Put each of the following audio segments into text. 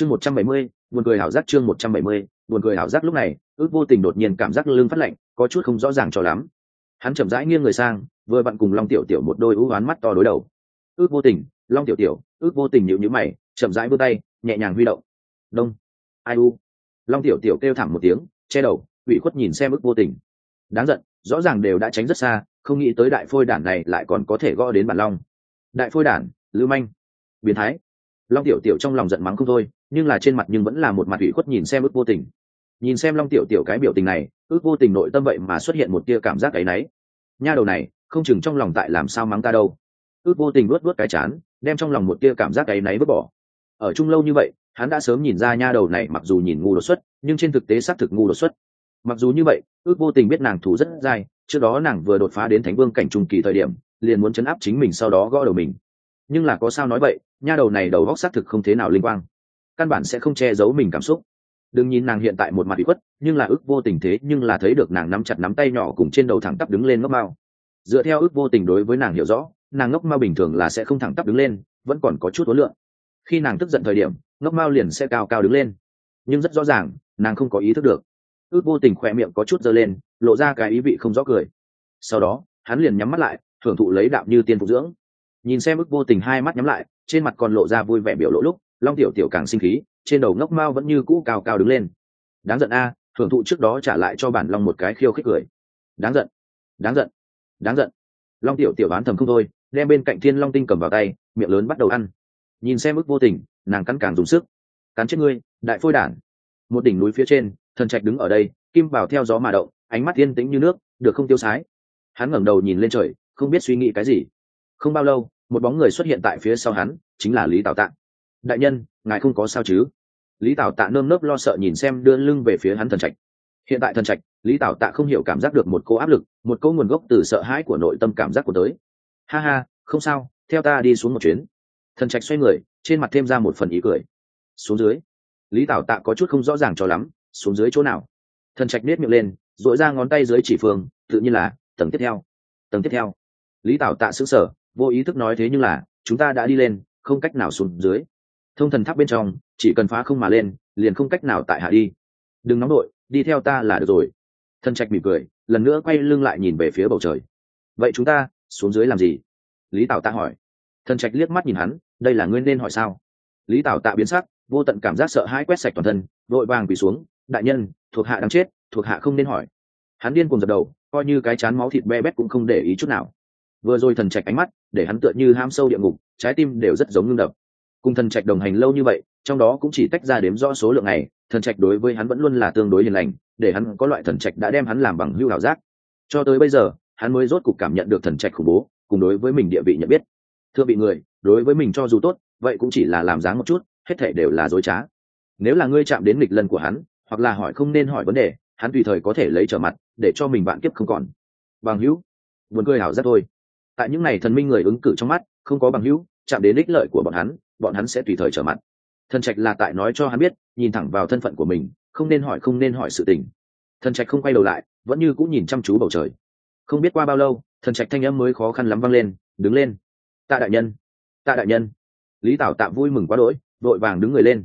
chương một trăm bảy mươi, buồn cười hảo giác chương một trăm bảy mươi, buồn cười hảo giác lúc này, ước vô tình đột nhiên cảm giác lưng phát lạnh, có chút không rõ ràng cho lắm. Hắn chậm rãi nghiêng người sang, vừa vặn cùng long tiểu tiểu một đôi ưu oán mắt to đối đầu. Ước vô tình, long tiểu tiểu, ước vô tình nhịu nhữ mày, chậm rãi vươn tay, nhẹ nhàng huy động. Đông. Ai u. Long tiểu tiểu kêu thẳng một tiếng, che đầu, ủy khuất nhìn xem ước vô tình. Đáng giận, rõ ràng đều đã tránh rất xa, không nghĩ tới đại phôi đản này lại còn có thể gõ đến bản long. Đại phôi đản, lưu manh. Biến thái long tiểu tiểu trong lòng giận mắng không thôi, nhưng là trên mặt nhưng vẫn là một mặt ủy khuất nhìn xem ước vô tình. Nhìn xem long tiểu tiểu cái biểu tình này, ước vô tình nội tâm vậy mà xuất hiện một tia cảm giác áy náy nha đầu này, không chừng trong lòng tại làm sao mắng ta đâu. Ước vô tình luốt luốt cái chán, đem trong lòng một tia cảm giác áy náy vứt bỏ. Ở chung lâu như vậy, hắn đã sớm nhìn ra nha đầu này mặc dù nhìn ngu đột xuất, nhưng trên thực tế xác thực ngu đột xuất. Mặc dù như vậy, ước vô tình biết nàng thủ rất dai, trước đó nàng vừa đột phá đến thánh vương cảnh trung kỳ thời điểm, liền muốn chấn áp chính mình sau đó gõ đầu mình. Nhưng là có sao nói vậy nha đầu này đầu góc xác thực không thế nào linh quang. Căn bản sẽ không che giấu mình cảm xúc. Đừng nhìn nàng hiện tại một mặt bị khuất, nhưng là ước vô tình thế, nhưng là thấy được nàng nắm chặt nắm tay nhỏ cùng trên đầu thẳng tắp đứng lên ngốc mao. Dựa theo ước vô tình đối với nàng hiểu rõ, nàng ngốc mao bình thường là sẽ không thẳng tắp đứng lên, vẫn còn có chút ối lượng khi nàng tức giận thời điểm, ngốc mao liền sẽ cao cao đứng lên. Nhưng rất rõ ràng, nàng không có ý thức được. Ước vô tình khỏe miệng có chút dơ lên, lộ ra cái ý vị không rõ cười. Sau đó, hắn liền nhắm mắt lại thưởng thụ lấy đạo như tiên phục dưỡng. Nhìn xem ước vô tình hai mắt nhắm lại trên mặt còn lộ ra vui vẻ biểu lộ lúc long tiểu tiểu càng sinh khí trên đầu ngốc mao vẫn như cũ cao cao đứng lên. Đáng giận a à, thưởng thụ trước đó trả lại cho bản long một cái khiêu khích cười. Đáng giận đáng giận đáng giận. Long tiểu tiểu bán thầm không thôi đem bên cạnh thiên long tinh cầm vào tay miệng lớn bắt đầu ăn. Nhìn xem ức vô tình nàng cắn càng dùng sức. Cắn chết ngươi đại phôi đản. Một đỉnh núi phía trên thần trạch đứng ở đây kim bảo theo gió mà động ánh mắt yên tĩnh như nước được không tiêu sái. Hắn ngẩng đầu nhìn lên trời không biết suy nghĩ cái gì. Không bao lâu một bóng người xuất hiện tại phía sau hắn, chính là lý tào tạng đại nhân, ngài không có sao chứ? Lý tào tạ nơm nớp lo sợ nhìn xem đưa lưng về phía hắn thần trạch. Hiện tại thần trạch, lý tào tạ không hiểu cảm giác được một cô áp lực, một cô nguồn gốc từ sợ hãi của nội tâm cảm giác của tới. Ha ha, không sao, theo ta đi xuống một chuyến. Thần trạch xoay người, trên mặt thêm ra một phần ý cười. Xuống dưới. Lý tào tạ có chút không rõ ràng cho lắm, xuống dưới chỗ nào? Thần trạch nết miệng lên dội ra ngón tay dưới chỉ phương, tự nhiên là, tầng tiếp theo. Tầng tiếp theo. Lý tào tạ xứng sở vô ý thức nói thế nhưng là, chúng ta đã đi lên, không cách nào xuống dưới. Thông thần tháp bên trong, chỉ cần phá không mà lên, liền không cách nào tại hạ đi. Đừng nóng đội, đi theo ta là được rồi. Thần trạch mỉm cười, lần nữa quay lưng lại nhìn về phía bầu trời. Vậy chúng ta, xuống dưới làm gì? Lý tảo tạ hỏi. Thần trạch liếc mắt nhìn hắn, đây là ngươi nên hỏi sao? Lý tảo tạ biến sắc, vô tận cảm giác sợ hãi quét sạch toàn thân, vội vàng quỳ xuống, đại nhân, thuộc hạ đang chết, thuộc hạ không nên hỏi. Hắn điên cùng dập đầu, coi như cái chán máu thịt be bét cũng không để ý chút nào vừa rồi thần trạch ánh mắt, để hắn tựa như ham sâu địa ngục, trái tim đều rất giống ngưng đập. Cùng thần trạch đồng hành lâu như vậy, trong đó cũng chỉ tách ra đếm rõ số lượng này, thần trạch đối với hắn vẫn luôn là tương đối hiền lành, để hắn có loại thần trạch đã đem hắn làm bằng hưu hảo giác. Cho tới bây giờ, hắn mới rốt cục cảm nhận được thần trạch khủng bố, cùng đối với mình địa vị nhận biết. Thưa bị người, đối với mình cho dù tốt, vậy cũng chỉ là làm dáng một chút, hết thể đều là dối trá. Nếu là ngươi chạm đến nghịch lần của hắn, hoặc là hỏi không nên hỏi vấn đề, hắn tùy thời có thể lấy trở mặt, để cho mình bạn kiếp không còn. Bằng hữu, buồn cười hảo rất thôi tại những này thần minh người ứng cử trong mắt, không có bằng hữu, chạm đến ích lợi của bọn hắn bọn hắn sẽ tùy thời trở mặt. Thần trạch là tại nói cho hắn biết, nhìn thẳng vào thân phận của mình, không nên hỏi không nên hỏi sự tình. Thần trạch không quay đầu lại, vẫn như cũng nhìn chăm chú bầu trời. Không biết qua bao lâu, thần trạch thanh âm mới khó khăn lắm vang lên, đứng lên, tạ đại nhân, tạ đại nhân. Lý tảo tạ vui mừng quá đỗi, vội vàng đứng người lên.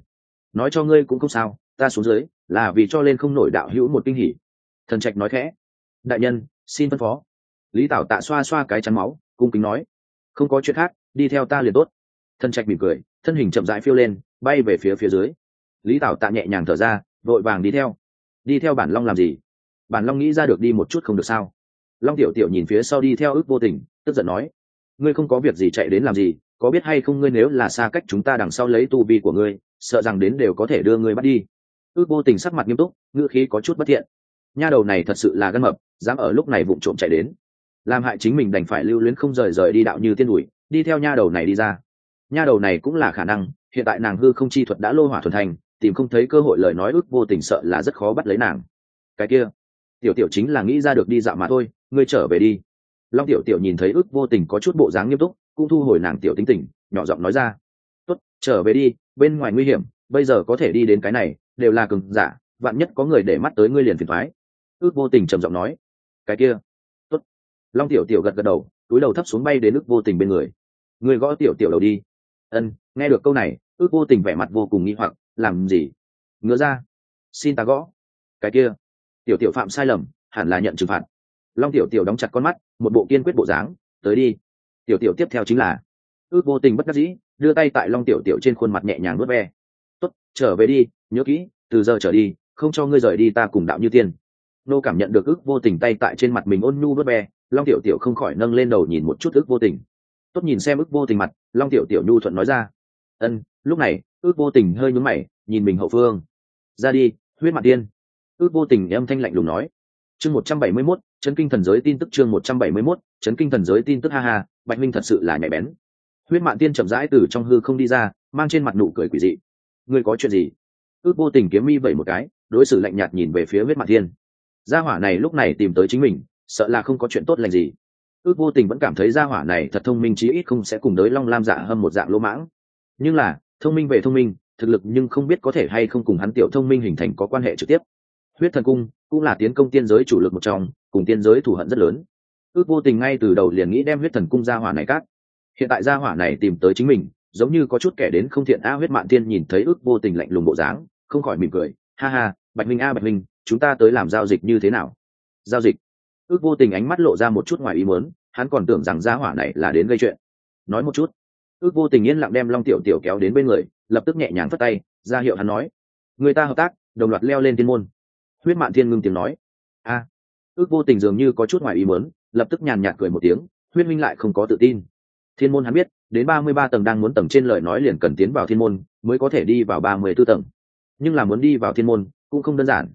Nói cho ngươi cũng không sao, ta xuống dưới, là vì cho lên không nổi đạo hữu một kinh hỉ. Thần trạch nói khẽ, đại nhân, xin phân phó lý tảo tạ xoa xoa cái chắn máu, cung kính nói, không có chuyện khác, đi theo ta liền tốt. Thần trạch mỉm cười, thân hình chậm rãi phiêu lên, bay về phía phía dưới. Lý tảo tạ nhẹ nhàng thở ra, vội vàng đi theo. Đi theo bản long làm gì? Bản long nghĩ ra được đi một chút không được sao? Long tiểu tiểu nhìn phía sau đi theo ước vô tình, tức giận nói, ngươi không có việc gì chạy đến làm gì, có biết hay không ngươi nếu là xa cách chúng ta đằng sau lấy tu vi của ngươi, sợ rằng đến đều có thể đưa ngươi bắt đi. Ước vô tình sắc mặt nghiêm túc, ngữ khí có chút bất thiện. Nha đầu này thật sự là gân mập, dám ở lúc này vụng trộm chạy đến làm hại chính mình đành phải lưu luyến không rời rời đi đạo như tiên đùi, đi theo nha đầu này đi ra. Nha đầu này cũng là khả năng, hiện tại nàng hư không chi thuật đã lô hỏa thuần thành, tìm không thấy cơ hội lời nói ước vô tình sợ là rất khó bắt lấy nàng. Cái kia, tiểu tiểu chính là nghĩ ra được đi dạo mà thôi, ngươi trở về đi. Long tiểu tiểu nhìn thấy ước vô tình có chút bộ dáng nghiêm túc, cũng thu hồi nàng tiểu tính tình, nhỏ giọng nói ra. Tốt, trở về đi, bên ngoài nguy hiểm, bây giờ có thể đi đến cái này, đều là cường giả, vạn nhất có người để mắt tới ngươi liền phiền thoái. Ước vô tình trầm giọng nói. Cái kia long tiểu tiểu gật gật đầu, túi đầu thấp xuống bay đến ước vô tình bên người. Người gõ tiểu tiểu đầu đi. Ân, nghe được câu này, ước vô tình vẻ mặt vô cùng nghi hoặc, làm gì? Ngựa ra. Xin ta gõ. Cái kia. Tiểu tiểu phạm sai lầm, hẳn là nhận trừng phạt. Long tiểu tiểu đóng chặt con mắt, một bộ kiên quyết bộ dáng, tới đi. Tiểu tiểu tiếp theo chính là, ước vô tình bất đắc dĩ, đưa tay tại long tiểu tiểu trên khuôn mặt nhẹ nhàng nuốt ve. Tốt, trở về đi, nhớ kỹ, từ giờ trở đi, không cho ngươi rời đi ta cùng đạo như tiên. Nô cảm nhận được ước vô tình tay tại trên mặt mình ôn nhu nuốt ve long tiểu tiểu không khỏi nâng lên đầu nhìn một chút ước vô tình. Tốt nhìn xem ước vô tình mặt, long tiểu tiểu nhu thuận nói ra. Ân, lúc này, ước vô tình hơi nhúm mày, nhìn mình hậu phương. Ra đi, huyết mặt tiên ước vô tình âm thanh lạnh lùng nói. Chương một trăm bảy mươi mốt, chấn kinh thần giới tin tức chương một trăm bảy mươi mốt, chấn kinh thần giới tin tức ha ha, bạch minh thật sự là nhạy bén. Huyết mạng tiên chậm rãi từ trong hư không đi ra, mang trên mặt nụ cười quỷ dị. Ngươi có chuyện gì? Ước vô tình kiếm mi vẩy một cái, đối xử lạnh nhạt nhìn về phía huyết mạng tiên gia hỏa này lúc này tìm tới chính mình sợ là không có chuyện tốt lành gì. Ước vô tình vẫn cảm thấy gia hỏa này thật thông minh chí ít không sẽ cùng đới long lam dạ hâm một dạng lỗ mãng. Nhưng là, thông minh về thông minh, thực lực nhưng không biết có thể hay không cùng hắn tiểu thông minh hình thành có quan hệ trực tiếp. Huyết thần cung cũng là tiến công tiên giới chủ lực một trong, cùng tiên giới thù hận rất lớn. Ước vô tình ngay từ đầu liền nghĩ đem huyết thần cung gia hỏa này cát hiện tại gia hỏa này tìm tới chính mình, giống như có chút kẻ đến không thiện a huyết mạng tiên nhìn thấy ước vô tình lạnh lùng bộ dáng, không khỏi mỉm cười. Ha ha, bạch minh a bạch minh, chúng ta tới làm giao dịch như thế nào? Giao dịch? Ước vô tình ánh mắt lộ ra một chút ngoài ý muốn, hắn còn tưởng rằng gia hỏa này là đến gây chuyện. Nói một chút. Ước vô tình yên lặng đem long tiểu tiểu kéo đến bên người, lập tức nhẹ nhàng phất tay, ra hiệu hắn nói. Người ta hợp tác, đồng loạt leo lên thiên môn. Huyết mạn thiên ngưng tiếng nói. A. Ước vô tình dường như có chút ngoài ý muốn, lập tức nhàn nhạt cười một tiếng, huyết minh lại không có tự tin. Thiên môn hắn biết, đến ba mươi ba tầng đang muốn tầng trên lời nói liền cần tiến vào thiên môn, mới có thể đi vào ba mươi b ố tầng. Nhưng là muốn đi vào thiên môn, cũng không đơn giản.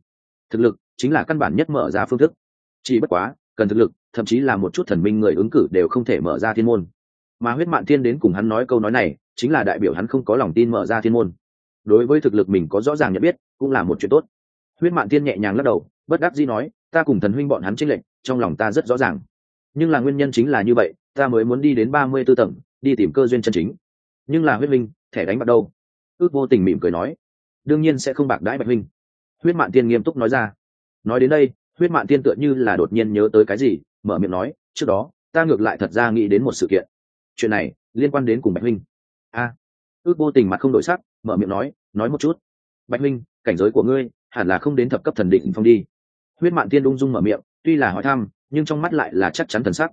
Thực lực chính là căn bản nhất mở ra phương thức chỉ bất quá, cần thực lực, thậm chí là một chút thần minh người ứng cử đều không thể mở ra thiên môn. Mà huyết mạn thiên đến cùng hắn nói câu nói này, chính là đại biểu hắn không có lòng tin mở ra thiên môn. Đối với thực lực mình có rõ ràng nhận biết, cũng là một chuyện tốt. Huyết mạn thiên nhẹ nhàng lắc đầu, bất đắc dĩ nói, ta cùng thần huynh bọn hắn tranh lệch, trong lòng ta rất rõ ràng. Nhưng là nguyên nhân chính là như vậy, ta mới muốn đi đến ba mươi tư tầng, đi tìm cơ duyên chân chính. Nhưng là huyết minh, thẻ đánh bạc đâu? Ước vô tình mỉm cười nói, đương nhiên sẽ không bạc đãi bạch huynh. Huyết mạn tiên nghiêm túc nói ra, nói đến đây huyết mạn tiên tựa như là đột nhiên nhớ tới cái gì, mở miệng nói, trước đó, ta ngược lại thật ra nghĩ đến một sự kiện. Chuyện này liên quan đến cùng bạch huynh. A. Ước vô tình mặt không đổi sắc, mở miệng nói nói một chút. Bạch huynh, cảnh giới của ngươi hẳn là không đến thập cấp thần định phong đi. Huyết mạn tiên ung dung mở miệng, tuy là hỏi thăm, nhưng trong mắt lại là chắc chắn thần sắc.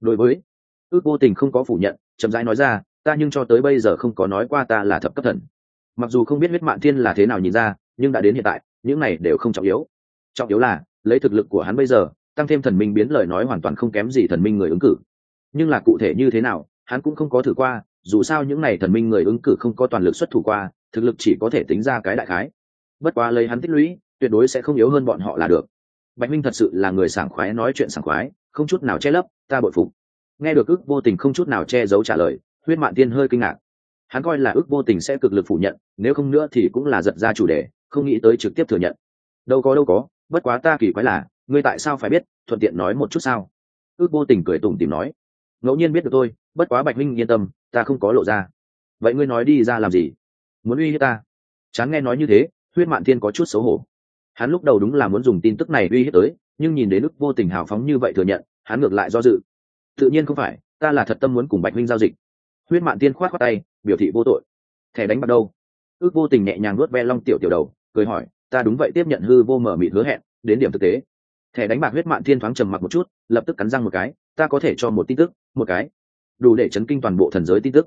Đối với, ước vô tình không có phủ nhận, chậm rãi nói ra, ta nhưng cho tới bây giờ không có nói qua ta là thập cấp thần. Mặc dù không biết huyết mạn thiên là thế nào nhìn ra, nhưng đã đến hiện tại, những này đều không trọng yếu. Trọng yếu là lấy thực lực của hắn bây giờ, tăng thêm thần minh biến lời nói hoàn toàn không kém gì thần minh người ứng cử. Nhưng là cụ thể như thế nào, hắn cũng không có thử qua, dù sao những n à y thần minh người ứng cử không có toàn lực xuất thủ qua, thực lực chỉ có thể tính ra cái đại khái. Bất quá lấy hắn tích lũy, tuyệt đối sẽ không yếu hơn bọn họ là được. Bạch minh thật sự là người sảng khoái nói chuyện sảng khoái, không chút nào che lấp, ta bội phục. Nghe được ước vô tình không chút nào che giấu trả lời, huyết mạn tiên hơi kinh ngạc. Hắn coi là ước vô tình sẽ cực lực phủ nhận, nếu không nữa thì cũng là giật ra chủ đề, không nghĩ tới trực tiếp thừa nhận. Đâu có đâu có bất quá ta kỳ quái là, ngươi tại sao phải biết, thuận tiện nói một chút sao? Ước vô tình cười tủm tìm nói. Ngẫu nhiên biết được tôi bất quá bạch minh yên tâm, ta không có lộ ra. Vậy ngươi nói đi ra làm gì? Muốn uy hiếp ta? Chán nghe nói như thế, huyết mạn thiên có chút xấu hổ. Hắn lúc đầu đúng là muốn dùng tin tức này uy hiếp tới, nhưng nhìn đến ước vô tình hào phóng như vậy thừa nhận, hắn ngược lại do dự. Tự nhiên không phải, ta là thật tâm muốn cùng bạch minh giao dịch. Huyết mạn tiên khoát khoát tay, biểu thị vô tội. Thẻ đánh bạc đâu? Ước vô tình nhẹ nhàng nuốt ve long tiểu tiểu đầu, cười hỏi ta đúng vậy tiếp nhận hư vô mở mịt hứa hẹn, đến điểm thực tế. Thẻ đánh bạc huyết mạng thiên thoáng trầm mặc một chút, lập tức cắn răng một cái, ta có thể cho một tin tức, một cái. Đủ để chấn kinh toàn bộ thần giới tin tức.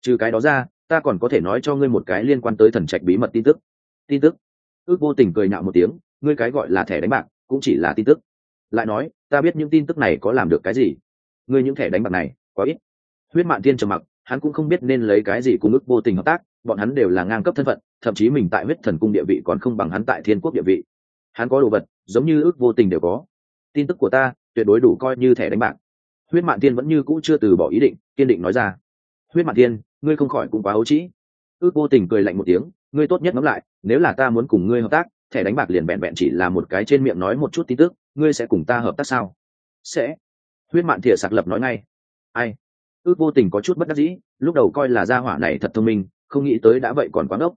Trừ cái đó ra, ta còn có thể nói cho ngươi một cái liên quan tới thần trạch bí mật tin tức. Tin tức. Ước vô tình cười nạo một tiếng, ngươi cái gọi là thẻ đánh bạc, cũng chỉ là tin tức. Lại nói, ta biết những tin tức này có làm được cái gì? Ngươi những thẻ đánh bạc này, có ít. Huyết mạng thiên trầm mặc hắn cũng không biết nên lấy cái gì cùng ước vô tình hợp tác, bọn hắn đều là ngang cấp thân phận, thậm chí mình tại huyết thần cung địa vị còn không bằng hắn tại thiên quốc địa vị. Hắn có đồ vật, giống như ước vô tình đều có. Tin tức của ta, tuyệt đối đủ coi như thẻ đánh bạc. Huyết mạn tiên vẫn như cũ chưa từ bỏ ý định, kiên định nói ra. Huyết mạn tiên ngươi không khỏi cũng quá ấu trĩ. Ước vô tình cười lạnh một tiếng, ngươi tốt nhất ngẫm lại, nếu là ta muốn cùng ngươi hợp tác, thẻ đánh bạc liền vẹn vẹn chỉ là một cái trên miệng nói một chút tin tức, ngươi sẽ cùng ta hợp tác sao? Sẽ. Huyết mạn thìa sạc lập nói ngay. Ai? Ước vô tình có chút bất đắc dĩ, lúc đầu coi là gia hỏa này thật thông minh, không nghĩ tới đã vậy còn quá ngốc.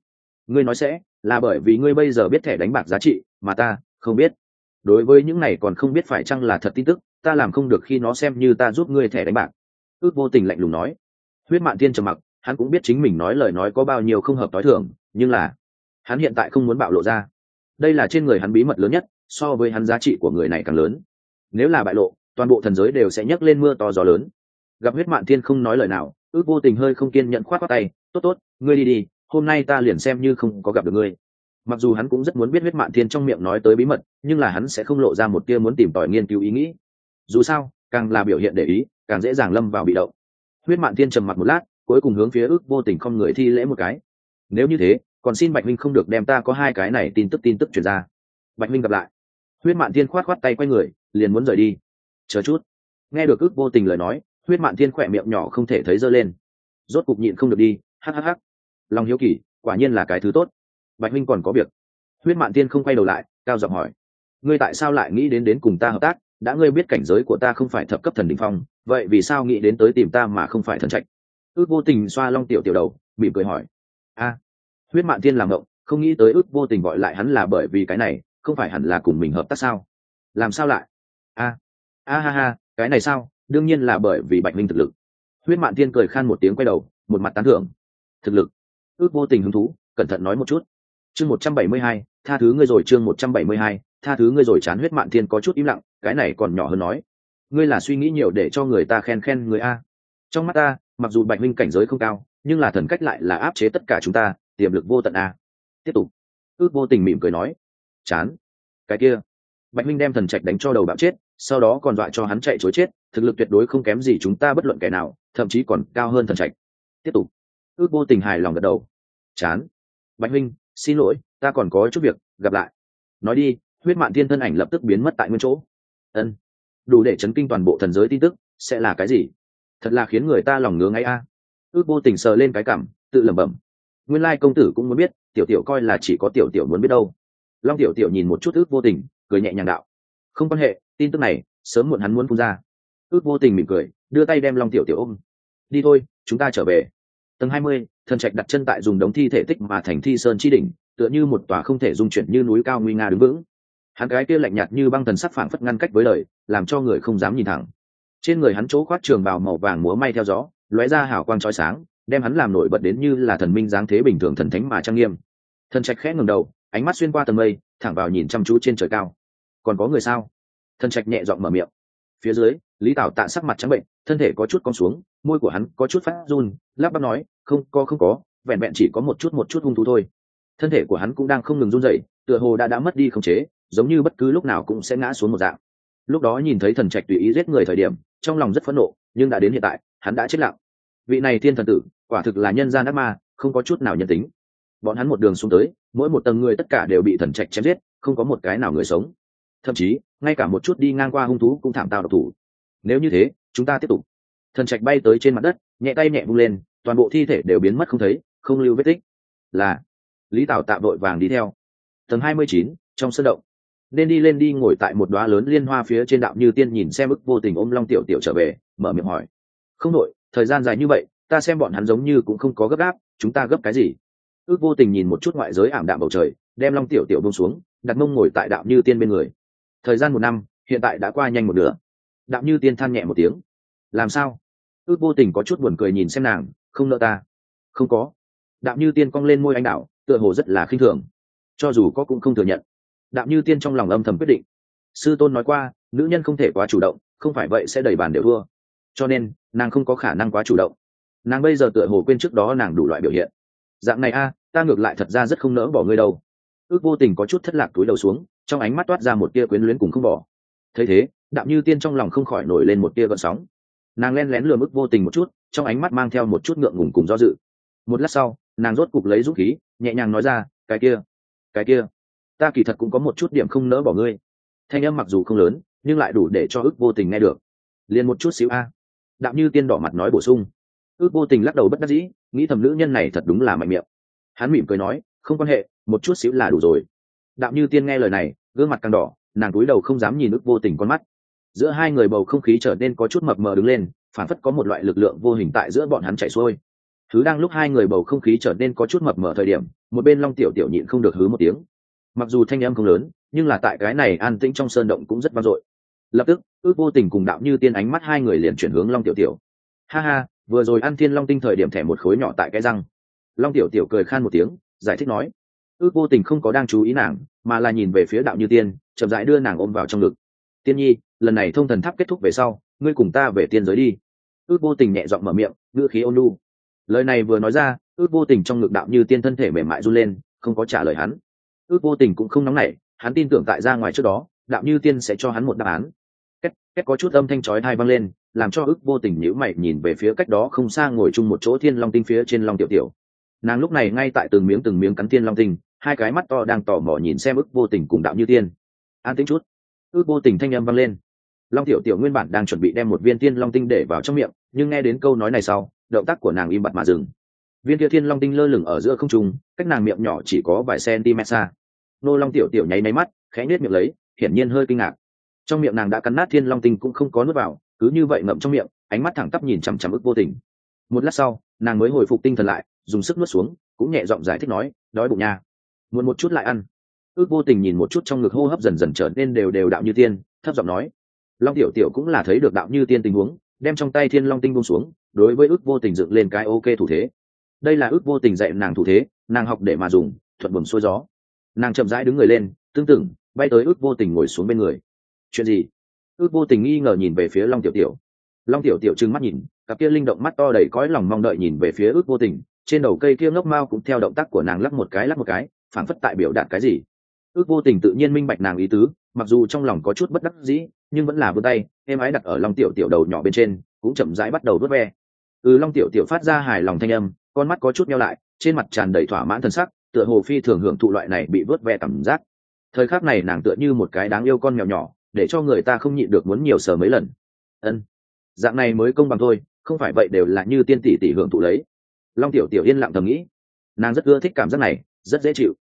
Ngươi nói sẽ, là bởi vì ngươi bây giờ biết thẻ đánh bạc giá trị, mà ta không biết. Đối với những này còn không biết phải chăng là thật tin tức, ta làm không được khi nó xem như ta giúp ngươi thẻ đánh bạc. Ước vô tình lạnh lùng nói. Huyết mạn thiên trầm mặc, hắn cũng biết chính mình nói lời nói có bao nhiêu không hợp t ố i thường nhưng là, hắn hiện tại không muốn bạo lộ ra. Đây là trên người hắn bí mật lớn nhất, so với hắn giá trị của người này càng lớn. Nếu là bại lộ, toàn bộ thần giới đều sẽ nhấc lên mưa to gió lớn gặp huyết mạn thiên không nói lời nào ước vô tình hơi không kiên nhận khoát khoát tay, tốt tốt, ngươi đi đi, hôm nay ta liền xem như không có gặp được ngươi. Mặc dù hắn cũng rất muốn biết huyết mạn thiên trong miệng nói tới bí mật, nhưng là hắn sẽ không lộ ra một tia muốn tìm tòi nghiên cứu ý nghĩ. Dù sao, càng là biểu hiện để ý, càng dễ dàng lâm vào bị động. Huyết mạn thiên trầm mặt một lát, cuối cùng hướng phía ước vô tình không người thi lễ một cái. Nếu như thế, còn xin bạch minh không được đem ta có hai cái này tin tức tin tức chuyển ra. Bạch minh gặp lại. Huyết mạn thiên khoát khoát tay quay người, liền muốn rời đi. Chờ chút. Nghe được ước vô tình lời nói huyết mạn thiên khỏe miệng nhỏ không thể thấy dơ lên. Rốt cục nhịn không được đi hhh lòng hiếu kỳ, quả nhiên là cái thứ tốt. Bạch minh còn có việc. Huyết mạn thiên không quay đầu lại, cao giọng hỏi. Ngươi tại sao lại nghĩ đến đến cùng ta hợp tác? Đã ngươi biết cảnh giới của ta không phải thập cấp thần đ ỉ n h phong, vậy vì sao nghĩ đến tới tìm ta mà không phải thần trạch? Ước vô tình xoa long tiểu tiểu đầu, mỉm cười hỏi. A. Huyết mạn thiên làm ngộng, không nghĩ tới ước vô tình gọi lại hắn là bởi vì cái này, không phải hẳn là cùng mình hợp tác sao? Làm sao lại? A. A ha ha, cái này sao? Đương nhiên là bởi vì bạch minh thực lực. Huyết mạn thiên cười khan một tiếng quay đầu, một mặt tán thưởng. Thực lực. Ước vô tình hứng thú, cẩn thận nói một chút. Chương một trăm bảy mươi hai, tha thứ ngươi rồi, chương một trăm bảy mươi hai, tha thứ ngươi rồi, chán huyết mạn thiên có chút im lặng, cái này còn nhỏ hơn nói. Ngươi là suy nghĩ nhiều để cho người ta khen khen người a. Trong mắt ta, mặc dù bạch minh cảnh giới không cao, nhưng là thần cách lại là áp chế tất cả chúng ta, tiềm lực vô tận a. Tiếp tục. Ước vô tình mỉm cười nói. Chán. Cái kia. Bạch minh đem thần trạch đánh cho đầu bạo chết sau đó còn dọa cho hắn chạy chối chết thực lực tuyệt đối không kém gì chúng ta bất luận kẻ nào thậm chí còn cao hơn thần trạch. Tiếp tục. Ước vô tình hài lòng gật đầu. Chán. Bạch huynh, xin lỗi ta còn có chút việc gặp lại. Nói đi huyết mạn thiên thân ảnh lập tức biến mất tại nguyên chỗ. Ân. Đủ để chấn kinh toàn bộ thần giới tin tức sẽ là cái gì? Thật là khiến người ta lòng ngứa ngay a. Ước vô tình sờ lên cái cảm tự lẩm bẩm. Nguyên lai công tử cũng muốn biết tiểu tiểu coi là chỉ có tiểu tiểu muốn biết đâu. Long tiểu tiểu nhìn một chút ước vô tình cười nhẹ nhàng đạo. Không quan hệ tin tức này, sớm muộn hắn muốn phun ra. Ước vô tình mỉm cười, đưa tay đem long tiểu tiểu ôm. Đi thôi, chúng ta trở về. Tầng hai mươi, thần trạch đặt chân tại dùng đống thi thể tích mà thành thi sơn chi đỉnh, tựa như một tòa không thể dung chuyển như núi cao nguy nga đứng vững. Hắn gái kia lạnh nhạt như băng thần sắc phảng phất ngăn cách với lời, làm cho người không dám nhìn thẳng. Trên người hắn chỗ khoát trường bào màu vàng múa may theo gió, lóe ra hào quang trói sáng, đem hắn làm nổi bật đến như là thần minh dáng thế bình thường thần thánh mà trang nghiêm. Thần trạch khẽ ngầm đầu, ánh mắt xuyên qua tầng mây, thẳng vào nhìn chăm chú trên trời cao. Còn có người sao? Thần trạch nhẹ giọng mở miệng. Phía dưới, lý tảo tạ sắc mặt trắng bệnh, thân thể có chút cong xuống, môi của hắn có chút phát run, lắp bắp nói, không, có không có, vẹn vẹn chỉ có một chút một chút hung thú thôi. Thân thể của hắn cũng đang không ngừng run rẩy, tựa hồ đã đã mất đi khống chế, giống như bất cứ lúc nào cũng sẽ ngã xuống một dạng. Lúc đó nhìn thấy thần trạch tùy ý giết người thời điểm, trong lòng rất phẫn nộ, nhưng đã đến hiện tại, hắn đã chết lặng. Vị này thiên thần tử, quả thực là nhân gian ác ma, không có chút nào nhân tính. Bọn hắn một đường xuống tới, mỗi một tầng người tất cả đều bị thần trạch chém giết, không có một cái nào người sống thậm chí, ngay cả một chút đi ngang qua hung thú cũng thảm tạo độc thủ. Nếu như thế, chúng ta tiếp tục. Thần trạch bay tới trên mặt đất, nhẹ tay nhẹ vung lên, toàn bộ thi thể đều biến mất không thấy, không lưu vết tích. Là, lý tảo tạ vội vàng đi theo. Tầng hai mươi chín, trong sân động. Nên đi lên đi ngồi tại một đoá lớn liên hoa phía trên đạo như tiên nhìn xem ức vô tình ôm long tiểu tiểu trở về, mở miệng hỏi. Không đội thời gian dài như vậy, ta xem bọn hắn giống như cũng không có gấp gáp, chúng ta gấp cái gì? Ước vô tình nhìn một chút ngoại giới ảm đạm bầu trời, đem long tiểu tiểu bông xuống, đặt mông ngồi tại đạo như tiên bên người thời gian một năm, hiện tại đã qua nhanh một nửa. Đạo như tiên than nhẹ một tiếng. Làm sao? Ước vô tình có chút buồn cười nhìn xem nàng, không nợ ta. Không có. Đạo như tiên cong lên môi anh đạo tựa hồ rất là khinh thường. Cho dù có cũng không thừa nhận. Đạo như tiên trong lòng âm thầm quyết định. Sư tôn nói qua, nữ nhân không thể quá chủ động, không phải vậy sẽ đẩy bàn đều thua. Cho nên, nàng không có khả năng quá chủ động. Nàng bây giờ tựa hồ quên trước đó nàng đủ loại biểu hiện. Dạng này a, ta ngược lại thật ra rất không nỡ bỏ ngươi đâu. Ước vô tình có chút thất lạc túi đầu xuống trong ánh mắt toát ra một tia quyến luyến cùng không bỏ. Thấy thế đạo như tiên trong lòng không khỏi nổi lên một tia gợn sóng. Nàng len lén lừa mức vô tình một chút, trong ánh mắt mang theo một chút ngượng ngùng cùng do dự. Một lát sau, nàng rốt cục lấy dũng khí, nhẹ nhàng nói ra, cái kia cái kia, ta kỳ thật cũng có một chút điểm không nỡ bỏ ngươi. Thanh âm mặc dù không lớn, nhưng lại đủ để cho ước vô tình nghe được. Liền một chút xíu a. Đạo như tiên đỏ mặt nói bổ sung. Ước vô tình lắc đầu bất đắc dĩ, nghĩ thầm nữ nhân này thật đúng là mạnh miệng. Hắn mỉm cười nói, không quan hệ, một chút xíu là đủ rồi đạo như tiên nghe lời này, gương mặt càng đỏ, nàng cúi đầu không dám nhìn ước vô tình con mắt. Giữa hai người bầu không khí trở nên có chút mập mờ đứng lên, phản phất có một loại lực lượng vô hình tại giữa bọn hắn chạy xuôi. Thứ đang lúc hai người bầu không khí trở nên có chút mập mờ thời điểm, một bên long tiểu tiểu nhịn không được hứ một tiếng. Mặc dù thanh em không lớn, nhưng là tại cái này an tĩnh trong sơn động cũng rất vang dội. Lập tức, ước vô tình cùng đạo như tiên ánh mắt hai người liền chuyển hướng long tiểu tiểu. Ha ha, vừa rồi ăn thiên long tinh thời điểm thẻ một khối nhỏ tại cái răng. Long tiểu tiểu cười khan một tiếng, giải thích nói ước vô tình không có đang chú ý nàng, mà là nhìn về phía đạo như tiên, chậm rãi đưa nàng ôm vào trong ngực. Tiên nhi, lần này thông thần tháp kết thúc về sau, ngươi cùng ta về tiên giới đi. Ước vô tình nhẹ giọng mở miệng, ngữ khí ôn lu lời này vừa nói ra, ước vô tình trong ngực đạo như tiên thân thể mềm mại run lên, không có trả lời hắn. Ước vô tình cũng không nóng nảy, hắn tin tưởng tại ra ngoài trước đó, đạo như tiên sẽ cho hắn một đáp án. Cách cách có chút âm thanh chói thai vang lên, làm cho ước vô tình nhíu mày nhìn về phía cách đó không xa ngồi chung một chỗ thiên long tinh phía trên long tiểu tiểu. Nàng lúc này ngay tại từng miếng từng miếng cắn thiên long tinh hai cái mắt to đang tò mò nhìn xem ước vô tình cùng đạo như tiên. An tính chút. Ước vô tình thanh âm vang lên. Long tiểu tiểu nguyên bản đang chuẩn bị đem một viên tiên long tinh để vào trong miệng, nhưng nghe đến câu nói này sau, động tác của nàng im bặt mà dừng. Viên kia thiên long tinh lơ lửng ở giữa không trung, cách nàng miệng nhỏ chỉ có vài cm xa. Nô long tiểu tiểu nháy máy mắt, khẽ nết miệng lấy, hiển nhiên hơi kinh ngạc. Trong miệng nàng đã cắn nát thiên long tinh cũng không có nuốt vào, cứ như vậy ngậm trong miệng, ánh mắt thẳng tắp nhìn chằm chằm ức vô tình. Một lát sau, nàng mới hồi phục tinh thần lại, dùng sức nuốt xuống, cũng nhẹ giọng giải thích nói, đói bụng nha muốn một chút lại ăn. Ước vô tình nhìn một chút trong ngực hô hấp dần dần trở nên đều đều đạo như tiên, thấp giọng nói. Long tiểu tiểu cũng là thấy được đạo như tiên tình huống, đem trong tay thiên long tinh buông xuống, đối với ước vô tình dựng lên cái ok thủ thế. Đây là ước vô tình dạy nàng thủ thế, nàng học để mà dùng, thuận buồm xuôi gió. Nàng chậm rãi đứng người lên, tương tự, bay tới ước vô tình ngồi xuống bên người. Chuyện gì? Ước vô tình nghi ngờ nhìn về phía long tiểu tiểu. Long tiểu tiểu trừng mắt nhìn, cặp kia linh động mắt to đầy cõi lòng mong đợi nhìn về phía ước vô tình, trên đầu cây kia ngốc mao cũng theo động tác của nàng lắc một cái lắc một cái phản phất tại biểu đạt cái gì. Ước vô tình tự nhiên minh bạch nàng ý tứ, mặc dù trong lòng có chút bất đắc dĩ, nhưng vẫn là vươn tay em ái đặt ở long tiểu tiểu đầu nhỏ bên trên, cũng chậm rãi bắt đầu vớt ve. Ừ long tiểu tiểu phát ra hài lòng thanh âm, con mắt có chút nhau lại, trên mặt tràn đầy thỏa mãn thân sắc, tựa hồ phi thường hưởng thụ loại này bị vớt ve cảm giác. Thời khắc này nàng tựa như một cái đáng yêu con mèo nhỏ, để cho người ta không nhịn được muốn nhiều sờ mấy lần. Ân, dạng này mới công bằng thôi, không phải vậy đều là như tiên tỷ tỷ hưởng thụ lấy. Long tiểu tiểu yên lặng thầm nghĩ. Nàng rất ưa thích cảm giác này, rất dễ chịu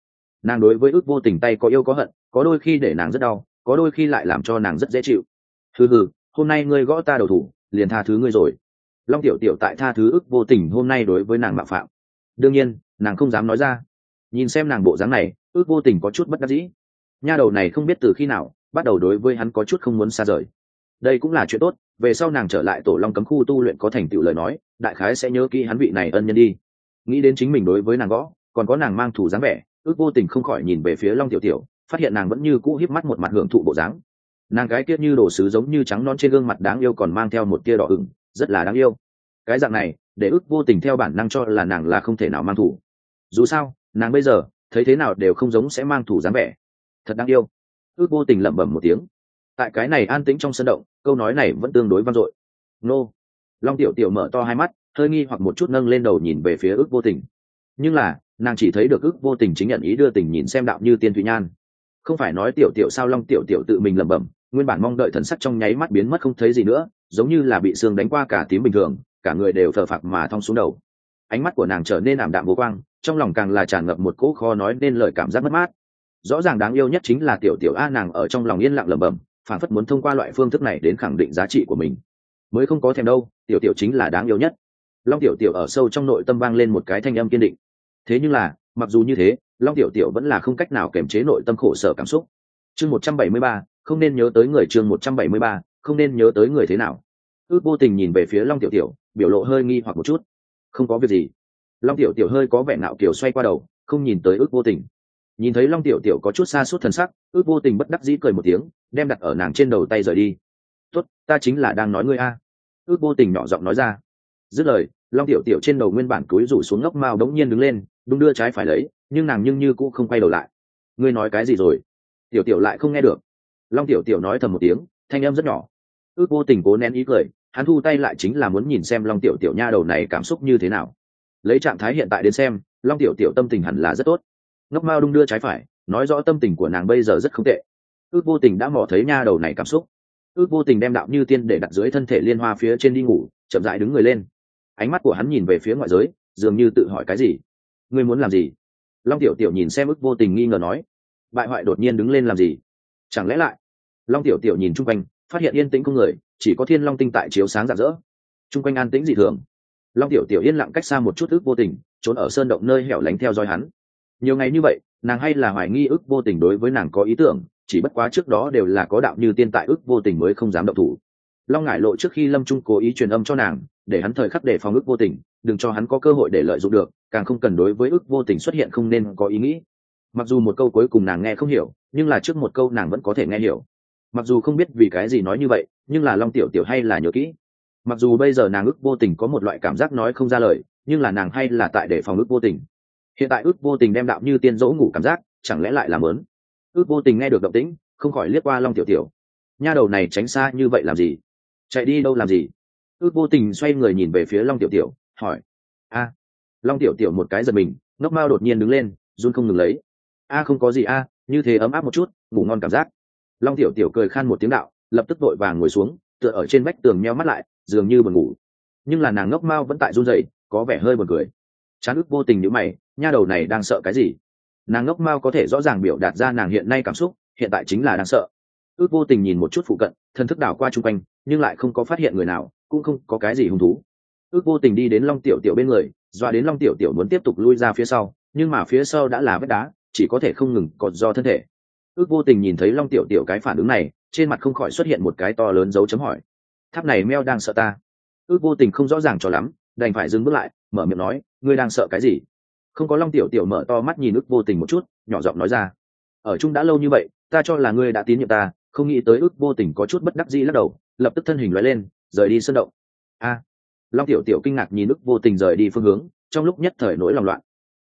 nàng đối với ước vô tình tay có yêu có hận, có đôi khi để nàng rất đau, có đôi khi lại làm cho nàng rất dễ chịu. Hừ hừ, hôm nay ngươi gõ ta đầu thủ, liền tha thứ ngươi rồi. Long tiểu tiểu tại tha thứ ước vô tình hôm nay đối với nàng mạo phạm. Đương nhiên, nàng không dám nói ra. Nhìn xem nàng bộ dáng này, ước vô tình có chút bất đắc dĩ. Nha đầu này không biết từ khi nào, bắt đầu đối với hắn có chút không muốn xa rời. Đây cũng là chuyện tốt, về sau nàng trở lại tổ long cấm khu tu luyện có thành tựu lời nói, đại khái sẽ nhớ kỹ hắn vị này ân nhân đi. Nghĩ đến chính mình đối với nàng gõ, còn có nàng mang thủ dáng vẻ ước vô tình không khỏi nhìn về phía long tiểu tiểu, phát hiện nàng vẫn như cũ hiếp mắt một mặt hưởng thụ bộ dáng. Nàng gái kia như đồ sứ giống như trắng non trên gương mặt đáng yêu còn mang theo một tia đỏ ửng, rất là đáng yêu. Cái dạng này, để ước vô tình theo bản năng cho là nàng là không thể nào mang thủ. Dù sao, nàng bây giờ, thấy thế nào đều không giống sẽ mang thủ dáng vẻ. Thật đáng yêu. Ước vô tình lẩm bẩm một tiếng. Tại cái này an tĩnh trong sân động, câu nói này vẫn tương đối vang dội. Nô. Long tiểu tiểu mở to hai mắt, hơi nghi hoặc một chút nâng lên đầu nhìn về phía ước vô tình. Nhưng là nàng chỉ thấy được ước vô tình chính nhận ý đưa tình nhìn xem đạo như tiên thụy nhan. Không phải nói tiểu tiểu sao long tiểu tiểu tự mình lẩm bẩm, nguyên bản mong đợi thần sắc trong nháy mắt biến mất không thấy gì nữa, giống như là bị xương đánh qua cả tím bình thường, cả người đều thờ phạc mà thong xuống đầu. Ánh mắt của nàng trở nên ảm đạm vô quang, trong lòng càng là tràn ngập một cỗ kho nói nên lời cảm giác mất mát. Rõ ràng đáng yêu nhất chính là tiểu tiểu a nàng ở trong lòng yên lặng lẩm bẩm phản phất muốn thông qua loại phương thức này đến khẳng định giá trị của mình. Mới không có thèm đâu, tiểu tiểu chính là đáng yêu nhất. Long tiểu tiểu ở sâu trong nội tâm vang lên một cái thanh âm kiên định thế nhưng là, mặc dù như thế, long tiểu tiểu vẫn là không cách nào kiềm chế nội tâm khổ sở cảm xúc. Chương một trăm bảy mươi ba, không nên nhớ tới người chương một trăm bảy mươi ba, không nên nhớ tới người thế nào. Ước vô tình nhìn về phía long tiểu tiểu, biểu lộ hơi nghi hoặc một chút. Không có việc gì. Long tiểu tiểu hơi có vẻ nạo kiểu xoay qua đầu, không nhìn tới ước vô tình. Nhìn thấy long tiểu tiểu có chút xa suốt thần sắc, ước vô tình bất đắc dĩ cười một tiếng, đem đặt ở nàng trên đầu tay rời đi. Tuất ta chính là đang nói ngươi a. Ước vô tình nhỏ giọng nói ra. Dứt lời, long tiểu tiểu trên đầu nguyên bản cúi rủ xuống ngốc mao đống nhiên đứng lên đung đưa trái phải lấy, nhưng nàng nhưng như cũng không quay đầu lại. Ngươi nói cái gì rồi? Tiểu tiểu lại không nghe được. Long tiểu tiểu nói thầm một tiếng, thanh âm rất nhỏ. Ước vô tình cố nén ý cười, hắn thu tay lại chính là muốn nhìn xem long tiểu tiểu nha đầu này cảm xúc như thế nào. Lấy trạng thái hiện tại đến xem, long tiểu tiểu tâm tình hẳn là rất tốt. Ngốc mao đung đưa trái phải, nói rõ tâm tình của nàng bây giờ rất không tệ. Ước vô tình đã mò thấy nha đầu này cảm xúc. Ước vô tình đem đạo như tiên để đặt dưới thân thể liên hoa phía trên đi ngủ, chậm dại đứng người lên. Ánh mắt của hắn nhìn về phía ngoại giới, dường như tự hỏi cái gì ngươi muốn làm gì? Long tiểu tiểu nhìn xem ước vô tình nghi ngờ nói, bại hoại đột nhiên đứng lên làm gì? Chẳng lẽ lại? Long tiểu tiểu nhìn chung quanh, phát hiện yên tĩnh không người, chỉ có thiên long tinh tại chiếu sáng rạng rỡ. Chung quanh an tĩnh dị thường. Long tiểu tiểu yên lặng cách xa một chút ước vô tình, trốn ở sơn động nơi hẻo lánh theo dõi hắn. Nhiều ngày như vậy, nàng hay là hoài nghi ước vô tình đối với nàng có ý tưởng, chỉ bất quá trước đó đều là có đạo như tiên tại ước vô tình mới không dám động thủ. Long ngải lộ trước khi lâm trung cố ý truyền âm cho nàng để hắn thời khắc để phòng ước vô tình, đừng cho hắn có cơ hội để lợi dụng được, càng không cần đối với ước vô tình xuất hiện không nên có ý nghĩ. Mặc dù một câu cuối cùng nàng nghe không hiểu, nhưng là trước một câu nàng vẫn có thể nghe hiểu. Mặc dù không biết vì cái gì nói như vậy, nhưng là long tiểu tiểu hay là nhớ kỹ. Mặc dù bây giờ nàng ức vô tình có một loại cảm giác nói không ra lời, nhưng là nàng hay là tại để phòng ức vô tình. Hiện tại ức vô tình đem đạo như tiên dỗ ngủ cảm giác, chẳng lẽ lại làm lớn? Ức vô tình nghe được động tĩnh, không khỏi liếc qua long tiểu tiểu. Nha đầu này tránh xa như vậy làm gì? Chạy đi đâu làm gì? Ước vô tình xoay người nhìn về phía long tiểu tiểu, hỏi, a, long tiểu tiểu một cái giật mình, ngốc mao đột nhiên đứng lên, run không ngừng lấy, a, không có gì a, như thế ấm áp một chút, ngủ ngon cảm giác. Long tiểu tiểu cười khan một tiếng đạo, lập tức vội vàng ngồi xuống, tựa ở trên vách tường meo mắt lại, dường như buồn ngủ. Nhưng là nàng ngốc mao vẫn tại run rẩy, có vẻ hơi buồn cười. Chán ức vô tình nhữ mày, nha đầu này đang sợ cái gì? Nàng ngốc mao có thể rõ ràng biểu đạt ra nàng hiện nay cảm xúc, hiện tại chính là đang sợ. Ước vô tình nhìn một chút phụ cận, thân thức đảo qua chung quanh, nhưng lại không có phát hiện người nào cũng không có cái gì hứng thú. Ước vô tình đi đến long tiểu tiểu bên người, dọa đến long tiểu tiểu muốn tiếp tục lui ra phía sau, nhưng mà phía sau đã là vết đá, chỉ có thể không ngừng còn do thân thể. Ước vô tình nhìn thấy long tiểu tiểu cái phản ứng này, trên mặt không khỏi xuất hiện một cái to lớn dấu chấm hỏi. Tháp này meo đang sợ ta. Ước vô tình không rõ ràng cho lắm, đành phải dừng bước lại, mở miệng nói, ngươi đang sợ cái gì? Không có long tiểu tiểu mở to mắt nhìn ước vô tình một chút, nhỏ giọng nói ra. Ở chung đã lâu như vậy, ta cho là ngươi đã tín nhiệm ta, không nghĩ tới ước vô tình có chút bất đắc dĩ lắc đầu, lập tức thân hình loại lên rời đi sân động. A, long tiểu tiểu kinh ngạc nhìn đức vô tình rời đi phương hướng, trong lúc nhất thời nỗi lòng loạn.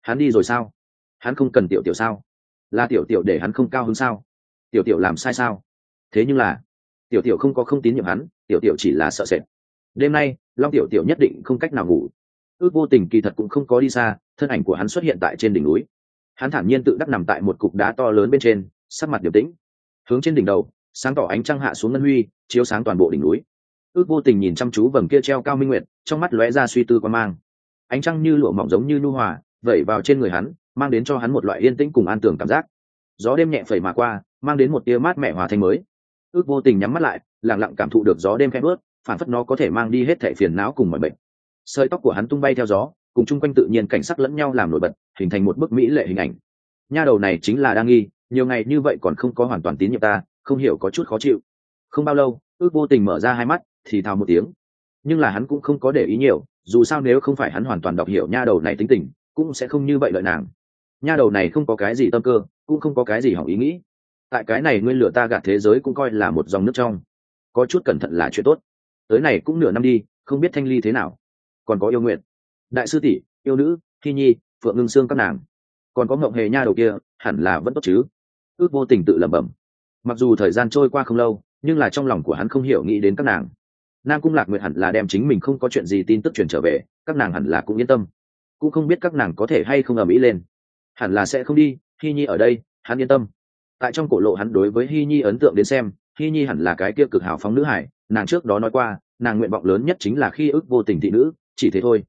Hắn đi rồi sao? Hắn không cần tiểu tiểu sao? Là tiểu tiểu để hắn không cao hứng sao? Tiểu tiểu làm sai sao? Thế nhưng là, tiểu tiểu không có không tín nhiệm hắn, tiểu tiểu chỉ là sợ sệt. Đêm nay, long tiểu tiểu nhất định không cách nào ngủ. Ước vô tình kỳ thật cũng không có đi xa, thân ảnh của hắn xuất hiện tại trên đỉnh núi. Hắn thản nhiên tự đắc nằm tại một cục đá to lớn bên trên, sắc mặt điềm tĩnh. Hướng trên đỉnh đầu, sáng tỏ ánh trăng hạ xuống ngân huy, chiếu sáng toàn bộ đỉnh núi ước vô tình nhìn chăm chú vầng kia treo cao minh nguyệt, trong mắt lóe ra suy tư quan mang. Ánh trăng như lụa mỏng giống như nhu hòa, vẩy vào trên người hắn, mang đến cho hắn một loại yên tĩnh cùng an tưởng cảm giác. Gió đêm nhẹ phẩy mà qua, mang đến một tia mát mẻ hòa thanh mới. Ước vô tình nhắm mắt lại lẳng lặng cảm thụ được gió đêm khẽ bớt phản phất nó có thể mang đi hết thẻ phiền não cùng mọi bệnh. Sợi tóc của hắn tung bay theo gió, cùng chung quanh tự nhiên cảnh sắc lẫn nhau làm nổi bật, hình thành một bức mỹ lệ hình ảnh. Nha đầu này chính là đa nghi, nhiều ngày như vậy còn không có hoàn toàn tín nhiệm ta, không hiểu có chút khó chịu. Không bao lâu, ước vô tình mở ra hai mắt thì thào một tiếng. Nhưng là hắn cũng không có để ý nhiều, dù sao nếu không phải hắn hoàn toàn đọc hiểu nha đầu này tính tình, cũng sẽ không như vậy lợi nàng. Nha đầu này không có cái gì tâm cơ, cũng không có cái gì hỏng ý nghĩ. Tại cái này nguyên lửa ta gạt thế giới cũng coi là một dòng nước trong. Có chút cẩn thận là chuyện tốt. Tới này cũng nửa năm đi, không biết thanh ly thế nào. Còn có yêu nguyện. Đại sư tỷ, yêu nữ, thi nhi, phượng ngưng xương các nàng. Còn có mộng hề nha đầu kia, hẳn là vẫn tốt chứ. Ước vô tình tự lẩm bẩm. Mặc dù thời gian trôi qua không lâu, nhưng là trong lòng của hắn không hiểu nghĩ đến các nàng nam cung lạc nguyệt hẳn là đem chính mình không có chuyện gì tin tức truyền trở về, các nàng hẳn là cũng yên tâm. Cũng không biết các nàng có thể hay không ở mỹ lên. Hẳn là sẽ không đi hy nhi ở đây, hắn yên tâm. Tại trong cổ lộ hắn đối với hy nhi ấn tượng đến xem hy nhi hẳn là cái kia cực hào phóng nữ hải, nàng trước đó nói qua, nàng nguyện vọng lớn nhất chính là khi ước vô tình thị nữ, chỉ thế thôi.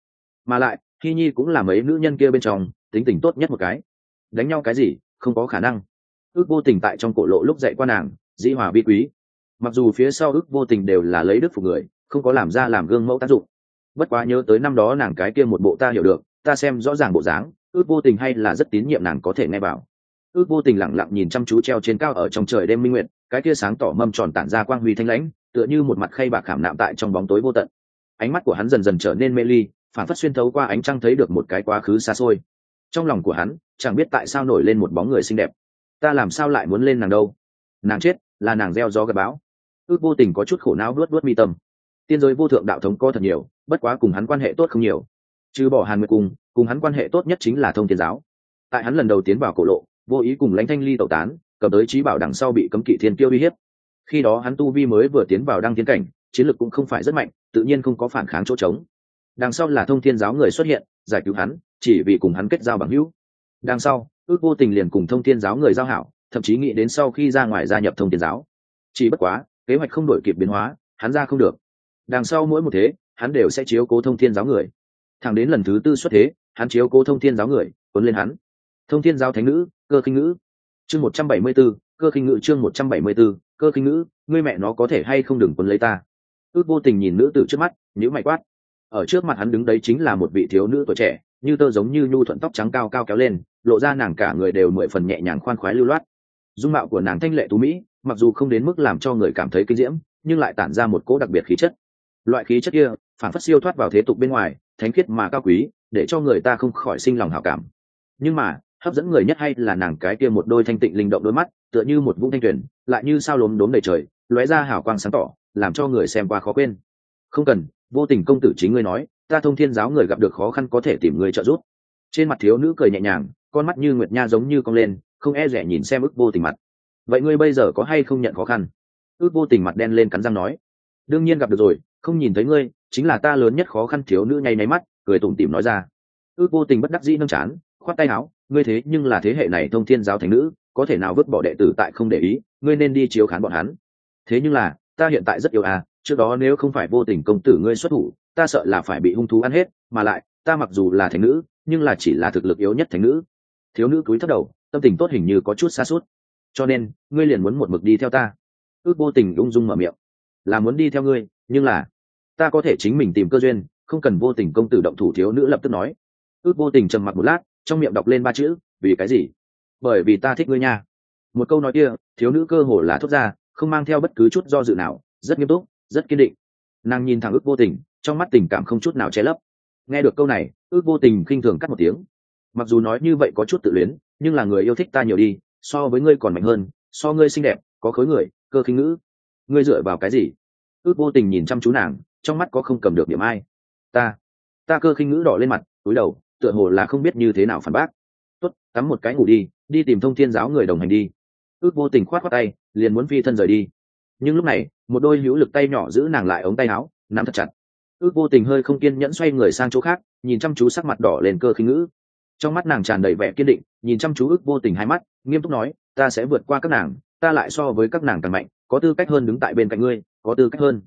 Mà lại hy nhi cũng là mấy nữ nhân kia bên trong, tính tình tốt nhất một cái. Đánh nhau cái gì, không có khả năng. Ước vô tình tại trong cổ lộ lúc dạy qua nàng, dĩ hòa vi quý mặc dù phía sau ước vô tình đều là lấy đức phục người, không có làm ra làm gương mẫu tác dụng. Bất quá nhớ tới năm đó nàng cái kia một bộ ta hiểu được, ta xem rõ ràng bộ dáng, ước vô tình hay là rất tín nhiệm nàng có thể nghe bảo. Ước vô tình lẳng lặng nhìn chăm chú treo trên cao ở trong trời đêm minh nguyện cái kia sáng tỏ mâm tròn tản ra quang huy thanh lãnh, tựa như một mặt khay bạc khảm nạm tại trong bóng tối vô tận. Ánh mắt của hắn dần dần trở nên mê ly, phản phất xuyên thấu qua ánh trăng thấy được một cái quá khứ xa xôi. Trong lòng của hắn, chẳng biết tại sao nổi lên một bóng người xinh đẹp. Ta làm sao lại muốn lên nàng đâu? Nàng chết, là nàng gieo gió gặp bão ước vô tình có chút khổ não luốt luốt mi tâm. Tiên giới vô thượng đạo thống có thật nhiều, bất quá cùng hắn quan hệ tốt không nhiều. Trừ bỏ hàn nguyệt cùng cùng hắn quan hệ tốt nhất chính là thông thiên giáo. Tại hắn lần đầu tiến vào cổ lộ, vô ý cùng lãnh thanh ly tẩu tán, cầm tới trí bảo đằng sau bị cấm kỵ thiên tiêu uy hiếp. Khi đó hắn tu vi mới vừa tiến vào đăng tiến cảnh, chiến lược cũng không phải rất mạnh, tự nhiên không có phản kháng chỗ trống. Đằng sau là thông thiên giáo người xuất hiện, giải cứu hắn, chỉ vì cùng hắn kết giao bằng hữu. Đằng sau, ước vô tình liền cùng thông thiên giáo người giao hảo, thậm chí nghĩ đến sau khi ra ngoài gia nhập thông thiên giáo. Chỉ bất quá kế hoạch không đổi kịp biến hóa, hắn ra không được. Đằng sau mỗi một thế, hắn đều sẽ chiếu cố thông thiên giáo người. Thẳng đến lần thứ tư xuất thế, hắn chiếu cố thông thiên giáo người, cuốn lên hắn. Thông thiên giáo thánh nữ, cơ khinh ngữ. Chương một trăm bảy mươi b ố cơ khinh ngữ chương một trăm bảy mươi b ố cơ khinh ngữ, ngươi mẹ nó có thể hay không đừng cuốn lấy ta. Ước vô tình nhìn nữ tử trước mắt nhữ mày quát. Ở trước mặt hắn đứng đấy chính là một vị thiếu nữ tuổi trẻ, như tơ giống như nhu thuận tóc trắng cao cao kéo lên, lộ ra nàng cả người đều mười phần nhẹ nhàng khoan khoái lưu loát. Dung mạo của nàng thanh lệ tú mỹ mặc dù không đến mức làm cho người cảm thấy kinh diễm, nhưng lại tản ra một cỗ đặc biệt khí chất. Loại khí chất kia, phản phất siêu thoát vào thế tục bên ngoài, thánh khiết mà cao quý, để cho người ta không khỏi sinh lòng hảo cảm. Nhưng mà, hấp dẫn người nhất hay là nàng cái kia một đôi thanh tịnh linh động đôi mắt, tựa như một vũng thanh tuyển lại như sao lốm đốm đầy trời, lóe ra hào quang sáng tỏ, làm cho người xem qua khó quên. Không cần, vô tình công tử chính ngươi nói, ta thông thiên giáo người gặp được khó khăn có thể tìm người trợ giúp. Trên mặt thiếu nữ cười nhẹ nhàng, con mắt như nguyệt nha giống như cong lên, không e rẻ nhìn xem ức vô tình mặt vậy ngươi bây giờ có hay không nhận khó khăn? Ước vô tình mặt đen lên cắn răng nói. Đương nhiên gặp được rồi, không nhìn thấy ngươi, chính là ta lớn nhất khó khăn thiếu nữ nháy nháy mắt, cười tủm tỉm nói ra. Ước vô tình bất đắc dĩ nâng chán, khoát tay áo, ngươi thế nhưng là thế hệ này thông thiên giáo thành nữ, có thể nào vứt bỏ đệ tử tại không để ý, ngươi nên đi chiếu khán bọn hắn. Thế nhưng là, ta hiện tại rất yêu à trước đó nếu không phải vô tình công tử ngươi xuất thủ, ta sợ là phải bị hung thú ăn hết, mà lại, ta mặc dù là thành nữ, nhưng là chỉ là thực lực yếu nhất thành nữ. Thiếu nữ cúi thấp đầu, tâm tình tốt hình như có chút xa suốt cho nên, ngươi liền muốn một mực đi theo ta. Ước vô tình ung dung mở miệng. Là muốn đi theo ngươi, nhưng là, ta có thể chính mình tìm cơ duyên, không cần vô tình công tử động thủ thiếu nữ lập tức nói. Ước vô tình trầm mặc một lát, trong miệng đọc lên ba chữ, vì cái gì? Bởi vì ta thích ngươi nha. Một câu nói kia, thiếu nữ cơ hồ là thốt ra, không mang theo bất cứ chút do dự nào, rất nghiêm túc, rất kiên định. Nàng nhìn thẳng ước vô tình, trong mắt tình cảm không chút nào che lấp. Nghe được câu này, ước vô tình khinh thường cắt một tiếng. Mặc dù nói như vậy có chút tự luyến, nhưng là người yêu thích ta nhiều đi so với ngươi còn mạnh hơn so ngươi xinh đẹp có khối người cơ khinh ngữ. Ngươi dựa vào cái gì? Ước vô tình nhìn chăm chú nàng trong mắt có không cầm được điểm ai. Ta ta cơ khinh ngữ đỏ lên mặt túi đầu tựa hồ là không biết như thế nào phản bác. Tuất, tắm một cái ngủ đi đi tìm thông thiên giáo người đồng hành đi. Ước vô tình khoát khoát tay liền muốn phi thân rời đi. Nhưng lúc này một đôi hữu lực tay nhỏ giữ nàng lại ống tay áo nắm thật chặt. Ước vô tình hơi không kiên nhẫn xoay người sang chỗ khác nhìn chăm chú sắc mặt đỏ lên cơ khinh ngữ trong mắt nàng tràn đầy vẻ kiên định, nhìn chăm chú ước vô tình hai mắt, nghiêm túc nói, ta sẽ vượt qua các nàng, ta lại so với các nàng càng mạnh, có tư cách hơn đứng tại bên cạnh ngươi, có tư cách hơn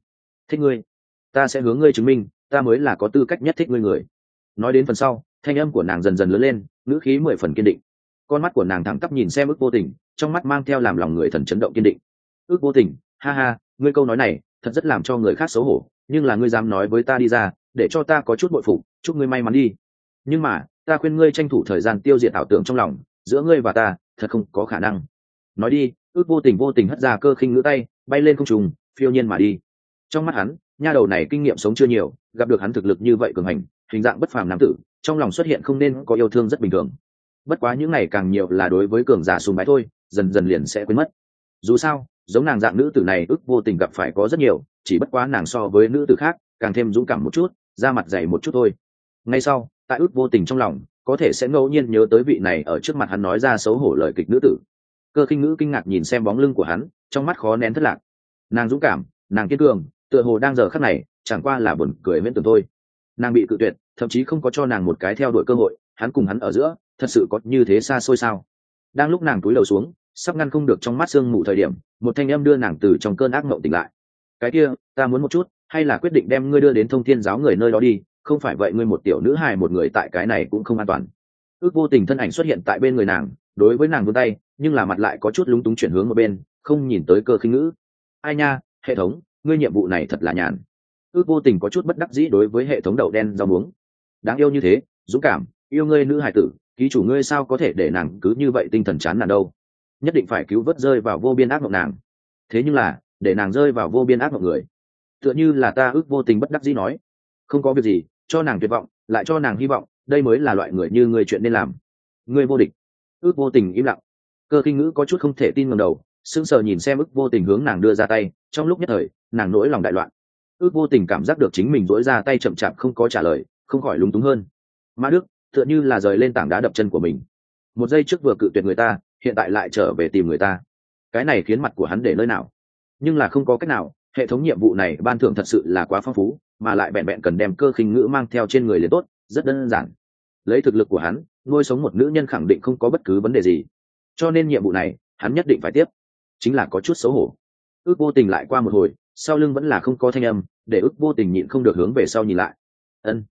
thích ngươi. Ta sẽ hướng ngươi chứng minh, ta mới là có tư cách nhất thích ngươi người. Nói đến phần sau, thanh âm của nàng dần dần lớn lên, ngữ khí mười phần kiên định. Con mắt của nàng thẳng tắp nhìn xem ước vô tình, trong mắt mang theo làm lòng người thần chấn động kiên định. Ước vô tình, ha ha, ngươi câu nói này thật rất làm cho người khác xấu hổ, nhưng là ngươi dám nói với ta đi ra, để cho ta có chút bội phục, chúc ngươi may mắn đi. Nhưng mà ta khuyên ngươi tranh thủ thời gian tiêu diệt ảo tưởng trong lòng, giữa ngươi và ta, thật không có khả năng. Nói đi, ước vô tình vô tình hất ra cơ khinh ngữ tay, bay lên không trùng phiêu nhiên mà đi. Trong mắt hắn, nha đầu này kinh nghiệm sống chưa nhiều, gặp được hắn thực lực như vậy cường hành, hình dạng bất phàm nam tử, trong lòng xuất hiện không nên có yêu thương rất bình thường. Bất quá những này càng nhiều là đối với cường giả sùng bái thôi, dần dần liền sẽ quên mất. Dù sao, giống nàng dạng nữ tử này ước vô tình gặp phải có rất nhiều, chỉ bất quá nàng so với nữ tử khác, càng thêm dũng cảm một chút, da mặt dày một chút thôi. Ngay sau tại ước vô tình trong lòng, có thể sẽ ngẫu nhiên nhớ tới vị này ở trước mặt hắn nói ra xấu hổ lời kịch nữ tử. Cơ khinh ngữ kinh ngạc nhìn xem bóng lưng của hắn, trong mắt khó nén thất lạc. Nàng dũng cảm, nàng kiên cường, tựa hồ đang giờ khắc này, chẳng qua là buồn cười miễn tưởng thôi. Nàng bị cự tuyệt, thậm chí không có cho nàng một cái theo đuổi cơ hội, hắn cùng hắn ở giữa, thật sự có như thế xa xôi sao? Đang lúc nàng túi đầu xuống, sắp ngăn không được trong mắt sương mù thời điểm, một thanh âm đưa nàng từ trong cơn ác mộng tỉnh lại. Cái kia, ta muốn một chút, hay là quyết định đem ngươi đưa đến thông thiên giáo người nơi đó đi không phải vậy ngươi một tiểu nữ hài một người tại cái này cũng không an toàn. Ước vô tình thân ảnh xuất hiện tại bên người nàng, đối với nàng vươn tay, nhưng là mặt lại có chút lúng túng chuyển hướng một bên, không nhìn tới cơ khinh ngữ. Ai nha, hệ thống, ngươi nhiệm vụ này thật là nhàn. Ước vô tình có chút bất đắc dĩ đối với hệ thống đậu đen rau muống. Đáng yêu như thế, dũng cảm, yêu ngươi nữ hài tử, ký chủ ngươi sao có thể để nàng cứ như vậy tinh thần chán nản đâu. Nhất định phải cứu vớt rơi vào vô biên ác mộng nàng. Thế nhưng là, để nàng rơi vào vô biên ác mộng người. Tựa như là ta ước vô tình bất đắc dĩ nói. Không có việc gì cho nàng tuyệt vọng, lại cho nàng hy vọng, đây mới là loại người như người chuyện nên làm. Người vô địch. Ước vô tình im lặng. Cơ kinh ngữ có chút không thể tin ngầm đầu, sững sờ nhìn xem ước vô tình hướng nàng đưa ra tay, trong lúc nhất thời, nàng nỗi lòng đại loạn. Ước vô tình cảm giác được chính mình dỗi ra tay chậm chạp không có trả lời, không khỏi lúng túng hơn. Mã đức, tựa như là rời lên tảng đá đập chân của mình. Một giây trước vừa cự tuyệt người ta, hiện tại lại trở về tìm người ta. Cái này khiến mặt của hắn để nơi nào? Nhưng là không có cách nào, hệ thống nhiệm vụ này ban thưởng thật sự là quá phong phú mà lại bẹn bẹn cần đem cơ khinh ngữ mang theo trên người liền tốt, rất đơn giản. Lấy thực lực của hắn, nuôi sống một nữ nhân khẳng định không có bất cứ vấn đề gì. Cho nên nhiệm vụ này, hắn nhất định phải tiếp. Chính là có chút xấu hổ. Ước vô tình lại qua một hồi, sau lưng vẫn là không có thanh âm, để ước vô tình nhịn không được hướng về sau nhìn lại. Ân.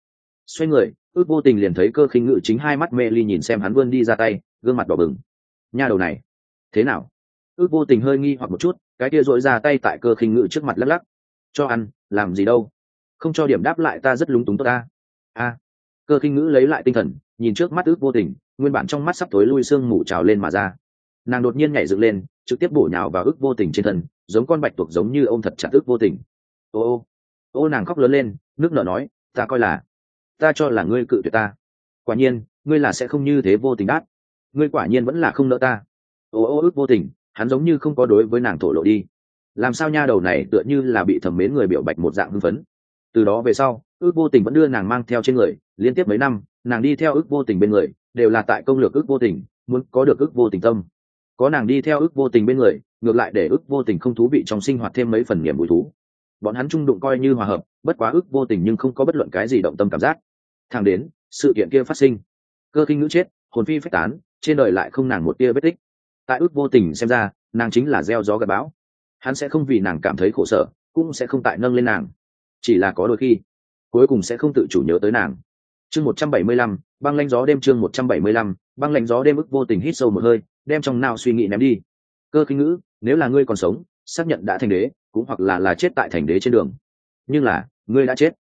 Xoay người, ước vô tình liền thấy cơ khinh ngự chính hai mắt mê ly nhìn xem hắn vươn đi ra tay, gương mặt đỏ bừng. Nha đầu này, thế nào? Ước vô tình hơi nghi hoặc một chút, cái kia dội ra tay tại cơ khinh ngự trước mặt lắc lắc. Cho ăn, làm gì đâu? Không cho điểm đáp lại ta rất lúng túng tốt ta. A. Cơ khinh ngữ lấy lại tinh thần, nhìn trước mắt ước vô tình, nguyên bản trong mắt sắp tối lui sương mù trào lên mà ra. Nàng đột nhiên nhảy dựng lên, trực tiếp bổ nhào vào ước vô tình trên thân, giống con bạch tuộc giống như ô m thật chặt ước vô tình. Ô ô. Ô, nàng khóc lớn lên, nước nở nói, ta coi là, ta cho là ngươi cự tuyệt ta. Quả nhiên, ngươi là sẽ không như thế vô tình đát ngươi quả nhiên vẫn là không nỡ ta. Ô ô, ước vô tình, hắn giống như không có đối với nàng thổ lộ đi. Làm sao nha, đầu này tựa như là bị thẩm mến người biểu bạch một dạng hưng phấn từ đó về sau, ước vô tình vẫn đưa nàng mang theo trên người, liên tiếp mấy năm, nàng đi theo ước vô tình bên người, đều là tại công lược ước vô tình, muốn có được ước vô tình tâm. Có nàng đi theo ước vô tình bên người, ngược lại để ước vô tình không thú vị trong sinh hoạt thêm mấy phần niềm bùi thú. Bọn hắn trung đụng coi như hòa hợp, bất quá ước vô tình nhưng không có bất luận cái gì động tâm cảm giác. Thang đến, sự kiện kia phát sinh. Cơ kinh ngữ chết, hồn phi phách tán, trên đời lại không nàng một tia vết tích. Tại ước vô tình xem ra, nàng chính là gieo gió gặp bão. Hắn sẽ không vì nàng cảm thấy khổ sở, cũng sẽ không tại nâng lên nàng chỉ là có đôi khi, cuối cùng sẽ không tự chủ nhớ tới nàng. Chương một trăm bảy mươi lăm, băng lanh gió đêm chương một trăm bảy mươi lăm, băng lanh gió đêm ức vô tình hít sâu một hơi, đem trong nào suy nghĩ ném đi. Cơ khinh ngữ, nếu là ngươi còn sống, xác nhận đã thành đế, cũng hoặc là là chết tại thành đế trên đường. Nhưng là, ngươi đã chết.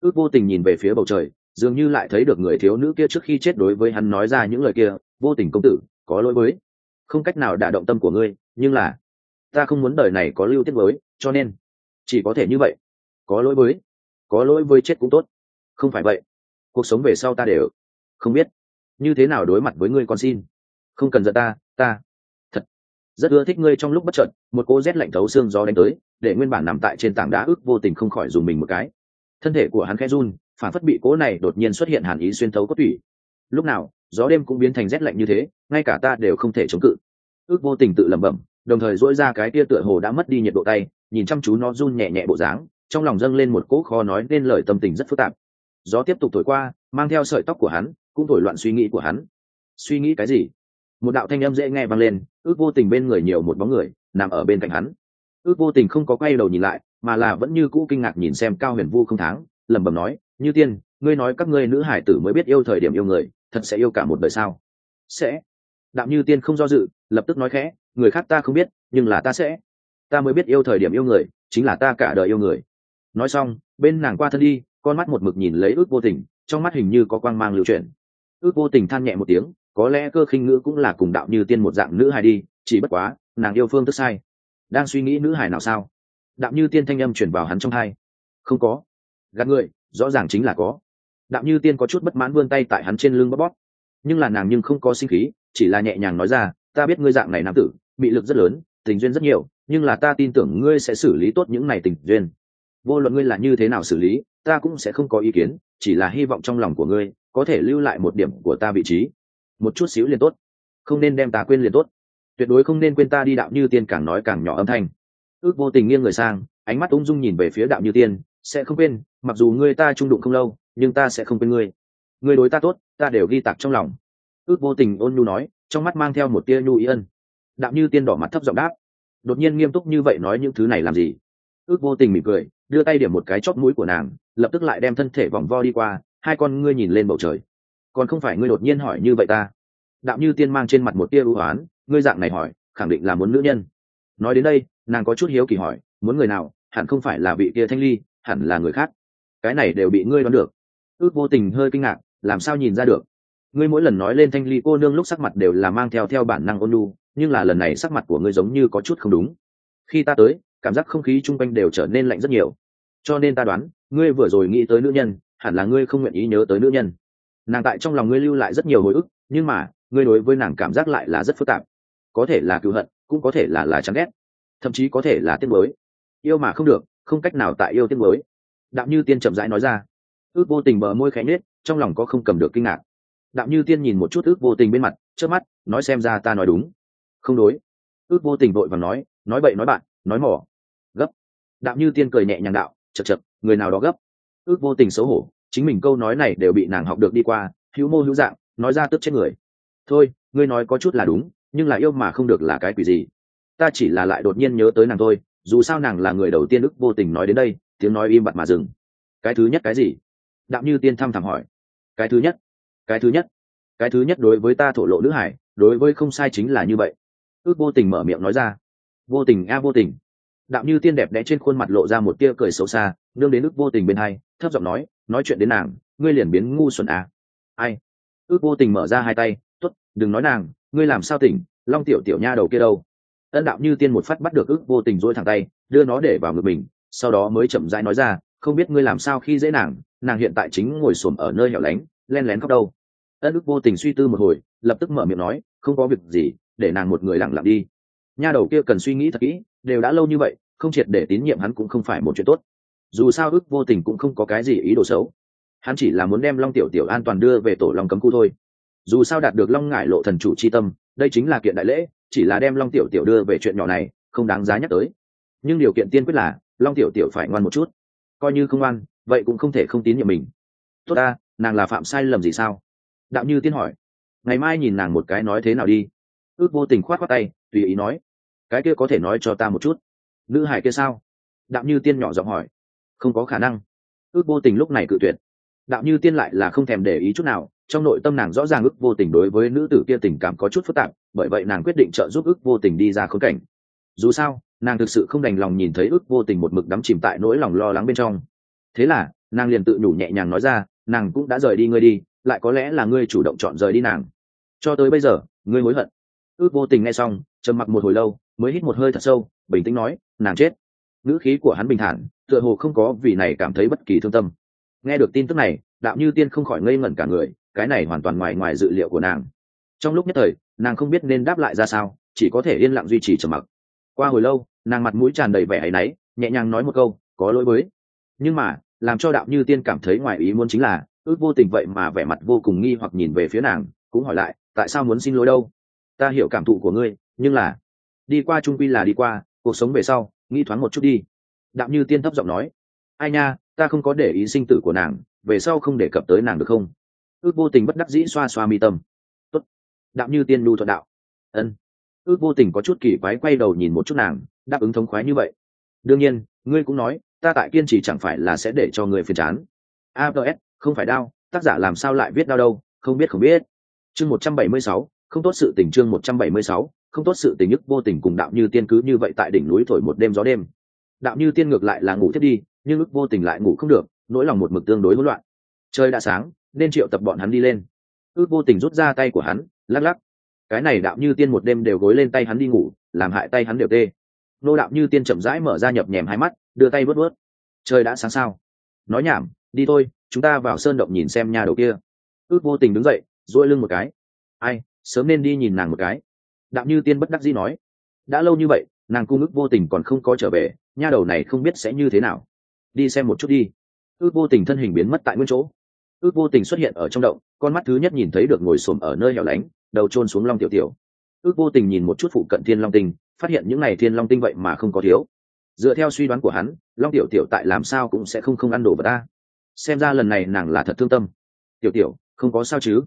Ước vô tình nhìn về phía bầu trời, dường như lại thấy được người thiếu nữ kia trước khi chết đối với hắn nói ra những lời kia, vô tình công tử, có lỗi với. Không cách nào đả động tâm của ngươi, nhưng là, ta không muốn đời này có lưu tiết với, cho nên, chỉ có thể như vậy có lỗi với, có lỗi với chết cũng tốt. Không phải vậy, cuộc sống về sau ta đều không biết. Như thế nào đối mặt với ngươi con xin? Không cần giận ta ta thật rất ưa thích ngươi. Trong lúc bất chợt, một cô rét lạnh thấu xương gió đánh tới, để nguyên bản nằm tại trên tảng đá ước vô tình không khỏi dùng mình một cái. Thân thể của hắn khẽ run, phản phất bị cố này đột nhiên xuất hiện hàn ý xuyên thấu có tủy. Lúc nào, gió đêm cũng biến thành rét lạnh như thế, ngay cả ta đều không thể chống cự. Ước vô tình tự lẩm bẩm, đồng thời dỗi ra cái tia tựa hồ đã mất đi nhiệt độ tay, nhìn chăm chú nó run nhẹ nhẹ bộ dáng trong lòng dâng lên một cỗ khó nói nên lời tâm tình rất phức tạp. Gió tiếp tục thổi qua, mang theo sợi tóc của hắn, cũng thổi loạn suy nghĩ của hắn. Suy nghĩ cái gì? Một đạo thanh âm dễ nghe vang lên, ước vô tình bên người nhiều một bóng người, nằm ở bên cạnh hắn. Ước vô tình không có quay đầu nhìn lại, mà là vẫn như cũ kinh ngạc nhìn xem cao huyền vu không tháng lẩm bẩm nói, như tiên, ngươi nói các ngươi nữ hải tử mới biết yêu thời điểm yêu người, thật sẽ yêu cả một đời sao? Sẽ. Đạo như tiên không do dự, lập tức nói khẽ, người khác ta không biết, nhưng là ta sẽ. Ta mới biết yêu thời điểm yêu người, chính là ta cả đời yêu người nói xong, bên nàng qua thân đi, con mắt một mực nhìn lấy ước vô tình, trong mắt hình như có quang mang lưu chuyển. Ước vô tình than nhẹ một tiếng, có lẽ cơ khinh ngữ cũng là cùng đạo như tiên một dạng nữ hài đi, chỉ bất quá, nàng yêu phương tức sai. Đang suy nghĩ nữ hài nào sao? Đạo như tiên thanh âm chuyển vào hắn trong hai. Không có. Gạt người, rõ ràng chính là có. Đạo như tiên có chút bất mãn vươn tay tại hắn trên lưng bóp bóp. Nhưng là nàng nhưng không có sinh khí, chỉ là nhẹ nhàng nói ra, ta biết ngươi dạng này nam tử, bị lực rất lớn, tình duyên rất nhiều, nhưng là ta tin tưởng ngươi sẽ xử lý tốt những này tình duyên vô luận ngươi là như thế nào xử lý, ta cũng sẽ không có ý kiến, chỉ là hy vọng trong lòng của ngươi có thể lưu lại một điểm của ta vị trí. Một chút xíu liền tốt. Không nên đem ta quên liền tốt. Tuyệt đối không nên quên ta đi đạo như tiên càng nói càng nhỏ âm thanh. Ước vô tình nghiêng người sang, ánh mắt ung dung nhìn về phía đạo như tiên, sẽ không quên, mặc dù ngươi ta trung đụng không lâu, nhưng ta sẽ không quên ngươi. Ngươi đối ta tốt, ta đều ghi tặc trong lòng. Ước vô tình ôn nhu nói, trong mắt mang theo một tia nhu ý ân. Đạo như tiên đỏ mặt thấp giọng đáp, đột nhiên nghiêm túc như vậy nói những thứ này làm gì? Ước vô tình mỉm cười đưa tay điểm một cái chóp mũi của nàng, lập tức lại đem thân thể vòng vo đi qua, hai con ngươi nhìn lên bầu trời. Còn không phải ngươi đột nhiên hỏi như vậy ta? Đạo như tiên mang trên mặt một tia ưu oán, ngươi dạng này hỏi, khẳng định là muốn nữ nhân. Nói đến đây, nàng có chút hiếu kỳ hỏi, muốn người nào, hẳn không phải là vị kia thanh ly, hẳn là người khác. Cái này đều bị ngươi đoán được. Ước vô tình hơi kinh ngạc, làm sao nhìn ra được? Ngươi mỗi lần nói lên thanh ly cô nương lúc sắc mặt đều là mang theo theo bản năng ôn lu nhưng là lần này sắc mặt của ngươi giống như có chút không đúng. Khi ta tới cảm giác không khí chung quanh đều trở nên lạnh rất nhiều. Cho nên ta đoán, ngươi vừa rồi nghĩ tới nữ nhân, hẳn là ngươi không nguyện ý nhớ tới nữ nhân. Nàng tại trong lòng ngươi lưu lại rất nhiều hồi ức, nhưng mà, ngươi đối với nàng cảm giác lại là rất phức tạp. Có thể là cựu hận, cũng có thể là là chán ghét. Thậm chí có thể là tiếc mới yêu mà không được, không cách nào tại yêu tiếc mới đạo như tiên chậm rãi nói ra. Ước vô tình bờ môi khẽ nết trong lòng có không cầm được kinh ngạc. Đạo như tiên nhìn một chút ước vô tình bên mặt trước mắt, nói xem ra ta nói đúng. Không đối. Ước vô tình vội và nói nói bậy nói bạn, nói mỏ đạo như tiên cười nhẹ nhàng đạo chật chật người nào đó gấp. Ước vô tình xấu hổ, chính mình câu nói này đều bị nàng học được đi qua, hữu mô hữu dạng, nói ra tức chết người. Thôi, ngươi nói có chút là đúng, nhưng là yêu mà không được là cái quỷ gì? Ta chỉ là lại đột nhiên nhớ tới nàng thôi, dù sao nàng là người đầu tiên ức vô tình nói đến đây, tiếng nói im bặt mà dừng. Cái thứ nhất cái gì? Đạo như tiên thăm thẳm hỏi. Cái thứ nhất, cái thứ nhất, cái thứ nhất đối với ta thổ lộ nữ hải, đối với không sai chính là như vậy. Ước vô tình mở miệng nói ra. Vô tình a, vô tình đạo như tiên đẹp đẽ trên khuôn mặt lộ ra một tia cười xấu xa, nương đến ước vô tình bên hai, thấp giọng nói nói chuyện đến nàng, ngươi liền biến ngu xuẩn à. ai? Ước vô tình mở ra hai tay t ố t đừng nói nàng, ngươi làm sao tỉnh, long tiểu tiểu nha đầu kia đâu? Ân đạo như tiên một phát bắt được ước vô tình dỗi thẳng tay, đưa nó để vào ngực mình, sau đó mới chậm rãi nói ra, không biết ngươi làm sao khi dễ nàng nàng hiện tại chính ngồi xổm ở nơi hẻo lánh, len lén khóc đâu. Ân ước vô tình suy tư một hồi, lập tức mở miệng nói, không có việc gì, để nàng một người lặng lặng đi nha đầu kia cần suy nghĩ thật kỹ, đều đã lâu như vậy, không triệt để tín nhiệm hắn cũng không phải một chuyện tốt. Dù sao ước vô tình cũng không có cái gì ý đồ xấu. Hắn chỉ là muốn đem long tiểu tiểu an toàn đưa về tổ long cấm khu thôi. Dù sao đạt được long ngải lộ thần chủ c h i tâm, đây chính là kiện đại lễ, chỉ là đem long tiểu tiểu đưa về chuyện nhỏ này, không đáng giá nhắc tới. Nhưng điều kiện tiên quyết là, long tiểu tiểu phải ngoan một chút. Coi như không ngoan, vậy cũng không thể không tín nhiệm mình. Tốt ta, nàng là phạm sai lầm gì sao? Đạo như tiên hỏi. Ngày mai nhìn nàng một cái nói thế nào đi. Ước vô tình khoát khoát tay, tùy ý nói cái kia có thể nói cho ta một chút. Nữ hải kia sao? Đạo như tiên nhỏ giọng hỏi. Không có khả năng. Ước vô tình lúc này cự tuyệt. Đạo như tiên lại là không thèm để ý chút nào, trong nội tâm nàng rõ ràng ước vô tình đối với nữ tử kia tình cảm có chút phức tạp, bởi vậy nàng quyết định trợ giúp ước vô tình đi ra khốn cảnh. Dù sao, nàng thực sự không đành lòng nhìn thấy ước vô tình một mực đắm chìm tại nỗi lòng lo lắng bên trong. Thế là, nàng liền tự nhủ nhẹ nhàng nói ra, nàng cũng đã rời đi ngươi đi, lại có lẽ là ngươi chủ động chọn rời đi nàng. Cho tới bây giờ, ngươi hối hận. Ước vô tình nghe xong, trầm mặc một hồi lâu mới hít một hơi thật sâu, bình tĩnh nói, nàng chết. Ngữ khí của hắn bình thản, tựa hồ không có vì này cảm thấy bất kỳ thương tâm. Nghe được tin tức này đạo như tiên không khỏi ngây ngẩn cả người, cái này hoàn toàn ngoài ngoài dự liệu của nàng. Trong lúc nhất thời, nàng không biết nên đáp lại ra sao, chỉ có thể yên lặng duy trì trầm mặc. Qua hồi lâu, nàng mặt mũi tràn đầy vẻ áy náy, nhẹ nhàng nói một câu, có lỗi với. Nhưng mà, làm cho đạo như tiên cảm thấy ngoài ý muốn chính là, ước vô tình vậy mà vẻ mặt vô cùng nghi hoặc nhìn về phía nàng, cũng hỏi lại, tại sao muốn xin lỗi đâu? Ta hiểu cảm thụ của ngươi, nhưng là đi qua trung quy là đi qua, cuộc sống về sau, nghĩ thoáng một chút đi. Đạo như tiên thấp giọng nói. Ai nha, ta không có để ý sinh tử của nàng, về sau không đề cập tới nàng được không? Ước vô tình bất đắc dĩ xoa xoa mi tâm. Tốt. đạo như tiên lưu thuận đạo. Ân. Ước vô tình có chút kỳ quái quay đầu nhìn một chút nàng, đáp ứng thống khoái như vậy. Đương nhiên, ngươi cũng nói, ta tại kiên trì chẳng phải là sẽ để cho người phiền chán. Abs không phải đau, tác giả làm sao lại viết đau đâu, không biết không biết. Chương một trăm bảy mươi sáu, không tốt sự tình chương một trăm bảy mươi sáu không tốt sự tình nhức vô tình cùng đạo như tiên cứ như vậy tại đỉnh núi thổi một đêm gió đêm. Đạo như tiên ngược lại là ngủ thiết đi, nhưng ức vô tình lại ngủ không được, nỗi lòng một mực tương đối hỗn loạn. Trời đã sáng, nên triệu tập bọn hắn đi lên. Ước vô tình rút ra tay của hắn, lắc lắc. Cái này đạo như tiên một đêm đều gối lên tay hắn đi ngủ, làm hại tay hắn đều tê. Nô đạo như tiên chậm rãi mở ra nhập nhèm hai mắt, đưa tay vớt vớt. Trời đã sáng sao? Nói nhảm, đi thôi, chúng ta vào sơn động nhìn xem nhà đầu kia. Ước vô tình đứng dậy dỗi lưng một cái. Ai, sớm nên đi nhìn nàng một cái đạo như tiên bất đắc dĩ nói, đã lâu như vậy, nàng cung ước vô tình còn không có trở về, nha đầu này không biết sẽ như thế nào. Đi xem một chút đi. Ước vô tình thân hình biến mất tại nguyên chỗ. Ước vô tình xuất hiện ở trong động, con mắt thứ nhất nhìn thấy được ngồi xổm ở nơi hẻo lánh, đầu trôn xuống long tiểu tiểu. Ước vô tình nhìn một chút phụ cận thiên long tinh, phát hiện những n à y thiên long tinh vậy mà không có thiếu. Dựa theo suy đoán của hắn, long tiểu tiểu tại làm sao cũng sẽ không không ăn đồ vật ta. Xem ra lần này nàng là thật thương tâm. Tiểu tiểu, không có sao chứ?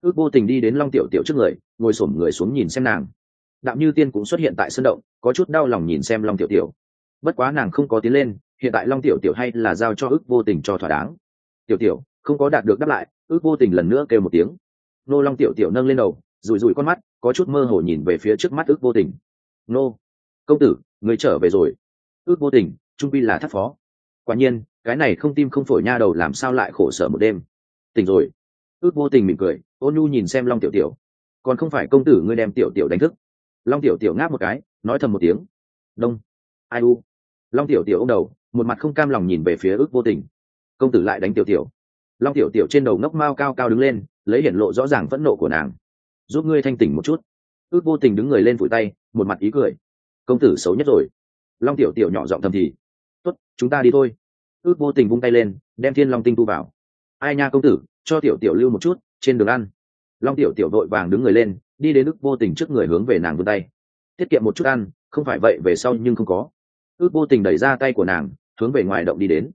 Ước vô tình đi đến long tiểu tiểu trước người, ngồi s ổ m người xuống nhìn xem nàng. Đạo như tiên cũng xuất hiện tại sân động, có chút đau lòng nhìn xem long tiểu tiểu. Bất quá nàng không có tiến lên, hiện tại long tiểu tiểu hay là giao cho ước vô tình cho thỏa đáng. Tiểu tiểu, không có đạt được đáp lại, ước vô tình lần nữa kêu một tiếng. Nô long tiểu tiểu nâng lên đầu rùi rùi con mắt, có chút mơ hồ nhìn về phía trước mắt ước vô tình. Nô, công tử, người trở về rồi. Ước vô tình, trung pi là thắt phó. Quả nhiên, cái này không tim không phổi nha đầu làm sao lại khổ sở một đêm. Tỉnh rồi ước vô tình mỉm cười, ôn nhu nhìn xem long tiểu tiểu. Còn không phải công tử ngươi đem tiểu tiểu đánh thức. Long tiểu tiểu ngáp một cái, nói thầm một tiếng. Đông. Ai u. Long tiểu tiểu ô m đầu, một mặt không cam lòng nhìn về phía ước vô tình. Công tử lại đánh tiểu tiểu. Long tiểu tiểu trên đầu ngốc mao cao cao đứng lên, lấy hiển lộ rõ ràng phẫn nộ của nàng. Giúp ngươi thanh tỉnh một chút. Ước vô tình đứng người lên vùi tay, một mặt ý cười. Công tử xấu nhất rồi. Long tiểu tiểu nhỏ giọng thầm thì. Tốt, chúng ta đi thôi. Ước vô tình vung tay lên, đem thiên long tinh tu vào. Ai nha công tử cho tiểu tiểu lưu một chút, trên đường ăn. Long tiểu tiểu vội vàng đứng người lên, đi đến ước vô tình trước người hướng về nàng vươn tay. Tiết kiệm một chút ăn, không phải vậy về sau nhưng không có. Ước vô tình đẩy ra tay của nàng, hướng về ngoài động đi đến.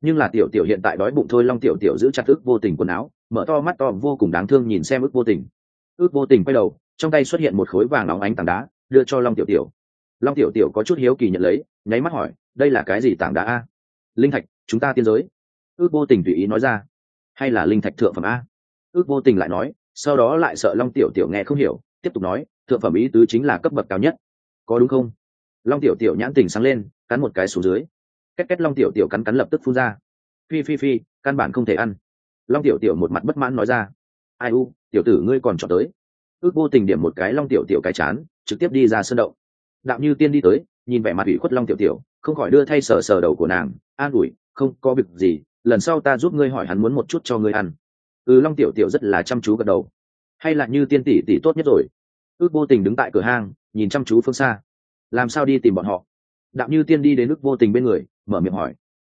Nhưng là tiểu tiểu hiện tại đói bụng thôi, long tiểu tiểu giữ chặt ước vô tình quần áo, mở to mắt to, vô cùng đáng thương nhìn xem ước vô tình. Ước vô tình quay đầu, trong tay xuất hiện một khối vàng óng ánh tảng đá, đưa cho long tiểu tiểu. Long tiểu tiểu có chút hiếu kỳ nhận lấy, nháy mắt hỏi, đây là cái gì tảng đá a? Linh thạch, chúng ta tiên giới. Ước vô tình tùy ý nói ra hay là linh thạch thượng phẩm a? Ước vô tình lại nói, sau đó lại sợ long tiểu tiểu nghe không hiểu, tiếp tục nói, thượng phẩm ý tứ chính là cấp bậc cao nhất. Có đúng không? Long tiểu tiểu nhãn tình sáng lên, cắn một cái xuống dưới. Cách cách long tiểu tiểu cắn cắn lập tức phun ra. Phi phi phi, căn bản không thể ăn. Long tiểu tiểu một mặt bất mãn nói ra. Ai u, tiểu tử ngươi còn chọn tới. Ước vô tình điểm một cái long tiểu tiểu cái chán, trực tiếp đi ra sân động. Đạo như tiên đi tới, nhìn vẻ mặt ủy khuất long tiểu tiểu, không khỏi đưa thay sờ sờ đầu của nàng. An ủi, không có việc gì lần sau ta giúp ngươi hỏi hắn muốn một chút cho ngươi ăn. Ừ long tiểu tiểu rất là chăm chú gật đầu. Hay là như tiên tỷ tỷ tốt nhất rồi. Ước vô tình đứng tại cửa hang, nhìn chăm chú phương xa. Làm sao đi tìm bọn họ? Đạo như tiên đi đến ước vô tình bên người, mở miệng hỏi.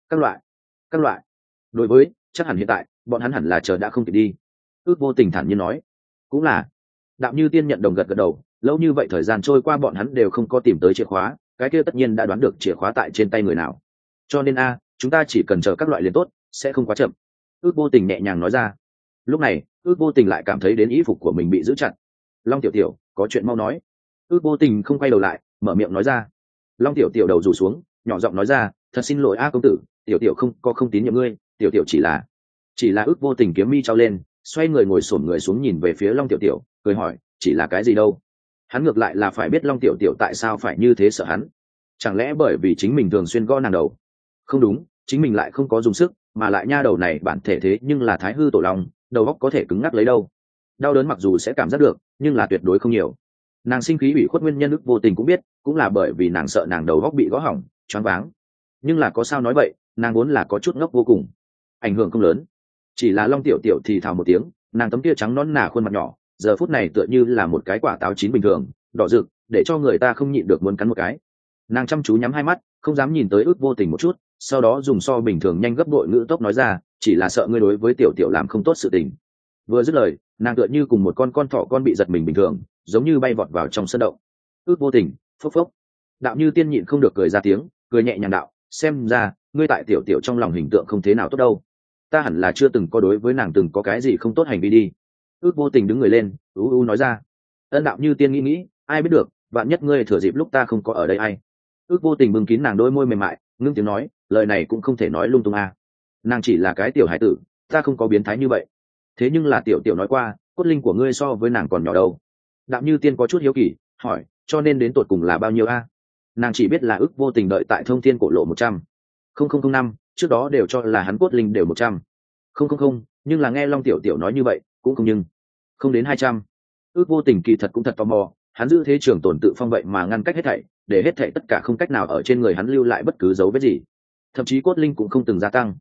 Các loại các loại. Đối với, chắc hẳn hiện tại, bọn hắn hẳn là chờ đã không kịp đi. Ước vô tình thản nhiên nói. Cũng là. Đạo như tiên nhận đồng gật gật đầu, lâu như vậy thời gian trôi qua bọn hắn đều không có tìm tới chìa khóa, cái kia tất nhiên đã đoán được chìa khóa tại trên tay người nào. Cho nên a, chúng ta chỉ cần chờ các loại liền tốt sẽ không quá chậm. Ước vô tình nhẹ nhàng nói ra. Lúc này, ước vô tình lại cảm thấy đến ý phục của mình bị giữ chặt. Long tiểu tiểu, có chuyện mau nói. Ước vô tình không quay đầu lại, mở miệng nói ra. Long tiểu tiểu đầu rủ xuống, nhỏ giọng nói ra, thật xin lỗi a công tử, tiểu tiểu không, có không tín nhiệm ngươi, tiểu tiểu chỉ là chỉ là ước vô tình kiếm mi trao lên, xoay người ngồi sổm người xuống nhìn về phía long tiểu tiểu, cười hỏi, chỉ là cái gì đâu? Hắn ngược lại là phải biết long tiểu tiểu tại sao phải như thế sợ hắn. Chẳng lẽ bởi vì chính mình thường xuyên gõ nàng đầu? Không đúng, chính mình lại không có dùng sức mà lại nha đầu này bản thể thế nhưng là thái hư tổ lòng đầu óc có thể cứng ngắc lấy đâu. Đau đớn mặc dù sẽ cảm giác được, nhưng là tuyệt đối không nhiều. Nàng sinh khí bị khuất nguyên nhân ức vô tình cũng biết, cũng là bởi vì nàng sợ nàng đầu góc bị gõ hỏng, choáng váng. Nhưng là có sao nói vậy, nàng vốn là có chút ngốc vô cùng. Ảnh hưởng không lớn. Chỉ là long tiểu tiểu thì thào một tiếng, nàng tấm tia trắng non nà khuôn mặt nhỏ, giờ phút này tựa như là một cái quả táo chín bình thường, đỏ rực, để cho người ta không nhịn được muốn cắn một cái. Nàng chăm chú nhắm hai mắt, không dám nhìn tới ước vô tình một chút sau đó dùng so bình thường nhanh gấp đội ngữ tốc nói ra, chỉ là sợ ngươi đối với tiểu tiểu làm không tốt sự tình. Vừa dứt lời, nàng tựa như cùng một con con thỏ con bị giật mình bình thường, giống như bay vọt vào trong sân động. Ước vô tình, phốc phốc. Đạo như tiên nhịn không được cười ra tiếng, cười nhẹ nhàng đạo, xem ra, ngươi tại tiểu tiểu trong lòng hình tượng không thế nào tốt đâu. Ta hẳn là chưa từng có đối với nàng từng có cái gì không tốt hành vi đi. Ước vô tình đứng người lên u u nói ra. Ân đạo như tiên nghĩ nghĩ, ai biết được, vạn nhất ngươi thừa dịp lúc ta không có ở đây ai. Ước vô tình bưng kín nàng đôi môi mềm mại, ngưng tiếng nói lời này cũng không thể nói lung tung à. nàng chỉ là cái tiểu hải tử, ta không có biến thái như vậy. Thế nhưng là tiểu tiểu nói qua, cốt linh của ngươi so với nàng còn nhỏ đâu. Đạm như tiên có chút hiếu kỳ, hỏi, cho nên đến tột cùng là bao nhiêu a? Nàng chỉ biết là ước vô tình đợi tại thông thiên cổ lộ một trăm. Không không không năm, trước đó đều cho là hắn cốt linh đều một trăm. Không không không, nhưng là nghe long tiểu tiểu nói như vậy, cũng không nhưng. Không đến hai trăm. Ước vô tình kỳ thật cũng thật tò mò, hắn giữ thế trường tồn tự phong vậy mà ngăn cách hết thảy, để hết thảy tất cả không cách nào ở trên người hắn lưu lại bất cứ dấu vết gì thậm chí cốt linh cũng không từng gia tăng.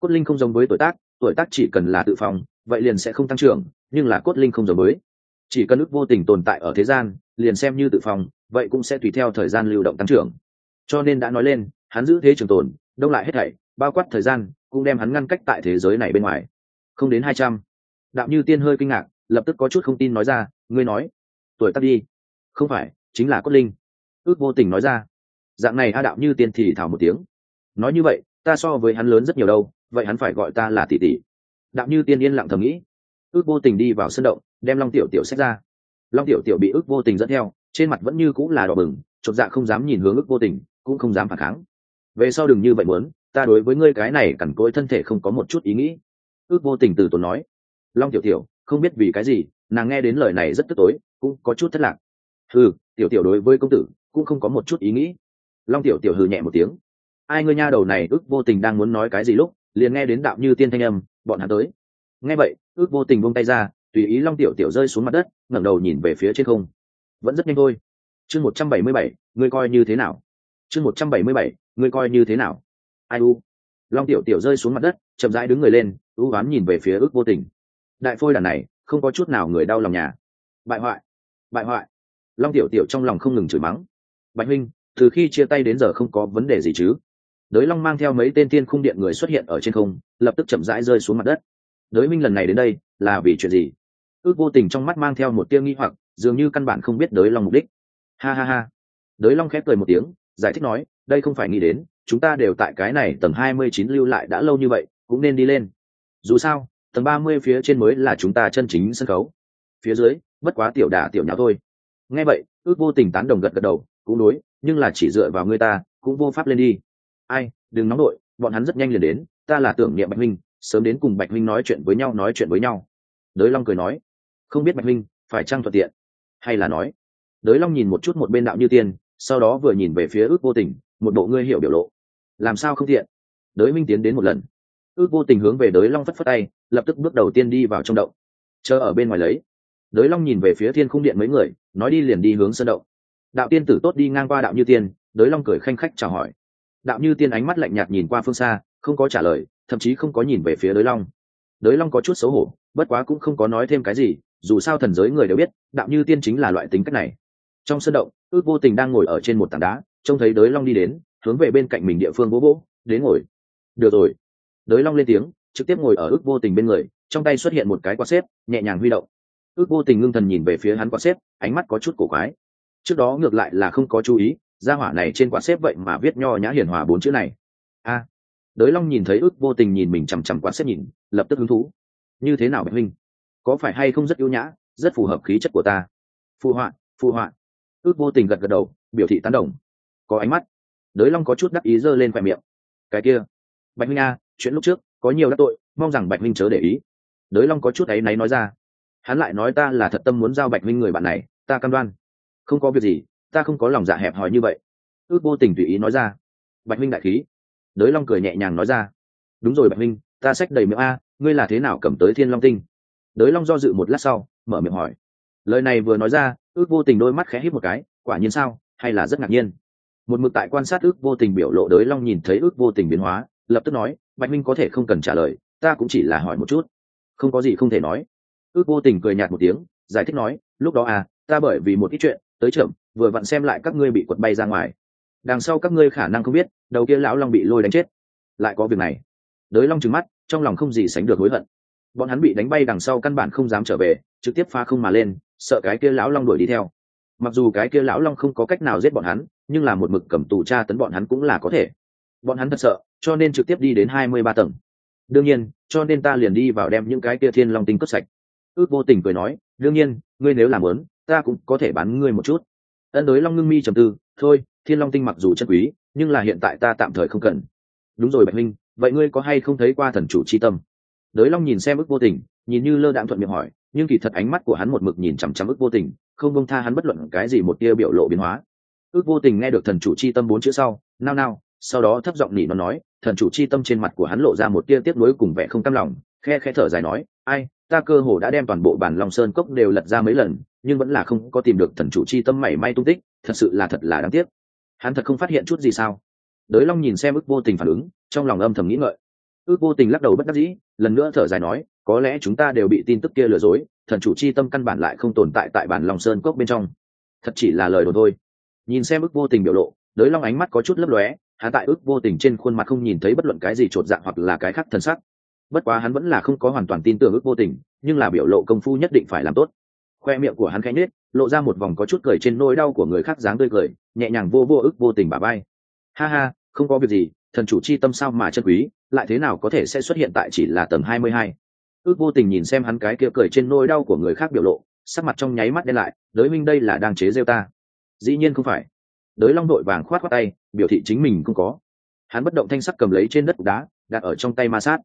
Cốt linh không giống với tuổi tác tuổi tác chỉ cần là tự phòng, vậy liền sẽ không tăng trưởng, nhưng là cốt linh không giống với. Chỉ cần ước vô tình tồn tại ở thế gian, liền xem như tự phòng, vậy cũng sẽ tùy theo thời gian lưu động tăng trưởng. Cho nên đã nói lên, hắn giữ thế trường tồn, đông lại hết thảy, bao quát thời gian, cũng đem hắn ngăn cách tại thế giới này bên ngoài. Không đến hai trăm. Đạo như tiên hơi kinh ngạc, lập tức có chút không tin nói ra, ngươi nói, tuổi tác đi. Không phải, chính là cốt linh. Ước vô tình nói ra. Dạng này a đạo như tiên thì thảo một tiếng nói như vậy, ta so với hắn lớn rất nhiều đâu, vậy hắn phải gọi ta là tỷ tỷ. Đạo như tiên yên lặng thầm nghĩ. Ước vô tình đi vào sân động, đem long tiểu tiểu xét ra. Long tiểu tiểu bị ước vô tình dẫn theo, trên mặt vẫn như cũng là đỏ bừng, chột dạ không dám nhìn hướng ước vô tình, cũng không dám phản kháng. Về sau đừng như vậy muốn, ta đối với ngươi cái này cằn cỗi thân thể không có một chút ý nghĩ. Ước vô tình từ tốn nói. Long tiểu tiểu, không biết vì cái gì, nàng nghe đến lời này rất tức tối, cũng có chút thất lạc. Hừ, tiểu tiểu đối với công tử, cũng không có một chút ý nghĩ. Long tiểu tiểu hừ nhẹ một tiếng ai ngươi nha đầu này, ước vô tình đang muốn nói cái gì lúc, liền nghe đến đạo như tiên thanh âm, bọn hắn tới. Nghe vậy, ước vô tình buông tay ra, tùy ý long tiểu tiểu rơi xuống mặt đất, ngẩng đầu nhìn về phía trên không. Vẫn rất nhanh thôi. Chương một trăm bảy mươi bảy, ngươi coi như thế nào? Chương một trăm bảy mươi bảy, ngươi coi như thế nào? Ai u? Long tiểu tiểu rơi xuống mặt đất, chậm rãi đứng người lên, ưu oán nhìn về phía ước vô tình. Đại phôi đàn này, không có chút nào người đau lòng nhà. Bại hoại bại hoại. Long tiểu tiểu trong lòng không ngừng chửi mắng. Bạch huynh, từ khi chia tay đến giờ không có vấn đề gì chứ? Đới long mang theo mấy tên tiên khung điện người xuất hiện ở trên không, lập tức chậm rãi rơi xuống mặt đất. Đới minh lần này đến đây, là vì chuyện gì? Ước vô tình trong mắt mang theo một tiêu nghi hoặc, dường như căn bản không biết đới long mục đích. Ha ha ha. Đới long khép cười một tiếng, giải thích nói, đây không phải nghĩ đến, chúng ta đều tại cái này tầng hai mươi chín lưu lại đã lâu như vậy, cũng nên đi lên. Dù sao, tầng ba mươi phía trên mới là chúng ta chân chính sân khấu. Phía dưới, bất quá tiểu đà tiểu nháo thôi. Nghe vậy, ước vô tình tán đồng gật gật đầu, cũng đối, nhưng là chỉ dựa vào người ta, cũng vô pháp lên đi ai, đừng nóng đội, bọn hắn rất nhanh liền đến, ta là tưởng niệm bạch minh sớm đến cùng bạch minh nói chuyện với nhau, nói chuyện với nhau. Đới long cười nói, không biết bạch minh phải trăng thuận tiện? Hay là nói? Đới long nhìn một chút một bên đạo như tiên, sau đó vừa nhìn về phía ước vô tình, một bộ ngươi hiểu biểu lộ. Làm sao không tiện? Đới minh tiến đến một lần. Ước vô tình hướng về đới long phất phất tay, lập tức bước đầu tiên đi vào trong động. Chờ ở bên ngoài lấy. Đới long nhìn về phía thiên khung điện mấy người, nói đi liền đi hướng sân động. Đạo tiên tử tốt đi ngang qua đạo như tiên, đới long cười khanh khách chào hỏi đạo như tiên ánh mắt lạnh nhạt nhìn qua phương xa, không có trả lời, thậm chí không có nhìn về phía đới long. Đới long có chút xấu hổ, bất quá cũng không có nói thêm cái gì, dù sao thần giới người đều biết, đạo như tiên chính là loại tính cách này. Trong sân động, ước vô tình đang ngồi ở trên một tảng đá, trông thấy đới long đi đến, hướng về bên cạnh mình địa phương bố bố đến ngồi. Được rồi. Đới long lên tiếng, trực tiếp ngồi ở ước vô tình bên người, trong tay xuất hiện một cái quạt xếp, nhẹ nhàng huy động. Ước vô tình ngưng thần nhìn về phía hắn quạt xếp, ánh mắt có chút cổ quái. Trước đó ngược lại là không có chú ý gia hỏa này trên quạt xếp vậy mà viết nho nhã hiền hòa bốn chữ này. A. Đới long nhìn thấy ước vô tình nhìn mình chằm chằm quạt xếp nhìn, lập tức hứng thú. Như thế nào, bạch huynh? Có phải hay không rất ưu nhã, rất phù hợp khí chất của ta? Phụ họa phụ họa. Ước vô tình gật gật đầu, biểu thị tán đồng. Có ánh mắt. Đới long có chút đắc ý giơ lên khoe miệng. Cái kia. Bạch huynh a, chuyện lúc trước, có nhiều đắc tội, mong rằng bạch huynh chớ để ý. Đới long có chút áy náy nói ra. Hắn lại nói ta là thật tâm muốn giao bạch huynh người bạn này, ta cam đoan. Không có việc gì ta không có lòng dạ hẹp hòi như vậy. Ước vô tình tùy ý nói ra. Bạch Minh đại khí. Đới long cười nhẹ nhàng nói ra. Đúng rồi bạch Minh, ta xách đầy miệng a ngươi là thế nào cầm tới thiên long tinh? Đới long do dự một lát sau mở miệng hỏi. Lời này vừa nói ra ước vô tình đôi mắt khẽ hít một cái quả nhiên sao hay là rất ngạc nhiên. Một mực tại quan sát ước vô tình biểu lộ đới long nhìn thấy ước vô tình biến hóa lập tức nói bạch minh có thể không cần trả lời ta cũng chỉ là hỏi một chút. Không có gì không thể nói. Ước vô tình cười nhạt một tiếng giải thích nói lúc đó à ta bởi vì một ít chuyện tới chậm vừa vặn xem lại các ngươi bị quật bay ra ngoài. Đằng sau các ngươi khả năng không biết, đầu kia lão long bị lôi đánh chết. Lại có việc này. Đới long trừng mắt, trong lòng không gì sánh được hối hận. Bọn hắn bị đánh bay đằng sau căn bản không dám trở về, trực tiếp pha không mà lên, sợ cái kia lão long đuổi đi theo. Mặc dù cái kia lão long không có cách nào giết bọn hắn, nhưng là một mực cầm tù tra tấn bọn hắn cũng là có thể. Bọn hắn thật sợ, cho nên trực tiếp đi đến hai mươi ba tầng. Đương nhiên, cho nên ta liền đi vào đem những cái kia thiên long tinh cất sạch. Ước vô tình cười nói, đương nhiên, ngươi nếu làm lớn, ta cũng có thể bán ngươi một chút ân đối long ngưng mi trầm tư, thôi, thiên long tinh mặc dù chân quý, nhưng là hiện tại ta tạm thời không cần. Đúng rồi bạch minh, vậy ngươi có hay không thấy qua thần chủ c h i tâm? Đới long nhìn xem ức vô tình, nhìn như lơ đạm thuận miệng hỏi, nhưng kỳ thật ánh mắt của hắn một mực nhìn chằm chằm ức vô tình, không bông tha hắn bất luận cái gì một tia biểu lộ biến hóa. Ước vô tình nghe được thần chủ c h i tâm bốn chữ sau, nao nao, sau đó thấp giọng nỉ nó nói, thần chủ c h i tâm trên mặt của hắn lộ ra một tia tiếp nối cùng vẻ không cam lòng, khe khe thở dài nói, ai ta cơ hồ đã đem toàn bộ bản lòng sơn cốc đều lật ra mấy lần, nhưng vẫn là không có tìm được thần chủ c h i tâm mảy may tung tích, thật sự là thật là đáng tiếc. Hắn thật không phát hiện chút gì sao? Đới long nhìn xem ước vô tình phản ứng, trong lòng âm thầm nghĩ ngợi. Ước vô tình lắc đầu bất đắc dĩ, lần nữa thở dài nói, có lẽ chúng ta đều bị tin tức kia lừa dối, thần chủ c h i tâm căn bản lại không tồn tại tại bản lòng sơn cốc bên trong. Thật chỉ là lời đồn thôi. Nhìn xem ước vô tình biểu lộ, đới long ánh mắt có chút lấp lóe, hắn tại ước vô tình trên khuôn mặt không nhìn thấy bất luận cái gì t r ộ t dạng hoặc là cái khác thân sắc bất quá hắn vẫn là không có hoàn toàn tin tưởng ước vô tình, nhưng là biểu lộ công phu nhất định phải làm tốt. Khoe miệng của hắn khẽ nhết lộ ra một vòng có chút cười trên nỗi đau của người khác dáng tươi cười, nhẹ nhàng vô vô ước vô tình bà bay ha ha, không có việc gì, thần chủ chi tâm sao mà chân quý, lại thế nào có thể sẽ xuất hiện tại chỉ là tầng hai mươi hai? Ước vô tình nhìn xem hắn cái kia cười trên nỗi đau của người khác biểu lộ, sắc mặt trong nháy mắt đen lại, đới minh đây là đang chế rêu ta. Dĩ nhiên không phải. Đới long đội vàng khoát khoát tay, biểu thị chính mình không có. Hắn bất động thanh sắc cầm lấy trên đất đá, đặt ở trong tay ma sát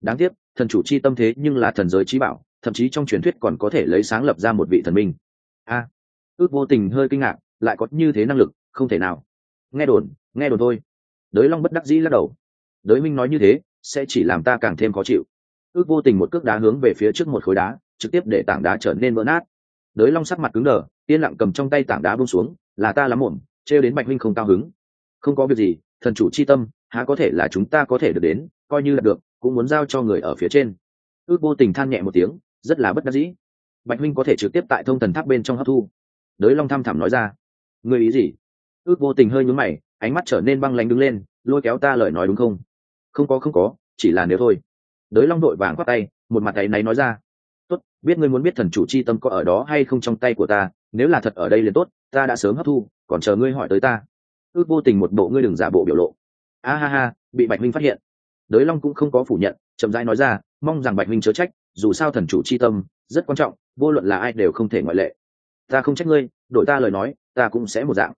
đáng tiếc, thần chủ chi tâm thế nhưng là thần giới trí bảo, thậm chí trong truyền thuyết còn có thể lấy sáng lập ra một vị thần minh. A, ước vô tình hơi kinh ngạc, lại có như thế năng lực, không thể nào. Nghe đồn nghe đồn thôi. Đới long bất đắc dĩ lắc đầu. Đới minh nói như thế, sẽ chỉ làm ta càng thêm khó chịu. Ước vô tình một cước đá hướng về phía trước một khối đá, trực tiếp để tảng đá trở nên vỡ nát. Đới long sắc mặt cứng đờ, yên lặng cầm trong tay tảng đá bông xuống, là ta lắm ổn trêu đến bạch huynh không cao hứng. Không có việc gì, thần chủ c h i tâm, há có thể là chúng ta có thể được đến, coi như là được cũng muốn giao cho người ở phía trên. Ước vô tình than nhẹ một tiếng, rất là bất đắc dĩ. Bạch huynh có thể trực tiếp tại thông thần tháp bên trong hấp thu. Đới long thăm thẳm nói ra người ý gì? Ước vô tình hơi nhúm mày, ánh mắt trở nên băng lánh đứng lên, lôi kéo ta lời nói đúng không? Không có không có, chỉ là nếu thôi. Đới long đội vàng khoác tay, một mặt tay náy nói ra, tốt, biết ngươi muốn biết thần chủ c h i tâm có ở đó hay không trong tay của ta, nếu là thật ở đây liền tốt, ta đã sớm hấp thu, còn chờ ngươi hỏi tới ta. Ước vô tình một bộ ngươi đừng giả bộ biểu lộ. A ha ha, bị bạch minh phát hiện đới long cũng không có phủ nhận, chậm rãi nói ra, mong rằng bạch minh chớ trách, dù sao thần chủ c h i tâm rất quan trọng, vô luận là ai đều không thể ngoại lệ. Ta không trách ngươi, đổi ta lời nói, ta cũng sẽ một dạng.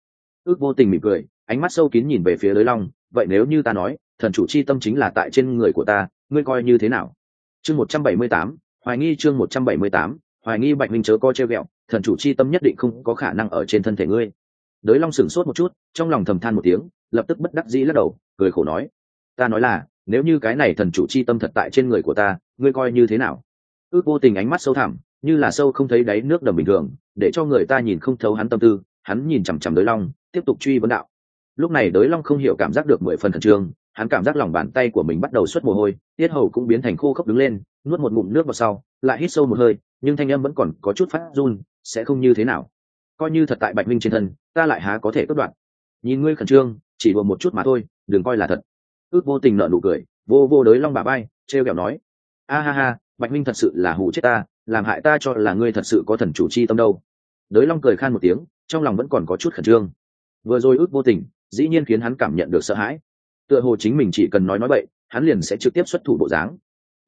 Ước vô tình mỉm cười, ánh mắt sâu kín nhìn về phía lưới long, vậy nếu như ta nói, thần chủ c h i tâm chính là tại trên người của ta, ngươi coi như thế nào? Chương một trăm bảy mươi tám, hoài nghi chương một trăm bảy mươi tám, hoài nghi bạch minh chớ co treo ghẹo, thần chủ c h i tâm nhất định không có khả năng ở trên thân thể ngươi. Đới long sửng sốt một chút, trong lòng thầm than một tiếng, lập tức bất đắc dĩ lắc đầu, cười khổ nói, ta nói là nếu như cái này thần chủ c h i tâm thật tại trên người của ta, ngươi coi như thế nào? Ước vô tình ánh mắt sâu thẳm, như là sâu không thấy đáy nước đầm bình thường, để cho người ta nhìn không thấu hắn tâm tư, hắn nhìn chằm chằm đới long, tiếp tục truy vấn đạo. Lúc này đới long không hiểu cảm giác được mười phần thần trương, hắn cảm giác lòng bàn tay của mình bắt đầu xuất mồ hôi, tiết hầu cũng biến thành khô khốc đứng lên, nuốt một ngụm nước vào sau, lại hít sâu một hơi, nhưng thanh âm vẫn còn có chút phát run, sẽ không như thế nào? Coi như thật tại bạch minh trên thân, ta lại há có thể cất đoạn. Nhìn ngươi khẩn trương, chỉ đùa một chút mà thôi, đừng coi là thật ước vô tình nợ nụ cười vô vô đới long bà bay trêu kẹo nói a ha ha bạch minh thật sự là hụ chết ta làm hại ta cho là ngươi thật sự có thần chủ chi tâm đâu. Đới long cười khan một tiếng trong lòng vẫn còn có chút khẩn trương. Vừa rồi ước vô tình dĩ nhiên khiến hắn cảm nhận được sợ hãi. Tựa hồ chính mình chỉ cần nói nói vậy, hắn liền sẽ trực tiếp xuất thủ bộ dáng.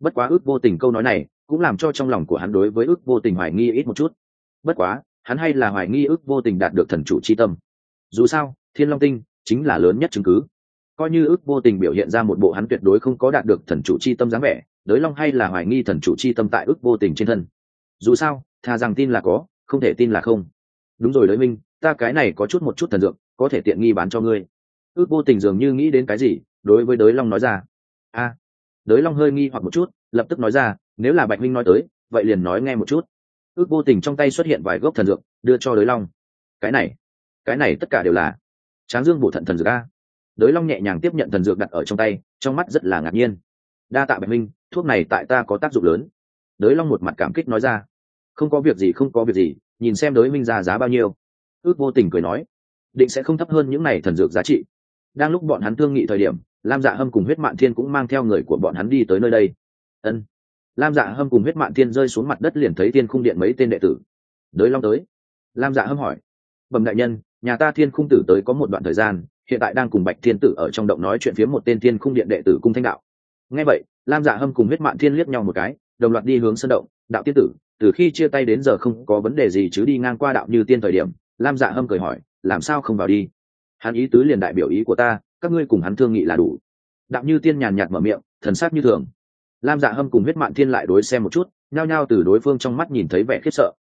Bất quá ước vô tình câu nói này cũng làm cho trong lòng của hắn đối với ước vô tình hoài nghi ít một chút. Bất quá hắn hay là hoài nghi ước vô tình đạt được thần chủ c h i tâm. Dù sao thiên long tinh chính là lớn nhất chứng cứ coi như ước vô tình biểu hiện ra một bộ hắn tuyệt đối không có đạt được thần chủ c h i tâm dáng vẻ, đới long hay là hoài nghi thần chủ c h i tâm tại ước vô tình trên thân. Dù sao, thà rằng tin là có, không thể tin là không. Đúng rồi đới minh, ta cái này có chút một chút thần dược, có thể tiện nghi bán cho ngươi. Ước vô tình dường như nghĩ đến cái gì, đối với đới long nói ra. A. Đới long hơi nghi hoặc một chút, lập tức nói ra, nếu là bạch minh nói tới, vậy liền nói nghe một chút. Ước vô tình trong tay xuất hiện vài gốc thần dược, đưa cho đới long. Cái này cái này tất cả đều là tráng dương bổ thận thần dược a đới long nhẹ nhàng tiếp nhận thần dược đặt ở trong tay, trong mắt rất là ngạc nhiên. Đa tạ bạch minh, thuốc này tại ta có tác dụng lớn. Đới long một mặt cảm kích nói ra. Không có việc gì, không có việc gì, nhìn xem đới minh ra giá bao nhiêu. Ước vô tình cười nói. Định sẽ không thấp hơn những này thần dược giá trị. Đang lúc bọn hắn thương nghị thời điểm, lam dạ hâm cùng huyết mạn thiên cũng mang theo người của bọn hắn đi tới nơi đây. Ân. Lam dạ hâm cùng huyết mạn thiên rơi xuống mặt đất liền thấy thiên khung điện mấy tên đệ tử. Đới long tới. Lam dạ hâm hỏi. Bẩm đại nhân, nhà ta thiên khung tử tới có một đoạn thời gian hiện tại đang cùng bạch thiên tử ở trong động nói chuyện phía một tên thiên khung điện đệ tử cung thanh đạo. Ngay vậy, lam dạ hâm cùng huyết mạn thiên liếc nhau một cái, đồng loạt đi hướng sân động, đạo tiên tử, từ khi chia tay đến giờ không có vấn đề gì chứ đi ngang qua đạo như tiên thời điểm. Lam dạ hâm cười hỏi, làm sao không vào đi? Hắn ý tứ liền đại biểu ý của ta, các ngươi cùng hắn thương nghị là đủ. Đạo như tiên nhàn nhạt mở miệng, thần sắc như thường. Lam dạ hâm cùng huyết mạn thiên lại đối xem một chút, nhao nhao từ đối phương trong mắt nhìn thấy vẻ khiếp sợ.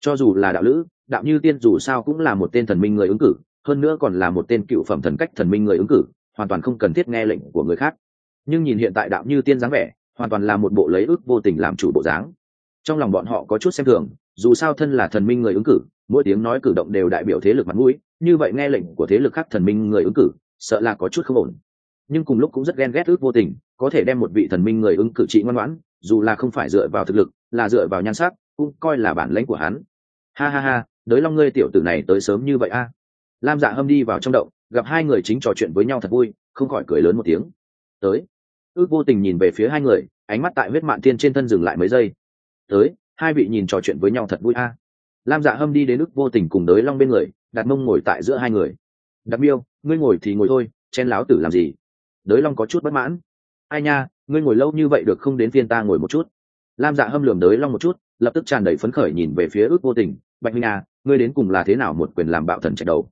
Cho dù là đạo lữ, đạo như tiên dù sao cũng là một tên thần minh người ứng cử hơn nữa còn là một tên cựu phẩm thần cách thần minh người ứng cử, hoàn toàn không cần thiết nghe lệnh của người khác. Nhưng nhìn hiện tại đạo như tiên dáng vẻ, hoàn toàn là một bộ lấy ước vô tình làm chủ bộ dáng. Trong lòng bọn họ có chút xem thường, dù sao thân là thần minh người ứng cử, mỗi tiếng nói cử động đều đại biểu thế lực mặt mũi, như vậy nghe lệnh của thế lực khác thần minh người ứng cử, sợ là có chút không ổn. Nhưng cùng lúc cũng rất ghen ghét ước vô tình, có thể đem một vị thần minh người ứng cử trị ngoan ngoãn, dù là không phải dựa vào thực lực, là dựa vào nhan sắc, cũng coi là bản lãnh của hắn. Ha ha ha, đới long ngươi tiểu tử này tới sớm như vậy a lam dạ hâm đi vào trong động, gặp hai người chính trò chuyện với nhau thật vui, không khỏi cười lớn một tiếng. Tới. Ước vô tình nhìn về phía hai người, ánh mắt tại huyết mạn tiên trên thân dừng lại mấy giây. Tới, hai vị nhìn trò chuyện với nhau thật vui a. Lam dạ hâm đi đến ước vô tình cùng đới long bên người, đặt mông ngồi tại giữa hai người. Đặc miêu, ngươi ngồi thì ngồi thôi, chen láo tử làm gì? Đới long có chút bất mãn. Ai nha, ngươi ngồi lâu như vậy được không đến phiên ta ngồi một chút? Lam dạ hâm lườm đới long một chút, lập tức tràn đầy phấn khởi nhìn về phía ước vô tình. Bạch minh à ngươi đến cùng là thế nào một quyền làm bạo thần chạy đầu?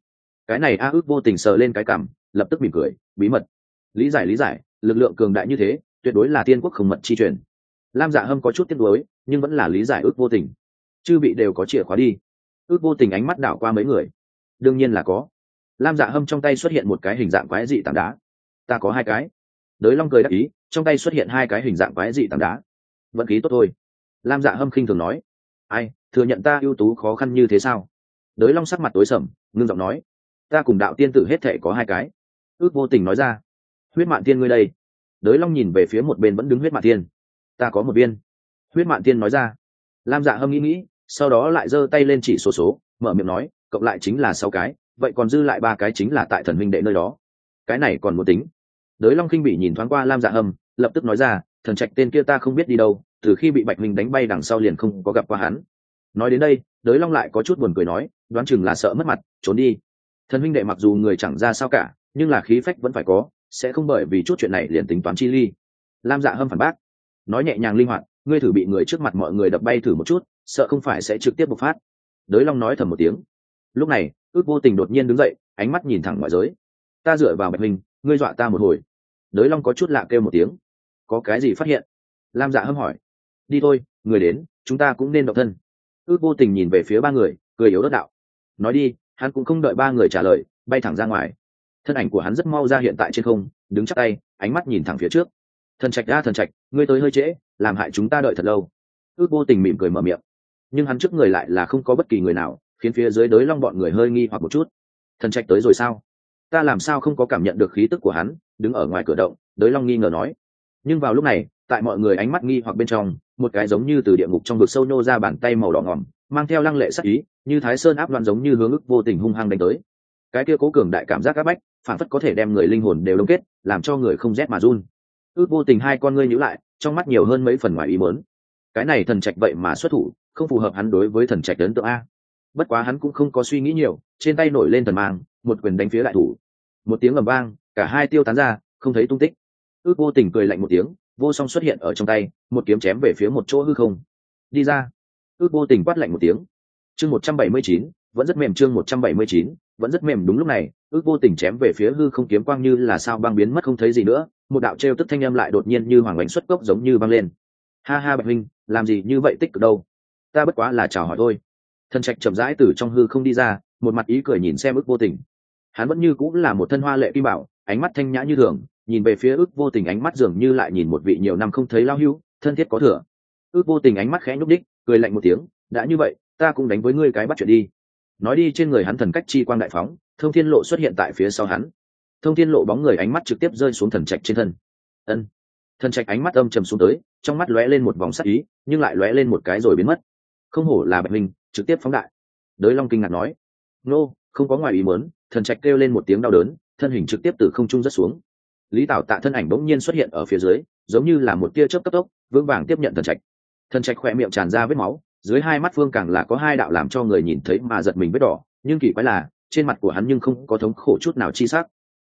Cái này a ước vô tình sờ lên cái cảm, lập tức mỉm cười, bí mật. Lý giải lý giải, lực lượng cường đại như thế, tuyệt đối là tiên quốc không mật chi truyền. Lam dạ hâm có chút tiếc nuối, nhưng vẫn là lý giải ước vô tình. Chư bị đều có chìa khóa đi. Ước vô tình ánh mắt đảo qua mấy người. Đương nhiên là có. Lam dạ hâm trong tay xuất hiện một cái hình dạng quái dị tảng đá. Ta có hai cái. Đới long cười đáp ý, trong tay xuất hiện hai cái hình dạng quái dị tảng đá. Vận khí tốt thôi. Lam dạ hâm khinh thường nói. Ai, thừa nhận ta ưu tú khó khăn như thế sao? Đới long sắc mặt tối sầm, ngưng giọng nói ta cùng đạo tiên tử hết thể có hai cái. Ước vô tình nói ra, huyết mạn tiên ngươi đây. Đới long nhìn về phía một bên vẫn đứng huyết mạn tiên. Ta có một viên. Huyết mạn tiên nói ra. Lam dạ hâm nghĩ nghĩ, sau đó lại giơ tay lên chỉ số số, mở miệng nói, cộng lại chính là sáu cái, vậy còn dư lại ba cái chính là tại thần minh đệ nơi đó. Cái này còn một tính. Đới long kinh bị nhìn thoáng qua lam dạ hâm, lập tức nói ra, thần trạch tên kia ta không biết đi đâu, từ khi bị bạch minh đánh bay đằng sau liền không có gặp qua hắn. Nói đến đây, đới long lại có chút buồn cười nói, đoán chừng là sợ mất mặt, trốn đi thần huynh đệ mặc dù người chẳng ra sao cả, nhưng là khí phách vẫn phải có, sẽ không bởi vì chút chuyện này liền tính toán chi ly. Lam dạ hâm phản bác. Nói nhẹ nhàng linh hoạt, ngươi thử bị người trước mặt mọi người đập bay thử một chút, sợ không phải sẽ trực tiếp bộc phát. Đới long nói thầm một tiếng. Lúc này, ước vô tình đột nhiên đứng dậy, ánh mắt nhìn thẳng ngoại giới. Ta dựa vào bạch minh, ngươi dọa ta một hồi. Đới long có chút lạ kêu một tiếng. Có cái gì phát hiện? Lam dạ hâm hỏi. Đi thôi, người đến, chúng ta cũng nên độc thân. Ước vô tình nhìn về phía ba người, cười yếu đất đạo. Nói đi hắn cũng không đợi ba người trả lời, bay thẳng ra ngoài. Thân ảnh của hắn rất mau ra hiện tại trên không, đứng chắc tay, ánh mắt nhìn thẳng phía trước. Thần trạch ra thần trạch, ngươi tới hơi trễ, làm hại chúng ta đợi thật lâu. Ước vô tình mỉm cười mở miệng. Nhưng hắn trước người lại là không có bất kỳ người nào, khiến phía dưới đới long bọn người hơi nghi hoặc một chút. Thần trạch tới rồi sao? Ta làm sao không có cảm nhận được khí tức của hắn, đứng ở ngoài cửa động đới long nghi ngờ nói. Nhưng vào lúc này, tại mọi người ánh mắt nghi hoặc bên trong, một cái giống như từ địa ngục trong vực sâu nô ra bàn tay màu đỏ ngỏm mang theo lăng lệ sắc ý, như thái sơn áp loạn giống như hướng ức vô tình hung hăng đánh tới. Cái kia cố cường đại cảm giác áp bách, phản phất có thể đem người linh hồn đều đông kết, làm cho người không rét mà run. Ước vô tình hai con ngươi nhữ lại, trong mắt nhiều hơn mấy phần ngoài ý mớn cái này thần trạch vậy mà xuất thủ, không phù hợp hắn đối với thần trạch ấn tượng a. Bất quá hắn cũng không có suy nghĩ nhiều, trên tay nổi lên thần mang, một quyền đánh phía đại thủ. Một tiếng ầm vang, cả hai tiêu tán ra, không thấy tung tích. Ước vô tình cười lạnh một tiếng, vô song xuất hiện ở trong tay, một kiếm chém về phía một chỗ hư không. Đi ra ước vô tình quát lạnh một tiếng. Chương một trăm bảy mươi chín, vẫn rất mềm chương một trăm bảy mươi chín, vẫn rất mềm đúng lúc này, ước vô tình chém về phía hư không kiếm quang như là sao băng biến mất không thấy gì nữa, một đạo trêu tức thanh âm lại đột nhiên như hoàng bánh xuất cốc giống như băng lên. Ha ha bạch minh làm gì như vậy tích cực đâu? Ta bất quá là chào hỏi thôi. Thân trạch chậm rãi từ trong hư không đi ra, một mặt ý cười nhìn xem ước vô tình. Hắn vẫn như cũng là một thân hoa lệ kim bảo, ánh mắt thanh nhã như thường, nhìn về phía ước vô tình ánh mắt dường như lại nhìn một vị nhiều năm không thấy lao hưu thân thiết có thừa ước vô tình ánh mắt khẽ nhúc đích cười lạnh một tiếng đã như vậy ta cũng đánh với ngươi cái bắt chuyện đi. Nói đi trên người hắn thần cách chi quang đại phóng thông thiên lộ xuất hiện tại phía sau hắn. Thông thiên lộ bóng người ánh mắt trực tiếp rơi xuống thần trạch trên thân. Ân. Thần trạch ánh mắt âm trầm xuống tới trong mắt lóe lên một vòng sắc ý nhưng lại lóe lên một cái rồi biến mất. Không hổ là bạch minh trực tiếp phóng đại. Đới long kinh ngạc nói nô、no, không có ngoài ý mớn thần trạch kêu lên một tiếng đau đớn thân hình trực tiếp từ không trung rất xuống. Lý tảo tạ thân ảnh bỗng nhiên xuất hiện ở phía dưới giống như là một tia chớp cấp tốc vững vàng tiếp nhận thần trạch thần trạch khỏe miệng tràn ra vết máu, dưới hai mắt phương càng là có hai đạo làm cho người nhìn thấy mà giật mình vết đỏ, nhưng kỳ quái là, trên mặt của hắn nhưng không có thống khổ chút nào chi sắc.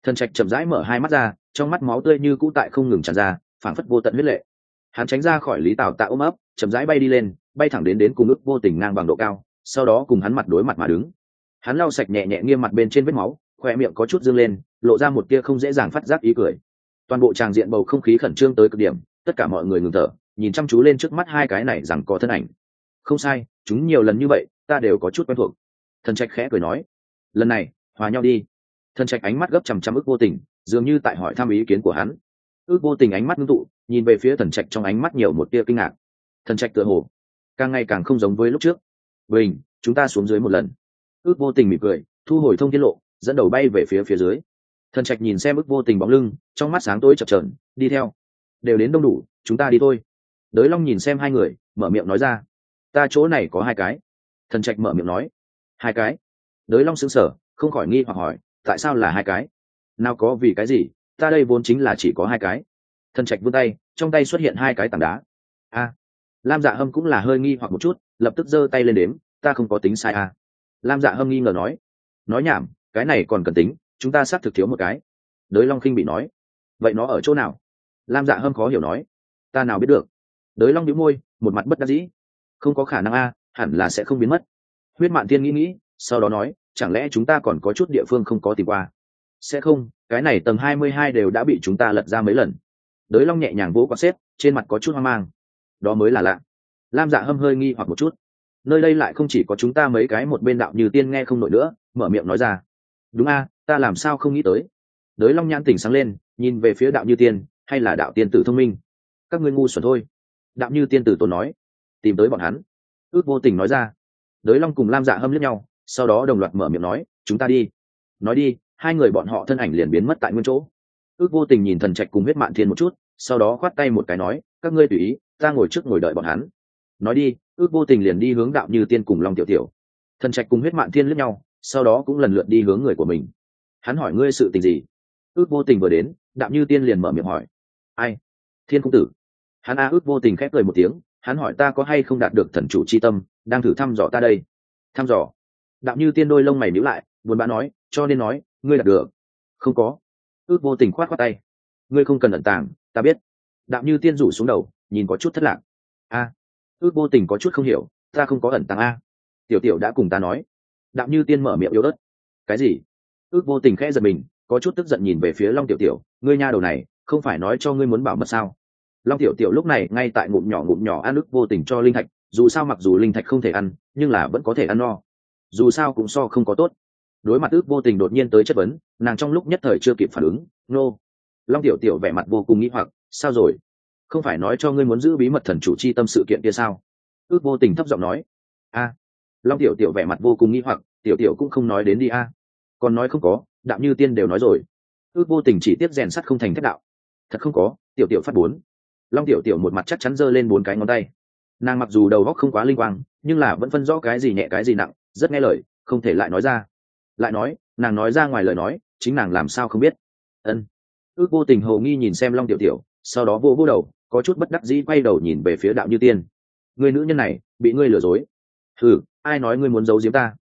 Thần trạch chậm rãi mở hai mắt ra, trong mắt máu tươi như cũ tại không ngừng tràn ra, phảng phất vô tận huyết lệ. Hắn tránh ra khỏi lý tào tạ ôm ấp, chậm rãi bay đi lên, bay thẳng đến đến cùng ức vô tình ngang bằng độ cao, sau đó cùng hắn mặt đối mặt mà đứng. Hắn lau sạch nhẹ nhẹ nghiêm mặt bên trên vết máu khoe miệng có chút dương lên, lộ ra một tia không dễ dàng phát giác ý cười. Toàn bộ tràng diện bầu không khí khẩn trương tới cực điểm, tất cả mọi người ngừng thở nhìn chăm chú lên trước mắt hai cái này rằng có thân ảnh. Không sai, chúng nhiều lần như vậy, ta đều có chút quen thuộc. Thần trạch khẽ cười nói, lần này, hòa nhau đi. Thần trạch ánh mắt gấp chằm chằm ức vô tình, dường như tại hỏi thăm ý kiến của hắn. Ước vô tình ánh mắt ngưng tụ, nhìn về phía thần trạch trong ánh mắt nhiều một tia kinh ngạc. Thần trạch tựa hồ, càng ngày càng không giống với lúc trước. Bình, chúng ta xuống dưới một lần. Ước vô tình mỉm cười, thu hồi thông tiết lộ, dẫn đầu bay về phía phía dưới. Thần trạch nhìn xem ước vô tình bóng lưng, trong mắt sáng tối chập trờn đi theo. Đều đến đông đủ, chúng ta đi thôi đới long nhìn xem hai người, mở miệng nói ra, ta chỗ này có hai cái. Thần trạch mở miệng nói, hai cái? Đới long xứng sở không khỏi nghi hoặc hỏi, tại sao là hai cái? Nào có vì cái gì? Ta đây vốn chính là chỉ có hai cái. Thần trạch vươn tay, trong tay xuất hiện hai cái tảng đá. A. Lam dạ hâm cũng là hơi nghi hoặc một chút, lập tức giơ tay lên đếm, ta không có tính sai a. Lam dạ hâm nghi ngờ nói nói nhảm, cái này còn cần tính, chúng ta xác thực thiếu một cái. Đới long khinh bị nói, vậy nó ở chỗ nào? Lam dạ hâm khó hiểu nói, ta nào biết được? Đới long đĩu môi, một mặt bất đắc dĩ. Không có khả năng a, hẳn là sẽ không biến mất. Huyết mạn thiên nghĩ nghĩ, sau đó nói, chẳng lẽ chúng ta còn có chút địa phương không có tìm qua? Sẽ không, cái này tầng hai mươi hai đều đã bị chúng ta lật ra mấy lần. Đới long nhẹ nhàng vỗ quạt xếp, trên mặt có chút hoang mang. Đó mới là lạ. Lam dạ hâm hơi nghi hoặc một chút. Nơi đây lại không chỉ có chúng ta mấy cái một bên đạo như tiên nghe không nổi nữa, mở miệng nói ra. Đúng a, ta làm sao không nghĩ tới? Đới long nhãn tỉnh sáng lên, nhìn về phía đạo như tiên, hay là đạo tiên tử thông minh? Các ngươi ngu xuẩn thôi đạo như tiên tử tốn nói, tìm tới bọn hắn. Ước vô tình nói ra. Đới long cùng lam dạ hâm lướt nhau, sau đó đồng loạt mở miệng nói, chúng ta đi. Nói đi, hai người bọn họ thân ảnh liền biến mất tại nguyên chỗ. Ước vô tình nhìn thần trạch cùng huyết mạn thiên một chút, sau đó khoát tay một cái nói, các ngươi tùy ý, ta ngồi trước ngồi đợi bọn hắn. Nói đi, ước vô tình liền đi hướng đạo như tiên cùng long tiểu tiểu. Thần trạch cùng huyết mạn thiên lướt nhau, sau đó cũng lần lượt đi hướng người của mình. Hắn hỏi, ngươi sự tình gì? Ước vô tình vừa đến đạo như tiên liền mở miệng hỏi, ai? Thiên công tử hắn a ước vô tình khép cười một tiếng, hắn hỏi ta có hay không đạt được thần chủ c h i tâm, đang thử thăm dò ta đây. Thăm dò? Đạo như tiên đôi lông mày níu lại, buồn bã nói, cho nên nói, ngươi đạt được. Không có. Ước vô tình khoát khoát tay. Ngươi không cần ẩn tàng, ta biết. Đạo như tiên rủ xuống đầu, nhìn có chút thất lạc. A, ước vô tình có chút không hiểu, ta không có ẩn tàng a. Tiểu tiểu đã cùng ta nói. Đạo như tiên mở miệng yếu ớt. Cái gì? Ước vô tình khẽ giật mình, có chút tức giận nhìn về phía long tiểu tiểu. Ngươi nha đầu này, không phải nói cho ngươi muốn bảo mật sao? Long tiểu tiểu lúc này ngay tại ngụm nhỏ ngụm nhỏ ăn ức vô tình cho linh thạch, dù sao mặc dù linh thạch không thể ăn, nhưng là vẫn có thể ăn no. Dù sao cũng so không có tốt. Đối mặt ước vô tình đột nhiên tới chất vấn, nàng trong lúc nhất thời chưa kịp phản ứng, nô、no. long tiểu tiểu vẻ mặt vô cùng nghĩ hoặc, sao rồi? Không phải nói cho ngươi muốn giữ bí mật thần chủ c h i tâm sự kiện kia sao? Ước vô tình thấp giọng nói, a. Long tiểu tiểu vẻ mặt vô cùng nghĩ hoặc, tiểu tiểu cũng không nói đến đi a. Còn nói không có đạo như tiên đều nói rồi. Ước vô tình chỉ tiếp rèn sắt không thành thất đạo, thật không có, tiểu tiểu phát bốn long tiểu tiểu một mặt chắc chắn giơ lên bốn cái ngón tay. Nàng mặc dù đầu góc không quá linh quang, nhưng là vẫn phân rõ cái gì nhẹ cái gì nặng, rất nghe lời, không thể lại nói ra. Lại nói, nàng nói ra ngoài lời nói, chính nàng làm sao không biết. Ân. Ước vô tình hầu nghi nhìn xem long tiểu tiểu, sau đó vô vô đầu, có chút bất đắc dĩ quay đầu nhìn về phía đạo như tiên. Người nữ nhân này, bị ngươi lừa dối. Ừ ai nói ngươi muốn giấu giếm ta?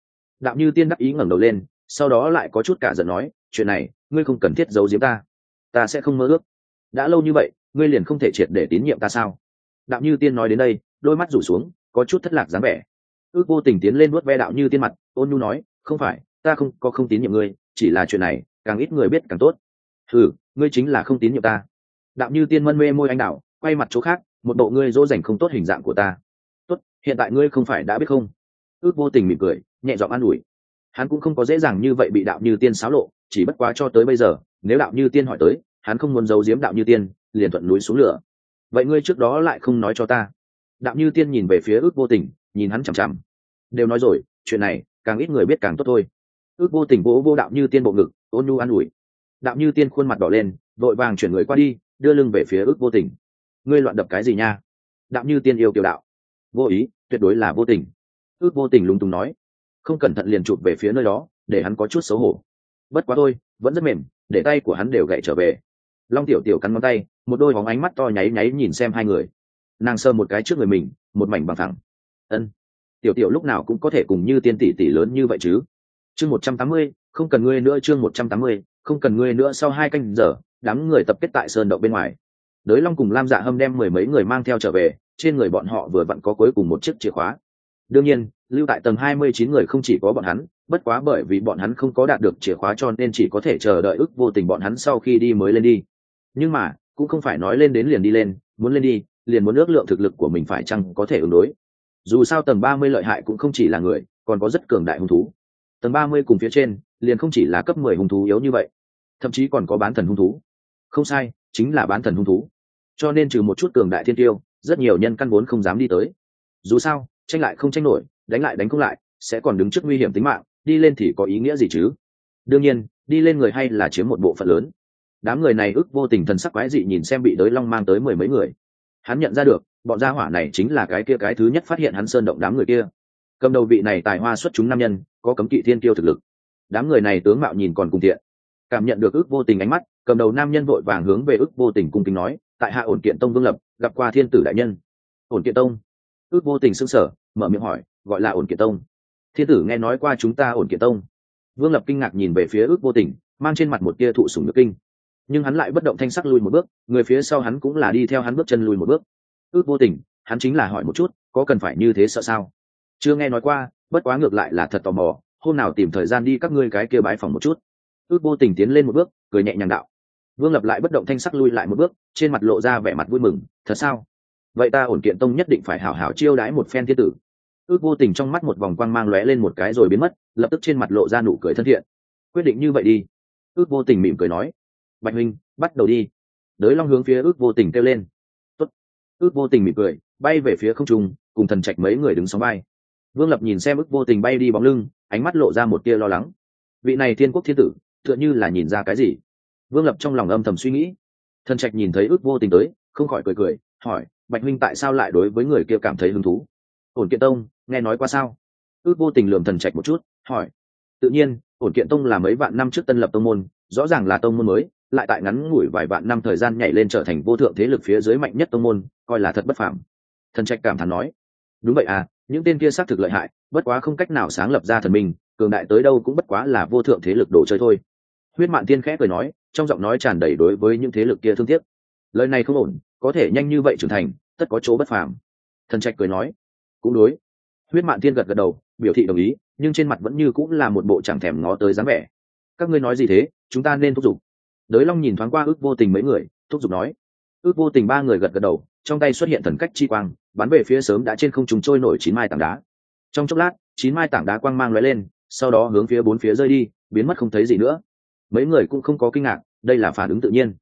Đạo như tiên đắc ý ngẩng đầu lên, sau đó lại có chút cả giận nói, chuyện này, ngươi không cần thiết giấu giếm ta. Ta sẽ không mơ ước. Đã lâu như vậy ngươi liền không thể triệt để tín nhiệm ta sao? Đạo như tiên nói đến đây đôi mắt rủ xuống có chút thất lạc dáng vẻ. Ước vô tình tiến lên nuốt ve đạo như tiên mặt ôn nhu nói không phải ta không có không tín nhiệm ngươi chỉ là chuyện này càng ít người biết càng tốt. Thử, ngươi chính là không tín nhiệm ta. Đạo như tiên mân mê môi anh đạo quay mặt chỗ khác một bộ ngươi dỗ dành không tốt hình dạng của ta. Tốt hiện tại ngươi không phải đã biết không? Ước vô tình mỉm cười nhẹ giọng an ủi. Hắn cũng không có dễ dàng như vậy bị đạo như tiên xáo lộ chỉ bất quá cho tới bây giờ nếu đạo như tiên hỏi tới hắn không muốn giấu giếm đạo như tiên liền thuận núi xuống lửa. Vậy ngươi trước đó lại không nói cho ta. Đạo như tiên nhìn về phía ước vô tình, nhìn hắn chằm chằm. Đều nói rồi, chuyện này, càng ít người biết càng tốt thôi. Ước vô tình vỗ vô đạo như tiên bộ ngực, ôn nhu an ủi. Đạo như tiên khuôn mặt đỏ lên, vội vàng chuyển người qua đi, đưa lưng về phía ước vô tình. Ngươi loạn đập cái gì nha? Đạo như tiên yêu kiều đạo. Vô ý, tuyệt đối là vô tình. Ước vô tình lúng túng nói. Không cẩn thận liền chụp về phía nơi đó, để hắn có chút xấu hổ. Bất quá thôi, vẫn rất mềm, để tay của hắn đều gậy trở về. Long tiểu tiểu cắn ngón tay một đôi bóng ánh mắt to nháy nháy nhìn xem hai người. Nàng sơ một cái trước người mình, một mảnh bằng thẳng. Ân, tiểu tiểu lúc nào cũng có thể cùng như tiên tỷ tỷ lớn như vậy chứ? Chương một trăm tám mươi, không cần ngươi nữa chương một trăm tám mươi, không cần ngươi nữa sau hai canh giờ, đám người tập kết tại sơn động bên ngoài. Đới long cùng lam dạ hâm đem mười mấy người mang theo trở về, trên người bọn họ vừa vặn có cuối cùng một chiếc chìa khóa. Đương nhiên, lưu tại tầng hai mươi chín người không chỉ có bọn hắn, bất quá bởi vì bọn hắn không có đạt được chìa khóa cho nên chỉ có thể chờ đợi ức vô tình bọn hắn sau khi đi mới lên đi. Nhưng mà cũng không phải nói lên đến liền đi lên, muốn lên đi, liền muốn ước lượng thực lực của mình phải chăng có thể ứng đối. Dù sao tầng ba mươi lợi hại cũng không chỉ là người, còn có rất cường đại hung thú. Tầng ba mươi cùng phía trên, liền không chỉ là cấp mười hung thú yếu như vậy, thậm chí còn có bán thần hung thú. Không sai, chính là bán thần hung thú. Cho nên trừ một chút cường đại thiên tiêu, rất nhiều nhân căn vốn không dám đi tới. Dù sao, tranh lại không tranh nổi, đánh lại đánh không lại, sẽ còn đứng trước nguy hiểm tính mạng, đi lên thì có ý nghĩa gì chứ? Đương nhiên, đi lên người hay là chiếm một bộ phận lớn đám người này ức vô tình thần sắc quái dị nhìn xem bị đới long mang tới mười mấy người. Hắn nhận ra được, bọn gia hỏa này chính là cái kia cái thứ nhất phát hiện hắn sơn động đám người kia. Cầm đầu vị này tài hoa xuất chúng nam nhân, có cấm kỵ thiên tiêu thực lực. Đám người này tướng mạo nhìn còn cùng thiện. Cảm nhận được ước vô tình ánh mắt, cầm đầu nam nhân vội vàng hướng về ước vô tình cung kính nói, tại hạ ổn kiện tông vương lập, gặp qua thiên tử đại nhân. Ổn kiện tông? Ước vô tình xưng sở mở miệng hỏi, gọi là ổn kiện tông? Thiên tử nghe nói qua chúng ta ổn kiện tông. Vương lập kinh ngạc nhìn về phía ước vô tình, mang trên mặt một tia thụ sùng nước kinh nhưng hắn lại bất động thanh sắc lùi một bước, người phía sau hắn cũng là đi theo hắn bước chân lùi một bước. Ước vô tình, hắn chính là hỏi một chút, có cần phải như thế sợ sao? Chưa nghe nói qua, bất quá ngược lại là thật tò mò, hôm nào tìm thời gian đi các ngươi cái kia bái phòng một chút. Ước vô tình tiến lên một bước, cười nhẹ nhàng đạo. Vương lập lại bất động thanh sắc lui lại một bước, trên mặt lộ ra vẻ mặt vui mừng, thật sao? Vậy ta ổn kiện tông nhất định phải hảo hảo chiêu đãi một phen thiên tử. Ước vô tình trong mắt một vòng quang mang lóe lên một cái rồi biến mất, lập tức trên mặt lộ ra nụ cười thân thiện. Quyết định như vậy đi. Ước vô tình mỉm cười nói bạch huynh, bắt đầu đi. Đới long hướng phía ước vô tình kêu lên. Tốt. ước vô tình mỉm cười, bay về phía không trung, cùng thần trạch mấy người đứng sóng bay vương lập nhìn xem ước vô tình bay đi bóng lưng, ánh mắt lộ ra một tia lo lắng. Vị này thiên quốc thiên tử, tựa như là nhìn ra cái gì? Vương lập trong lòng âm thầm suy nghĩ. Thần trạch nhìn thấy ước vô tình tới, không khỏi cười cười, hỏi, bạch huynh tại sao lại đối với người kia cảm thấy hứng thú? Ổn kiện tông, nghe nói qua sao? Ước vô tình lườm thần trạch một chút, hỏi, tự nhiên, ổn kiện tông là mấy vạn năm trước tân lập tông môn, rõ ràng là tông môn mới lại tại ngắn ngủi vài vạn năm thời gian nhảy lên trở thành vô thượng thế lực phía dưới mạnh nhất tông môn, coi là thật bất phàm. Thần trạch cảm thán nói, đúng vậy à những tên kia xác thực lợi hại, bất quá không cách nào sáng lập ra thần minh, cường đại tới đâu cũng bất quá là vô thượng thế lực đồ chơi thôi. Huyết mạn tiên khẽ cười nói, trong giọng nói tràn đầy đối với những thế lực kia thương tiếc, lời này không ổn, có thể nhanh như vậy trưởng thành, tất có chỗ bất phàm. Thần trạch cười nói, cũng đối. Huyết mạn tiên gật gật đầu, biểu thị đồng ý, nhưng trên mặt vẫn như cũng là một bộ chẳng thèm ngó tới dáng vẻ. Các ngươi nói gì thế, chúng ta nên thúc giục đới long nhìn thoáng qua ước vô tình mấy người, thúc giục nói. Ước vô tình ba người gật gật đầu, trong tay xuất hiện thần cách chi quang, bắn về phía sớm đã trên không trùng trôi nổi chín mai tảng đá. Trong chốc lát, chín mai tảng đá quang mang lóe lên, sau đó hướng phía bốn phía rơi đi, biến mất không thấy gì nữa. Mấy người cũng không có kinh ngạc, đây là phản ứng tự nhiên.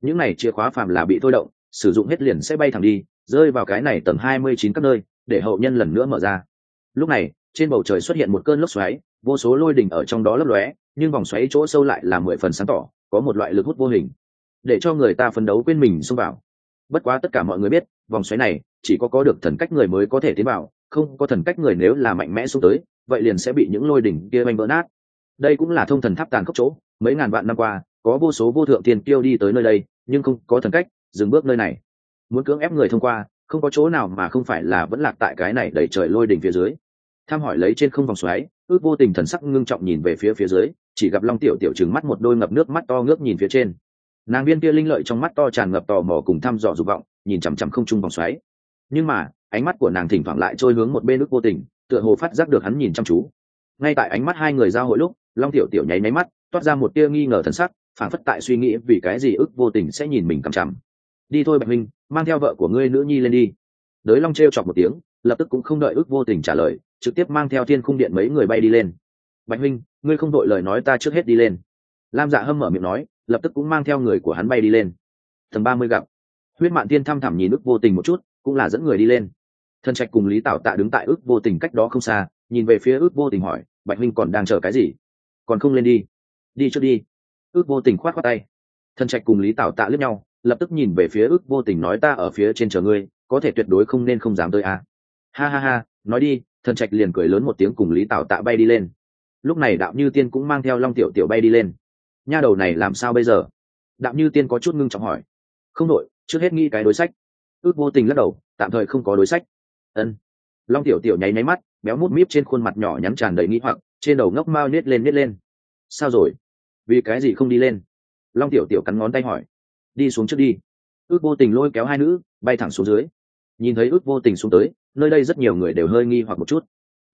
Những này chìa khóa phàm là bị thôi động, sử dụng hết liền sẽ bay thẳng đi, rơi vào cái này tầng hai mươi chín các nơi, để hậu nhân lần nữa mở ra. Lúc này, trên bầu trời xuất hiện một cơn lốc xoáy, vô số lôi đỉnh ở trong đó lấp lóe, nhưng vòng xoáy chỗ sâu lại là mười phần sáng tỏ có một loại lực hút vô hình, để cho người ta phấn đấu quên mình xông vào. Bất quá tất cả mọi người biết, vòng xoáy này chỉ có có được thần cách người mới có thể tiến vào, không có thần cách người nếu là mạnh mẽ xuống tới, vậy liền sẽ bị những lôi đỉnh kia banh vỡ nát. Đây cũng là thông thần tháp tàn khốc chỗ, mấy ngàn vạn năm qua, có vô số vô thượng tiền tiêu đi tới nơi đây, nhưng không có thần cách, dừng bước nơi này. Muốn cưỡng ép người thông qua, không có chỗ nào mà không phải là vẫn lạc tại cái này đẩy trời lôi đỉnh phía dưới. Tham hỏi lấy trên không vòng xoáy, ước vô tình thần sắc ngưng trọng nhìn về phía phía dưới chỉ gặp long tiểu tiểu trừng mắt một đôi ngập nước mắt to ngước nhìn phía trên. Nàng viên kia linh lợi trong mắt to tràn ngập tò mò cùng thăm dò dục vọng, nhìn chằm chằm không trung vòng xoáy. Nhưng mà, ánh mắt của nàng thỉnh thoảng lại trôi hướng một bên nước vô tình, tựa hồ phát giác được hắn nhìn chăm chú. Ngay tại ánh mắt hai người giao hội lúc, long tiểu tiểu nháy máy mắt, toát ra một tia nghi ngờ thần sắc phản phất tại suy nghĩ vì cái gì ước vô tình sẽ nhìn mình cằm chằm. Đi thôi bạch minh, mang theo vợ của ngươi nữ nhi lên đi. Đới long t chọc một tiếng, lập tức cũng không đợi ước vô tình trả lời, trực tiếp mang theo thiên khung điện mấy người bay đi lên bạch huynh, ngươi không đội lời nói ta trước hết đi lên. Lam dạ hâm mở miệng nói, lập tức cũng mang theo người của hắn bay đi lên. Tầng ba mươi gặp. Huyết mạn tiên thăm thẳm nhìn ước vô tình một chút, cũng là dẫn người đi lên. Thân trạch cùng lý tảo tạ đứng tại ước vô tình cách đó không xa, nhìn về phía ước vô tình hỏi, bạch huynh còn đang chờ cái gì? Còn không lên đi? Đi trước đi. Ước vô tình khoát khoát tay. Thân trạch cùng lý tảo tạ lướt nhau, lập tức nhìn về phía ước vô tình nói, ta ở phía trên chờ ngươi, có thể tuyệt đối không nên không dám tới à. ha ha ha, nói đi. Thần trạch liền cười lớn một tiếng cùng lý tảo tạ bay đi lên lúc này đạo như tiên cũng mang theo long tiểu tiểu bay đi lên. Nha đầu này làm sao bây giờ? Đạo như tiên có chút ngưng trọng hỏi. Không đội trước hết nghĩ cái đối sách. Ước vô tình lắc đầu, tạm thời không có đối sách. Ân. Long tiểu tiểu nháy nháy mắt, béo mút míp trên khuôn mặt nhỏ nhắn tràn đầy nghĩ hoặc, trên đầu ngốc mao nết lên nết lên. Sao rồi? Vì cái gì không đi lên? Long tiểu tiểu cắn ngón tay hỏi. Đi xuống trước đi. Ước vô tình lôi kéo hai nữ, bay thẳng xuống dưới. Nhìn thấy ước vô tình xuống tới, nơi đây rất nhiều người đều hơi nghi hoặc một chút.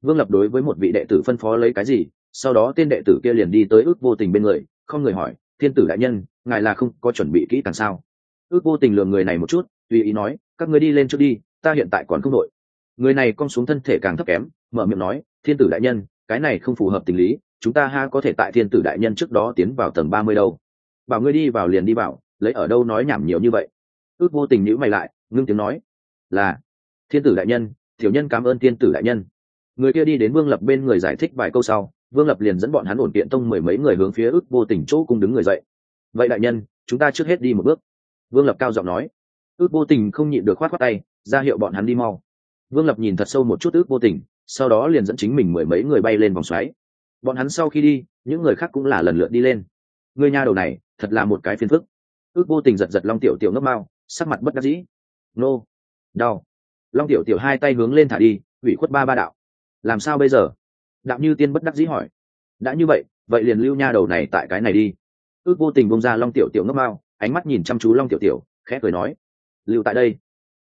Vương lập đối với một vị đệ tử phân phó lấy cái gì sau đó tên đệ tử kia liền đi tới ước vô tình bên người, không người hỏi, thiên tử đại nhân, ngài là không có chuẩn bị kỹ càng sao? Ước vô tình lường người này một chút, tùy ý nói, các người đi lên trước đi, ta hiện tại còn không đội. Người này cong xuống thân thể càng thấp kém, mở miệng nói, thiên tử đại nhân, cái này không phù hợp tình lý, chúng ta ha có thể tại thiên tử đại nhân trước đó tiến vào tầng ba mươi đâu. Bảo ngươi đi vào liền đi vào lấy ở đâu nói nhảm nhiều như vậy? Ước vô tình nhữ mày lại, ngưng tiếng nói, là, thiên tử đại nhân, tiểu nhân cảm ơn thiên tử đại nhân. Người kia đi đến vương lập bên người giải thích vài câu sau vương lập liền dẫn bọn hắn ổn tiện tông mười mấy người hướng phía ước vô tình chỗ cung đứng người dậy. Vậy đại nhân chúng ta trước hết đi một bước. Vương lập cao giọng nói. Ước vô tình không nhịn được khoát khoát tay ra hiệu bọn hắn đi mau. Vương lập nhìn thật sâu một chút ước vô tình sau đó liền dẫn chính mình mười mấy người bay lên vòng xoáy. Bọn hắn sau khi đi những người khác cũng là lần lượt đi lên. Người nhà đầu này thật là một cái phiền phức. Ước vô tình giật giật long tiểu tiểu ngấp mau, sắc mặt bất đắc dĩ. Nô đau. Long tiểu tiểu hai tay hướng lên thả đi ủy khuất ba ba đạo. Làm sao bây giờ? Đạo như tiên bất đắc dĩ hỏi. Đã như vậy vậy liền lưu nha đầu này tại cái này đi. Ước vô tình bông ra long tiểu tiểu ngốc mao ánh mắt nhìn chăm chú long tiểu tiểu, khẽ cười nói. Lưu tại đây.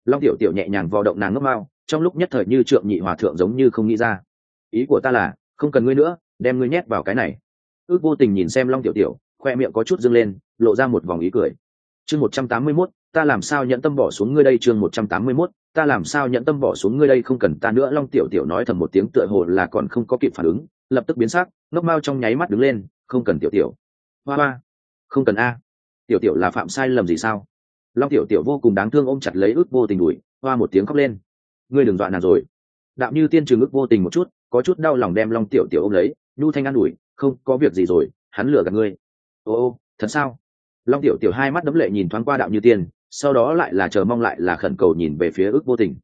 Long tiểu tiểu nhẹ nhàng vò động nàng ngốc mao trong lúc nhất thời như trượng nhị hòa thượng giống như không nghĩ ra. Ý của ta là, không cần ngươi nữa, đem ngươi nhét vào cái này. Ước vô tình nhìn xem long tiểu tiểu, khoe miệng có chút dâng lên, lộ ra một vòng ý cười. Chương một trăm tám mươi mốt, ta làm sao nhận tâm bỏ xuống ngươi đây chương một trăm tám mươi mốt ta làm sao nhận tâm bỏ xuống ngươi đây không cần ta nữa? Long tiểu tiểu nói thầm một tiếng tựa hồ là còn không có kịp phản ứng, lập tức biến sắc, ngốc mao trong nháy mắt đứng lên, không cần tiểu tiểu. Hoa hoa. Không cần a. Tiểu tiểu là phạm sai lầm gì sao? Long tiểu tiểu vô cùng đáng thương ôm chặt lấy ước vô tình đùi hoa một tiếng khóc lên. Ngươi đừng dọa nàng rồi. Đạo như tiên trường ước vô tình một chút, có chút đau lòng đem long tiểu tiểu ôm lấy, nhu thanh an ủi, không, có việc gì rồi, hắn lừa gạt ngươi. Ô ô, thật sao? Long tiểu tiểu hai mắt đấm lệ nhìn thoáng qua đạo như tiên sau đó lại là chờ mong lại là khẩn cầu nhìn về phía ước vô tình.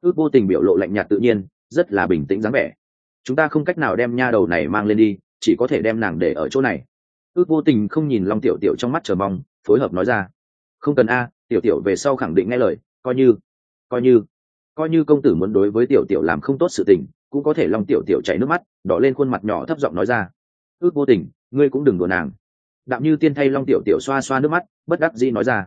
Ước vô tình biểu lộ lạnh nhạt tự nhiên, rất là bình tĩnh dáng vẻ. Chúng ta không cách nào đem nha đầu này mang lên đi, chỉ có thể đem nàng để ở chỗ này. Ước vô tình không nhìn long tiểu tiểu trong mắt chờ mong, phối hợp nói ra. Không cần a, tiểu tiểu về sau khẳng định nghe lời, coi như coi như coi như công tử muốn đối với tiểu tiểu làm không tốt sự tình, cũng có thể long tiểu tiểu chảy nước mắt, đỏ lên khuôn mặt nhỏ thấp giọng nói ra. Ước vô tình, ngươi cũng đừng đùa nàng. Đạo như tiên thay long tiểu tiểu xoa xoa nước mắt, bất đắc dĩ nói ra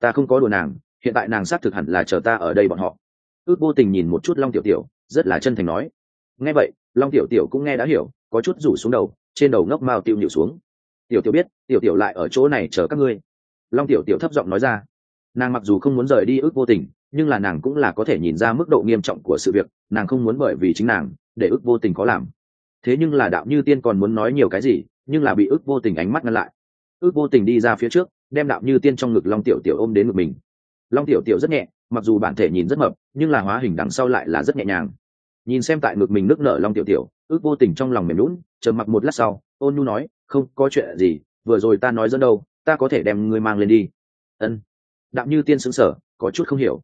ta không có đùa nàng, hiện tại nàng xác thực hẳn là chờ ta ở đây bọn họ. Ước vô tình nhìn một chút long tiểu tiểu, rất là chân thành nói. Nghe vậy, long tiểu tiểu cũng nghe đã hiểu, có chút rủ xuống đầu, trên đầu ngốc mao tiêu nhịu xuống. Tiểu tiểu biết, tiểu tiểu lại ở chỗ này chờ các ngươi. Long tiểu tiểu thấp giọng nói ra. Nàng mặc dù không muốn rời đi ước vô tình, nhưng là nàng cũng là có thể nhìn ra mức độ nghiêm trọng của sự việc, nàng không muốn bởi vì chính nàng, để ước vô tình có làm. Thế nhưng là đạo như tiên còn muốn nói nhiều cái gì, nhưng là bị ước vô tình ánh mắt ngăn lại. Ước vô tình đi ra phía trước đem đạo như tiên trong ngực long tiểu tiểu ôm đến ngực mình. Long tiểu tiểu rất nhẹ, mặc dù bản thể nhìn rất mập, nhưng là hóa hình đằng sau lại là rất nhẹ nhàng. Nhìn xem tại ngực mình nước nở long tiểu tiểu, ước vô tình trong lòng mềm lún chờ mặc một lát sau, ôn nhu nói, không, có chuyện gì, vừa rồi ta nói dẫn đâu, ta có thể đem ngươi mang lên đi. Ân. Đạo như tiên xứng sở có chút không hiểu.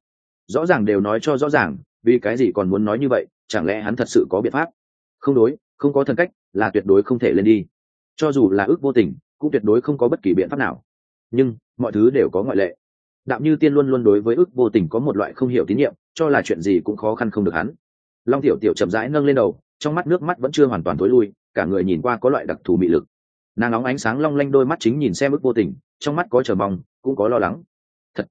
Rõ ràng đều nói cho rõ ràng, vì cái gì còn muốn nói như vậy, chẳng lẽ hắn thật sự có biện pháp? Không đối, không có thần cách, là tuyệt đối không thể lên đi. Cho dù là ước vô tình, cũng tuyệt đối không có bất kỳ biện pháp nào nhưng mọi thứ đều có ngoại lệ. Đạm như tiên luôn luôn đối với ước vô tình có một loại không hiểu tín nhiệm, cho là chuyện gì cũng khó khăn không được hắn. Long tiểu tiểu chậm rãi nâng lên đầu, trong mắt nước mắt vẫn chưa hoàn toàn tối lui, cả người nhìn qua có loại đặc thù mị lực. Nàng óng ánh sáng long lanh đôi mắt chính nhìn xem ước vô tình, trong mắt có chờ mong, cũng có lo lắng. Thật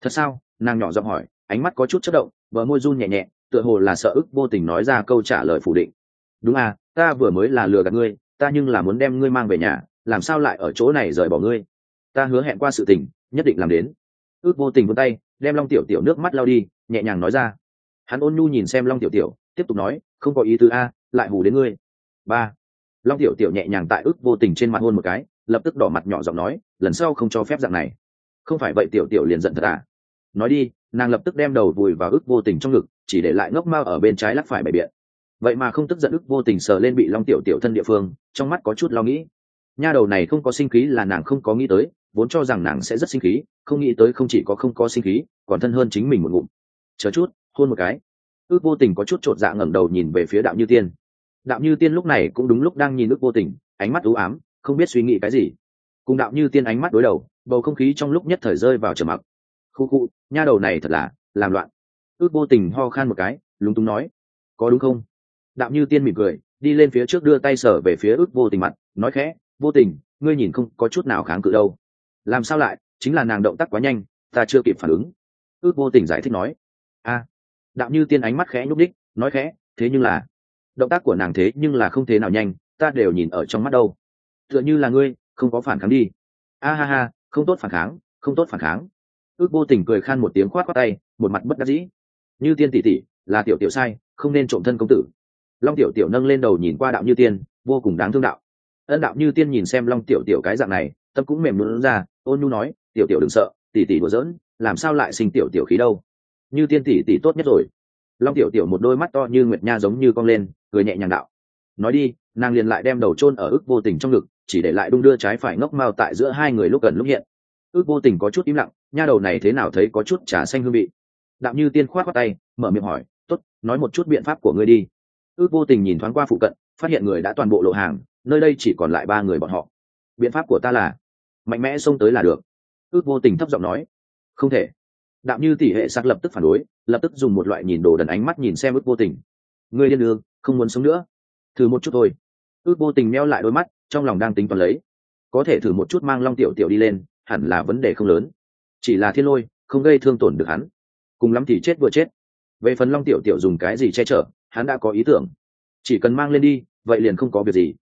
thật sao? Nàng nhỏ giọng hỏi, ánh mắt có chút chất động vợ môi run nhẹ nhẹ, tựa hồ là sợ ức vô tình nói ra câu trả lời phủ định. Đúng à ta vừa mới là lừa gạt ngươi, ta nhưng là muốn đem ngươi mang về nhà, làm sao lại ở chỗ này rời bỏ ngươi? Ta hứa hẹn qua sự tình, nhất định làm đến. Ước vô tình vươn tay, đem long tiểu tiểu nước mắt lao đi, nhẹ nhàng nói ra. Hắn ôn nhu nhìn xem long tiểu tiểu, tiếp tục nói, không có ý tứ a, lại hù đến ngươi. Ba. Long tiểu tiểu nhẹ nhàng tại ước vô tình trên mặt hôn một cái, lập tức đỏ mặt nhỏ giọng nói, lần sau không cho phép dạng này. Không phải vậy tiểu tiểu liền giận thật à. Nói đi, nàng lập tức đem đầu vùi vào ước vô tình trong ngực, chỉ để lại ngốc mao ở bên trái lắc phải bày biện. Vậy mà không tức giận ước vô tình sờ lên bị long tiểu tiểu thân địa phương, trong mắt có chút lo nghĩ. Nha đầu này không có sinh khí là nàng không có nghĩ tới vốn cho rằng nàng sẽ rất sinh khí, không nghĩ tới không chỉ có không có sinh khí, còn thân hơn chính mình một ngụm. Chờ chút, hôn một cái. Ước vô tình có chút t r ộ t dạ ngẩng đầu nhìn về phía đạo như tiên. Đạo như tiên lúc này cũng đúng lúc đang nhìn ước vô tình, ánh mắt ưu ám, không biết suy nghĩ cái gì. Cùng đạo như tiên ánh mắt đối đầu, bầu không khí trong lúc nhất thời rơi vào trầm mặc. Khu khu, nha đầu này thật là, làm loạn. Ước vô tình ho khan một cái, lúng túng nói. Có đúng không? Đạo như tiên mỉm cười, đi lên phía trước đưa tay sở về phía ước vô tình mặt, nói khẽ, vô tình, ngươi nhìn không có chút nào kháng cự đâu làm sao lại, chính là nàng động tác quá nhanh, ta chưa kịp phản ứng. Ước vô tình giải thích nói. A, đạo như tiên ánh mắt khẽ nhúc đích nói khẽ, thế nhưng là, động tác của nàng thế nhưng là không thế nào nhanh, ta đều nhìn ở trong mắt đâu. Tựa như là ngươi, không có phản kháng đi. A ha ha, không tốt phản kháng, không tốt phản kháng. Ước vô tình cười khan một tiếng khoát qua tay, một mặt bất đắc dĩ. Như tiên tỷ tỷ, là tiểu tiểu sai, không nên trộm thân công tử. Long tiểu tiểu nâng lên đầu nhìn qua đạo như tiên, vô cùng đáng thương đạo. Ân đạo như tiên nhìn xem long tiểu tiểu cái dạng này tâm cũng mềm luôn ra, ôn nhu nói, tiểu tiểu đừng sợ, tỷ tỷ đùa giỡn, làm sao lại sinh tiểu tiểu khí đâu? Như tiên tỷ tỷ tốt nhất rồi. Long tiểu tiểu một đôi mắt to như nguyệt nha giống như cong lên, cười nhẹ nhàng đạo, nói đi, nàng liền lại đem đầu chôn ở ức vô tình trong ngực, chỉ để lại đung đưa trái phải ngốc mao tại giữa hai người lúc gần lúc hiện. Ước vô tình có chút im lặng, nha đầu này thế nào thấy có chút trà xanh hương vị. Đạm như tiên khoát qua tay, mở miệng hỏi t ố t nói một chút biện pháp của ngươi đi. Ước vô tình nhìn thoáng qua phụ cận, phát hiện người đã toàn bộ lộ hàng, nơi đây chỉ còn lại ba người bọn họ. Biện pháp của ta là mạnh mẽ xông tới là được. Ước vô tình thấp giọng nói, không thể. Đạo như tỷ hệ sắc lập tức phản đối, lập tức dùng một loại nhìn đồ đần ánh mắt nhìn xem ước vô tình. Ngươi điên đường không muốn sống nữa. Thử một chút thôi. Ước vô tình meo lại đôi mắt, trong lòng đang tính toán lấy. Có thể thử một chút mang long tiểu tiểu đi lên, hẳn là vấn đề không lớn. Chỉ là thiên lôi, không gây thương tổn được hắn. Cùng lắm thì chết vừa chết. Về phần long tiểu tiểu dùng cái gì che chở, hắn đã có ý tưởng. Chỉ cần mang lên đi, vậy liền không có việc gì.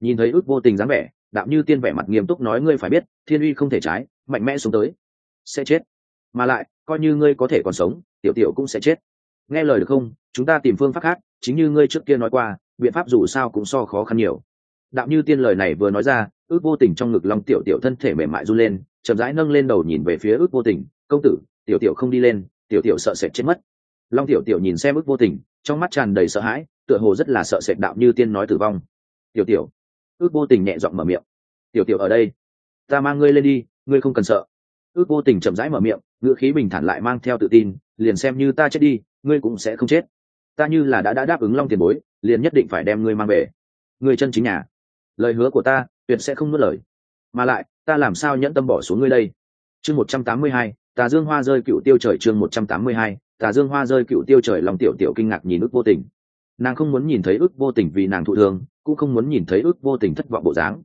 Nhìn thấy ước vô tình dáng vẻ đạo như tiên vẻ mặt nghiêm túc nói, ngươi phải biết, thiên uy không thể trái, mạnh mẽ xuống tới, sẽ chết. Mà lại, coi như ngươi có thể còn sống, tiểu tiểu cũng sẽ chết. Nghe lời được không? Chúng ta tìm phương pháp khác, chính như ngươi trước kia nói qua, biện pháp dù sao cũng so khó khăn nhiều. Đạo như tiên lời này vừa nói ra, ước vô tình trong ngực long tiểu tiểu thân thể mềm mại run lên, chậm rãi nâng lên đầu nhìn về phía ước vô tình, công tử, tiểu tiểu không đi lên, tiểu tiểu sợ sệt chết mất. Long tiểu tiểu nhìn xem ước vô tình, trong mắt tràn đầy sợ hãi, tựa hồ rất là sợ sệt đạo như tiên nói tử vong. Tiểu tiểu ước vô tình nhẹ giọng mở miệng. Tiểu tiểu ở đây, ta mang ngươi lên đi, ngươi không cần sợ. Ước vô tình chậm rãi mở miệng, ngữ khí bình thản lại mang theo tự tin, liền xem như ta chết đi, ngươi cũng sẽ không chết. Ta như là đã đã đáp ứng long tiền bối, liền nhất định phải đem ngươi mang về. Ngươi chân chính nhà. Lời hứa của ta, tuyệt sẽ không nuốt lời. Mà lại, ta làm sao nhẫn tâm bỏ xuống ngươi đây? Chương một trăm tám mươi hai, tà dương hoa rơi cựu tiêu trời chương một trăm tám mươi hai, tà dương hoa rơi cựu tiêu trời lòng tiểu tiểu kinh ngạc nhìn ước vô tình. Nàng không muốn nhìn thấy ước vô tình vì nàng thụ thương cũng không muốn nhìn thấy ước vô tình thất vọng bộ dáng.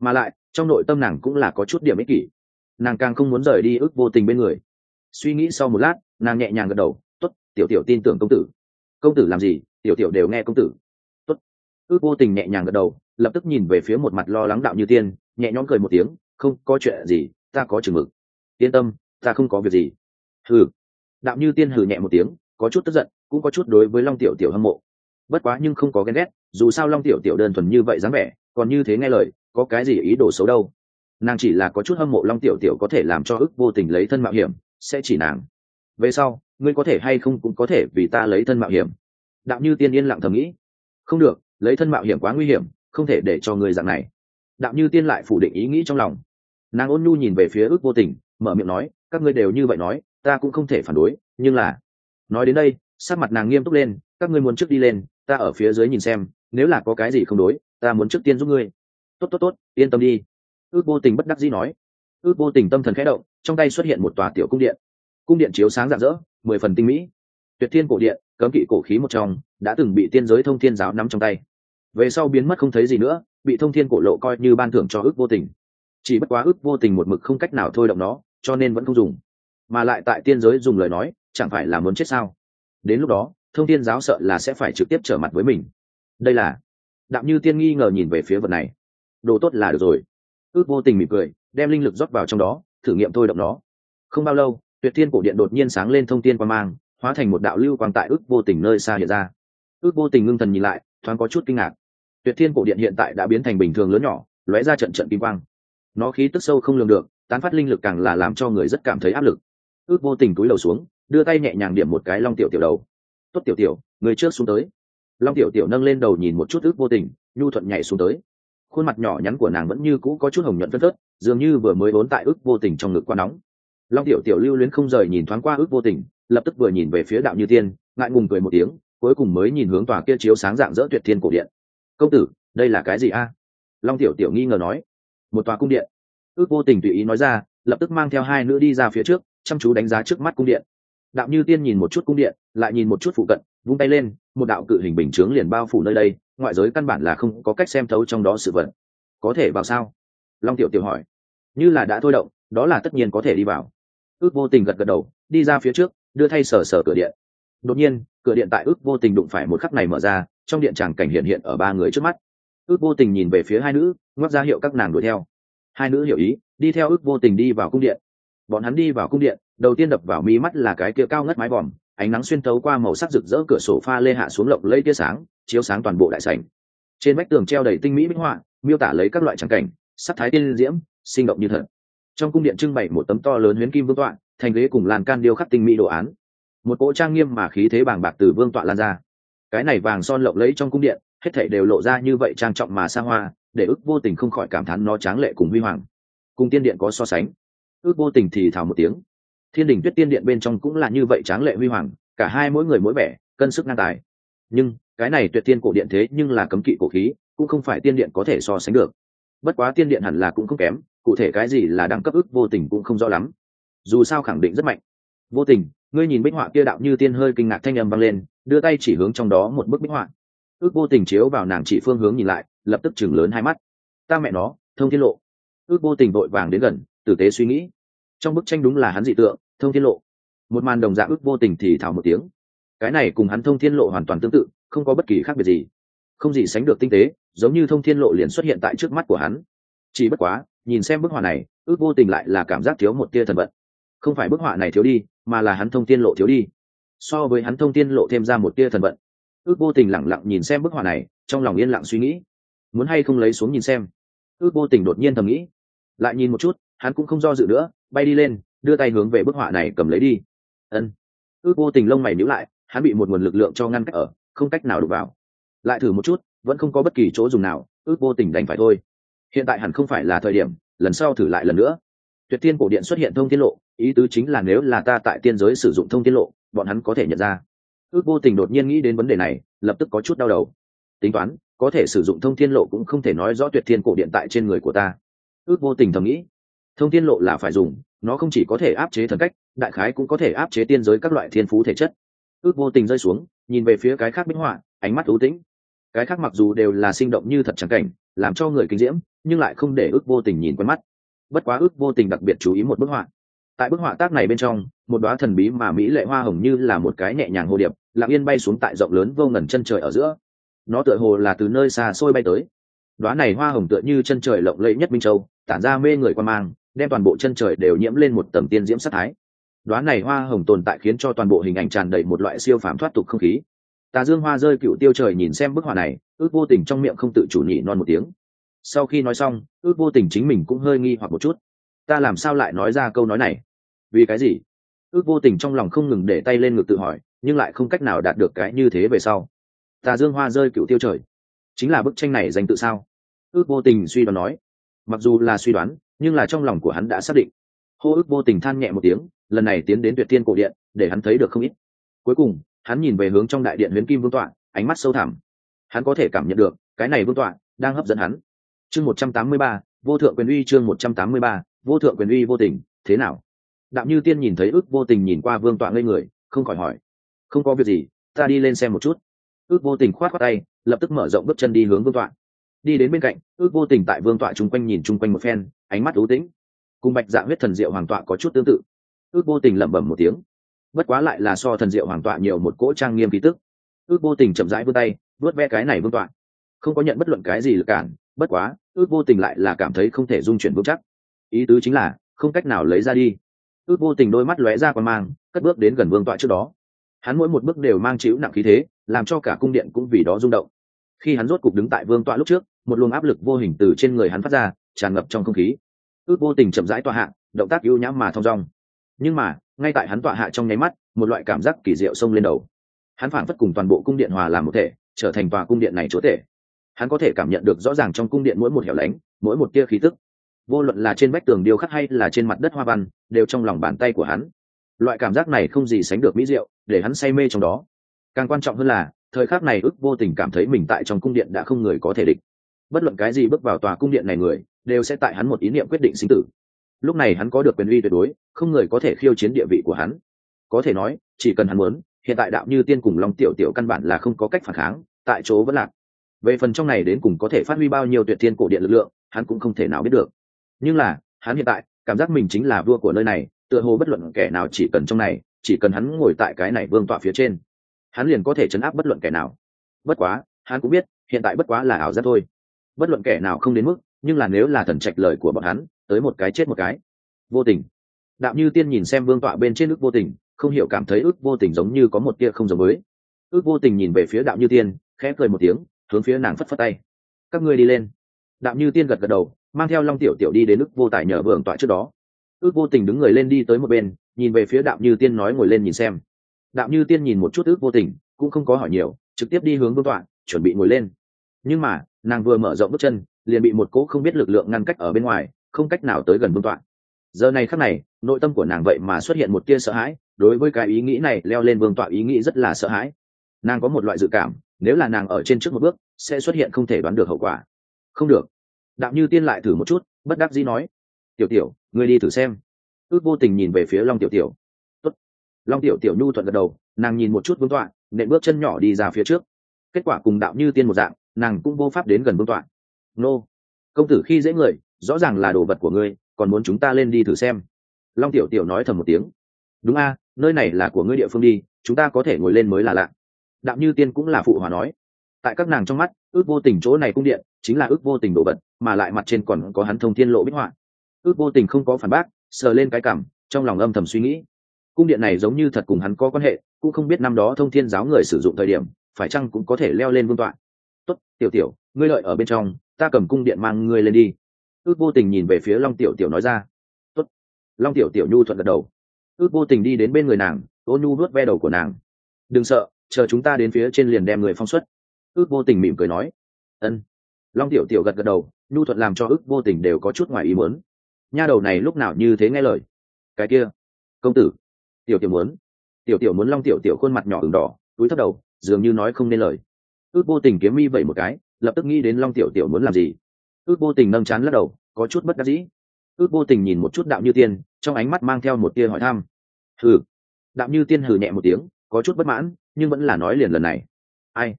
Mà lại, trong nội tâm nàng cũng là có chút điểm ích kỷ. Nàng càng không muốn rời đi ước vô tình bên người. Suy nghĩ sau một lát, nàng nhẹ nhàng gật đầu t ố t tiểu tiểu tin tưởng công tử. Công tử làm gì? Tiểu tiểu đều nghe công tử. T ố t ước vô tình nhẹ nhàng gật đầu, lập tức nhìn về phía một mặt lo lắng đạo như tiên, nhẹ nhõm cười một tiếng, không có chuyện gì, ta có chừng mực. Yên tâm, ta không có việc gì. Hừ. Đạo như tiên hừ nhẹ một tiếng, có chút tức giận, cũng có chút đối với long tiểu tiểu hâm mộ bất quá nhưng không có ghen ghét, dù sao long tiểu tiểu đơn thuần như vậy dáng vẻ, còn như thế nghe lời, có cái gì ý đồ xấu đâu. Nàng chỉ là có chút hâm mộ long tiểu tiểu có thể làm cho ức vô tình lấy thân mạo hiểm, sẽ chỉ nàng. Về sau, ngươi có thể hay không cũng có thể vì ta lấy thân mạo hiểm. Đạo như tiên yên lặng thầm nghĩ. Không được, lấy thân mạo hiểm quá nguy hiểm, không thể để cho người dạng này. Đạo như tiên lại phủ định ý nghĩ trong lòng. Nàng ôn nhu nhìn về phía ước vô tình, mở miệng nói, các ngươi đều như vậy nói, ta cũng không thể phản đối, nhưng là nói đến đây, sắc mặt nàng nghiêm túc lên, các ngươi muốn trước đi lên ta ở phía dưới nhìn xem, nếu là có cái gì không đối, ta muốn trước tiên giúp ngươi. Tốt tốt tốt, yên tâm đi. Ước vô tình bất đắc dĩ nói. Ước vô tình tâm thần khẽ động, trong tay xuất hiện một tòa tiểu cung điện. Cung điện chiếu sáng rạng rỡ, mười phần tinh mỹ. Tuyệt thiên cổ điện, cấm kỵ cổ khí một trong, đã từng bị tiên giới thông thiên giáo nắm trong tay. Về sau biến mất không thấy gì nữa, bị thông thiên cổ lộ coi như ban thưởng cho ước vô tình. Chỉ bất quá ước vô tình một mực không cách nào thôi động nó, cho nên vẫn không dùng. Mà lại tại tiên giới dùng lời nói, chẳng phải là muốn chết sao? Đến lúc đó thông thiên giáo sợ là sẽ phải trực tiếp trở mặt với mình. Đây là, đạm như tiên nghi ngờ nhìn về phía vật này. Đồ tốt là được rồi. Ước vô tình mỉm cười, đem linh lực rót vào trong đó, thử nghiệm thôi động nó. Không bao lâu, tuyệt thiên cổ điện đột nhiên sáng lên thông tiên qua mang, hóa thành một đạo lưu quang tại ước vô tình nơi xa hiện ra. Ước vô tình ngưng thần nhìn lại, thoáng có chút kinh ngạc. Tuyệt thiên cổ điện hiện tại đã biến thành bình thường lớn nhỏ, lóe ra trận trận kim quang. Nó khí tức sâu không lường được, tán phát linh lực càng là làm cho người rất cảm thấy áp lực. Ước vô tình cúi đầu xuống, đưa tay nhẹ nhàng điểm một cái long tiểu tiểu đầu tốt tiểu tiểu, người trước xuống tới. Long tiểu tiểu nâng lên đầu nhìn một chút ước vô tình, nhu thuận nhảy xuống tới. Khuôn mặt nhỏ nhắn của nàng vẫn như cũ có chút hồng nhuận phân phớt, dường như vừa mới vốn tại ước vô tình trong ngực quá nóng. Long tiểu tiểu lưu luyến không rời nhìn thoáng qua ước vô tình, lập tức vừa nhìn về phía đạo như tiên, ngại ngùng cười một tiếng, cuối cùng mới nhìn hướng tòa kia chiếu sáng dạng dỡ tuyệt thiên cổ điện. Công tử, đây là cái gì a? Long tiểu tiểu nghi ngờ nói. Một tòa cung điện. Ước vô tình tùy ý nói ra, lập tức mang theo hai nữ đi ra phía trước, chăm chú đánh giá trước mắt cung điện đạo như tiên nhìn một chút cung điện, lại nhìn một chút phụ cận, vung tay lên, một đạo cự hình bình chướng liền bao phủ nơi đây, ngoại giới căn bản là không có cách xem thấu trong đó sự vật. Có thể vào sao? Long tiểu tiểu hỏi. Như là đã thôi động, đó là tất nhiên có thể đi vào. Ước vô tình gật gật đầu, đi ra phía trước, đưa thay sở sở cửa điện. Đột nhiên, cửa điện tại ước vô tình đụng phải một khắc này mở ra, trong điện tràng cảnh hiện hiện ở ba người trước mắt. Ước vô tình nhìn về phía hai nữ, ngoắc ra hiệu các nàng đuổi theo. Hai nữ hiểu ý, đi theo ước vô tình đi vào cung điện bọn hắn đi vào cung điện, đầu tiên đập vào mi mắt là cái kia cao ngất mái vòm, ánh nắng xuyên tấu qua màu sắc rực rỡ cửa sổ pha lê hạ xuống lộng lấy tia sáng, chiếu sáng toàn bộ đại sảnh. Trên vách tường treo đầy tinh mỹ minh họa, miêu tả lấy các loại tràng cảnh, sắc thái tiên diễm, sinh động như thật. Trong cung điện trưng bày một tấm to lớn huyến kim vương tọa, thành ghế cùng làn can điêu khắc tinh mỹ đồ án. Một cỗ trang nghiêm mà khí thế bàng bạc từ vương tọa lan ra. Cái này vàng son lộng lấy trong cung điện, hết thảy đều lộ ra như vậy trang trọng mà xa hoa, để ức vô tình không khỏi cảm thán nó tráng lệ cùng huy hoàng. Cùng tiên điện có so sánh ước vô tình thì thào một tiếng. Thiên đình tuyết tiên điện bên trong cũng là như vậy tráng lệ huy hoàng, cả hai mỗi người mỗi vẻ, cân sức ngang tài. Nhưng, cái này tuyệt tiên cổ điện thế nhưng là cấm kỵ cổ khí, cũng không phải tiên điện có thể so sánh được. Bất quá tiên điện hẳn là cũng không kém, cụ thể cái gì là đẳng cấp ức vô tình cũng không rõ lắm. Dù sao khẳng định rất mạnh. Vô tình, ngươi nhìn bích họa kia đạo như tiên hơi kinh ngạc thanh âm vang lên, đưa tay chỉ hướng trong đó một bức bích họa. Ước vô tình chiếu vào nàng chỉ phương hướng nhìn lại, lập tức chừng lớn hai mắt. Ta mẹ nó, thông tiết lộ. Ước vô tình vội vàng đến gần tử tế suy nghĩ. Trong bức tranh đúng là hắn dị tượng, thông thiên lộ. Một màn đồng dạng ước vô tình thì thảo một tiếng. Cái này cùng hắn thông thiên lộ hoàn toàn tương tự, không có bất kỳ khác biệt gì. Không gì sánh được tinh tế, giống như thông thiên lộ liền xuất hiện tại trước mắt của hắn. Chỉ bất quá, nhìn xem bức họa này, ước vô tình lại là cảm giác thiếu một tia thần vận. Không phải bức họa này thiếu đi, mà là hắn thông thiên lộ thiếu đi. So với hắn thông thiên lộ thêm ra một tia thần vận. Ước vô tình lẳng lặng nhìn xem bức họa này, trong lòng yên lặng suy nghĩ. Muốn hay không lấy xuống nhìn xem? Ước vô tình đột nhiên thầm nghĩ. Lại nhìn một chút hắn cũng không do dự nữa, bay đi lên, đưa tay hướng về bức họa này cầm lấy đi. Ân. Ước vô tình lông mày nhữ lại, hắn bị một nguồn lực lượng cho ngăn cách ở, không cách nào đụng vào. Lại thử một chút, vẫn không có bất kỳ chỗ dùng nào, ước vô tình đành phải thôi. Hiện tại hẳn không phải là thời điểm, lần sau thử lại lần nữa. Tuyệt tiên cổ điện xuất hiện thông tiết lộ, ý tứ chính là nếu là ta tại tiên giới sử dụng thông tiết lộ, bọn hắn có thể nhận ra. Ước vô tình đột nhiên nghĩ đến vấn đề này, lập tức có chút đau đầu. Tính toán, có thể sử dụng thông thiên lộ cũng không thể nói rõ tuyệt thiên cổ điện tại trên người của ta. Ước vô tình thầm nghĩ thông tiên lộ là phải dùng, nó không chỉ có thể áp chế thần cách, đại khái cũng có thể áp chế tiên giới các loại thiên phú thể chất. Ước vô tình rơi xuống, nhìn về phía cái khác minh họa, ánh mắt ưu tĩnh. Cái khác mặc dù đều là sinh động như thật trắng cảnh, làm cho người kinh diễm, nhưng lại không để ước vô tình nhìn quen mắt. Bất quá ước vô tình đặc biệt chú ý một bức họa. Tại bức họa tác này bên trong, một đoá thần bí mà mỹ lệ hoa hồng như là một cái nhẹ nhàng hồ điệp, lặng yên bay xuống tại rộng lớn vô ngần chân trời ở giữa. Nó tựa hồ là từ nơi xa xôi bay tới. Đoá này hoa hồng tựa như chân trời lộng lẫy nhất minh châu, tản ra mê người quan mang đem toàn bộ chân trời đều nhiễm lên một tầm tiên diễm sắc thái. Đoán này hoa hồng tồn tại khiến cho toàn bộ hình ảnh tràn đầy một loại siêu phàm thoát tục không khí. Tà dương hoa rơi cựu tiêu trời nhìn xem bức họa này, ước vô tình trong miệng không tự chủ nhị non một tiếng. Sau khi nói xong, ước vô tình chính mình cũng hơi nghi hoặc một chút. Ta làm sao lại nói ra câu nói này? Vì cái gì? Ước vô tình trong lòng không ngừng để tay lên ngực tự hỏi, nhưng lại không cách nào đạt được cái như thế về sau. Tà dương hoa rơi cựu tiêu trời. Chính là bức tranh này danh tự sao? Ước vô tình suy đoán nói. Mặc dù là suy đoán nhưng là trong lòng của hắn đã xác định. Hô ức vô tình than nhẹ một tiếng, lần này tiến đến tuyệt thiên cổ điện, để hắn thấy được không ít. Cuối cùng, hắn nhìn về hướng trong đại điện huyền kim vương tọa, ánh mắt sâu thẳm. Hắn có thể cảm nhận được, cái này vương tọa đang hấp dẫn hắn. Chương một trăm tám mươi ba, vô thượng quyền uy chương một trăm tám mươi ba, vô thượng quyền uy vô tình, thế nào? Đạm như tiên nhìn thấy ước vô tình nhìn qua vương tọa ngây người, không khỏi hỏi. Không có việc gì, ta đi lên xem một chút. Ước vô tình khoát khoát tay, lập tức mở rộng bước chân đi hướng vương tọa đi đến bên cạnh, ước vô tình tại vương tọa chung quanh nhìn chung quanh một phen, ánh mắt ú tĩnh. Cùng bạch dạ huyết thần diệu hoàng tọa có chút tương tự. Ước vô tình lẩm bẩm một tiếng. Bất quá lại là so thần diệu hoàng tọa nhiều một cỗ trang nghiêm ký tức. Ước vô tình chậm rãi vươn tay vớt ve cái này vương tọa. Không có nhận bất luận cái gì lực cản, bất quá, ước vô tình lại là cảm thấy không thể dung chuyển vững chắc. Ý tứ chính là, không cách nào lấy ra đi. Ước vô tình đôi mắt lóe ra quan mang, cất bước đến gần vương tọa trước đó. Hắn mỗi một bước đều mang chịu nặng khí thế, làm cho cả cung điện cũng vì đó rung động khi hắn rốt cục đứng tại vương tọa lúc trước, một luồng áp lực vô hình từ trên người hắn phát ra, tràn ngập trong không khí. Ước vô tình chậm rãi tọa hạ, động tác ưu nhãm mà thong dong. Nhưng mà, ngay tại hắn tọa hạ trong nháy mắt, một loại cảm giác kỳ diệu xông lên đầu. Hắn phảng phất cùng toàn bộ cung điện hòa làm một thể, trở thành tòa cung điện này chúa thể hắn có thể cảm nhận được rõ ràng trong cung điện mỗi một hẻo lánh, mỗi một tia khí tức. Vô luận là trên vách tường điêu khắc hay là trên mặt đất hoa văn, đều trong lòng bàn tay của hắn. Loại cảm giác này không gì sánh được mỹ diệu, để hắn say mê trong đó. Càng quan trọng hơn là thời khắc này ức vô tình cảm thấy mình tại trong cung điện đã không người có thể địch. Bất luận cái gì bước vào tòa cung điện này người, đều sẽ tại hắn một ý niệm quyết định sinh tử. Lúc này hắn có được quyền uy tuyệt đối, không người có thể khiêu chiến địa vị của hắn. Có thể nói, chỉ cần hắn muốn, hiện tại đạo như tiên cùng long tiểu tiểu căn bản là không có cách phản kháng, tại chỗ vẫn lạc. Về phần trong này đến cùng có thể phát huy bao nhiêu tuyệt thiên cổ điện lực lượng, hắn cũng không thể nào biết được. Nhưng là, hắn hiện tại, cảm giác mình chính là vua của nơi này, tựa hồ bất luận kẻ nào chỉ cần trong này, chỉ cần hắn ngồi tại cái này vương tọa phía trên hắn liền có thể chấn áp bất luận kẻ nào. Bất quá, hắn cũng biết, hiện tại bất quá là ảo giác thôi. Bất luận kẻ nào không đến mức, nhưng là nếu là thần trạch lời của bọn hắn, tới một cái chết một cái. Vô tình. Đạo như tiên nhìn xem vương tọa bên trên ước vô tình, không hiểu cảm thấy ước vô tình giống như có một tia không giống với. Ước vô tình nhìn về phía đạo như tiên, khẽ cười một tiếng, hướng phía nàng phất phất tay. Các ngươi đi lên. Đạo như tiên gật gật đầu, mang theo long tiểu tiểu đi đến ước vô tài nhờ vương tọa trước đó. Ước vô tình đứng người lên đi tới một bên, nhìn về phía đạo như tiên nói ngồi lên nhìn xem đạo như tiên nhìn một chút ước vô tình, cũng không có hỏi nhiều, trực tiếp đi hướng vương tọa, chuẩn bị ngồi lên. Nhưng mà, nàng vừa mở rộng bước chân, liền bị một cỗ không biết lực lượng ngăn cách ở bên ngoài, không cách nào tới gần vương tọa. Giờ này khắc này, nội tâm của nàng vậy mà xuất hiện một tia sợ hãi, đối với cái ý nghĩ này leo lên vương tọa ý nghĩ rất là sợ hãi. Nàng có một loại dự cảm, nếu là nàng ở trên trước một bước, sẽ xuất hiện không thể đoán được hậu quả. Không được. Đạo như tiên lại thử một chút, bất đắc dĩ nói, tiểu tiểu, ngươi đi thử xem. Ước vô tình nhìn về phía long tiểu tiểu long tiểu tiểu nhu thuận gật đầu, nàng nhìn một chút vương tọa, nện bước chân nhỏ đi ra phía trước. Kết quả cùng đạo như tiên một dạng, nàng cũng vô pháp đến gần vương tọa. Nô, công tử khi dễ người, rõ ràng là đồ vật của ngươi, còn muốn chúng ta lên đi thử xem. Long tiểu tiểu nói thầm một tiếng. Đúng a, nơi này là của ngươi địa phương đi, chúng ta có thể ngồi lên mới là lạ. Đạo như tiên cũng là phụ hòa nói. Tại các nàng trong mắt, ước vô tình chỗ này cung điện, chính là ước vô tình đồ vật, mà lại mặt trên còn có hắn thông thiên lộ bích họa. Ước vô tình không có phản bác, sờ lên cái cảm, trong lòng âm thầm suy nghĩ cung điện này giống như thật cùng hắn có quan hệ, cũng không biết năm đó thông thiên giáo người sử dụng thời điểm, phải chăng cũng có thể leo lên vương tọa. Tốt, tiểu tiểu, ngươi lợi ở bên trong, ta cầm cung điện mang ngươi lên đi. Ước vô tình nhìn về phía long tiểu tiểu nói ra. Tốt. Long tiểu tiểu nhu thuận gật đầu. Ước vô tình đi đến bên người nàng ô nhu vuốt ve đầu của nàng. Đừng sợ, chờ chúng ta đến phía trên liền đem người phong xuất. Ước vô tình mỉm cười nói. Ân. Long tiểu tiểu gật gật đầu, nhu thuận làm cho ước vô tình đều có chút ngoài ý muốn. Nha đầu này lúc nào như thế nghe lời? Cái kia. Công tử tiểu tiểu muốn. Tiểu tiểu muốn long tiểu tiểu khuôn mặt nhỏ ửng đỏ, túi thấp đầu, dường như nói không nên lời. Ước vô tình kiếm mi vậy một cái, lập tức nghĩ đến long tiểu tiểu muốn làm gì. Ước vô tình nâng chán lắc đầu, có chút bất đắc dĩ. Ước vô tình nhìn một chút đạo như tiên, trong ánh mắt mang theo một tia hỏi thăm. Hừ. Đạo như tiên hừ nhẹ một tiếng, có chút bất mãn, nhưng vẫn là nói liền lần này. Ai?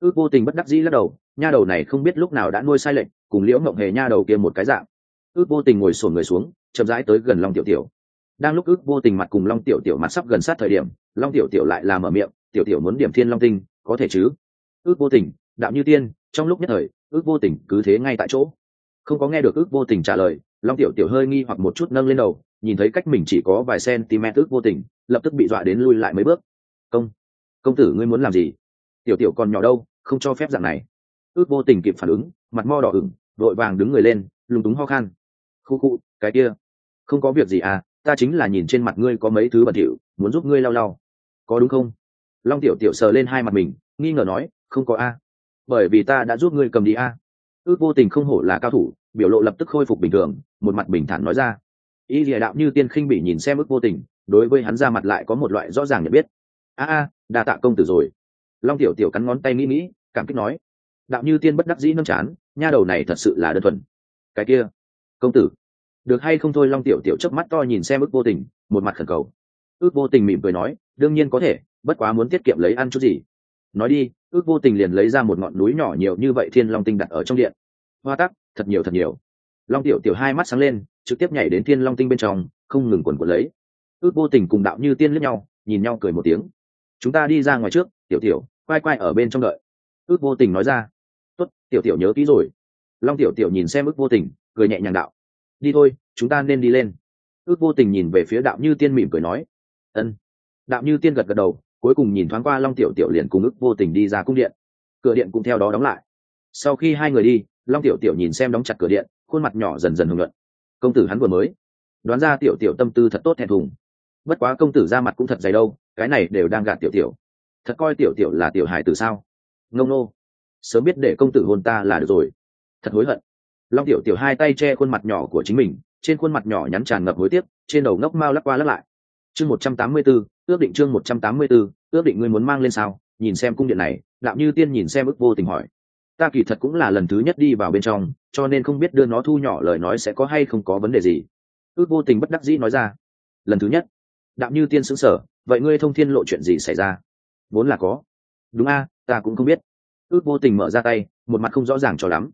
Ước vô tình bất đắc dĩ lắc đầu, nha đầu này không biết lúc nào đã nuôi sai lệnh, cùng liễu mộng hề nha đầu kia một cái dạng. Ước vô tình ngồi sổn người xuống, chậm rãi tới gần long tiểu tiểu đang lúc ước vô tình mặt cùng long tiểu tiểu mặt sắp gần sát thời điểm, long tiểu tiểu lại làm ở miệng, tiểu tiểu muốn điểm thiên long tinh, có thể chứ? Ước vô tình, đạo như tiên, trong lúc nhất thời, ước vô tình cứ thế ngay tại chỗ. Không có nghe được ước vô tình trả lời, long tiểu tiểu hơi nghi hoặc một chút nâng lên đầu, nhìn thấy cách mình chỉ có vài cm ước vô tình, lập tức bị dọa đến lui lại mấy bước. Công công tử ngươi muốn làm gì? Tiểu tiểu còn nhỏ đâu, không cho phép dạng này. Ước vô tình kịp phản ứng, mặt mo đỏ ửng, vội vàng đứng người lên, lúng túng ho khan. Khu khu, cái kia, không có việc gì à ta chính là nhìn trên mặt ngươi có mấy thứ bẩn thỉu, muốn giúp ngươi lau lau. Có đúng không? Long tiểu tiểu sờ lên hai mặt mình, nghi ngờ nói, không có a. Bởi vì ta đã giúp ngươi cầm đi a. Ước vô tình không hổ là cao thủ, biểu lộ lập tức khôi phục bình thường, một mặt bình thản nói ra. Y lìa đạo như tiên khinh bị nhìn xem ước vô tình, đối với hắn ra mặt lại có một loại rõ ràng nhận biết. A a, đa tạ công tử rồi. Long tiểu tiểu cắn ngón tay nghĩ nghĩ, cảm kích nói. Đạo như tiên bất đắc dĩ nâng chán, nha đầu này thật sự là đơn thuần. Cái kia, công tử được hay không thôi long tiểu tiểu chớp mắt to nhìn xem ước vô tình, một mặt khẩn cầu. Ước vô tình mỉm cười nói, đương nhiên có thể, bất quá muốn tiết kiệm lấy ăn chút gì. Nói đi, ước vô tình liền lấy ra một ngọn núi nhỏ nhiều như vậy thiên long tinh đặt ở trong điện. Hoa tắc, thật nhiều thật nhiều. Long tiểu tiểu hai mắt sáng lên, trực tiếp nhảy đến thiên long tinh bên trong, không ngừng quần quần lấy. Ước vô tình cùng đạo như tiên lướt nhau, nhìn nhau cười một tiếng. Chúng ta đi ra ngoài trước, tiểu tiểu, quay quay ở bên trong đợi. Ước vô tình nói ra. Tuất tiểu tiểu nhớ kỹ rồi. Long tiểu tiểu nhìn xem ước vô tình, cười nhẹ nhàng đạo đi thôi, chúng ta nên đi lên. Ước vô tình nhìn về phía đạo như tiên mỉm cười nói, ân. Đạo như tiên gật gật đầu, cuối cùng nhìn thoáng qua long tiểu tiểu liền cùng ước vô tình đi ra cung điện. Cửa điện cũng theo đó đóng lại. Sau khi hai người đi, long tiểu tiểu nhìn xem đóng chặt cửa điện, khuôn mặt nhỏ dần dần hưởng luận công tử hắn vừa mới. Đoán ra tiểu tiểu tâm tư thật tốt thẹn thùng. Bất quá công tử ra mặt cũng thật dày đâu, cái này đều đang gạt tiểu tiểu. Thật coi tiểu tiểu là tiểu hài từ sao? Ngông nô. Sớm biết để công tử hôn ta là được rồi. Thật hối hận long tiểu tiểu hai tay che khuôn mặt nhỏ của chính mình, trên khuôn mặt nhỏ nhắn tràn ngập hối tiếc, trên đầu ngốc mau lắc qua lắc lại. Chương một trăm tám mươi b ố ước định chương một trăm tám mươi b ố ước định ngươi muốn mang lên sao? Nhìn xem cung điện này, đạo như tiên nhìn xem ức vô tình hỏi. Ta kỳ thật cũng là lần thứ nhất đi vào bên trong, cho nên không biết đưa nó thu nhỏ lời nói sẽ có hay không có vấn đề gì. Ước vô tình bất đắc dĩ nói ra. Lần thứ nhất. Đạo như tiên xứng sở vậy ngươi thông thiên lộ chuyện gì xảy ra? Vốn là có. Đúng a, ta cũng không biết. Ước vô tình mở ra tay, một mặt không rõ ràng cho lắm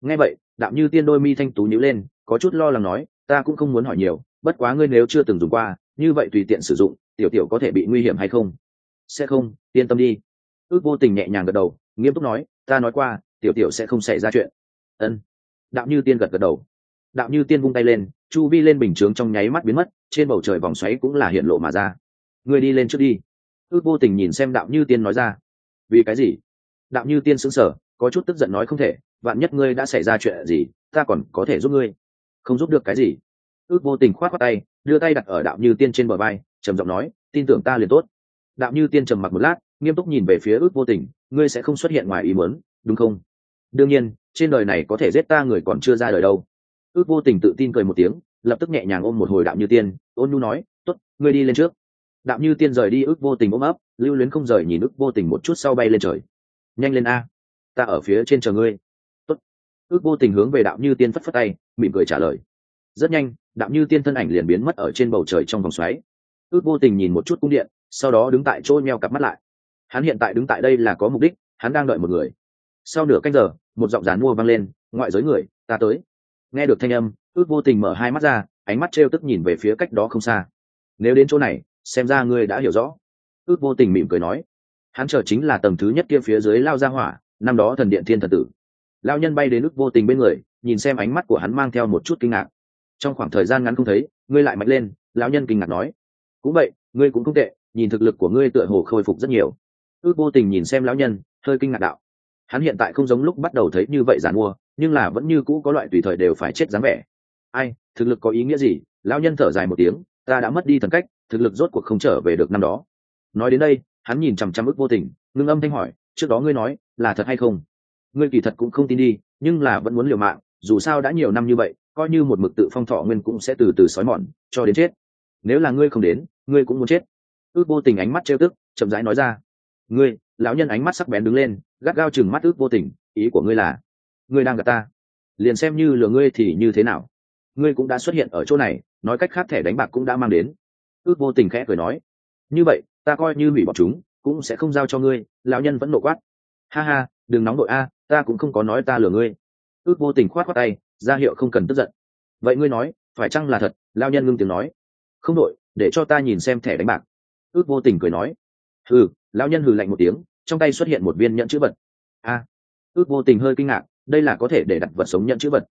nghe vậy đạo như tiên đôi mi thanh tú nhíu lên, có chút lo lắng nói, ta cũng không muốn hỏi nhiều, bất quá ngươi nếu chưa từng dùng qua, như vậy tùy tiện sử dụng, tiểu tiểu có thể bị nguy hiểm hay không? Sẽ không, yên tâm đi. Ước vô tình nhẹ nhàng gật đầu, nghiêm túc nói, ta nói qua, tiểu tiểu sẽ không xảy ra chuyện. Ân. Đạo như tiên gật gật đầu. Đạo như tiên vung tay lên, chu vi lên bình chướng trong nháy mắt biến mất, trên bầu trời vòng xoáy cũng là hiện lộ mà ra. Ngươi đi lên trước đi. Ước vô tình nhìn xem đạo như tiên nói ra. Vì cái gì? Đạo như tiên xứng sở có chút tức giận nói không thể, vạn nhất ngươi đã xảy ra chuyện gì, ta còn có thể giúp ngươi. Không giúp được cái gì? Ước vô tình khoát khoát tay, đưa tay đặt ở đạo như tiên trên bờ bay trầm giọng nói, tin tưởng ta liền tốt. Đạo như tiên trầm mặc một lát, nghiêm túc nhìn về phía ước vô tình, ngươi sẽ không xuất hiện ngoài ý muốn, đúng không? Đương nhiên, trên đời này có thể giết ta người còn chưa ra đời đâu. Ước vô tình tự tin cười một tiếng, lập tức nhẹ nhàng ôm một hồi đạo như tiên, ôn nhu nói t ố t ngươi đi lên trước. Đạo như tiên rời đi ước vô tình ôm ấp, lưu luyến không rời nhìn ước vô tình một chút sau bay lên trời. Nhanh lên a ta ở phía trên chờ ngươi. Tốt. ước vô tình hướng về đạo như tiên phất phất tay, mỉm cười trả lời. Rất nhanh, đạo như tiên thân ảnh liền biến mất ở trên bầu trời trong vòng xoáy. Ước vô tình nhìn một chút cung điện, sau đó đứng tại chỗ nheo cặp mắt lại. Hắn hiện tại đứng tại đây là có mục đích, hắn đang đợi một người. Sau nửa canh giờ, một giọng dàn mua vang lên, ngoại giới người, ta tới. Nghe được thanh âm, ước vô tình mở hai mắt ra, ánh mắt trêu tức nhìn về phía cách đó không xa. Nếu đến chỗ này, xem ra ngươi đã hiểu rõ. Ước vô tình mỉm cười nói. Hắn chờ chính là tầng thứ nhất kia phía dưới lao ra hỏa năm đó thần điện thiên thần tử. Lao nhân bay đến ức vô tình bên người, nhìn xem ánh mắt của hắn mang theo một chút kinh ngạc. Trong khoảng thời gian ngắn không thấy, ngươi lại mạnh lên, lão nhân kinh ngạc nói. Cũng vậy, ngươi cũng không tệ, nhìn thực lực của ngươi tựa hồ khôi phục rất nhiều. Ước vô tình nhìn xem lão nhân, hơi kinh ngạc đạo. Hắn hiện tại không giống lúc bắt đầu thấy như vậy giàn mua, nhưng là vẫn như cũ có loại tùy thời đều phải chết dáng vẻ. Ai, thực lực có ý nghĩa gì? Lão nhân thở dài một tiếng, ta đã mất đi thần cách, thực lực rốt cuộc không trở về được năm đó. Nói đến đây, hắn nhìn chằm chằm ước vô tình, ngưng âm thanh hỏi, trước đó ngươi nói là thật hay không? Ngươi kỳ thật cũng không tin đi, nhưng là vẫn muốn liều mạng, dù sao đã nhiều năm như vậy, coi như một mực tự phong thọ nguyên cũng sẽ từ từ xói mòn, cho đến chết. Nếu là ngươi không đến, ngươi cũng muốn chết. Ước vô tình ánh mắt trêu tức, chậm rãi nói ra. Ngươi, lão nhân ánh mắt sắc bén đứng lên, gắt gao chừng mắt ước vô tình, ý của ngươi là, ngươi đang gặp ta. Liền xem như lừa ngươi thì như thế nào? Ngươi cũng đã xuất hiện ở chỗ này, nói cách khác thẻ đánh bạc cũng đã mang đến. Ước vô tình khẽ cười nói. Như vậy, ta coi như hủy bọn chúng, cũng sẽ không giao cho ngươi, lão nhân vẫn nộ quát ha ha, đừng nóng đội a, ta cũng không có nói ta lừa ngươi. Ước vô tình khoát khoát tay, ra hiệu không cần tức giận. Vậy ngươi nói, phải chăng là thật? Lao nhân ngưng tiếng nói. Không đội, để cho ta nhìn xem thẻ đánh bạc. Ước vô tình cười nói. Hừ lao nhân hừ lạnh một tiếng, trong tay xuất hiện một viên nhẫn chữ vật. A. Ước vô tình hơi kinh ngạc, đây là có thể để đặt vật sống nhẫn chữ vật.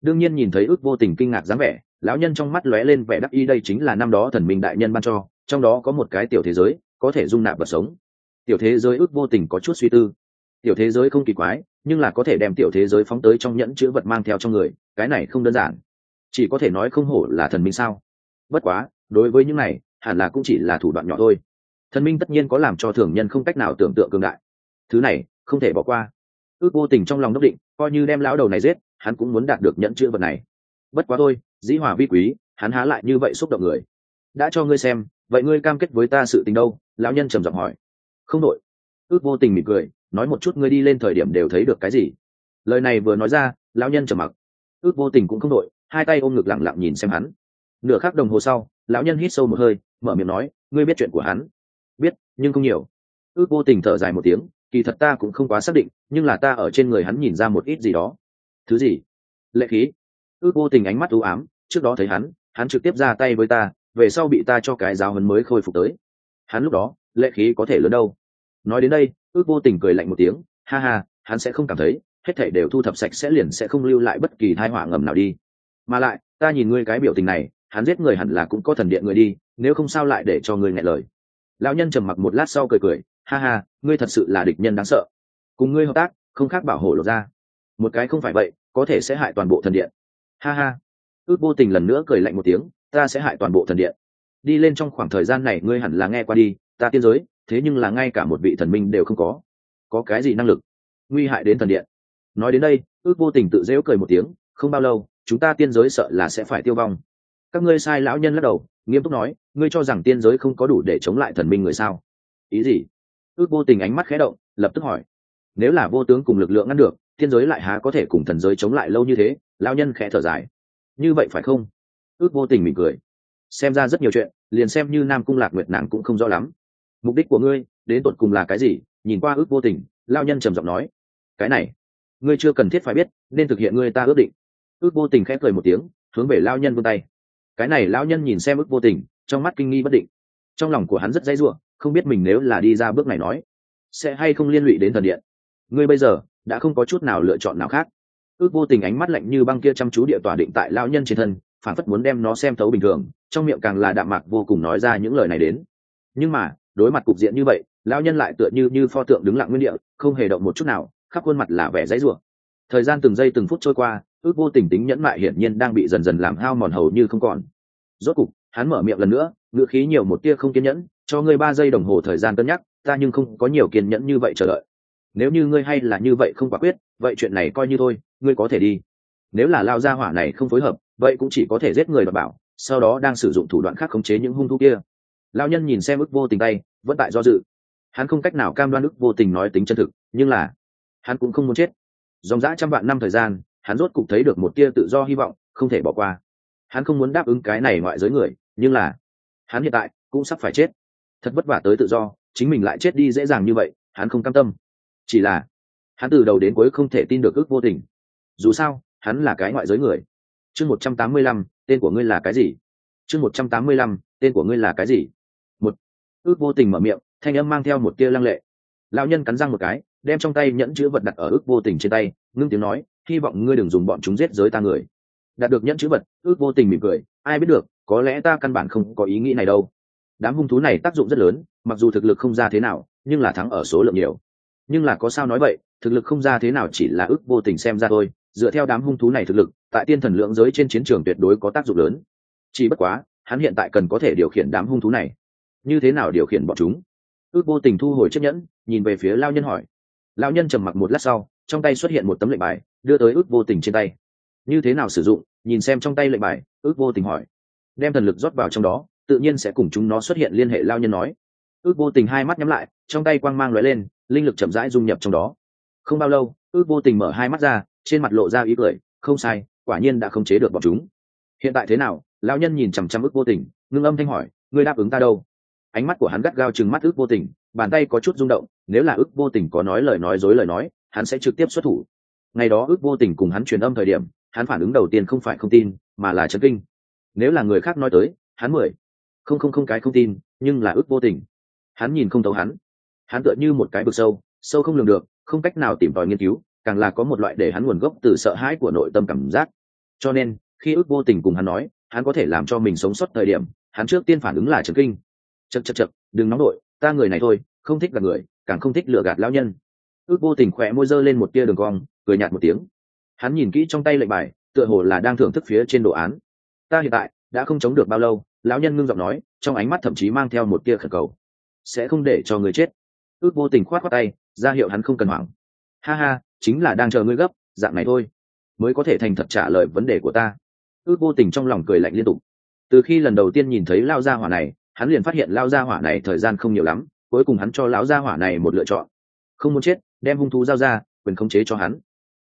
Đương nhiên nhìn thấy ước vô tình kinh ngạc dáng vẻ, lão nhân trong mắt lóe lên vẻ đắc ý đây chính là năm đó thần minh đại nhân ban cho, trong đó có một cái tiểu thế giới, có thể dung nạp vật sống. Tiểu thế giới ước vô tình có chút suy tư tiểu thế giới không kỳ quái, nhưng là có thể đem tiểu thế giới phóng tới trong nhẫn chữ vật mang theo trong người, cái này không đơn giản. Chỉ có thể nói không hổ là thần minh sao? Bất quá, đối với những này, hẳn là cũng chỉ là thủ đoạn nhỏ thôi. Thần minh tất nhiên có làm cho thường nhân không cách nào tưởng tượng cường đại. Thứ này, không thể bỏ qua. Ước vô tình trong lòng đốc định, coi như đem lão đầu này giết, hắn cũng muốn đạt được nhẫn chữ vật này. Bất quá thôi, dĩ hòa vi quý, hắn há lại như vậy xúc động người. Đã cho ngươi xem, vậy ngươi cam kết với ta sự tình đâu? Lão nhân trầm giọng hỏi. Không đội ước vô tình mỉm cười nói một chút ngươi đi lên thời điểm đều thấy được cái gì? Lời này vừa nói ra, lão nhân trầm mặc. Ước vô tình cũng không đội, hai tay ôm ngực lặng lặng nhìn xem hắn. Nửa khắc đồng hồ sau, lão nhân hít sâu một hơi, mở miệng nói, ngươi biết chuyện của hắn? Biết, nhưng không nhiều. Ước vô tình thở dài một tiếng, kỳ thật ta cũng không quá xác định, nhưng là ta ở trên người hắn nhìn ra một ít gì đó. Thứ gì? Lệ khí. Ước vô tình ánh mắt u ám, trước đó thấy hắn hắn trực tiếp ra tay với ta, về sau bị ta cho cái giáo hấn mới khôi phục tới. Hắn lúc đó, lệ khí có thể lớn đâu? Nói đến đây ước vô tình cười lạnh một tiếng, ha ha, hắn sẽ không cảm thấy, hết thảy đều thu thập sạch sẽ liền sẽ không lưu lại bất kỳ thai họa ngầm nào đi. Mà lại, ta nhìn ngươi cái biểu tình này, hắn giết người hẳn là cũng có thần điện người đi, nếu không sao lại để cho ngươi nghe lời. Lão nhân trầm mặc một lát sau cười cười, ha ha, ngươi thật sự là địch nhân đáng sợ. Cùng ngươi hợp tác, không khác bảo hộ lột ra. Một cái không phải vậy, có thể sẽ hại toàn bộ thần điện. Ha ha. Ước vô tình lần nữa cười lạnh một tiếng, ta sẽ hại toàn bộ thần điện. Đi lên trong khoảng thời gian này ngươi hẳn là nghe qua đi, ta tiên giới thế nhưng là ngay cả một vị thần minh đều không có. Có cái gì năng lực? Nguy hại đến thần điện. Nói đến đây, ước vô tình tự dễu cười một tiếng, không bao lâu, chúng ta tiên giới sợ là sẽ phải tiêu vong. Các ngươi sai lão nhân lắc đầu, nghiêm túc nói, ngươi cho rằng tiên giới không có đủ để chống lại thần minh người sao? Ý gì? Ước vô tình ánh mắt khé động, lập tức hỏi. Nếu là vô tướng cùng lực lượng ngăn được, tiên giới lại há có thể cùng thần giới chống lại lâu như thế? Lão nhân khẽ thở dài. Như vậy phải không? Ước vô tình mỉm cười. Xem ra rất nhiều chuyện, liền xem như nam cung lạc nguyệt nàng cũng không rõ lắm mục đích của ngươi, đến tột cùng là cái gì? Nhìn qua ước vô tình lao nhân trầm giọng nói. Cái này, ngươi chưa cần thiết phải biết, nên thực hiện ngươi ta ước định. Ước vô tình khẽ cười một tiếng, hướng về lao nhân vươn tay. Cái này lao nhân nhìn xem ước vô tình, trong mắt kinh nghi bất định. Trong lòng của hắn rất dãy ruộng không biết mình nếu là đi ra bước này nói, sẽ hay không liên lụy đến thần điện. Ngươi bây giờ, đã không có chút nào lựa chọn nào khác. Ước vô tình ánh mắt lạnh như băng kia chăm chú địa tỏa định tại lao nhân trên thân, phản phất muốn đem nó xem thấu bình thường, trong miệng càng là đạm mạc vô cùng nói ra những lời này đến. Nhưng mà đối mặt cục diện như vậy, lão nhân lại tựa như như pho tượng đứng lặng nguyên địa, không hề động một chút nào, khắp khuôn mặt là vẻ dãy rủa. Thời gian từng giây từng phút trôi qua, ước vô tình tính nhẫn mại hiển nhiên đang bị dần dần làm hao mòn hầu như không còn. Rốt cục, hắn mở miệng lần nữa ngựa khí nhiều một tia không kiên nhẫn, cho ngươi ba giây đồng hồ thời gian cân nhắc, ta nhưng không có nhiều kiên nhẫn như vậy chờ đợi. Nếu như ngươi hay là như vậy không quả quyết, vậy chuyện này coi như thôi, ngươi có thể đi. Nếu là lao gia hỏa này không phối hợp, vậy cũng chỉ có thể giết người đ bảo, sau đó đang sử dụng thủ đoạn khác khống chế những hung thú kia lao nhân nhìn xem ức vô tình tay, vẫn tại do dự. Hắn không cách nào cam đoan ức vô tình nói tính chân thực, nhưng là, hắn cũng không muốn chết. Dòng dã trăm vạn năm thời gian, hắn rốt cục thấy được một tia tự do hy vọng, không thể bỏ qua. Hắn không muốn đáp ứng cái này ngoại giới người, nhưng là, hắn hiện tại cũng sắp phải chết. Thật vất vả tới tự do, chính mình lại chết đi dễ dàng như vậy, hắn không cam tâm. Chỉ là, hắn từ đầu đến cuối không thể tin được ước vô tình. Dù sao, hắn là cái ngoại giới người. Chương một trăm tám mươi lăm, tên của ngươi là cái gì? Chương một trăm tám mươi lăm, tên của ngươi là cái gì? Ước vô tình mở miệng, thanh âm mang theo một tia lăng lệ. Lão nhân cắn răng một cái, đem trong tay nhẫn chữ vật đặt ở ước vô tình trên tay, ngưng tiếng nói, hy vọng ngươi đừng dùng bọn chúng giết giới ta người. Đạt được nhẫn chữ vật, ước vô tình mỉm cười, ai biết được, có lẽ ta căn bản không có ý nghĩ này đâu. Đám hung thú này tác dụng rất lớn, mặc dù thực lực không ra thế nào, nhưng là thắng ở số lượng nhiều. Nhưng là có sao nói vậy, thực lực không ra thế nào chỉ là ước vô tình xem ra thôi, dựa theo đám hung thú này thực lực, tại tiên thần lượng giới trên chiến trường tuyệt đối có tác dụng lớn. Chỉ bất quá, hắn hiện tại cần có thể điều khiển đám hung thú này như thế nào điều khiển bọn chúng? Ước vô tình thu hồi chiếc nhẫn, nhìn về phía lao nhân hỏi. Lao nhân trầm mặc một lát sau, trong tay xuất hiện một tấm lệnh bài, đưa tới ước vô tình trên tay. Như thế nào sử dụng, nhìn xem trong tay lệnh bài, ước vô tình hỏi. Đem thần lực rót vào trong đó, tự nhiên sẽ cùng chúng nó xuất hiện liên hệ, lao nhân nói. Ước vô tình hai mắt nhắm lại, trong tay quang mang lóe lên, linh lực chậm rãi dung nhập trong đó. Không bao lâu, ước vô tình mở hai mắt ra, trên mặt lộ ra ý cười, không sai, quả nhiên đã không chế được bọn chúng. Hiện tại thế nào? Lão nhân nhìn chằm chằm ước vô tình, ngưng âm thanh hỏi, ngươi đáp ứng ta đâu? Ánh mắt của hắn gắt gao chừng mắt ước vô tình, bàn tay có chút rung động, nếu là ước vô tình có nói lời nói dối lời nói, hắn sẽ trực tiếp xuất thủ. Ngày đó ước vô tình cùng hắn truyền âm thời điểm, hắn phản ứng đầu tiên không phải không tin, mà là chấn kinh. Nếu là người khác nói tới, hắn mười không không không cái không tin, nhưng là ước vô tình. Hắn nhìn không thấu hắn. Hắn tựa như một cái vực sâu sâu không lường được, không cách nào tìm tòi nghiên cứu, càng là có một loại để hắn nguồn gốc từ sợ hãi của nội tâm cảm giác. Cho nên, khi ước vô tình cùng hắn nói, hắn có thể làm cho mình sống sót thời điểm, hắn trước tiên phản ứng là chấn kinh chật chật chật, đừng nóng đội, ta người này thôi, không thích gạt người, càng không thích lừa gạt lão nhân. Ước vô tình khỏe môi dơ lên một tia đường cong, cười nhạt một tiếng. Hắn nhìn kỹ trong tay lệnh bài, tựa hồ là đang thưởng thức phía trên đồ án. Ta hiện tại đã không chống được bao lâu, lão nhân ngưng giọng nói, trong ánh mắt thậm chí mang theo một tia khẩn cầu. Sẽ không để cho người chết. Ước vô tình khoát khoát tay, ra hiệu hắn không cần hoảng. Ha ha, chính là đang chờ ngươi gấp, dạng này thôi, mới có thể thành thật trả lời vấn đề của ta. Ước vô tình trong lòng cười lạnh liên tục. Từ khi lần đầu tiên nhìn thấy lao gia hỏa này hắn liền phát hiện lao gia hỏa này thời gian không nhiều lắm, cuối cùng hắn cho lão gia hỏa này một lựa chọn. Không muốn chết, đem hung thú giao ra, quyền khống chế cho hắn.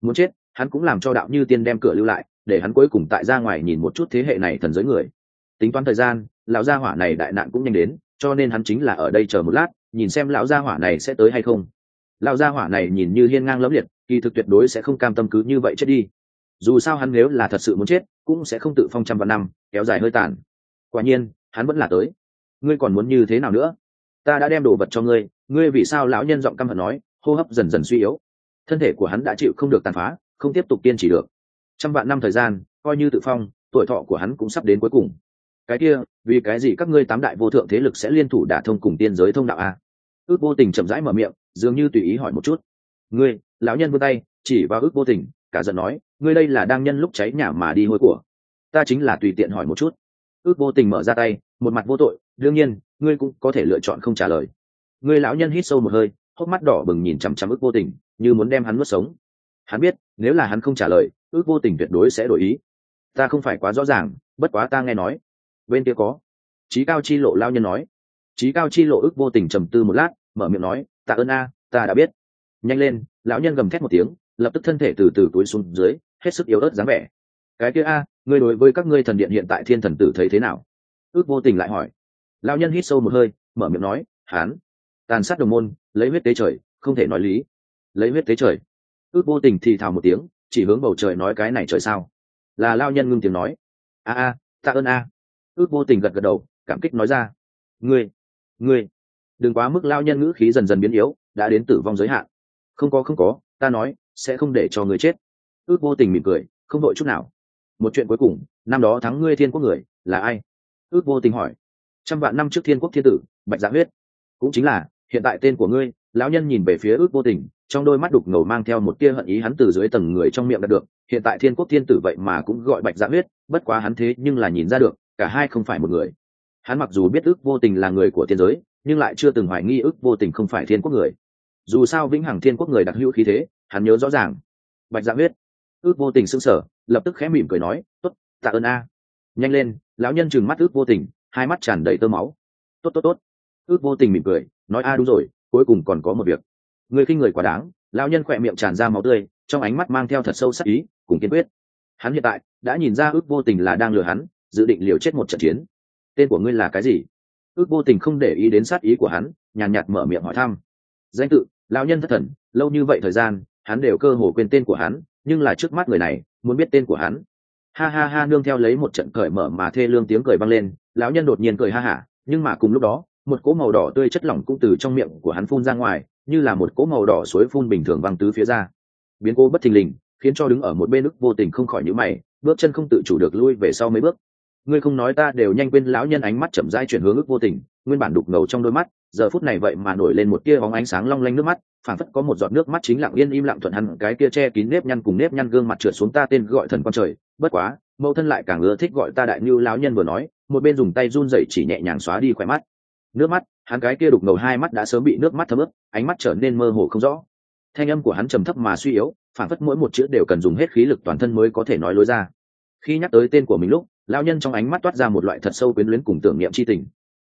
Muốn chết, hắn cũng làm cho đạo như tiên đem cửa lưu lại, để hắn cuối cùng tại ra ngoài nhìn một chút thế hệ này thần giới người. Tính toán thời gian, lão gia hỏa này đại nạn cũng nhanh đến, cho nên hắn chính là ở đây chờ một lát, nhìn xem lão gia hỏa này sẽ tới hay không. Lão gia hỏa này nhìn như hiên ngang lẫm liệt, kỳ thực tuyệt đối sẽ không cam tâm cứ như vậy chết đi. Dù sao hắn nếu là thật sự muốn chết, cũng sẽ không tự phong trăm vạn năm, kéo dài hơi tàn. Quả nhiên, hắn vẫn là tới ngươi còn muốn như thế nào nữa? Ta đã đem đồ vật cho ngươi ngươi vì sao lão nhân giọng căm hận nói, hô hấp dần dần suy yếu. Thân thể của hắn đã chịu không được tàn phá, không tiếp tục kiên trì được. Trăm vạn năm thời gian, coi như tự phong, tuổi thọ của hắn cũng sắp đến cuối cùng. Cái kia, vì cái gì các ngươi tám đại vô thượng thế lực sẽ liên thủ đả thông cùng tiên giới thông đạo a ước vô tình chậm rãi mở miệng, dường như tùy ý hỏi một chút. Ngươi, lão nhân vươn tay, chỉ vào ước vô tình, cả giận nói, ngươi đây là đang nhân lúc cháy nhà mà đi hôi của. Ta chính là tùy tiện hỏi một chút ước vô tình mở ra tay, một mặt vô tội, đương nhiên, ngươi cũng có thể lựa chọn không trả lời. Ngươi lão nhân hít sâu một hơi, hốc mắt đỏ bừng nhìn chằm chằm ước vô tình, như muốn đem hắn nuốt sống. Hắn biết, nếu là hắn không trả lời, ước vô tình tuyệt đối sẽ đổi ý. Ta không phải quá rõ ràng, bất quá ta nghe nói. Bên kia có. Trí cao chi lộ lao nhân nói. Trí cao chi lộ ước vô tình trầm tư một lát, mở miệng nói, tạ ơn a, ta đã biết. Nhanh lên, lão nhân gầm thét một tiếng, lập tức thân thể từ từ túi xuống dưới, hết sức yếu ớt dáng vẻ cái kia a, ngươi đối với các ngươi thần điện hiện tại thiên thần tử thấy thế nào? Ước vô tình lại hỏi. Lão nhân hít sâu một hơi, mở miệng nói, hán, tàn sát đồng môn, lấy huyết tế trời, không thể nói lý. Lấy huyết tế trời? Ước vô tình thì thào một tiếng, chỉ hướng bầu trời nói cái này trời sao? Là lao nhân ngưng tiếng nói. A a, tạ ơn a. Ước vô tình gật gật đầu, cảm kích nói ra. Ngươi ngươi, đừng quá mức lao nhân ngữ khí dần dần biến yếu, đã đến tử vong giới hạn. Không có không có, ta nói, sẽ không để cho người chết. Ước vô tình mỉm cười, không đội chút nào một chuyện cuối cùng, năm đó thắng ngươi thiên quốc người, là ai? Ước vô tình hỏi. Trăm vạn năm trước thiên quốc thiên tử, bạch dạ huyết. Cũng chính là, hiện tại tên của ngươi, lão nhân nhìn về phía ước vô tình, trong đôi mắt đục ngầu mang theo một tia hận ý hắn từ dưới tầng người trong miệng đạt được. Hiện tại thiên quốc thiên tử vậy mà cũng gọi bạch dạ huyết, bất quá hắn thế nhưng là nhìn ra được, cả hai không phải một người. Hắn mặc dù biết ước vô tình là người của thiên giới, nhưng lại chưa từng hoài nghi ước vô tình không phải thiên quốc người. Dù sao vĩnh hằng thiên quốc người đặc hữu khí thế, hắn nhớ rõ ràng. Bạch dạ huyết. Ước vô tình s ư n g sở lập tức khẽ mỉm cười nói, tốt, tạ ơn a. Nhanh lên, lão nhân trừng mắt ước vô tình, hai mắt tràn đầy tơ máu. Tốt tốt tốt. Ước vô tình mỉm cười, nói, a, đúng rồi, cuối cùng còn có một việc. Người khinh người quá đáng, lão nhân khỏe miệng tràn ra máu tươi, trong ánh mắt mang theo thật sâu sắc ý, cùng kiên quyết. Hắn hiện tại đã nhìn ra ước vô tình là đang lừa hắn, dự định liều chết một trận chiến. Tên của ngươi là cái gì? Ước vô tình không để ý đến sát ý của hắn, nhàn nhạt mở miệng hỏi thăm. Danh tự, lão nhân thất thần, lâu như vậy thời gian, hắn đều cơ hồ quên tên của hắn, nhưng là trước mắt người này muốn biết tên của hắn. Ha ha ha, nương theo lấy một trận cởi mở mà thê lương tiếng cười vang lên, lão nhân đột nhiên cười ha hả, nhưng mà cùng lúc đó, một cỗ màu đỏ tươi chất lỏng cũng từ trong miệng của hắn phun ra ngoài, như là một cỗ màu đỏ suối phun bình thường văng tứ phía ra. Biến cố bất thình lình, khiến cho đứng ở một bên ức vô tình không khỏi nhíu mày, bước chân không tự chủ được lui về sau mấy bước. Ngươi không nói ta đều nhanh quên lão nhân ánh mắt chậm rãi chuyển hướng ức vô tình, nguyên bản đục ngầu trong đôi mắt giờ phút này vậy mà nổi lên một tia bóng ánh sáng long lanh nước mắt, phảng phất có một giọt nước mắt chính lặng yên im lặng thuận hẳn cái kia che kín nếp nhăn cùng nếp nhăn gương mặt trượt xuống ta tên gọi thần con trời. Bất quá, mẫu thân lại càng ưa thích gọi ta đại như lão nhân vừa nói, một bên dùng tay run rẩy chỉ nhẹ nhàng xóa đi khỏe mắt. Nước mắt, hắn cái kia đục ngầu hai mắt đã sớm bị nước mắt thấm ướt, ánh mắt trở nên mơ hồ không rõ. Thanh âm của hắn trầm thấp mà suy yếu, phảng phất mỗi một chữ đều cần dùng hết khí lực toàn thân mới có thể nói lối ra. Khi nhắc tới tên của mình lúc, lão nhân trong ánh mắt toát ra một loại thật sâu quyến luyến cùng tưởng niệm chi tình.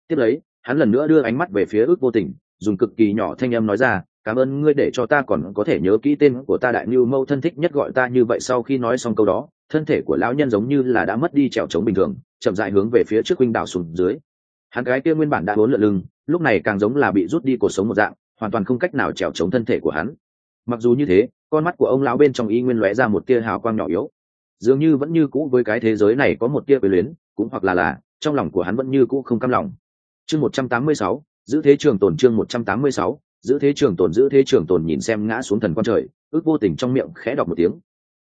Tiếp lấy hắn lần nữa đưa ánh mắt về phía ước vô tình, dùng cực kỳ nhỏ thanh âm nói ra, cảm ơn ngươi để cho ta còn có thể nhớ kỹ tên của ta đại ngưu mâu thân thích nhất gọi ta như vậy sau khi nói xong câu đó, thân thể của lão nhân giống như là đã mất đi trèo trống bình thường, chậm dại hướng về phía trước huynh đảo sùn dưới. Hắn gái kia nguyên bản đã vốn lượn lưng, lúc này càng giống là bị rút đi cuộc sống một dạng, hoàn toàn không cách nào trèo trống thân thể của hắn. Mặc dù như thế, con mắt của ông lão bên trong y nguyên lóe ra một tia hào quang nhỏ yếu. Dường như vẫn như cũ với cái thế giới này có một tia quyền luyến, cũng hoặc là là, trong lòng của hắn vẫn như cũ không cam lòng chương một trăm tám mươi sáu, giữ thế trường tồn chương một trăm tám mươi sáu, giữ thế trường tồn, giữ thế trường tồn nhìn xem ngã xuống thần quan trời, ước vô tình trong miệng khẽ đọc một tiếng.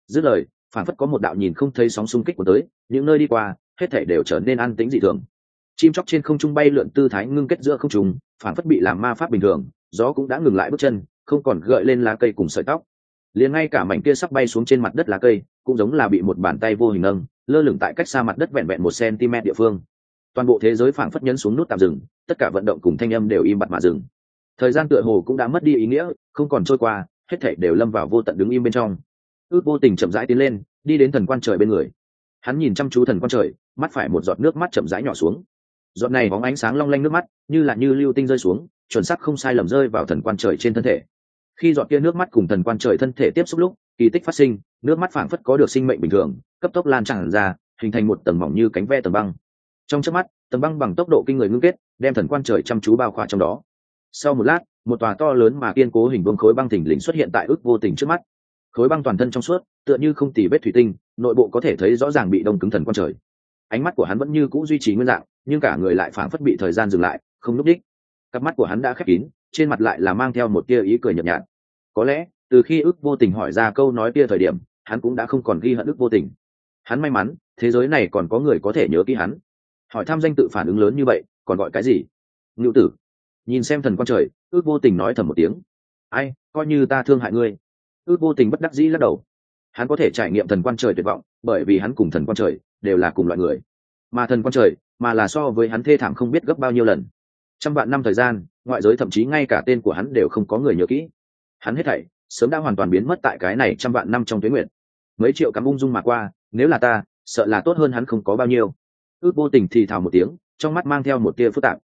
Dứt lời, phản phất có một đạo nhìn không thấy sóng xung kích của tới, những nơi đi qua, hết thể đều trở nên an tĩnh dị thường. Chim chóc trên không trung bay lượn tư thái ngưng kết giữa không trung, phản phất bị làm ma pháp bình thường, gió cũng đã ngừng lại bước chân, không còn gợi lên lá cây cùng sợi tóc. Liền ngay cả mảnh kia sắp bay xuống trên mặt đất lá cây, cũng giống là bị một bàn tay vô hình nâng, lơ lửng tại cách xa mặt đất vẹn vẹn một cm địa phương toàn bộ thế giới phảng phất nhấn xuống nút tạm dừng, tất cả vận động cùng thanh âm đều im bặt mà dừng. Thời gian tựa hồ cũng đã mất đi ý nghĩa, không còn trôi qua, hết thảy đều lâm vào vô tận đứng im bên trong. Ước vô tình chậm rãi tiến lên, đi đến thần quan trời bên người. Hắn nhìn chăm chú thần quan trời, mắt phải một giọt nước mắt chậm rãi nhỏ xuống. Giọt này bóng ánh sáng long lanh nước mắt, như là như lưu tinh rơi xuống, chuẩn sắc không sai lầm rơi vào thần quan trời trên thân thể. Khi giọt kia nước mắt cùng thần quan trời thân thể tiếp xúc lúc, kỳ tích phát sinh, nước mắt phảng phất có được sinh mệnh bình thường, cấp tốc lan tràn ra, hình thành một tầng mỏng như cánh ve tầng băng trong chớp mắt, tầng băng bằng tốc độ kinh người ngưng kết, đem thần quan trời chăm chú bao khỏa trong đó. Sau một lát, một tòa to lớn mà kiên cố hình vương khối băng thình lình xuất hiện tại ước vô tình trước mắt. Khối băng toàn thân trong suốt, tựa như không tì vết thủy tinh, nội bộ có thể thấy rõ ràng bị đông cứng thần quan trời. Ánh mắt của hắn vẫn như c ũ duy trì nguyên dạng, nhưng cả người lại phảng phất bị thời gian dừng lại, không núp đích. Cặp mắt của hắn đã khép kín, trên mặt lại là mang theo một tia ý cười nhợt nhạt. Có lẽ, từ khi ước vô tình hỏi ra câu nói tia thời điểm, hắn cũng đã không còn ghi hận ước vô tình. Hắn may mắn, thế giới này còn có người có thể nhớ kỹ hắn hỏi tham danh tự phản ứng lớn như vậy, còn gọi cái gì? Ngự tử. Nhìn xem thần quan trời, ước vô tình nói thầm một tiếng. Ai, coi như ta thương hại ngươi. Ước vô tình bất đắc dĩ lắc đầu. Hắn có thể trải nghiệm thần quan trời tuyệt vọng, bởi vì hắn cùng thần quan trời đều là cùng loại người. Mà thần quan trời, mà là so với hắn thê thảm không biết gấp bao nhiêu lần. Trăm vạn năm thời gian, ngoại giới thậm chí ngay cả tên của hắn đều không có người nhớ kỹ. Hắn hết thảy, sớm đã hoàn toàn biến mất tại cái này trăm vạn năm trong tuyến nguyện mấy triệu cắm ung dung mà qua, nếu là ta, sợ là tốt hơn hắn không có bao nhiêu ước vô tình thì thào một tiếng, trong mắt mang theo một tia phức tạp.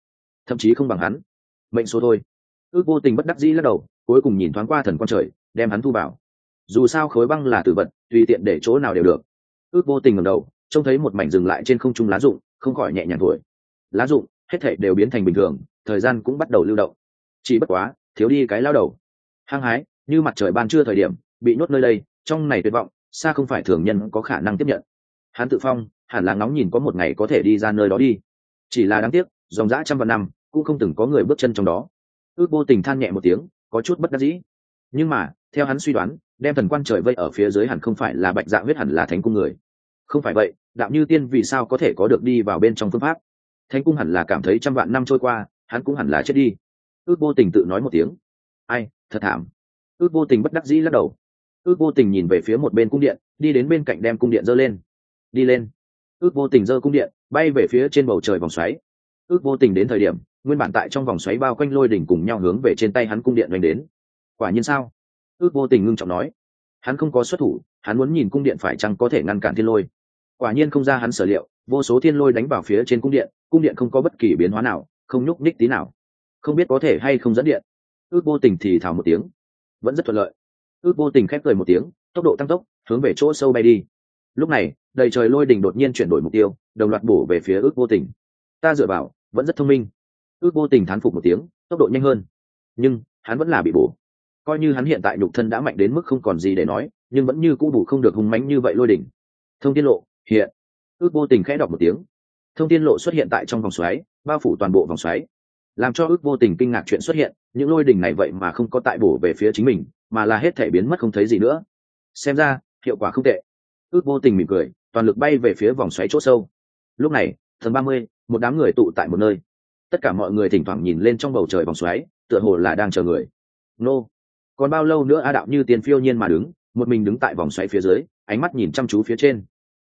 Thậm chí không bằng hắn. Mệnh số thôi. Ước vô tình bất đắc dĩ lắc đầu, cuối cùng nhìn thoáng qua thần quan trời, đem hắn thu vào. Dù sao khối băng là tử vật, tùy tiện để chỗ nào đều được. Ước vô tình ngầm đầu, trông thấy một mảnh dừng lại trên không trung lá rụng, không khỏi nhẹ nhàng thổi. Lá rụng, hết thể đều biến thành bình thường, thời gian cũng bắt đầu lưu động. Chỉ bất quá, thiếu đi cái lao đầu. Hăng hái, như mặt trời ban trưa thời điểm, bị nhốt nơi đây, trong này tuyệt vọng, xa không phải thường nhân có khả năng tiếp nhận. Hắn tự phong hẳn là ngóng nhìn có một ngày có thể đi ra nơi đó đi. Chỉ là đáng tiếc, dòng dã trăm vạn năm, cũng không từng có người bước chân trong đó. Ước vô tình than nhẹ một tiếng, có chút bất đắc dĩ. Nhưng mà, theo hắn suy đoán, đem thần quan trời vây ở phía dưới hẳn không phải là bạch dạ huyết hẳn là thánh cung người. Không phải vậy đạo như tiên vì sao có thể có được đi vào bên trong phương pháp? Thánh cung hẳn là cảm thấy trăm vạn năm trôi qua, hắn cũng hẳn là chết đi. Ước vô tình tự nói một tiếng. Ai, thật thảm. Ước vô tình bất đắc dĩ lắc đầu. Ước vô tình nhìn về phía một bên cung điện, đi đến bên cạnh đem cung điện dơ lên. Đi lên ước vô tình giơ cung điện, bay về phía trên bầu trời vòng xoáy. Ước vô tình đến thời điểm, nguyên bản tại trong vòng xoáy bao quanh lôi đỉnh cùng nhau hướng về trên tay hắn cung điện đánh đến. Quả nhiên sao? Ước vô tình ngưng trọng nói. Hắn không có xuất thủ, hắn muốn nhìn cung điện phải chăng có thể ngăn cản thiên lôi. Quả nhiên không ra hắn sở liệu, vô số thiên lôi đánh vào phía trên cung điện cung điện không có bất kỳ biến hóa nào, không nhúc nhích tí nào. Không biết có thể hay không dẫn điện. Ước vô tình thì thào một tiếng. Vẫn rất thuận lợi. Ước vô tình khép cười một tiếng, tốc độ tăng tốc, hướng về chỗ sâu bay đi. Lúc này đầy trời lôi đỉnh đột nhiên chuyển đổi mục tiêu, đồng loạt bổ về phía ước vô tình. Ta dựa vào, vẫn rất thông minh. Ước vô tình thán phục một tiếng, tốc độ nhanh hơn. Nhưng, hắn vẫn là bị bổ. Coi như hắn hiện tại nhục thân đã mạnh đến mức không còn gì để nói, nhưng vẫn như cũ bù không được hung mánh như vậy lôi đỉnh. Thông tin lộ, hiện. Ước vô tình khẽ đọc một tiếng. Thông tin lộ xuất hiện tại trong vòng xoáy, bao phủ toàn bộ vòng xoáy. Làm cho ước vô tình kinh ngạc chuyện xuất hiện, những lôi đỉnh này vậy mà không có tại bổ về phía chính mình, mà là hết thể biến mất không thấy gì nữa. Xem ra, hiệu quả không tệ. Ước vô tình mỉm cười toàn lực bay về phía vòng xoáy chỗ sâu. Lúc này thần ba mươi, một đám người tụ tại một nơi. Tất cả mọi người thỉnh thoảng nhìn lên trong bầu trời vòng xoáy, tựa hồ là đang chờ người. Nô. Còn bao lâu nữa a đạo như tiền phiêu nhiên mà đứng, một mình đứng tại vòng xoáy phía dưới, ánh mắt nhìn chăm chú phía trên.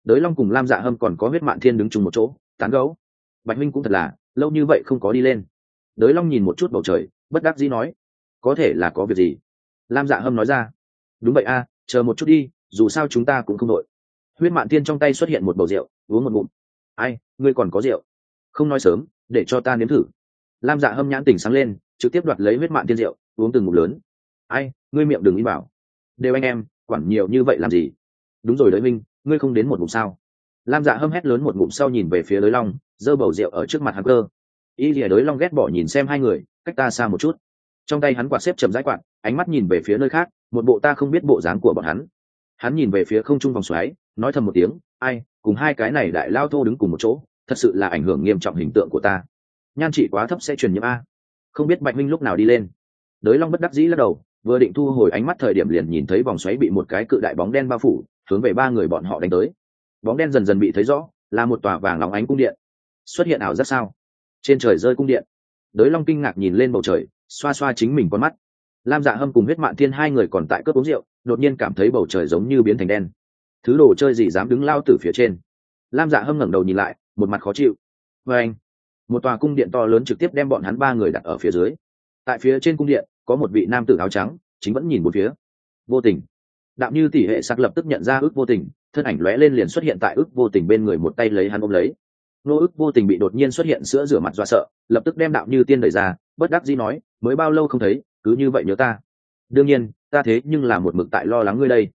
Đới long cùng lam dạ hâm còn có huyết mạn thiên đứng chung một chỗ, tán gấu bạch minh cũng thật là, lâu như vậy không có đi lên. Đới long nhìn một chút bầu trời, bất đắc dĩ nói, có thể là có việc gì? Lam dạ hâm nói ra, đúng vậy a, chờ một chút đi, dù sao chúng ta cũng không đội huyết mạn thiên trong tay xuất hiện một bầu rượu, uống một ngụm. Ai, ngươi còn có rượu? Không nói sớm, để cho ta nếm thử. Lam dạ hâm nhãn tỉnh sáng lên, trực tiếp đoạt lấy huyết mạn thiên rượu, uống từng ngụm lớn. Ai, ngươi miệng đừng im bảo đều anh em, quản nhiều như vậy làm gì? Đúng rồi đới minh, ngươi không đến một ngụm sao? Lam dạ hâm hét lớn một ngụm sau nhìn về phía đới long, giơ bầu rượu ở trước mặt hắn cơ. Y lìa đới long ghét bỏ nhìn xem hai người, cách ta xa một chút. Trong tay hắn quạt xếp chầm rãi quạt, ánh mắt nhìn về phía nơi khác, một bộ ta không biết bộ dáng của bọn hắn. Hắn nhìn về phía không trung vòng xoáy nói thầm một tiếng, ai, cùng hai cái này đại lao thô đứng cùng một chỗ, thật sự là ảnh hưởng nghiêm trọng hình tượng của ta. Nhan trị quá thấp sẽ truyền nhiễm a. Không biết bạch minh lúc nào đi lên. Đới long bất đắc dĩ lắc đầu, vừa định thu hồi ánh mắt thời điểm liền nhìn thấy vòng xoáy bị một cái cự đại bóng đen bao phủ, hướng về ba người bọn họ đánh tới. Bóng đen dần dần bị thấy rõ, là một tòa vàng lóng ánh cung điện. Xuất hiện ảo rất sao? Trên trời rơi cung điện. Đới long kinh ngạc nhìn lên bầu trời, xoa xoa chính mình con mắt. Lam dạ hâm cùng huyết mạn thiên hai người còn tại cướp uống rượu, đột nhiên cảm thấy bầu trời giống như biến thành đen thứ đồ chơi gì dám đứng lao từ phía trên? Lam dạ hâm ngẩng đầu nhìn lại, một mặt khó chịu. Và anh, một tòa cung điện to lớn trực tiếp đem bọn hắn ba người đặt ở phía dưới. Tại phía trên cung điện, có một vị nam tử áo trắng, chính vẫn nhìn một phía. Vô tình. Đạo như tỷ hệ sắc lập tức nhận ra ước vô tình, thân ảnh lóe lên liền xuất hiện tại ước vô tình bên người một tay lấy hắn ôm lấy. Nô ước vô tình bị đột nhiên xuất hiện sữa rửa mặt do sợ, lập tức đem đạo như tiên đẩy ra, bất đắc dĩ nói, mới bao lâu không thấy, cứ như vậy nhớ ta. Đương nhiên, ta thế nhưng là một mực tại lo lắng ngươi đây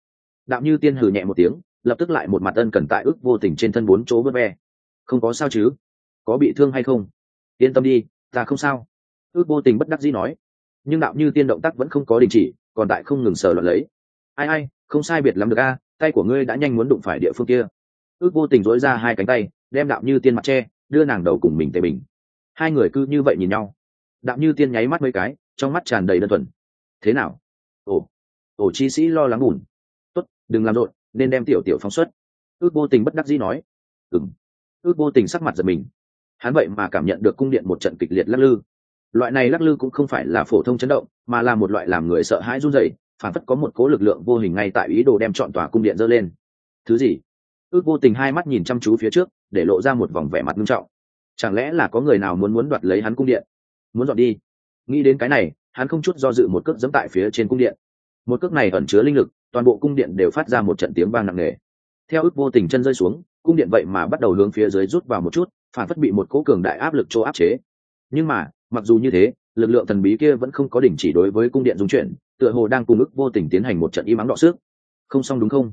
đạo như tiên hừ nhẹ một tiếng, lập tức lại một mặt ân cần tại ước vô tình trên thân bốn chỗ vớt ve không có sao chứ? Có bị thương hay không? Yên tâm đi, ta không sao. Ước vô tình bất đắc dĩ nói. Nhưng đạo như tiên động tác vẫn không có đình chỉ, còn tại không ngừng sờ loạn lấy. Ai ai, không sai biệt lắm được a, tay của ngươi đã nhanh muốn đụng phải địa phương kia. Ước vô tình dối ra hai cánh tay, đem đạo như tiên mặt tre đưa nàng đầu cùng mình tề bình. Hai người cứ như vậy nhìn nhau. Đạo như tiên nháy mắt mấy cái, trong mắt tràn đầy đơn thuần. Thế nào? Ồ. Ồ, chi sĩ lo lắng bùn đừng làm rộn, nên đem tiểu tiểu phóng xuất. Ước vô tình bất đắc dĩ nói. Ừng ước vô tình sắc mặt giật mình. Hắn vậy mà cảm nhận được cung điện một trận kịch liệt lắc lư. Loại này lắc lư cũng không phải là phổ thông chấn động, mà là một loại làm người sợ hãi run rẩy, phản phất có một cố lực lượng vô hình ngay tại ý đồ đem chọn tòa cung điện dơ lên. Thứ gì? Ước vô tình hai mắt nhìn chăm chú phía trước, để lộ ra một vòng vẻ mặt nghiêm trọng. Chẳng lẽ là có người nào muốn muốn đoạt lấy hắn cung điện? Muốn dọn đi. Nghĩ đến cái này, hắn không chút do dự một cước dẫm tại phía trên cung điện. Một cước này ẩn chứa linh lực toàn bộ cung điện đều phát ra một trận tiếng vang nặng nề. Theo ước vô tình chân rơi xuống, cung điện vậy mà bắt đầu hướng phía dưới rút vào một chút, phản phất bị một cỗ cường đại áp lực chỗ áp chế. Nhưng mà, mặc dù như thế, lực lượng thần bí kia vẫn không có đỉnh chỉ đối với cung điện dung chuyển, tựa hồ đang cùng ước vô tình tiến hành một trận im ắng đọ xước không xong đúng không?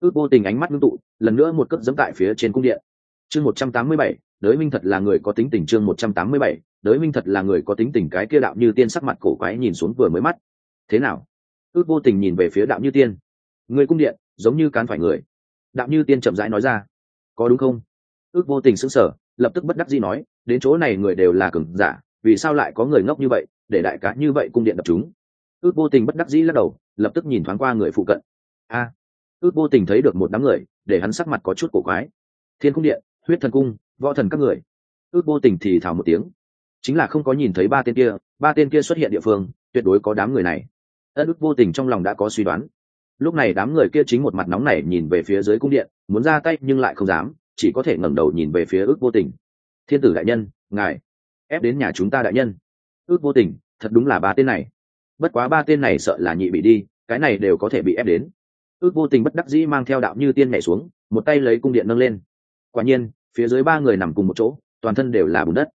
Ước vô tình ánh mắt ngưng tụ, lần nữa một cước dẫm tại phía trên cung điện. Chương một trăm tám mươi bảy, đới minh thật là người có tính tình chương một trăm tám mươi bảy, đới minh thật là người có tính tình cái kia đạo như tiên sắc mặt cổ quái nhìn xuống vừa mới mắt. Thế nào? Ước vô tình nhìn về phía đạo như tiên. Người cung điện, giống như cán phải người. Đạo như tiên chậm rãi nói ra. Có đúng không? Ước vô tình sững sờ, lập tức bất đắc dĩ nói, đến chỗ này người đều là cường giả, vì sao lại có người ngốc như vậy, để đại cá như vậy cung điện đập chúng? Ước vô tình bất đắc dĩ lắc đầu, lập tức nhìn thoáng qua người phụ cận. A! Ước vô tình thấy được một đám người, để hắn sắc mặt có chút cổ quái. Thiên cung điện, huyết thần cung, võ thần các người. Ước vô tình thì thào một tiếng. Chính là không có nhìn thấy ba tên kia, ba tên kia xuất hiện địa phương, tuyệt đối có đám người này ân ước vô tình trong lòng đã có suy đoán. Lúc này đám người kia chính một mặt nóng này nhìn về phía dưới cung điện, muốn ra tay nhưng lại không dám, chỉ có thể ngẩng đầu nhìn về phía ước vô tình. Thiên tử đại nhân, ngài ép đến nhà chúng ta đại nhân. Ước vô tình, thật đúng là ba tên này. Bất quá ba tên này sợ là nhị bị đi, cái này đều có thể bị ép đến. Ước vô tình bất đắc dĩ mang theo đạo như tiên nhảy xuống, một tay lấy cung điện nâng lên. Quả nhiên, phía dưới ba người nằm cùng một chỗ, toàn thân đều là bùn đất.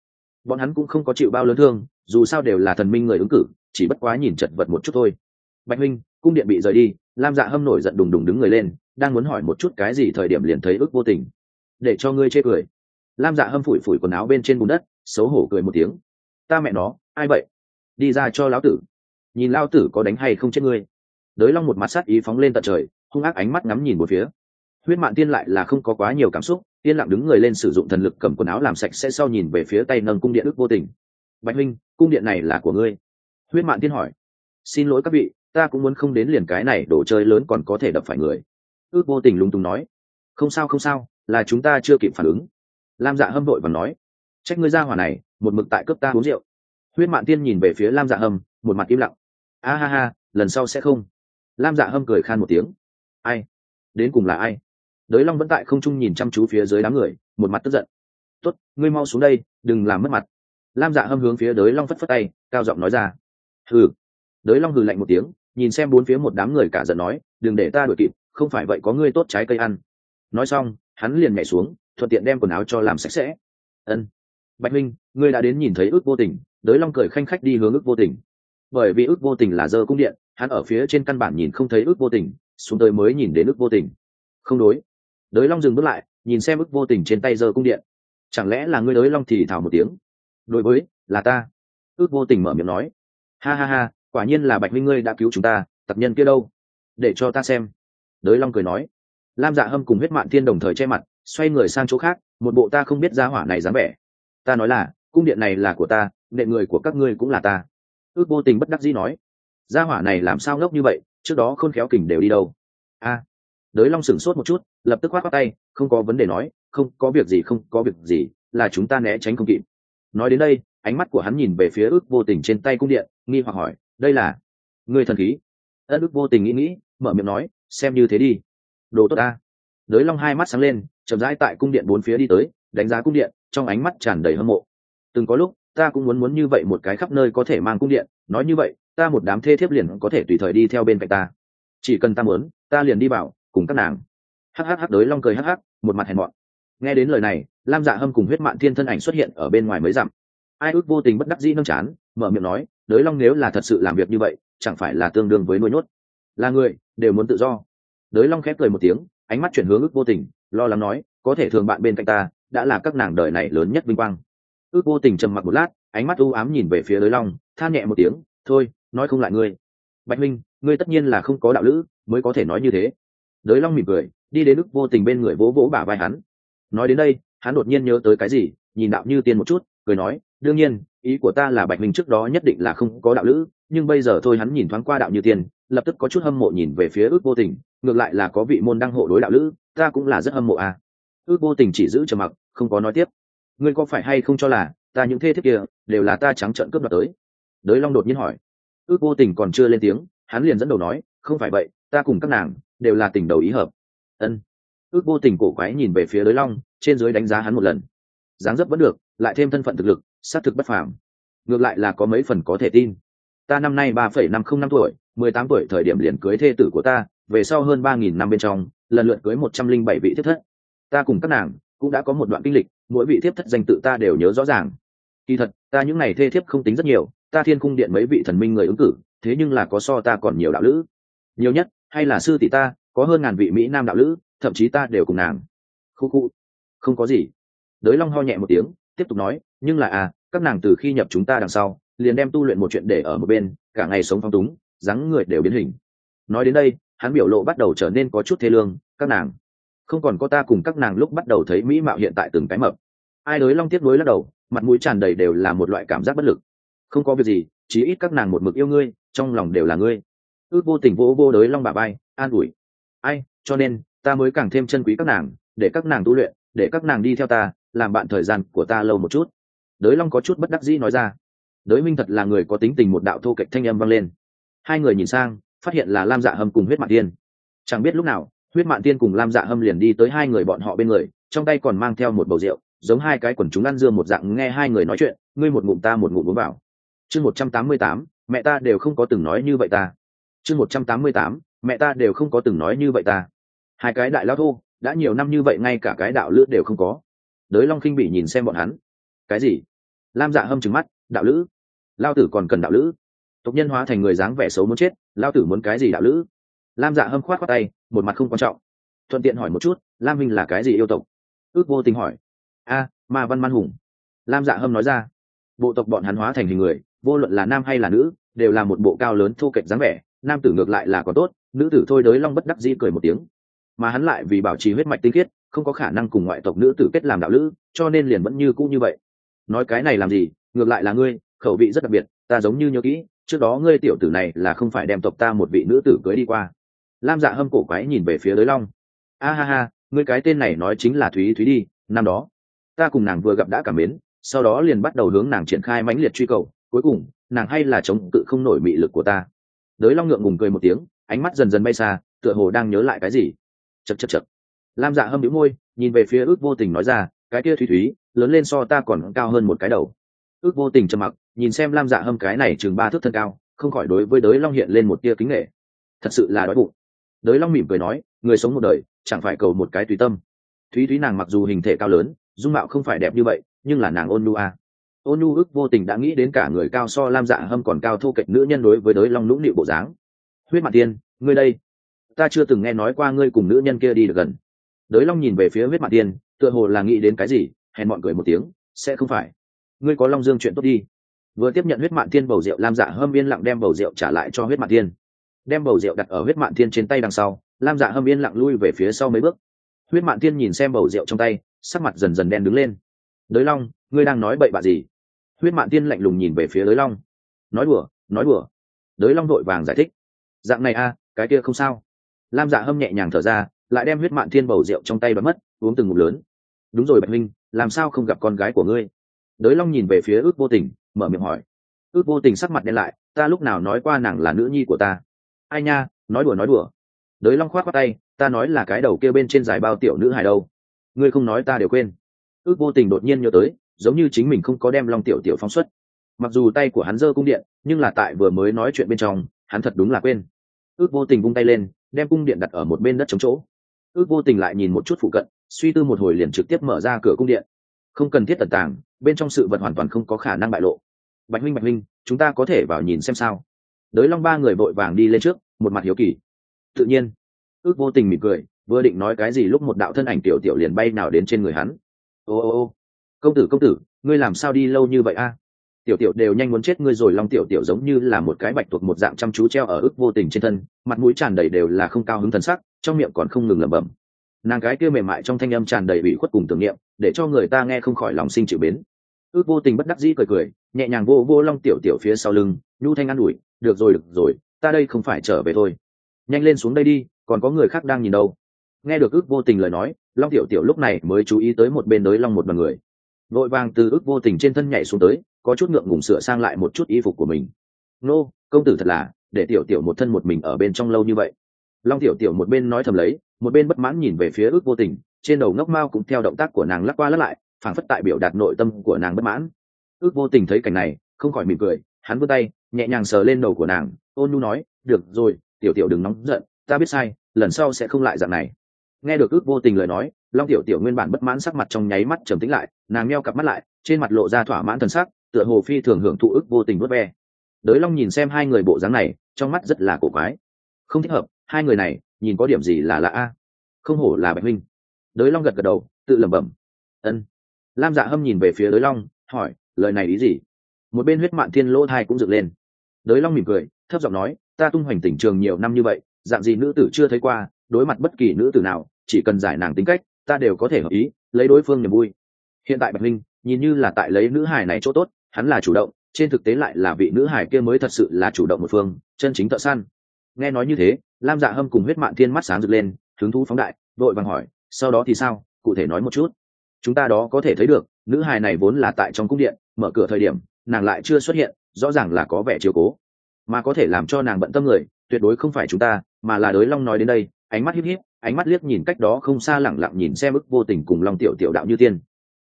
Bọn hắn cũng không có chịu bao lớn thương, dù sao đều là thần minh người ứng cử, chỉ bất quá nhìn chật vật một chút thôi bạch minh, cung điện bị rời đi, lam dạ hâm nổi giận đùng đùng đứng người lên, đang muốn hỏi một chút cái gì thời điểm liền thấy ước vô tình. Để cho ngươi chê cười. Lam dạ hâm phủi phủi quần áo bên trên bùn đất, xấu hổ cười một tiếng. Ta mẹ nó, ai vậy? Đi ra cho lão tử. Nhìn lao tử có đánh hay không chết ngươi. Đới long một mặt sát ý phóng lên tận trời, hung ác ánh mắt ngắm nhìn một phía. Huyết mạng tiên lại là không có quá nhiều cảm xúc tiên lặng đứng người lên sử dụng thần lực cầm quần áo làm sạch sẽ sau nhìn về phía tay nâng cung điện ước vô tình. Bạch huynh cung điện này là của ngươi. Huyết mạng tiên hỏi. Xin lỗi các vị ta cũng muốn không đến liền cái này đồ chơi lớn còn có thể đập phải người. Ước vô tình lung tung nói, không sao không sao, là chúng ta chưa kịp phản ứng. Lam dạ hâm đội và nói, trách ngươi ra hỏa này, một mực tại cướp ta uống rượu. Huyết mạng tiên nhìn về phía lam dạ hâm, một mặt im lặng. A ha ha, lần sau sẽ không. Lam dạ hâm cười khan một tiếng. Ai? Đến cùng là ai? Đới long vẫn tại không trung nhìn chăm chú phía dưới đám người, một mặt tức giận. Tốt, ngươi mau xuống đây, đừng làm mất mặt. Lam dạ hâm hướng phía đới long phất phất tay, cao giọng nói ra. Hừ. Đới long hừ lạnh một tiếng nhìn xem bốn phía một đám người cả giận nói, đừng để ta đuổi kịp, không phải vậy có ngươi tốt trái cây ăn. Nói xong, hắn liền nhảy xuống, thuận tiện đem quần áo cho làm sạch sẽ. Ân, bạch minh, ngươi đã đến nhìn thấy ước vô tình. Đới long cười khanh khách đi hướng ước vô tình. Bởi vì ước vô tình là dơ cung điện, hắn ở phía trên căn bản nhìn không thấy ước vô tình, xuống tới mới nhìn đến ước vô tình. Không đối. Đới long dừng bước lại, nhìn xem ước vô tình trên tay dơ cung điện. Chẳng lẽ là ngươi đới long thì thảo một tiếng? Đối với, là ta. Ước vô tình mở miệng nói. Ha ha ha quả nhiên là bạch minh ngươi đã cứu chúng ta, tập nhân kia đâu? Để cho ta xem. Đới long cười nói. Lam dạ hâm cùng huyết mạn thiên đồng thời che mặt, xoay người sang chỗ khác, một bộ ta không biết ra hỏa này dám vẻ. Ta nói là, cung điện này là của ta nệ người của các ngươi cũng là ta. Ước vô tình bất đắc dĩ nói. Gia hỏa này làm sao ngốc như vậy, trước đó khôn khéo kỉnh đều đi đâu? A. Đới long sửng sốt một chút, lập tức khoác khoát tay, không có vấn đề nói, không có việc gì, không có việc gì, là chúng ta né tránh không kịp. Nói đến đây, ánh mắt của hắn nhìn về phía ước vô tình trên tay cung điện, nghi hoặc hỏi đây là người thần khí. Ân đức vô tình nghĩ nghĩ, mở miệng nói, xem như thế đi. Đồ tốt ta. Đới long hai mắt sáng lên, chậm rãi tại cung điện bốn phía đi tới, đánh giá cung điện, trong ánh mắt tràn đầy hâm mộ. Từng có lúc, ta cũng muốn muốn như vậy một cái khắp nơi có thể mang cung điện, nói như vậy, ta một đám thê thiếp liền có thể tùy thời đi theo bên cạnh ta. Chỉ cần ta muốn, ta liền đi bảo cùng các nàng. Hhh đới long cười hắc một mặt hèn mọn. Nghe đến lời này, lam dạ hâm cùng huyết mạn thiên thân ảnh xuất hiện ở bên ngoài mới dặm. Ai ước vô tình bất đắc dĩ nâng chán, mở miệng nói đới long nếu là thật sự làm việc như vậy, chẳng phải là tương đương với nuôi nhốt. Là người, đều muốn tự do. Đới long khép cười một tiếng, ánh mắt chuyển hướng ước vô tình, lo lắng nói, có thể thường bạn bên cạnh ta, đã là các nàng đời này lớn nhất vinh quang. Ước vô tình trầm mặc một lát, ánh mắt u ám nhìn về phía đới long, than nhẹ một tiếng, thôi, nói không lại ngươi. Bạch minh, ngươi tất nhiên là không có đạo lữ, mới có thể nói như thế. Đới long mỉm cười, đi đến ước vô tình bên người vỗ vỗ bả vai hắn. Nói đến đây, hắn đột nhiên nhớ tới cái gì, nhìn đạo như tiên một chút, cười nói, đương nhiên ý của ta là bạch minh trước đó nhất định là không có đạo lữ, nhưng bây giờ thôi hắn nhìn thoáng qua đạo như tiên, lập tức có chút hâm mộ nhìn về phía ước vô tình, ngược lại là có vị môn đăng hộ đối đạo lữ, ta cũng là rất hâm mộ à. ước vô tình chỉ giữ trầm mặc, không có nói tiếp. Ngươi có phải hay không cho là, ta những thê thiết kia, đều là ta trắng trợn cướp đoạt tới? Đới long đột nhiên hỏi. Ước vô tình còn chưa lên tiếng, hắn liền dẫn đầu nói, không phải vậy, ta cùng các nàng, đều là tình đầu ý hợp. Ân. Ước vô tình cổ quái nhìn về phía đới long, trên dưới đánh giá hắn một lần. Dáng dấp vẫn được, lại thêm thân phận thực lực xác thực bất phàm. Ngược lại là có mấy phần có thể tin. Ta năm nay ba phẩy năm không năm tuổi, mười tám tuổi thời điểm liền cưới thê tử của ta, về sau hơn ba nghìn năm bên trong, lần lượt cưới một trăm linh bảy vị thiếp thất. Ta cùng các nàng cũng đã có một đoạn kinh lịch, mỗi vị thiếp thất danh tự ta đều nhớ rõ ràng. Kỳ thật, ta những ngày thê thiếp không tính rất nhiều, ta thiên cung điện mấy vị thần minh người ứng cử, thế nhưng là có so ta còn nhiều đạo lữ. Nhiều nhất, hay là sư tỷ ta, có hơn ngàn vị mỹ nam đạo lữ, thậm chí ta đều cùng nàng. Khu khu không có gì. Đới long ho nhẹ một tiếng, tiếp tục nói, nhưng là à các nàng từ khi nhập chúng ta đằng sau, liền đem tu luyện một chuyện để ở một bên, cả ngày sống phong túng, dáng người đều biến hình. Nói đến đây, hắn biểu lộ bắt đầu trở nên có chút thê lương, các nàng. Không còn có ta cùng các nàng lúc bắt đầu thấy mỹ mạo hiện tại từng cái mập. Ai đới long tiếp nối lắc đầu, mặt mũi tràn đầy đều là một loại cảm giác bất lực. Không có việc gì, chí ít các nàng một mực yêu ngươi, trong lòng đều là ngươi. Ước vô tình vô vô đới long bà bay, an ủi. Ai, cho nên, ta mới càng thêm chân quý các nàng, để các nàng tu luyện, để các nàng đi theo ta, làm bạn thời gian của ta lâu một chút đới long có chút bất đắc dĩ nói ra. Đới minh thật là người có tính tình một đạo thô kệch thanh âm vang lên. Hai người nhìn sang, phát hiện là lam dạ hâm cùng huyết mạn tiên. Chẳng biết lúc nào, huyết mạn tiên cùng lam dạ hâm liền đi tới hai người bọn họ bên người, trong tay còn mang theo một bầu rượu, giống hai cái quần chúng ăn dưa một dạng nghe hai người nói chuyện, ngươi một ngụm ta một ngụm uống vào. Chương một trăm tám mươi tám, mẹ ta đều không có từng nói như vậy ta. Chương một trăm tám mươi tám, mẹ ta đều không có từng nói như vậy ta. Hai cái đại lao thô, đã nhiều năm như vậy ngay cả cái đạo lữ đều không có. Đới long khinh bị nhìn xem bọn hắn cái gì? Lam dạ hâm trừng mắt, đạo lữ. Lao tử còn cần đạo lữ. Tộc nhân hóa thành người dáng vẻ xấu muốn chết, lao tử muốn cái gì đạo lữ? Lam dạ hâm khoát khoát tay, một mặt không quan trọng. Thuận tiện hỏi một chút, lam minh là cái gì yêu tộc? Ước vô tình hỏi. A, ma văn man hùng. Lam dạ hâm nói ra. Bộ tộc bọn hắn hóa thành hình người, vô luận là nam hay là nữ, đều là một bộ cao lớn thô kệch dáng vẻ, nam tử ngược lại là có tốt, nữ tử thôi đới long bất đắc di cười một tiếng. Mà hắn lại vì bảo trì huyết mạch tinh khiết, không có khả năng cùng ngoại tộc nữ tử kết làm đạo lữ, cho nên liền vẫn như cũ như vậy nói cái này làm gì? Ngược lại là ngươi, khẩu vị rất đặc biệt, ta giống như nhớ kỹ, trước đó ngươi tiểu tử này là không phải đem tộc ta một vị nữ tử cưới đi qua. Lam dạ hâm cổ quái nhìn về phía đới long. A ha ha, ngươi cái tên này nói chính là thúy thúy đi, năm đó, ta cùng nàng vừa gặp đã cảm mến, sau đó liền bắt đầu hướng nàng triển khai mãnh liệt truy cầu, cuối cùng, nàng hay là chống cự không nổi mị lực của ta. Đới long ngượng ngùng cười một tiếng, ánh mắt dần dần bay xa, tựa hồ đang nhớ lại cái gì. Chật chật chật lam dạ hâm đĩu môi, nhìn về phía ước vô tình nói ra cái kia thúy thúy, lớn lên so ta còn cao hơn một cái đầu. Ước vô tình trầm mặc, nhìn xem lam dạ hâm cái này chừng ba thước thân cao, không khỏi đối với đới long hiện lên một tia kính nghệ. Thật sự là đói bụng. Đới long mỉm cười nói, người sống một đời, chẳng phải cầu một cái tùy tâm. Thúy thúy nàng mặc dù hình thể cao lớn, dung mạo không phải đẹp như vậy, nhưng là nàng ôn nu a. Ôn nu ước vô tình đã nghĩ đến cả người cao so lam dạ hâm còn cao thu kệch nữ nhân đối với đới long lũng nịu bộ dáng. Huyết mặt tiên, ngươi đây. Ta chưa từng nghe nói qua ngươi cùng nữ nhân kia đi được gần. Đới long nhìn về phía huyết mặt tiên tựa hồ là nghĩ đến cái gì, hèn mọn cười một tiếng, sẽ không phải. Ngươi có long dương chuyện tốt đi. Vừa tiếp nhận huyết mạn thiên bầu rượu, lam dạ hâm yên lặng đem bầu rượu trả lại cho huyết mạn thiên. Đem bầu rượu đặt ở huyết mạn thiên trên tay đằng sau, lam dạ hâm yên lặng lui về phía sau mấy bước. Huyết mạn thiên nhìn xem bầu rượu trong tay, sắc mặt dần dần đen đứng lên. Đới long, ngươi đang nói bậy bạ gì? Huyết mạn thiên lạnh lùng nhìn về phía đới long. Nói đùa nói đùa. Đới long đội vàng giải thích. Dạng này a cái kia không sao. Lam dạ hâm nhẹ nhàng thở ra, lại đem huyết mạn thiên bầu rượu trong tay bật mất uống từng ngụm lớn. Đúng rồi bạch minh, làm sao không gặp con gái của ngươi? Đới long nhìn về phía ước vô tình, mở miệng hỏi. Ước vô tình sắc mặt đen lại, ta lúc nào nói qua nàng là nữ nhi của ta? Ai nha, nói đùa nói đùa. Đới long khoát qua tay, ta nói là cái đầu kia bên trên dài bao tiểu nữ hài đâu. Ngươi không nói ta đều quên. Ước vô tình đột nhiên nhớ tới, giống như chính mình không có đem long tiểu tiểu phóng xuất. Mặc dù tay của hắn giơ cung điện, nhưng là tại vừa mới nói chuyện bên trong, hắn thật đúng là quên. Ước vô tình vung tay lên, đem cung điện đặt ở một bên đất chống chỗ. Ước vô tình lại nhìn một chút phụ cận suy tư một hồi liền trực tiếp mở ra cửa cung điện. Không cần thiết tận tàng, bên trong sự vật hoàn toàn không có khả năng bại lộ. Bạch minh bạch minh, chúng ta có thể vào nhìn xem sao? Đới long ba người vội vàng đi lên trước, một mặt hiếu kỳ. Tự nhiên, ước vô tình mỉm cười, vừa định nói cái gì lúc một đạo thân ảnh tiểu tiểu liền bay nào đến trên người hắn. Ô ô ô, công tử công tử, ngươi làm sao đi lâu như vậy a? Tiểu tiểu đều nhanh muốn chết ngươi rồi, long tiểu tiểu giống như là một cái bạch tuộc một dạng chăm chú treo ở ức vô tình trên thân, mặt mũi tràn đầy đều là không cao hứng thần sắc, trong miệng còn không ngừng lẩm bẩm nàng cái kia mềm mại trong thanh âm tràn đầy bị khuất cùng tưởng niệm, để cho người ta nghe không khỏi lòng sinh chịu bến ước vô tình bất đắc dĩ cười cười, nhẹ nhàng vô vô long tiểu tiểu phía sau lưng, nhu thanh an ủi, được rồi được rồi, ta đây không phải trở về thôi. Nhanh lên xuống đây đi, còn có người khác đang nhìn đâu. Nghe được ước vô tình lời nói, long tiểu tiểu lúc này mới chú ý tới một bên đới long một bằng người. Vội vàng từ ước vô tình trên thân nhảy xuống tới, có chút ngượng ngùng sửa sang lại một chút y phục của mình. Nô, công tử thật là, để tiểu tiểu một thân một mình ở bên trong lâu như vậy long tiểu tiểu một bên nói thầm lấy, một bên bất mãn nhìn về phía ước vô tình, trên đầu ngốc mao cũng theo động tác của nàng lắc qua lắc lại, phảng phất tại biểu đạt nội tâm của nàng bất mãn. Ước vô tình thấy cảnh này, không khỏi mỉm cười, hắn vươn tay, nhẹ nhàng sờ lên đầu của nàng, ôn nhu nói, được rồi, tiểu tiểu đừng nóng giận, ta biết sai, lần sau sẽ không lại dạng này. Nghe được ước vô tình lời nói, long tiểu tiểu nguyên bản bất mãn sắc mặt trong nháy mắt trầm tĩnh lại, nàng meo cặp mắt lại, trên mặt lộ ra thỏa mãn thần sắc, tựa hồ phi thường hưởng thụ ức vô tình vớt ve. Đới long nhìn xem hai người bộ dáng này, trong mắt rất là cổ quái. Không thích hợp hai người này nhìn có điểm gì là lạ a? Không hổ là bạch minh. Đới long gật gật đầu, tự lẩm bẩm. Ân. Lam dạ hâm nhìn về phía đới long, hỏi, lời này ý gì? Một bên huyết mạn thiên lỗ thai cũng dựng lên. Đới long mỉm cười, thấp giọng nói, ta tung hoành tỉnh trường nhiều năm như vậy, dạng gì nữ tử chưa thấy qua, đối mặt bất kỳ nữ tử nào, chỉ cần giải nàng tính cách, ta đều có thể hợp ý, lấy đối phương niềm vui. Hiện tại bạch minh, nhìn như là tại lấy nữ hải này chỗ tốt, hắn là chủ động, trên thực tế lại là vị nữ hải kia mới thật sự là chủ động một phương, chân chính thợ săn. Nghe nói như thế lam dạ hâm cùng huyết mạn thiên mắt sáng rực lên, hứng thú phóng đại vội vàng hỏi, sau đó thì sao? Cụ thể nói một chút. Chúng ta đó có thể thấy được, nữ hài này vốn là tại trong cung điện, mở cửa thời điểm, nàng lại chưa xuất hiện, rõ ràng là có vẻ chiều cố. Mà có thể làm cho nàng bận tâm người, tuyệt đối không phải chúng ta, mà là đới long nói đến đây, ánh mắt híp híp, ánh mắt liếc nhìn cách đó không xa lẳng lặng nhìn xem ức vô tình cùng long tiểu tiểu đạo như tiên.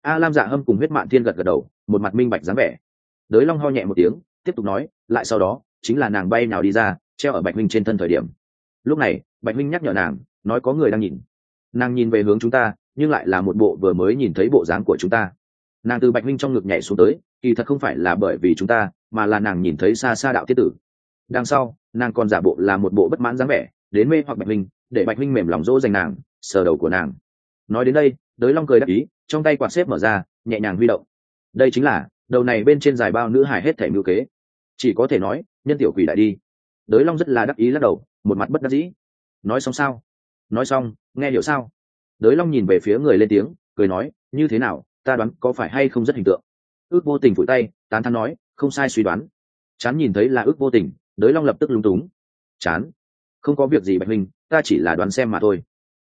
A lam dạ hâm cùng huyết mạn thiên gật gật đầu, một mặt minh bạch dáng vẻ. Đới long ho nhẹ một tiếng, tiếp tục nói, lại sau đó, chính là nàng bay nào đi ra, treo ở bạch minh trên thân thời điểm lúc này, bạch minh nhắc nhở nàng, nói có người đang nhìn. Nàng nhìn về hướng chúng ta, nhưng lại là một bộ vừa mới nhìn thấy bộ dáng của chúng ta. Nàng từ bạch minh trong ngực nhảy xuống tới, kỳ thật không phải là bởi vì chúng ta, mà là nàng nhìn thấy xa xa đạo thiết tử. Đằng sau, nàng còn giả bộ là một bộ bất mãn dáng vẻ, đến mê hoặc bạch minh để bạch minh mềm lòng dỗ dành nàng, sờ đầu của nàng. Nói đến đây, đới long cười đắc ý, trong tay quạt xếp mở ra, nhẹ nhàng huy động. Đây chính là, đầu này bên trên dài bao nữ hải hết thể mưu kế. Chỉ có thể nói, nhân tiểu quỷ đại đi. Đới long rất là đắc ý lắc đầu một mặt bất đắc dĩ. Nói xong sao? Nói xong, nghe hiểu sao? Đới long nhìn về phía người lên tiếng, cười nói, như thế nào, ta đoán có phải hay không rất hình tượng? Ước vô tình vùi tay, tán thắn nói, không sai suy đoán. Chán nhìn thấy là ước vô tình, đới long lập tức lúng túng. Chán? Không có việc gì bạch minh ta chỉ là đoán xem mà thôi.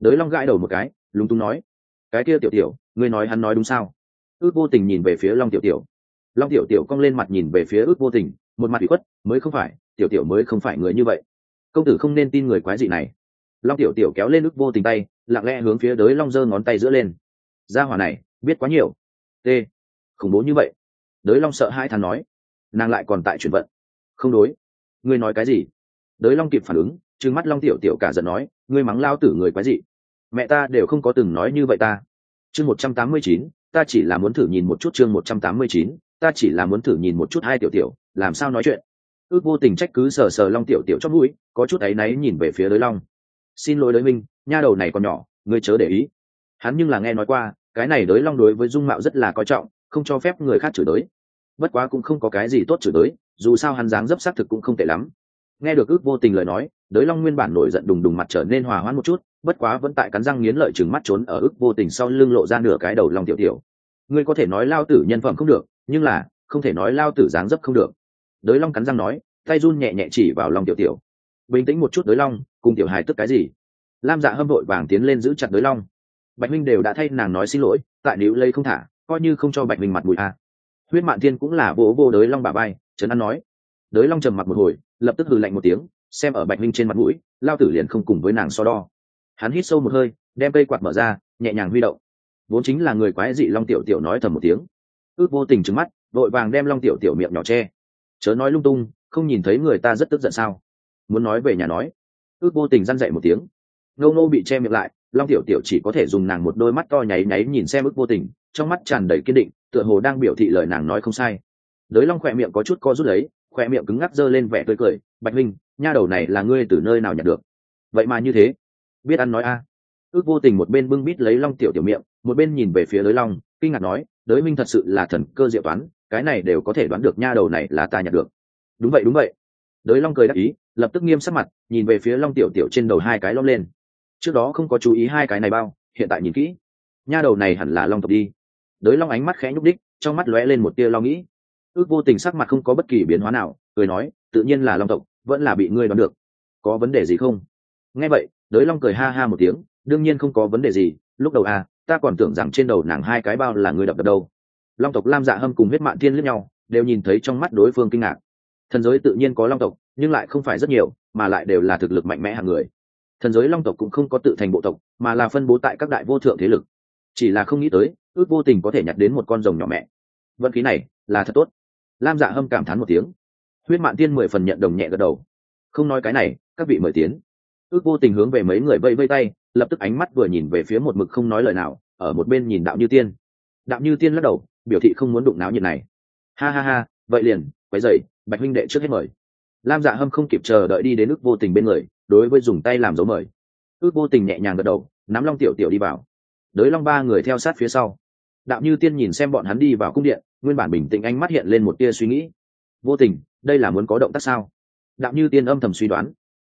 Đới long gãi đầu một cái, lúng túng nói, cái kia tiểu tiểu, ngươi nói hắn nói đúng sao? Ước vô tình nhìn về phía long tiểu tiểu. Long tiểu tiểu cong lên mặt nhìn về phía ước vô tình, một mặt bị khuất, mới không phải, tiểu tiểu mới không phải người như vậy công tử không nên tin người quái dị này. Long tiểu tiểu kéo lên ức vô tình tay, lặng lẽ hướng phía đới long giơ ngón tay giữa lên. Gia hỏa này, biết quá nhiều. T. Khủng bố như vậy. Đới long sợ hai thằng nói. Nàng lại còn tại chuyển vận. Không đối. Ngươi nói cái gì? Đới long kịp phản ứng, trừng mắt long tiểu tiểu cả giận nói, ngươi mắng lao tử người quái dị. Mẹ ta đều không có từng nói như vậy ta. Chương một trăm tám mươi chín, ta chỉ là muốn thử nhìn một chút chương một trăm tám mươi chín, ta chỉ là muốn thử nhìn một chút hai tiểu tiểu, làm sao nói chuyện ước vô tình trách cứ sờ sờ long tiểu tiểu chót mũi, có chút áy náy nhìn về phía đới long. Xin lỗi đới minh, nha đầu này còn nhỏ, ngươi chớ để ý. Hắn nhưng là nghe nói qua, cái này đới long đối với dung mạo rất là coi trọng, không cho phép người khác chửi đới bất quá cũng không có cái gì tốt chửi đới dù sao hắn dáng dấp xác thực cũng không tệ lắm. Nghe được ước vô tình lời nói đới long nguyên bản nổi giận đùng đùng mặt trở nên hòa hoãn một chút, bất quá vẫn tại cắn răng nghiến lợi chừng mắt trốn ở ước vô tình sau lưng lộ ra nửa cái đầu long tiểu tiểu. Ngươi có thể nói lao tử nhân phẩm không được, nhưng là, không thể nói lao tử dáng dấp không được đới long cắn răng nói, tay run nhẹ nhẹ chỉ vào long tiểu tiểu. Bình tĩnh một chút đới long, cùng tiểu hài tức cái gì? Lam dạ hâm vội vàng tiến lên giữ chặt đới long. Bạch minh đều đã thay nàng nói xin lỗi, tại nếu lây không thả, coi như không cho bạch minh mặt mũi à. huyết mạn thiên cũng là vỗ vô đới long bà bay trấn an nói. Đới long trầm mặt một hồi, lập tức hừ lạnh một tiếng, xem ở bạch minh trên mặt mũi, lao tử liền không cùng với nàng so đo. Hắn hít sâu một hơi, đem cây quạt mở ra, nhẹ nhàng huy động. Vốn chính là người quái dị long tiểu tiểu nói thầm một tiếng. Ước vô tình trứng mắt, vội vàng đem long tiểu tiểu miệng nhỏ che chớ nói lung tung, không nhìn thấy người ta rất tức giận sao? Muốn nói về nhà nói. Ước vô tình răn dậy một tiếng. Ngâu nô bị che miệng lại, long tiểu tiểu chỉ có thể dùng nàng một đôi mắt to nháy nháy nhìn xem Ước vô tình, trong mắt tràn đầy kiên định, tựa hồ đang biểu thị lời nàng nói không sai. Đới long khỏe miệng có chút co rút lấy, khỏe miệng cứng ngắc giơ lên vẻ tươi cười, bạch minh nha đầu này là ngươi từ nơi nào nhận được? Vậy mà như thế. Biết ăn nói a. Ước vô tình một bên bưng bít lấy long tiểu tiểu miệng, một bên nhìn về phía đới long, kinh ngạc nói, đới minh thật sự là thần cơ diệu toán cái này đều có thể đoán được nha đầu này là ta nhặt được. Đúng vậy đúng vậy. Đới long cười đáp ý, lập tức nghiêm sắc mặt, nhìn về phía long tiểu tiểu trên đầu hai cái lom lên. Trước đó không có chú ý hai cái này bao, hiện tại nhìn kỹ. Nha đầu này hẳn là long tộc đi. Đới long ánh mắt khẽ nhúc đích, trong mắt lóe lên một tia lo nghĩ. Ước vô tình sắc mặt không có bất kỳ biến hóa nào, cười nói, tự nhiên là long tộc, vẫn là bị ngươi đoán được. Có vấn đề gì không? Nghe vậy, đới long cười ha ha một tiếng, đương nhiên không có vấn đề gì, lúc đầu à ta còn tưởng rằng trên đầu nàng hai cái bao là người đập đập đâu long tộc lam dạ hâm cùng huyết mạng thiên lướt nhau, đều nhìn thấy trong mắt đối phương kinh ngạc. Thần giới tự nhiên có long tộc, nhưng lại không phải rất nhiều, mà lại đều là thực lực mạnh mẽ hàng người. Thần giới long tộc cũng không có tự thành bộ tộc, mà là phân bố tại các đại vô thượng thế lực. Chỉ là không nghĩ tới, ước vô tình có thể nhặt đến một con rồng nhỏ mẹ. Vận khí này là thật tốt. Lam dạ hâm cảm thán một tiếng. Huyết mạng tiên mười phần nhận đồng nhẹ gật đầu. Không nói cái này, các vị mời tiến. Ước vô tình hướng về mấy người vây vây tay, lập tức ánh mắt vừa nhìn về phía một mực không nói lời nào, ở một bên nhìn đạo như tiên. Đạo như tiên lắc đầu biểu thị không muốn đụng náo nhiệt này. Ha ha ha, vậy liền, quấy dậy bạch huynh đệ trước hết mời. Lam dạ hâm không kịp chờ đợi đi đến ước vô tình bên người, đối với dùng tay làm dấu mời. Ước vô tình nhẹ nhàng gật đầu, nắm long tiểu tiểu đi vào. Đới long ba người theo sát phía sau. Đạo như tiên nhìn xem bọn hắn đi vào cung điện, nguyên bản bình tĩnh ánh mắt hiện lên một tia suy nghĩ. Vô tình, đây là muốn có động tác sao? Đạo như tiên âm thầm suy đoán.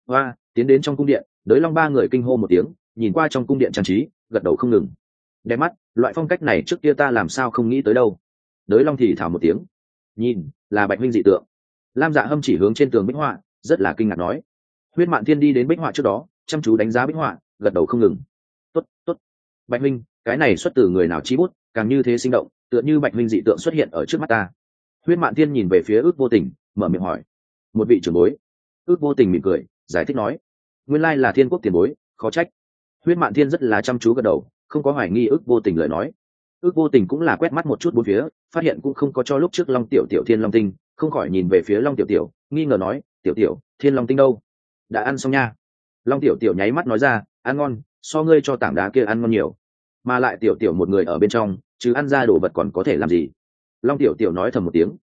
Và tiến đến trong cung điện, đới long ba người kinh hô một tiếng, nhìn qua trong cung điện trang trí, gật đầu không ngừng. Đẹp mắt loại phong cách này trước kia ta làm sao không nghĩ tới đâu. Đới long thì thảo một tiếng. Nhìn là bạch minh dị tượng. Lam dạ hâm chỉ hướng trên tường bích họa rất là kinh ngạc nói. Huyết mạn thiên đi đến bích họa trước đó chăm chú đánh giá bích họa gật đầu không ngừng. T ố t t ố t bạch minh, cái này xuất từ người nào chi bút càng như thế sinh động tựa như bạch minh dị tượng xuất hiện ở trước mắt ta. Huyết mạn thiên nhìn về phía ước vô tình mở miệng hỏi. Một vị trưởng bối. Ước vô tình mỉm cười giải thích nói. Nguyên lai là thiên quốc tiền bối khó trách. Huyết mạn thiên rất là chăm chú gật đầu không có hoài nghi ước vô tình lời nói. Ước vô tình cũng là quét mắt một chút bốn phía, phát hiện cũng không có cho lúc trước long tiểu tiểu thiên long tinh, không khỏi nhìn về phía long tiểu tiểu, nghi ngờ nói, tiểu tiểu, thiên long tinh đâu? Đã ăn xong nha. Long tiểu tiểu nháy mắt nói ra, ăn ngon, so ngươi cho tảng đá kia ăn ngon nhiều. Mà lại tiểu tiểu một người ở bên trong, chứ ăn ra đồ vật còn có thể làm gì? Long tiểu tiểu nói thầm một tiếng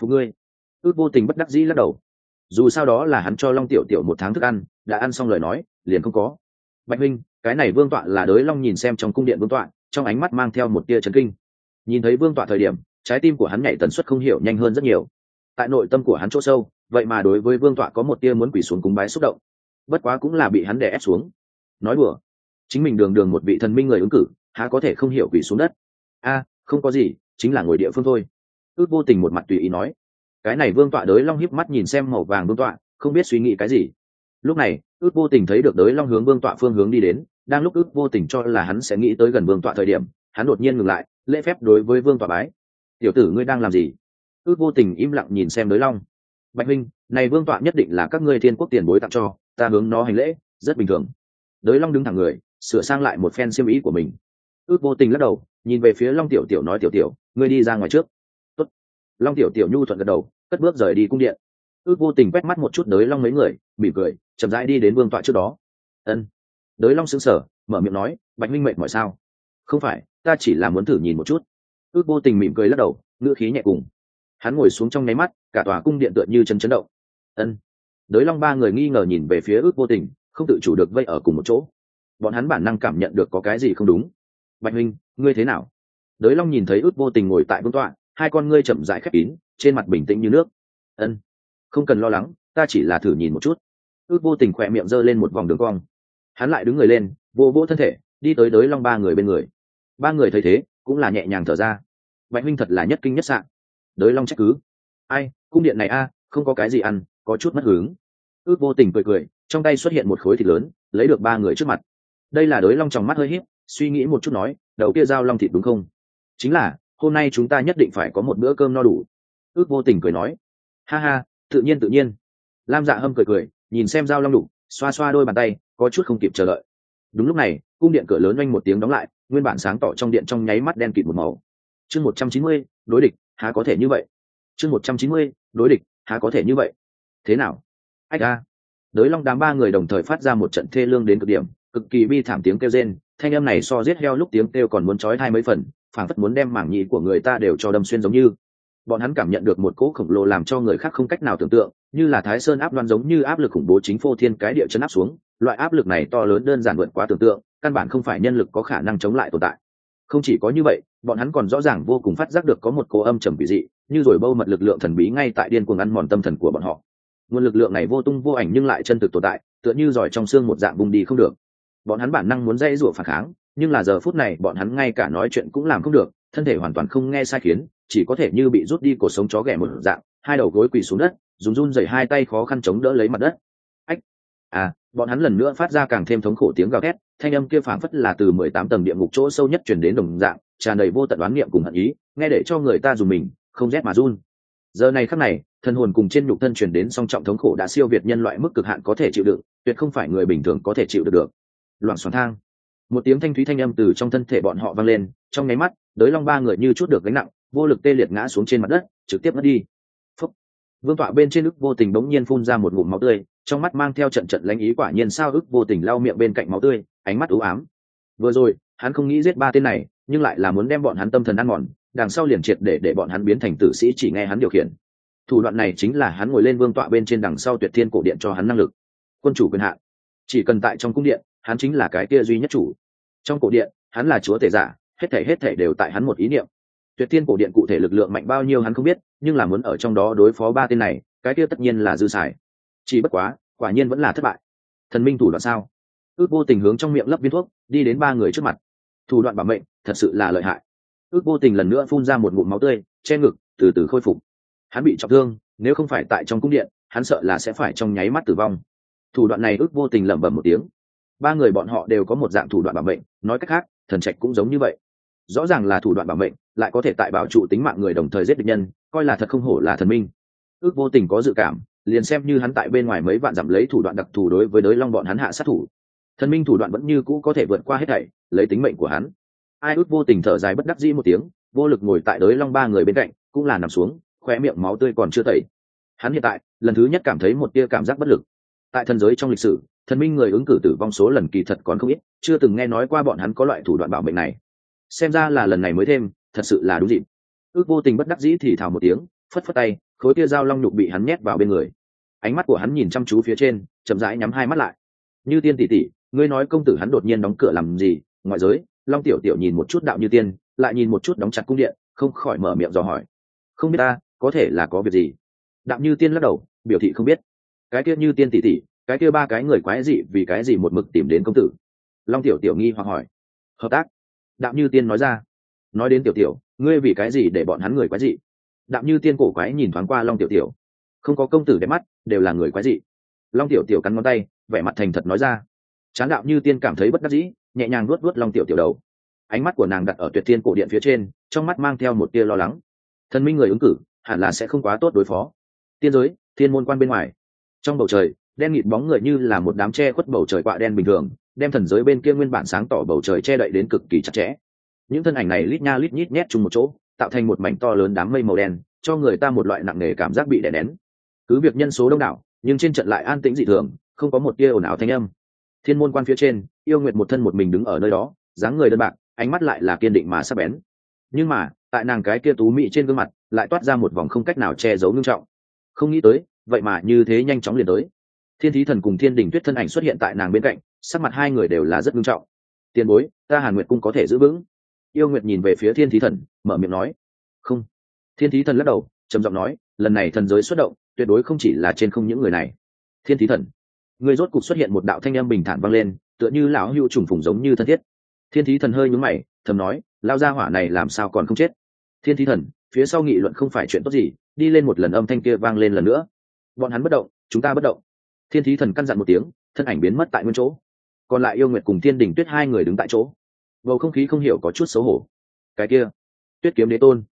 phụ ngươi. Ước vô tình bất đắc dĩ lắc đầu. Dù sao đó là hắn cho long tiểu tiểu một tháng thức ăn, đã ăn xong lời nói, liền không có bạch minh, cái này vương tọa là đới long nhìn xem trong cung điện vương tọa, trong ánh mắt mang theo một tia trấn kinh. Nhìn thấy vương tọa thời điểm, trái tim của hắn nhảy tần suất không hiểu nhanh hơn rất nhiều. Tại nội tâm của hắn chỗ sâu, vậy mà đối với vương tọa có một tia muốn quỷ xuống cúng bái xúc động. Bất quá cũng là bị hắn đè ép xuống. Nói đùa, chính mình đường đường một vị thần minh người ứng cử, há có thể không hiểu quỷ xuống đất? A, không có gì, chính là ngồi địa phương thôi. Ước vô tình một mặt tùy ý nói. Cái này vương tọa đới long híp mắt nhìn xem màu vàng vương tọa, không biết suy nghĩ cái gì. Lúc này ước vô tình thấy được đới long hướng vương tọa phương hướng đi đến, đang lúc ước vô tình cho là hắn sẽ nghĩ tới gần vương tọa thời điểm, hắn đột nhiên ngừng lại, lễ phép đối với vương tọa bái, tiểu tử ngươi đang làm gì? Ước vô tình im lặng nhìn xem đới long. Bạch huynh, này vương tọa nhất định là các ngươi thiên quốc tiền bối tặng cho, ta hướng nó hành lễ, rất bình thường. Đới long đứng thẳng người, sửa sang lại một phen siêu ý của mình. Ước vô tình lắc đầu, nhìn về phía long tiểu tiểu nói, tiểu tiểu, ngươi đi ra ngoài trước. Tốt. long tiểu tiểu nhu thuận gật đầu, cất bước rời đi cung điện. Ước vô tình quét mắt một chút đới long mấy người, mỉm cười chậm rãi đi đến vương tọa trước đó. Ân. Đới long xứng sở mở miệng nói, bạch minh mệnh mọi sao? Không phải, ta chỉ là muốn thử nhìn một chút. Ước vô tình mỉm cười lắc đầu, ngữ khí nhẹ cùng. Hắn ngồi xuống trong nháy mắt, cả tòa cung điện tựa như chân chấn động. Ân. Đới long ba người nghi ngờ nhìn về phía ước vô tình, không tự chủ được vây ở cùng một chỗ. Bọn hắn bản năng cảm nhận được có cái gì không đúng. Bạch minh, ngươi thế nào? Đới long nhìn thấy ước vô tình ngồi tại vương tọa, hai con ngươi chậm dại khép kín, trên mặt bình tĩnh như nước. Ân, không cần lo lắng, ta chỉ là thử nhìn một chút ước vô tình khỏe miệng giơ lên một vòng đường cong. Hắn lại đứng người lên, vô vô thân thể, đi tới đới long ba người bên người. Ba người thấy thế, cũng là nhẹ nhàng thở ra. Mạnh huynh thật là nhất kinh nhất sạn đới long trách cứ. Ai, cung điện này a, không có cái gì ăn, có chút mất hướng ước vô tình cười cười, trong tay xuất hiện một khối thịt lớn, lấy được ba người trước mặt. Đây là đới long trong mắt hơi hít suy nghĩ một chút nói, đầu kia giao long thịt đúng không? Chính là, hôm nay chúng ta nhất định phải có một bữa cơm no đủ. Ước vô tình cười nói. Ha ha, tự nhiên tự nhiên. Lam dạ hâm cười cười nhìn xem dao long đủ xoa xoa đôi bàn tay, có chút không kịp chờ đợi. Đúng lúc này, cung điện cửa lớn oanh một tiếng đóng lại, nguyên bản sáng tỏ trong điện trong nháy mắt đen kịt một màu. Chương một trăm chín mươi, đối địch, há có thể như vậy. Chương một trăm chín mươi, đối địch, há có thể như vậy. Thế nào? Ách a. Đới long đám ba người đồng thời phát ra một trận thê lương đến cực điểm, cực kỳ bi thảm tiếng kêu rên, thanh âm này so giết heo lúc tiếng kêu còn muốn trói hai mấy phần, phảng phất muốn đem mảng nhị của người ta đều cho đâm xuyên giống như bọn hắn cảm nhận được một cỗ khổng lồ làm cho người khác không cách nào tưởng tượng, như là thái sơn áp đoan giống như áp lực khủng bố chính phô thiên cái địa chấn áp xuống, loại áp lực này to lớn đơn giản vượt quá tưởng tượng, căn bản không phải nhân lực có khả năng chống lại tồn tại. Không chỉ có như vậy, bọn hắn còn rõ ràng vô cùng phát giác được có một cố âm trầm kỳ dị, như rồi bâu mật lực lượng thần bí ngay tại điên cuồng ăn mòn tâm thần của bọn họ. Nguồn lực lượng này vô tung vô ảnh nhưng lại chân thực tồn tại, tựa như giỏi trong xương một dạng vùng đi không được. Bọn hắn bản năng muốn dây rủa phản kháng, nhưng là giờ phút này bọn hắn ngay cả nói chuyện cũng làm không được, thân thể hoàn toàn không nghe sai khiến chỉ có thể như bị rút đi cổ sống chó ghẻ một dạng, hai đầu gối quỳ xuống đất, dùng run dày hai tay khó khăn chống đỡ lấy mặt đất. Ách à bọn hắn lần nữa phát ra càng thêm thống khổ tiếng gào thét, thanh âm kia phảng phất là từ mười tám tầng địa ngục chỗ sâu nhất chuyển đến đồng dạng, tràn đầy vô tận đoán niệm cùng hận ý, nghe để cho người ta dùng mình, không rét mà run. Giờ này khắc này thân hồn cùng trên nhục thân chuyển đến song trọng thống khổ đã siêu việt nhân loại mức cực hạn có thể chịu đựng, tuyệt không phải người bình thường có thể chịu được được. Loạn xoắn thang. Một tiếng thanh thúy thanh âm từ trong thân thể bọn họ vang lên, trong nháy mắt, đới long ba người như chút được gánh nặng vô lực tê liệt ngã xuống trên mặt đất, trực tiếp mất đi. Phúc. vương tọa bên trên ức vô tình bỗng nhiên phun ra một ngụm máu tươi, trong mắt mang theo trận trận lãnh ý quả nhiên sao ức vô tình lau miệng bên cạnh máu tươi, ánh mắt ưu ám. Vừa rồi, hắn không nghĩ giết ba tên này, nhưng lại là muốn đem bọn hắn tâm thần ăn mòn, đằng sau liền triệt để để bọn hắn biến thành tử sĩ chỉ nghe hắn điều khiển. Thủ đoạn này chính là hắn ngồi lên vương tọa bên trên đằng sau tuyệt thiên cổ điện cho hắn năng lực. Quân chủ quyền hạn. Chỉ cần tại trong cung điện, hắn chính là cái kia duy nhất chủ. Trong cổ điện, hắn là chúa tể giả, hết thể hết thể đều tại hắn một ý niệm tuyệt thiên cổ điện cụ thể lực lượng mạnh bao nhiêu hắn không biết, nhưng là muốn ở trong đó đối phó ba tên này, cái kia tất nhiên là dư xài. Chỉ bất quá, quả nhiên vẫn là thất bại. Thần minh thủ đoạn sao? Ước vô tình hướng trong miệng lấp viên thuốc, đi đến ba người trước mặt. Thủ đoạn bảo mệnh, thật sự là lợi hại. Ước vô tình lần nữa phun ra một ngụm máu tươi, che ngực, từ từ khôi phục. Hắn bị trọng thương, nếu không phải tại trong cung điện, hắn sợ là sẽ phải trong nháy mắt tử vong. Thủ đoạn này ước vô tình lẩm bẩm một tiếng. Ba người bọn họ đều có một dạng thủ đoạn bảo mệnh, nói cách khác, thần trạch cũng giống như vậy rõ ràng là thủ đoạn bảo mệnh, lại có thể tại bảo trụ tính mạng người đồng thời giết địch nhân, coi là thật không hổ là thần minh. Ước vô tình có dự cảm, liền xem như hắn tại bên ngoài mấy vạn dặm lấy thủ đoạn đặc thù đối với đới long bọn hắn hạ sát thủ. Thần minh thủ đoạn vẫn như cũ có thể vượt qua hết thảy, lấy tính mệnh của hắn. Ai ước vô tình thở dài bất đắc dĩ một tiếng, vô lực ngồi tại đới long ba người bên cạnh, cũng là nằm xuống khoe miệng máu tươi còn chưa tẩy. Hắn hiện tại, lần thứ nhất cảm thấy một tia cảm giác bất lực. Tại thần giới trong lịch sử, thần minh người ứng cử tử vong số lần kỳ thật còn không ít, chưa từng nghe nói qua bọn hắn có loại thủ đoạn bảo mệnh này xem ra là lần này mới thêm, thật sự là đúng dịp. Ước vô tình bất đắc dĩ thì thào một tiếng, phất phất tay, khối kia dao long nhục bị hắn nhét vào bên người. Ánh mắt của hắn nhìn chăm chú phía trên, chậm rãi nhắm hai mắt lại. Như tiên tỷ tỷ, ngươi nói công tử hắn đột nhiên đóng cửa làm gì? Ngoại giới, long tiểu tiểu nhìn một chút đạo như tiên, lại nhìn một chút đóng chặt cung điện, không khỏi mở miệng dò hỏi. Không biết ta, có thể là có việc gì? Đạo như tiên lắc đầu, biểu thị không biết. Cái kia như tiên tỷ tỷ, cái kia ba cái người quái dị vì cái gì một mực tìm đến công tử? Long tiểu tiểu nghi hoặc hỏi. Hợp tác đạo như tiên nói ra. Nói đến tiểu tiểu, ngươi vì cái gì để bọn hắn người quái dị? Đạo như tiên cổ quái nhìn thoáng qua long tiểu tiểu. Không có công tử đẹp mắt, đều là người quái dị. Long tiểu tiểu cắn ngón tay, vẻ mặt thành thật nói ra. Chán đạo như tiên cảm thấy bất đắc dĩ, nhẹ nhàng luốt luốt long tiểu tiểu đầu. Ánh mắt của nàng đặt ở tuyệt tiên cổ điện phía trên, trong mắt mang theo một tia lo lắng. Thần minh người ứng cử, hẳn là sẽ không quá tốt đối phó. Tiên giới, thiên môn quan bên ngoài. Trong bầu trời, đen nghịt bóng người như là một đám tre khuất bầu trời quạ đen bình thường đem thần giới bên kia nguyên bản sáng tỏ bầu trời che đậy đến cực kỳ chặt chẽ. Những thân ảnh này lít nha lít nhít nhét chung một chỗ, tạo thành một mảnh to lớn đám mây màu đen, cho người ta một loại nặng nề cảm giác bị đè nén. Cứ việc nhân số đông đảo, nhưng trên trận lại an tĩnh dị thường, không có một tia ồn ào thanh âm. Thiên môn quan phía trên, yêu nguyệt một thân một mình đứng ở nơi đó, dáng người đơn bạc, ánh mắt lại là kiên định mà sắc bén. Nhưng mà, tại nàng cái kia tú mị trên gương mặt, lại toát ra một vòng không cách nào che giấu ngưng trọng. Không nghĩ tới, vậy mà như thế nhanh chóng liền tới. Thiên thí thần cùng thiên đình tuyết thân ảnh xuất hiện tại nàng bên cạnh sắc mặt hai người đều là rất nghiêm trọng. Tiền bối, ta hàn nguyệt cung có thể giữ vững. Yêu nguyệt nhìn về phía thiên thí thần, mở miệng nói, không. Thiên thí thần lắc đầu, trầm giọng nói, lần này thần giới xuất động, tuyệt đối không chỉ là trên không những người này. Thiên thí thần, người rốt cục xuất hiện một đạo thanh âm bình thản vang lên, tựa như lão hữu trùng phùng giống như thân thiết. Thiên thí thần hơi nhúng mày, thầm nói lao ra hỏa này làm sao còn không chết? Thiên thí thần, phía sau nghị luận không phải chuyện tốt gì, đi lên một lần âm thanh kia vang lên lần nữa. Bọn hắn bất động, chúng ta bất động. Thiên thí thần căn dặn một tiếng, thân ảnh biến mất tại nguyên chỗ còn lại yêu nguyệt cùng thiên đình tuyết hai người đứng tại chỗ. Bầu không khí không hiểu có chút xấu hổ. Cái kia, tuyết kiếm đế tôn.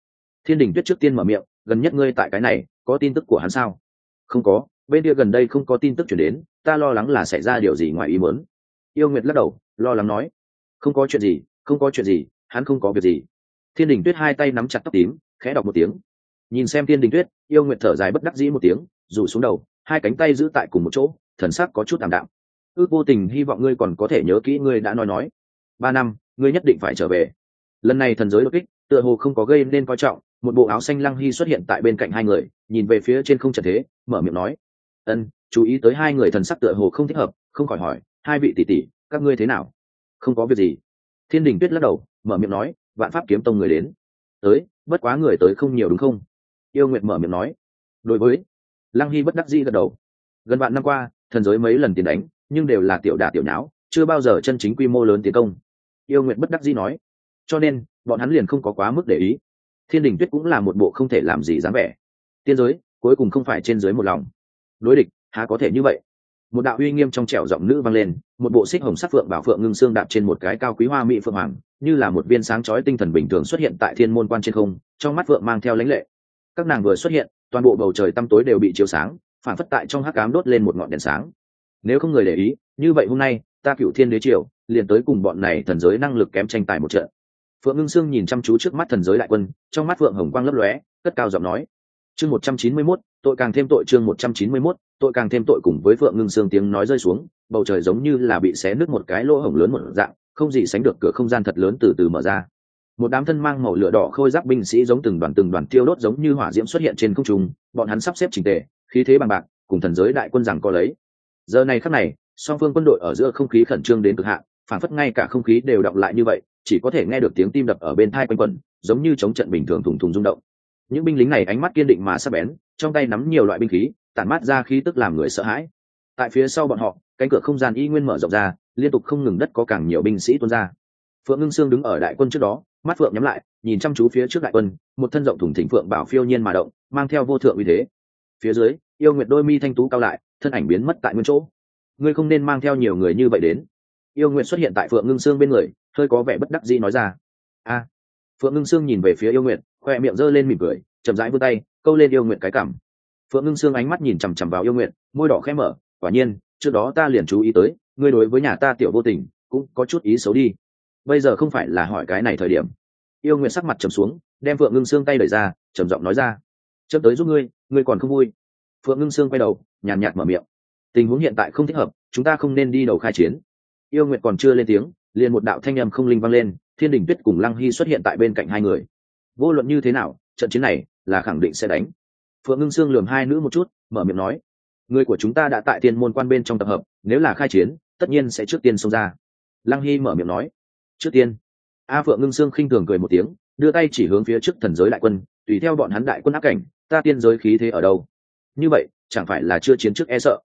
Thiên đình tuyết trước tiên mở miệng, gần nhất ngươi tại cái này, có tin tức của hắn sao? Không có, bên kia gần đây không có tin tức chuyển đến, ta lo lắng là xảy ra điều gì ngoài ý muốn. Yêu nguyệt lắc đầu, lo lắng nói. Không có chuyện gì, không có chuyện gì, hắn không có việc gì. Thiên đình tuyết hai tay nắm chặt tóc tím, khẽ đọc một tiếng. Nhìn xem thiên đình tuyết, yêu nguyệt thở dài bất đắc dĩ một tiếng, rủ xuống đầu, hai cánh tay giữ tại cùng một chỗ, thần sắc có chút tạm đạm ước vô tình hy vọng ngươi còn có thể nhớ kỹ ngươi đã nói nói. Ba năm, ngươi nhất định phải trở về. Lần này thần giới đột kích, tựa hồ không có gây nên coi trọng, một bộ áo xanh lăng hy xuất hiện tại bên cạnh hai người, nhìn về phía trên không trần thế, mở miệng nói. Ân, chú ý tới hai người thần sắc tựa hồ không thích hợp, không khỏi hỏi, hai vị tỷ tỷ, các ngươi thế nào? Không có việc gì. Thiên đình tuyết lắc đầu, mở miệng nói, vạn pháp kiếm tông người đến. Tới, bất quá người tới không nhiều đúng không? Yêu nguyện mở miệng nói. Đối với, lăng hy bất đắc dĩ gật đầu. Gần vạn năm qua, thần giới mấy lần tiền đánh nhưng đều là tiểu đả tiểu nháo, chưa bao giờ chân chính quy mô lớn tiến công. Yêu nguyện bất đắc dĩ nói. Cho nên, bọn hắn liền không có quá mức để ý. Thiên đình tuyết cũng là một bộ không thể làm gì dám vẻ. Tiên giới, cuối cùng không phải trên dưới một lòng. Đối địch, há có thể như vậy? Một đạo uy nghiêm trong trẻo giọng nữ vang lên, một bộ xích hồng sắc phượng bảo phượng ngưng xương đạp trên một cái cao quý hoa mỹ phượng hoàng, như là một viên sáng chói tinh thần bình thường xuất hiện tại thiên môn quan trên không, trong mắt phượng mang theo lãnh lệ. Các nàng vừa xuất hiện, toàn bộ bầu trời tăm tối đều bị chiếu sáng, phản phất tại trong hắc cám đốt lên một ngọn đèn sáng nếu không người để ý, như vậy hôm nay, ta cựu thiên đế triều, liền tới cùng bọn này thần giới năng lực kém tranh tài một trận. Phượng ngưng sương nhìn chăm chú trước mắt thần giới đại quân, trong mắt phượng hồng quang lấp lóe, cất cao giọng nói. Chương một trăm chín mươi mốt, tội càng thêm tội chương một trăm chín mươi mốt, tội càng thêm tội cùng với phượng ngưng sương tiếng nói rơi xuống, bầu trời giống như là bị xé nứt một cái lỗ hổng lớn một dạng, không gì sánh được cửa không gian thật lớn từ từ mở ra. Một đám thân mang màu lửa đỏ khôi giáp binh sĩ giống từng đoàn từng đoàn tiêu đốt giống như hỏa diễm xuất hiện trên không trung, bọn hắn sắp xếp trình tề, khí thế bằng bạc, cùng thần giới đại quân rằng có lấy giờ này khắc này, song phương quân đội ở giữa không khí khẩn trương đến cực hạn phản phất ngay cả không khí đều đọng lại như vậy, chỉ có thể nghe được tiếng tim đập ở bên thai quanh quẩn, giống như chống trận bình thường thùng thùng rung động. Những binh lính này ánh mắt kiên định mà sắc bén, trong tay nắm nhiều loại binh khí, tản mát ra khí tức làm người sợ hãi. Tại phía sau bọn họ, cánh cửa không gian y nguyên mở rộng ra, liên tục không ngừng đất có càng nhiều binh sĩ tuôn ra. Phượng ngưng sương đứng ở đại quân trước đó, mắt phượng nhắm lại, nhìn chăm chú phía trước đại quân, một thân rộng thủng thỉnh phượng bảo phiêu nhiên mà động, mang theo vô thượng uy thế. Phía dưới, yêu nguyệt đôi mi thanh tú cao lại thân ảnh biến mất tại nguyên chỗ. Ngươi không nên mang theo nhiều người như vậy đến. Yêu nguyệt xuất hiện tại phượng ngưng sương bên người, hơi có vẻ bất đắc dĩ nói ra. A. Phượng ngưng sương nhìn về phía yêu nguyệt, khoe miệng giơ lên mỉm cười, chậm rãi vươn tay, câu lên yêu nguyệt cái cảm. Phượng ngưng sương ánh mắt nhìn chằm chằm vào yêu nguyệt, môi đỏ khẽ mở, quả nhiên, trước đó ta liền chú ý tới, ngươi đối với nhà ta tiểu vô tình, cũng có chút ý xấu đi. Bây giờ không phải là hỏi cái này thời điểm. Yêu nguyện sắc mặt trầm xuống, đem phượng ngưng xương tay đẩy ra, trầm giọng nói ra, chấm tới giúp ngươi ngươi còn không vui phượng ngưng Sương quay đầu, nhàn nhạt mở miệng. Tình huống hiện tại không thích hợp, chúng ta không nên đi đầu khai chiến. Yêu nguyện còn chưa lên tiếng, liền một đạo thanh â m không linh vang lên, thiên đình tuyết cùng lăng hy xuất hiện tại bên cạnh hai người. Vô luận như thế nào, trận chiến này là khẳng định sẽ đánh. Phượng ngưng sương lường hai nữ một chút, mở miệng nói, người của chúng ta đã tại thiên môn quan bên trong tập hợp, nếu là khai chiến, tất nhiên sẽ trước tiên xông ra. Lăng hy mở miệng nói, trước tiên. A phượng ngưng sương khinh thường cười một tiếng, đưa tay chỉ hướng phía trước thần giới đại quân, tùy theo bọn hắn đại quân áp cảnh, ta tiên giới khí thế ở đâu? Như vậy, chẳng phải là chưa chiến trước e sợ?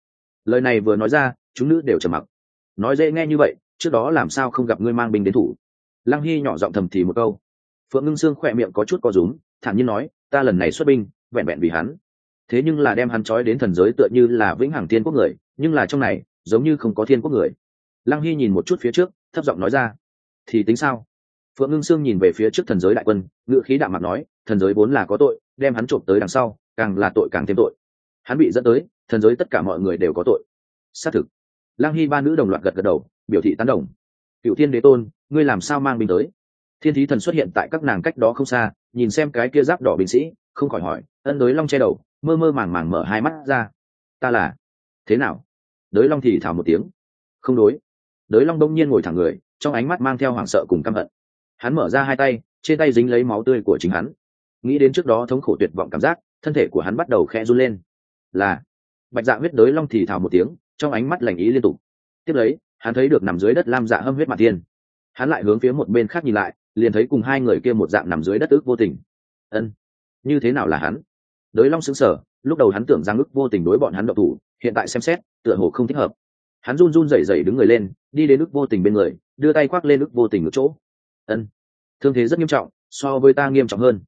Lời này vừa nói ra, chúng nữ đều trầm mặc. Nói dễ nghe như vậy, trước đó làm sao không gặp ngươi mang binh đến thủ? Lăng hy nhỏ giọng thầm thì một câu. Phượng ngưng sương khỏe miệng có chút co rúm, thản nhiên nói, ta lần này xuất binh, vẹn vẹn vì hắn. Thế nhưng là đem hắn trói đến thần giới tựa như là vĩnh hằng thiên quốc người, nhưng là trong này, giống như không có thiên quốc người. Lăng hy nhìn một chút phía trước, thấp giọng nói ra, thì tính sao? Phượng ngưng sương nhìn về phía trước thần giới đại quân ngự khí đạm mặt nói, thần giới vốn là có tội, đem hắn trộm tới đằng sau, càng là tội càng thêm tội hắn bị dẫn tới, thần giới tất cả mọi người đều có tội. Xác thực. Lăng hy ba nữ đồng loạt gật gật đầu, biểu thị tán đồng. Cựu thiên đế tôn, ngươi làm sao mang binh tới? Thiên thí thần xuất hiện tại các nàng cách đó không xa, nhìn xem cái kia giáp đỏ binh sĩ, không khỏi hỏi, ân đới long che đầu, mơ mơ màng màng mở hai mắt ra. Ta là. Thế nào? Đới long thì thảo một tiếng. Không đối. Đới long đông nhiên ngồi thẳng người, trong ánh mắt mang theo hoảng sợ cùng căm hận. Hắn mở ra hai tay, trên tay dính lấy máu tươi của chính hắn. Nghĩ đến trước đó thống khổ tuyệt vọng cảm giác, thân thể của hắn bắt đầu khe run lên là bạch dạ huyết đới long thì thào một tiếng, trong ánh mắt lành ý liên tục. Tiếp lấy, hắn thấy được nằm dưới đất lam dạ hâm huyết mặt thiên. Hắn lại hướng phía một bên khác nhìn lại, liền thấy cùng hai người kia một dạng nằm dưới đất ước vô tình. Ân, như thế nào là hắn? Đới long xứng sở lúc đầu hắn tưởng rằng ước vô tình đối bọn hắn độc thủ, hiện tại xem xét, tựa hồ không thích hợp. Hắn run run rẩy rẩy đứng người lên, đi đến ước vô tình bên người, đưa tay khoác lên ước vô tình ở chỗ. Ân, thương thế rất nghiêm trọng, so với ta nghiêm trọng hơn.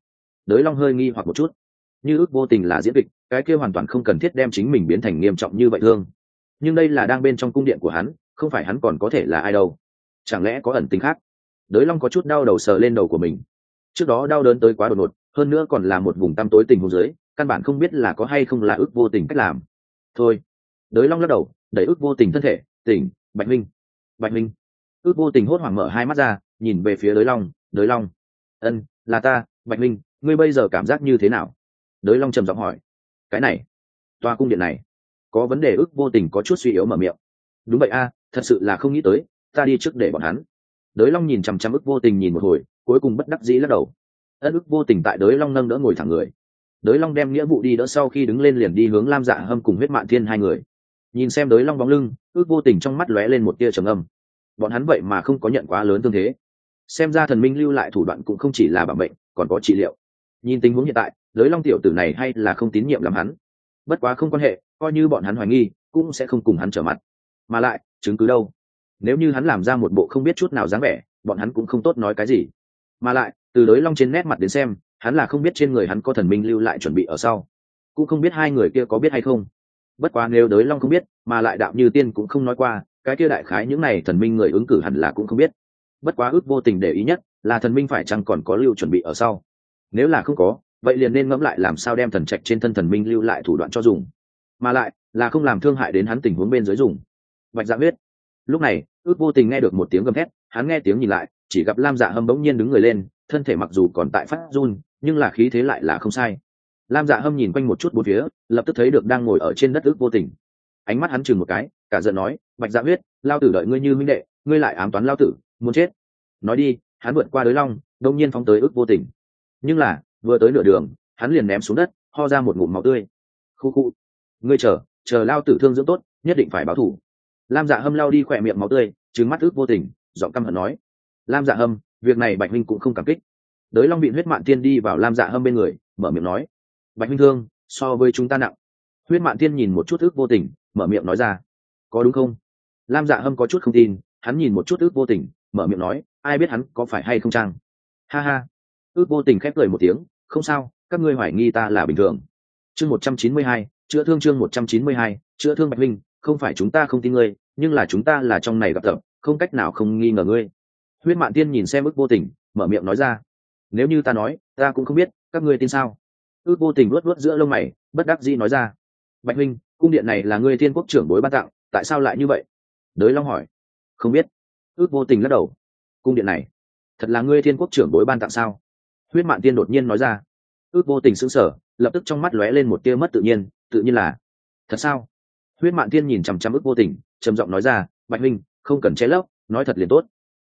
Đới long hơi nghi hoặc một chút. Như ước vô tình là diễn kịch cái kia hoàn toàn không cần thiết đem chính mình biến thành nghiêm trọng như vậy thương. Nhưng đây là đang bên trong cung điện của hắn, không phải hắn còn có thể là ai đâu. Chẳng lẽ có ẩn tính khác? Đới long có chút đau đầu sờ lên đầu của mình. Trước đó đau đớn tới quá đột ngột, hơn nữa còn là một vùng tăm tối tình hồ dưới, căn bản không biết là có hay không là ước vô tình cách làm. Thôi. Đới long lắc đầu, đẩy ước vô tình thân thể, tỉnh, bạch minh. Bạch minh. Ước vô tình hốt hoảng mở hai mắt ra, nhìn về phía đới long đới long. Ân, là ta, bạch minh, ngươi bây giờ cảm giác như thế nào? Đới long trầm giọng hỏi cái này toa cung điện này, có vấn đề ước vô tình có chút suy yếu mở miệng. Đúng vậy a, thật sự là không nghĩ tới, ta đi trước để bọn hắn. Đới long nhìn chằm chằm ức vô tình nhìn một hồi, cuối cùng bất đắc dĩ lắc đầu. Ân ức vô tình tại đới long nâng đỡ ngồi thẳng người. Đới long đem nghĩa vụ đi đỡ sau khi đứng lên liền đi hướng lam dạ hâm cùng huyết mạn thiên hai người. Nhìn xem đới long bóng lưng, ước vô tình trong mắt lóe lên một tia trầm âm. Bọn hắn vậy mà không có nhận quá lớn tương thế. Xem ra thần minh lưu lại thủ đoạn cũng không chỉ là bảo mệnh, còn có trị liệu. Nhìn tình huống hiện tại đới long tiểu tử này hay là không tín nhiệm làm hắn. Bất quá không quan hệ, coi như bọn hắn hoài nghi, cũng sẽ không cùng hắn trở mặt. Mà lại, chứng cứ đâu? Nếu như hắn làm ra một bộ không biết chút nào dáng vẻ, bọn hắn cũng không tốt nói cái gì. Mà lại, từ đới long trên nét mặt đến xem, hắn là không biết trên người hắn có thần minh lưu lại chuẩn bị ở sau. Cũng không biết hai người kia có biết hay không. Bất quá nếu đới long không biết, mà lại đạo như tiên cũng không nói qua, cái kia đại khái những này thần minh người ứng cử hẳn là cũng không biết. Bất quá ước vô tình để ý nhất, là thần minh phải chăng còn có lưu chuẩn bị ở sau. Nếu là không có vậy liền nên ngẫm lại làm sao đem thần trạch trên thân thần minh lưu lại thủ đoạn cho dùng. Mà lại, là không làm thương hại đến hắn tình huống bên dưới dùng. Bạch dạ huyết. Lúc này, ước vô tình nghe được một tiếng gầm thét, hắn nghe tiếng nhìn lại, chỉ gặp lam dạ hâm bỗng nhiên đứng người lên, thân thể mặc dù còn tại phát run, nhưng là khí thế lại là không sai. Lam dạ hâm nhìn quanh một chút bốn phía, lập tức thấy được đang ngồi ở trên đất ước vô tình. Ánh mắt hắn chừng một cái, cả giận nói, bạch dạ huyết, lao tử đợi ngươi như minh đệ, ngươi lại ám toán lao tử, muốn chết. Nói đi, hắn vượt qua đới long đông nhiên phóng tới ước vô tình. Nhưng là vừa tới nửa đường, hắn liền ném xuống đất, ho ra một ngụm máu tươi. Khu khu. Ngươi chờ chờ lao tử thương dưỡng tốt, nhất định phải báo thủ. Lam dạ hâm lao đi khỏe miệng máu tươi trứng mắt ước vô tình, giọng căm hận nói. Lam dạ hâm, việc này bạch minh cũng không cảm kích. Đới long bị huyết mạn tiên đi vào lam dạ hâm bên người, mở miệng nói. Bạch minh thương, so với chúng ta nặng. Huyết mạn tiên nhìn một chút ước vô tình, mở miệng nói ra. Có đúng không? Lam dạ hâm có chút không tin, hắn nhìn một chút ước vô tình, mở miệng nói, ai biết hắn có phải hay không trang ha ha ước vô tình khép cười một tiếng, không sao, các ngươi hoài nghi ta là bình thường. Chương một trăm chín mươi hai, chữa thương chương một trăm chín mươi hai, chữa thương bạch minh không phải chúng ta không tin ngươi, nhưng là chúng ta là trong này gặp tập, không cách nào không nghi ngờ ngươi. Huyết mạn tiên nhìn xem ước vô tình, mở miệng nói ra, nếu như ta nói, ta cũng không biết, các ngươi tin sao? Ước vô tình luất luất giữa lông mày, bất đắc dĩ nói ra, bạch minh cung điện này là ngươi thiên quốc trưởng bối ban tặng, tại sao lại như vậy? Đới long hỏi, không biết. Ước vô tình lắc đầu, cung điện này thật là ngươi thiên quốc trưởng bối ban tặng sao? Huyết mạn tiên đột nhiên nói ra. Ước vô tình sững sờ, lập tức trong mắt lóe lên một tia mất tự nhiên tự nhiên là, thật sao? Huyết mạn tiên nhìn chằm chằm ước vô tình, trầm giọng nói ra, bạch minh không cần che lấp, nói thật liền tốt.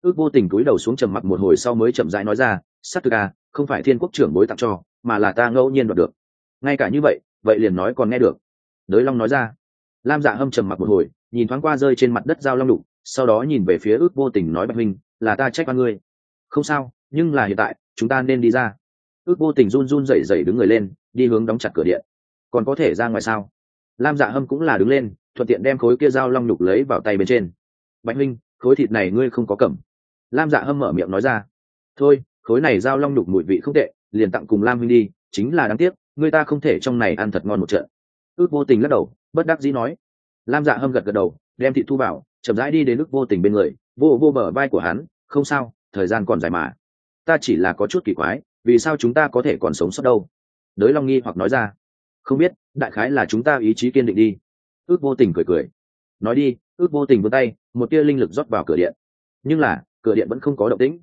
Ước vô tình cúi đầu xuống trầm mặc một hồi sau mới chậm rãi nói ra s á t ca không phải thiên quốc trưởng bối tặng cho, mà là ta ngẫu nhiên đoạt được. Ngay cả như vậy vậy liền nói còn nghe được. Đới long nói ra. Lam dạ hâm trầm mặc một hồi, nhìn thoáng qua rơi trên mặt đất dao long đục, sau đó nhìn về phía ước vô tình nói, bạch minh là ta trách oan ngươi. Không sao nhưng là hiện tại, chúng ta nên đi ra. Ước vô tình run run rẩy rẩy đứng người lên, đi hướng đóng chặt cửa điện. Còn có thể ra ngoài sao? Lam dạ hâm cũng là đứng lên, thuận tiện đem khối kia dao long nhục lấy vào tay bên trên. Bạch minh, khối thịt này ngươi không có cầm. Lam dạ hâm mở miệng nói ra. Thôi, khối này dao long nhục mùi vị không tệ, liền tặng cùng lam huynh đi, chính là đáng tiếc, người ta không thể trong này ăn thật ngon một trận. Ước vô tình lắc đầu, bất đắc dĩ nói. Lam dạ hâm gật gật đầu, đem thị thu bảo chậm rãi đi đến ước vô tình bên người, vô vô bờ vai của hắn, không sao, thời gian còn dài mà ta chỉ là có chút kỳ quái, vì sao chúng ta có thể còn sống sót đâu? Đới long nghi hoặc nói ra. Không biết, đại khái là chúng ta ý chí kiên định đi. Ước vô tình cười cười. Nói đi, ước vô tình vươn tay, một tia linh lực rót vào cửa điện. Nhưng là, cửa điện vẫn không có động tĩnh.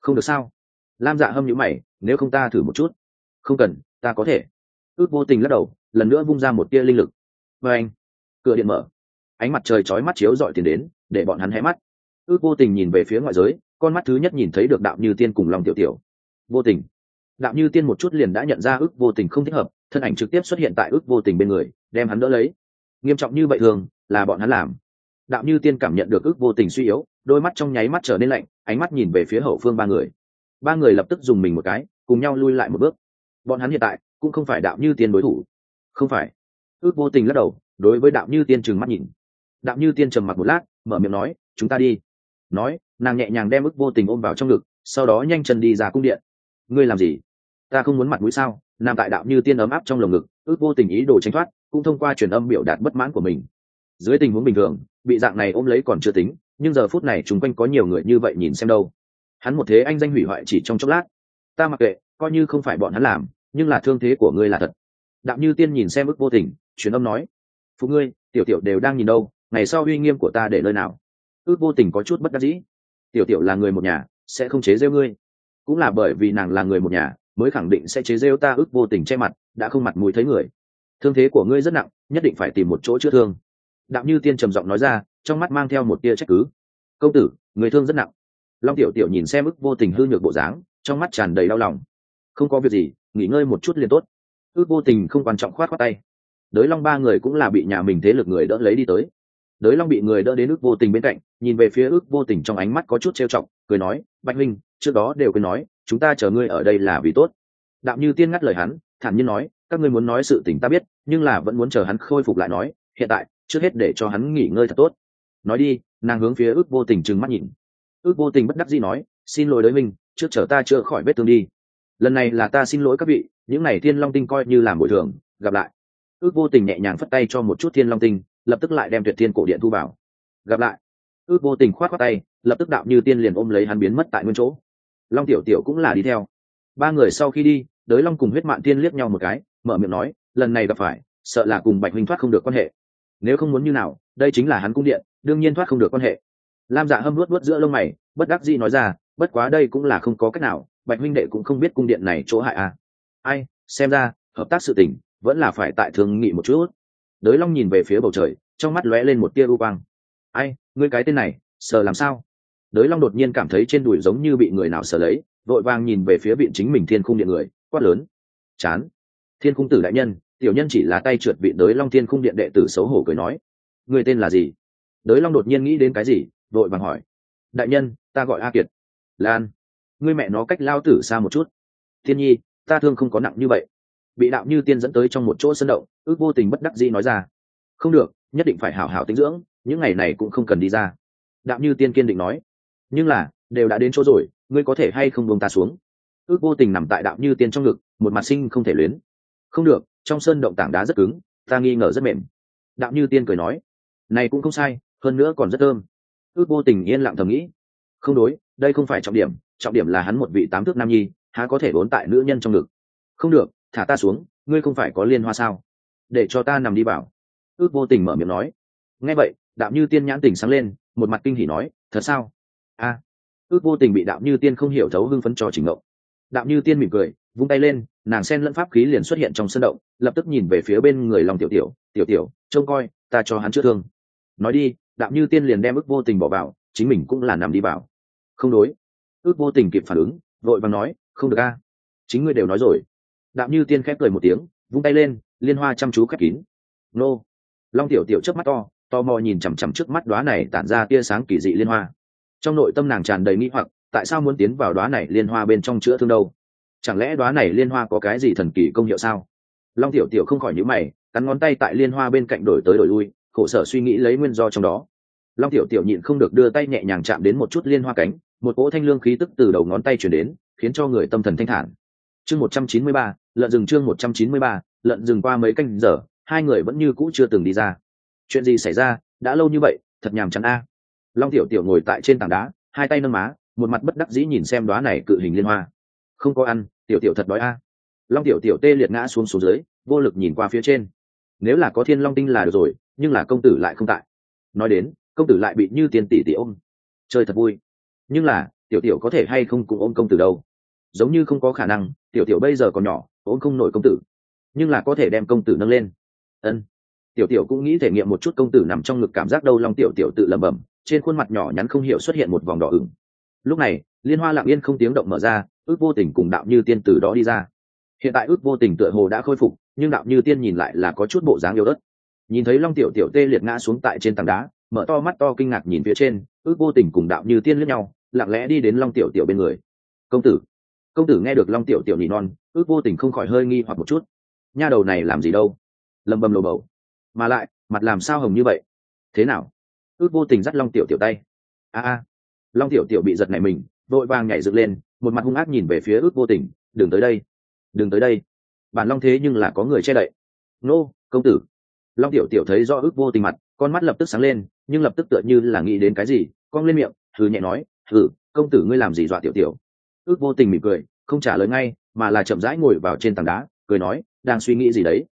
Không được sao? Lam dạ hâm nhữ mày, nếu không ta thử một chút. Không cần, ta có thể. Ước vô tình lắc đầu, lần nữa vung ra một tia linh lực. Và anh, cửa điện mở. Ánh mặt trời chói mắt chiếu dọi tiền đến, để bọn hắn hé mắt ước vô tình nhìn về phía ngoại giới, con mắt thứ nhất nhìn thấy được đạo như tiên cùng lòng tiểu tiểu. Vô tình. Đạo như tiên một chút liền đã nhận ra ước vô tình không thích hợp, thân ảnh trực tiếp xuất hiện tại ước vô tình bên người, đem hắn đỡ lấy. Nghiêm trọng như vậy thường, là bọn hắn làm. Đạo như tiên cảm nhận được ước vô tình suy yếu, đôi mắt trong nháy mắt trở nên lạnh, ánh mắt nhìn về phía hậu phương ba người. Ba người lập tức dùng mình một cái, cùng nhau lui lại một bước. Bọn hắn hiện tại, cũng không phải đạo như tiên đối thủ. Không phải. Ước vô tình lắc đầu, đối với đạo như tiên trừng mắt nhìn. Đạo như tiên trầm mặt một lát, mở miệng nói, chúng ta đi nói, nàng nhẹ nhàng đem ức vô tình ôm vào trong ngực, sau đó nhanh chân đi ra cung điện. Ngươi làm gì? Ta không muốn mặt mũi sao? Nằm tại đạo như tiên ấm áp trong lồng ngực, ước vô tình ý đồ tránh thoát, cũng thông qua truyền âm biểu đạt bất mãn của mình. Dưới tình huống bình thường, bị dạng này ôm lấy còn chưa tính, nhưng giờ phút này chúng quanh có nhiều người như vậy nhìn xem đâu. Hắn một thế anh danh hủy hoại chỉ trong chốc lát. Ta mặc kệ, coi như không phải bọn hắn làm, nhưng là thương thế của ngươi là thật. Đạo như tiên nhìn xem ức vô tình, truyền âm nói. Phụ ngươi, tiểu tiểu đều đang nhìn đâu, ngày sau uy nghiêm của ta để nơi nào? Ước vô tình có chút bất đắc dĩ. Tiểu tiểu là người một nhà, sẽ không chế rêu ngươi. Cũng là bởi vì nàng là người một nhà, mới khẳng định sẽ chế rêu ta ước vô tình che mặt, đã không mặt mũi thấy người. Thương thế của ngươi rất nặng, nhất định phải tìm một chỗ chữa thương. Đạo như tiên trầm giọng nói ra, trong mắt mang theo một tia trách cứ. Công tử, người thương rất nặng. Long tiểu tiểu nhìn xem ức vô tình hư nhược bộ dáng, trong mắt tràn đầy đau lòng. Không có việc gì, nghỉ ngơi một chút liền tốt. Ước vô tình không quan trọng khoát khoát tay. Đới long ba người cũng là bị nhà mình thế lực người đỡ lấy đi tới đới long bị người đỡ đến ước vô tình bên cạnh, nhìn về phía ước vô tình trong ánh mắt có chút trêu chọc, cười nói, bạch huynh, trước đó đều cứ nói, chúng ta chờ ngươi ở đây là vì tốt. Đạm như tiên ngắt lời hắn, thản nhiên nói, các ngươi muốn nói sự tình ta biết, nhưng là vẫn muốn chờ hắn khôi phục lại nói, hiện tại, trước hết để cho hắn nghỉ ngơi thật tốt. Nói đi, nàng hướng phía ước vô tình trừng mắt nhìn. Ước vô tình bất đắc dĩ nói, xin lỗi đới minh trước chờ ta chữa khỏi vết thương đi. Lần này là ta xin lỗi các vị, những n à y thiên long tinh coi như làm bồi thường, gặp lại. Ước vô tình nhẹ nhàng phất tay cho một chút thiên long tinh lập tức lại đem tuyệt thiên cổ điện thu vào. Gặp lại, ước vô tình khoát khoát tay, lập tức đạo như tiên liền ôm lấy hắn biến mất tại nguyên chỗ. Long tiểu tiểu cũng là đi theo. Ba người sau khi đi, đới long cùng huyết mạng tiên liếc nhau một cái, mở miệng nói, lần này gặp phải, sợ là cùng bạch huynh thoát không được quan hệ. Nếu không muốn như nào, đây chính là hắn cung điện, đương nhiên thoát không được quan hệ. Lam dạ hâm luốt luốt giữa lông mày, bất đắc dĩ nói ra, bất quá đây cũng là không có cách nào, bạch huynh đệ cũng không biết cung điện này chỗ hại à. Ai, xem ra, hợp tác sự tình, vẫn là phải tại thương nghị một chút đới long nhìn về phía bầu trời, trong mắt lóe lên một tia u quang. Ai, ngươi cái tên này, sờ làm sao? Đới long đột nhiên cảm thấy trên đùi giống như bị người nào sờ lấy, vội vàng nhìn về phía viện chính mình thiên khung điện người, quát lớn. Chán. Thiên khung tử đại nhân, tiểu nhân chỉ là tay trượt vị đới long thiên khung điện đệ tử xấu hổ cười nói. Người tên là gì? Đới long đột nhiên nghĩ đến cái gì, vội vàng hỏi. Đại nhân, ta gọi a kiệt. Lan, ngươi mẹ nó cách lao tử xa một chút. Thiên nhi, ta thương không có nặng như vậy bị đạo như tiên dẫn tới trong một chỗ sân động, ước vô tình bất đắc dĩ nói ra. Không được, nhất định phải hảo hảo tinh dưỡng, những ngày này cũng không cần đi ra. Đạo như tiên kiên định nói. Nhưng là, đều đã đến chỗ rồi, ngươi có thể hay không buông ta xuống? Ước vô tình nằm tại đạo như tiên trong ngực, một mặt sinh không thể luyến. Không được, trong sơn động tảng đá rất cứng, ta nghi ngờ rất mềm. Đạo như tiên cười nói. Này cũng không sai, hơn nữa còn rất thơm. Ước vô tình yên lặng thầm nghĩ. Không đối, đây không phải trọng điểm trọng điểm là hắn một vị tám thước nam nhi, há có thể vốn tại nữ nhân trong ngực. Không được thả ta xuống, ngươi không phải có liên hoa sao? Để cho ta nằm đi bảo ước vô tình mở miệng nói. Nghe vậy đạo như tiên nhãn tình sáng lên, một mặt kinh hỉ nói, thật sao? A. Ước vô tình bị đạo như tiên không hiểu thấu hưng phấn cho trình ngộ. Đạo như tiên mỉm cười, vung tay lên, nàng sen lẫn pháp khí liền xuất hiện trong sân động, lập tức nhìn về phía bên người lòng tiểu tiểu tiểu tiểu, trông coi, ta cho hắn chữa thương. Nói đi đạo như tiên liền đem ước vô tình bỏ vào, chính mình cũng là nằm đi vào. Không đối. Ước vô tình kịp phản ứng, vội vàng nói, không được a. Chính ngươi đều nói rồi đạo như tiên khép cười một tiếng, vung tay lên, liên hoa chăm chú khép kín. Nô. Long tiểu tiểu trước mắt to to mò nhìn chằm chằm trước mắt đoá này tản ra tia sáng kỳ dị liên hoa. Trong nội tâm nàng tràn đầy nghĩ hoặc, tại sao muốn tiến vào đoá này liên hoa bên trong chữa thương đâu? Chẳng lẽ đoá này liên hoa có cái gì thần kỳ công hiệu sao? Long tiểu tiểu không khỏi nhữ mày, cắn ngón tay tại liên hoa bên cạnh đổi tới đổi lui, khổ sở suy nghĩ lấy nguyên do trong đó. Long tiểu tiểu nhịn không được đưa tay nhẹ nhàng chạm đến một chút liên hoa cánh, một cỗ thanh lương khí tức từ đầu ngón tay chuyển đến, khiến cho người tâm thần thanh thản chương một trăm chín mươi ba, lợn rừng chương một trăm chín mươi ba, lợn rừng qua mấy canh giờ, hai người vẫn như cũ chưa từng đi ra. Chuyện gì xảy ra? Đã lâu như vậy, thật nhàm chán a. Long tiểu tiểu ngồi tại trên tảng đá, hai tay nâng má, một mặt bất đắc dĩ nhìn xem đoá này cự hình liên hoa. Không có ăn, tiểu tiểu thật đói a. Long tiểu tiểu tê liệt ngã xuống xuống dưới, vô lực nhìn qua phía trên. Nếu là có thiên long tinh là được rồi, nhưng là công tử lại không tại. Nói đến, công tử lại bị như tiền tỷ tỷ ôm. Chơi thật vui. Nhưng là, tiểu tiểu có thể hay không cùng ôm công tử đâu? Giống như không có khả năng tiểu tiểu bây giờ còn nhỏ, ốm không nổi công tử. Nhưng là có thể đem công tử nâng lên. Ân. Tiểu tiểu cũng nghĩ thể nghiệm một chút công tử nằm trong ngực cảm giác đâu long tiểu tiểu tự lẩm bẩm, trên khuôn mặt nhỏ nhắn không hiểu xuất hiện một vòng đỏ ửng. Lúc này, liên hoa lặng yên không tiếng động mở ra, ước vô tình cùng đạo như tiên từ đó đi ra. Hiện tại ước vô tình tựa hồ đã khôi phục, nhưng đạo như tiên nhìn lại là có chút bộ dáng yếu đất nhìn thấy long tiểu tiểu tê liệt ngã xuống tại trên tảng đá, mở to mắt to kinh ngạc nhìn phía trên, ước vô tình cùng đạo như tiên lướt nhau, lặng lẽ đi đến long tiểu tiểu bên người. Công tử công tử nghe được long tiểu tiểu nhị non, ước vô tình không khỏi hơi nghi hoặc một chút. Nha đầu này làm gì đâu? Lầm bầm lồ bầu. Mà lại, mặt làm sao hồng như vậy? Thế nào? Ước vô tình dắt long tiểu tiểu tay. A a. Long tiểu tiểu bị giật này mình, vội vàng nhảy dựng lên, một mặt hung ác nhìn về phía ước vô tình. Đừng tới đây. Đừng tới đây. Bản long thế nhưng là có người che đậy. Nô, công tử. Long tiểu tiểu thấy do ước vô tình mặt, con mắt lập tức sáng lên, nhưng lập tức tựa như là nghĩ đến cái gì con lên miệng, thử nhẹ nói, thử, công tử ngươi làm gì dọa tiểu tiểu? Ước vô tình mỉm cười, không trả lời ngay, mà là chậm rãi ngồi vào trên tảng đá, cười nói, đang suy nghĩ gì đấy?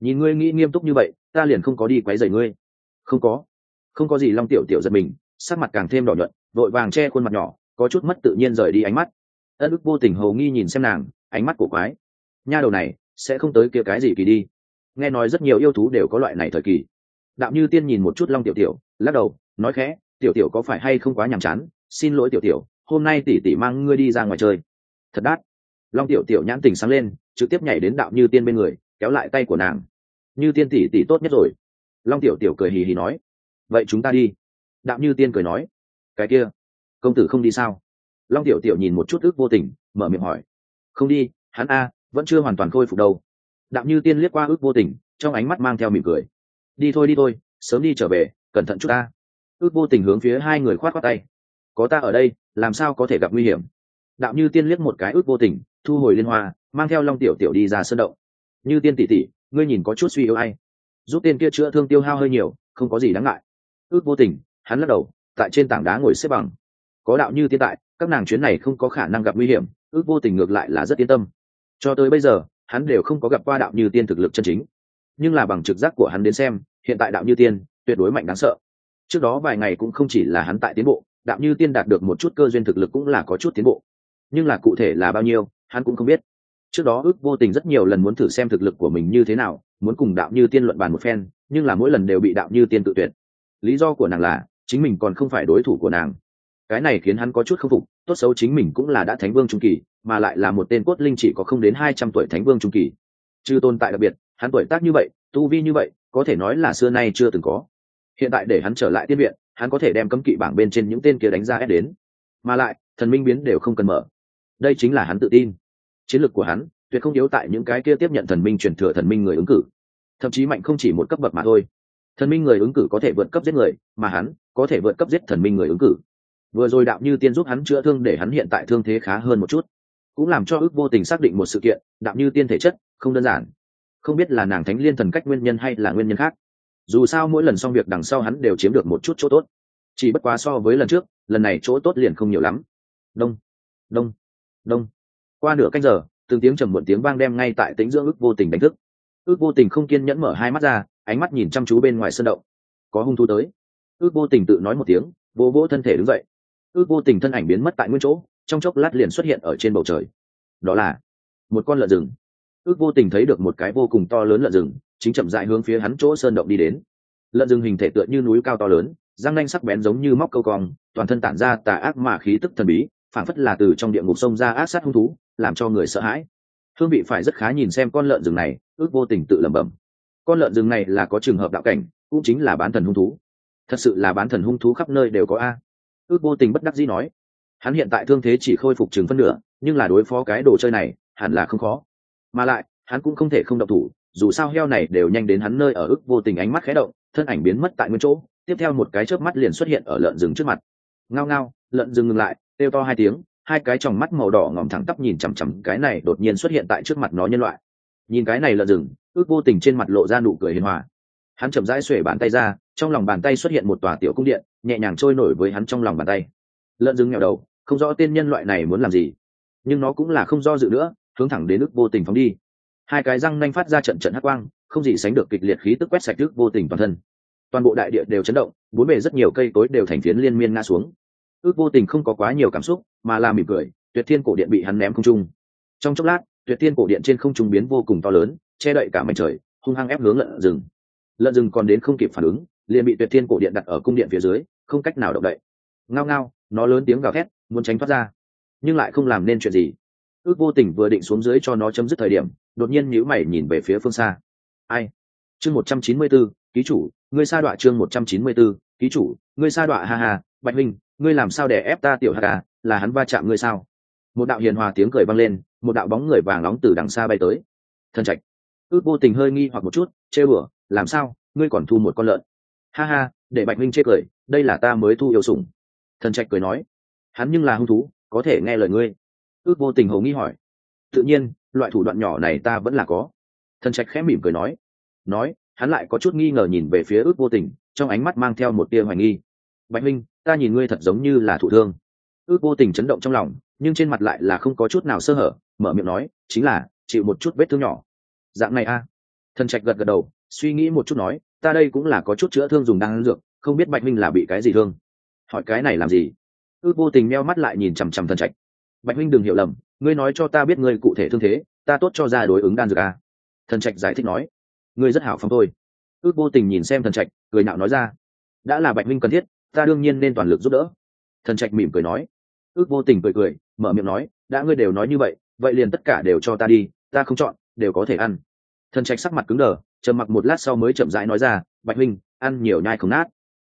Nhìn ngươi nghĩ nghiêm túc như vậy, ta liền không có đi quấy rầy ngươi. Không có. Không có gì, long tiểu tiểu giật mình, sắc mặt càng thêm đỏ nhuận, vội vàng che khuôn mặt nhỏ, có chút mất tự nhiên rời đi ánh mắt. Ân ức vô tình hầu nghi nhìn xem nàng, ánh mắt của quái. Nha đầu này, sẽ không tới kia cái gì kỳ đi. Nghe nói rất nhiều yêu thú đều có loại này thời kỳ. Đạo như tiên nhìn một chút long tiểu tiểu, lắc đầu, nói khẽ, tiểu tiểu có phải hay không quá nhàm chán? Xin lỗi tiểu tiểu hôm nay tỷ tỷ mang ngươi đi ra ngoài chơi. Thật đắt. Long tiểu tiểu nhãn tình sáng lên, trực tiếp nhảy đến đạo như tiên bên người, kéo lại tay của nàng. Như tiên tỷ tỷ tốt nhất rồi. Long tiểu tiểu cười hì hì nói. Vậy chúng ta đi. Đạo như tiên cười nói. Cái kia, công tử không đi sao? Long tiểu tiểu nhìn một chút ước vô tình, mở miệng hỏi. Không đi, hắn a, vẫn chưa hoàn toàn khôi phục đâu. Đạo như tiên liếc qua ước vô tình, trong ánh mắt mang theo mỉm cười. Đi thôi đi thôi, sớm đi trở về, cẩn thận chút ta. Ước vô tình hướng phía hai người khoát khoát tay có ta ở đây, làm sao có thể gặp nguy hiểm? Đạo như tiên liếc một cái ước vô tình, thu hồi liên hoa, mang theo long tiểu tiểu đi ra sân động. Như tiên tỷ tỷ, ngươi nhìn có chút suy yếu ai? Giúp tên kia chữa thương tiêu hao hơi nhiều, không có gì đáng ngại. Ước vô tình, hắn lắc đầu, tại trên tảng đá ngồi xếp bằng. Có đạo như tiên tại, các nàng chuyến này không có khả năng gặp nguy hiểm, ước vô tình ngược lại là rất yên tâm. Cho tới bây giờ, hắn đều không có gặp qua đạo như tiên thực lực chân chính. Nhưng là bằng trực giác của hắn đến xem, hiện tại đạo như tiên, tuyệt đối mạnh đáng sợ. Trước đó vài ngày cũng không chỉ là hắn tại tiến bộ đạo như tiên đạt được một chút cơ duyên thực lực cũng là có chút tiến bộ. Nhưng là cụ thể là bao nhiêu, hắn cũng không biết. Trước đó ước vô tình rất nhiều lần muốn thử xem thực lực của mình như thế nào, muốn cùng đạo như tiên luận bàn một phen, nhưng là mỗi lần đều bị đạo như tiên tự tuyệt. Lý do của nàng là, chính mình còn không phải đối thủ của nàng. Cái này khiến hắn có chút k phục, tốt xấu chính mình cũng là đã thánh vương trung kỳ, mà lại là một tên cốt linh chỉ có không đến hai trăm tuổi thánh vương trung kỳ. Chưa tồn tại đặc biệt, hắn tuổi tác như vậy, tu vi như vậy, có thể nói là xưa nay chưa từng có. Hiện tại để hắn trở lại tiên viện hắn có thể đem cấm kỵ bảng bên trên những tên kia đánh ra ép đến. Mà lại, thần minh biến đều không cần mở. Đây chính là hắn tự tin. Chiến lược của hắn, tuyệt không yếu tại những cái kia tiếp nhận thần minh truyền thừa thần minh người ứng cử. Thậm chí mạnh không chỉ một cấp bậc mà thôi. Thần minh người ứng cử có thể vượt cấp giết người, mà hắn có thể vượt cấp giết thần minh người ứng cử. Vừa rồi đạo như tiên giúp hắn chữa thương để hắn hiện tại thương thế khá hơn một chút. Cũng làm cho ước vô tình xác định một sự kiện, đạo như tiên thể chất, không đơn giản. Không biết là nàng thánh liên thần cách nguyên nhân hay là nguyên nhân khác dù sao mỗi lần xong việc đằng sau hắn đều chiếm được một chút chỗ tốt. Chỉ bất quá so với lần trước, lần này chỗ tốt liền không nhiều lắm. Đông đông đông. Qua nửa canh giờ, từng tiếng trầm muộn tiếng vang đem ngay tại tính dưỡng ước vô tình đánh thức. Ước vô tình không kiên nhẫn mở hai mắt ra, ánh mắt nhìn chăm chú bên ngoài sân động. Có hung thú tới. Ước vô tình tự nói một tiếng vô vỗ thân thể đứng dậy. Ước vô tình thân ảnh biến mất tại nguyên chỗ, trong chốc lát liền xuất hiện ở trên bầu trời. Đó là một con lợn rừng ước vô tình thấy được một cái vô cùng to lớn lợn rừng, chính chậm dại hướng phía hắn chỗ sơn động đi đến. Lợn rừng hình thể tựa như núi cao to lớn, răng nanh sắc bén giống như móc câu cong, toàn thân tản ra tà ác mà khí tức thần bí phản phất là từ trong địa ngục sông ra ác sát hung thú, làm cho người sợ hãi. Hương vị phải rất khá nhìn xem con lợn rừng này, ước vô tình tự lẩm bẩm. Con lợn rừng này là có trường hợp đạo cảnh, cũng chính là bán thần hung thú. Thật sự là bán thần hung thú khắp nơi đều có a. Ước vô tình bất đắc dĩ nói. Hắn hiện tại thương thế chỉ khôi phục chừng phân nửa, nhưng là đối phó cái đồ chơi này, hẳn là không khó mà lại, hắn cũng không thể không động thủ, dù sao heo này đều nhanh đến hắn nơi ở ước vô tình ánh mắt khé động, thân ảnh biến mất tại nguyên chỗ, tiếp theo một cái chớp mắt liền xuất hiện ở lợn rừng trước mặt. Ngao ngao, lợn rừng ngừng lại, kêu to hai tiếng, hai cái tròng mắt màu đỏ ngòm thẳng tắp nhìn chằm chằm cái này đột nhiên xuất hiện tại trước mặt nó nhân loại. Nhìn cái này lợn rừng, ước vô tình trên mặt lộ ra nụ cười hiền hòa. Hắn chậm rãi xuể bàn tay ra, trong lòng bàn tay xuất hiện một tòa tiểu cung điện, nhẹ nhàng trôi nổi với hắn trong lòng bàn tay. Lợn rừng nghèo đầu, không rõ tên nhân loại này muốn làm gì. Nhưng nó cũng là không do dự nữa hướng thẳng đến ước vô tình phóng đi. Hai cái răng nanh phát ra trận trận hắc quang, không gì sánh được kịch liệt khí tức quét sạch ước vô tình toàn thân. Toàn bộ đại địa đều chấn động, bốn bề rất nhiều cây tối đều thành phiến liên miên ngã xuống. Ước vô tình không có quá nhiều cảm xúc, mà là mỉm cười, tuyệt thiên cổ điện bị hắn ném không trung. Trong chốc lát, tuyệt thiên cổ điện trên không trung biến vô cùng to lớn, che đậy cả mảnh trời, hung hăng ép hướng lợn rừng. Lợn rừng còn đến không kịp phản ứng, liền bị tuyệt thiên cổ điện đặt ở cung điện phía dưới, không cách nào động đậy. Ngao ngao, nó lớn tiếng gào thét, muốn tránh thoát ra. Nhưng lại không làm nên chuyện gì ước vô tình vừa định xuống dưới cho nó chấm dứt thời điểm đột nhiên nhữ mày nhìn về phía phương xa. Ai? Chương một trăm chín mươi 194, ký chủ ngươi sa đọa chương một trăm chín mươi 194, ký chủ ngươi sa đọa ha ha bạch minh ngươi làm sao để ép ta tiểu hà ca là hắn va chạm ngươi sao? Một đạo hiền hòa tiếng cười vang lên một đạo bóng người vàng nóng từ đằng xa bay tới. Thân trạch. Ước vô tình hơi nghi hoặc một chút chê bửa làm sao ngươi còn thu một con lợn? Ha ha để bạch minh chê cười đây là ta mới thu yêu sủng. Thần trạch cười nói hắn nhưng là hung thú có thể nghe lời ngươi ước vô tình hầu nghi hỏi. Tự nhiên, loại thủ đoạn nhỏ này ta vẫn là có. Thần trạch khẽ mỉm cười nói. Nói, hắn lại có chút nghi ngờ nhìn về phía ước vô tình, trong ánh mắt mang theo một tia hoài nghi. Bạch minh, ta nhìn ngươi thật giống như là thụ thương. Ước vô tình chấn động trong lòng, nhưng trên mặt lại là không có chút nào sơ hở, mở miệng nói, chính là, chịu một chút vết thương nhỏ. Dạng này a. Thần trạch gật gật đầu, suy nghĩ một chút nói, ta đây cũng là có chút chữa thương dùng đan dược, không biết bạch minh là bị cái gì thương. Hỏi cái này làm gì? Ước vô tình meo mắt lại nhìn chằm chằm thần trạch bạch minh đừng hiểu lầm, ngươi nói cho ta biết ngươi cụ thể thương thế, ta tốt cho ra đối ứng đan dược a thần trạch giải thích nói. Ngươi rất hảo phóng thôi. Ước vô tình nhìn xem thần trạch, cười nạo nói ra. Đã là bạch minh cần thiết, ta đương nhiên nên toàn lực giúp đỡ. Thần trạch mỉm cười nói. Ước vô tình cười cười, mở miệng nói, đã ngươi đều nói như vậy vậy liền tất cả đều cho ta đi, ta không chọn, đều có thể ăn. Thần trạch sắc mặt cứng đờ, trầm mặc một lát sau mới chậm rãi nói ra, bạch minh ăn nhiều nhai không nát.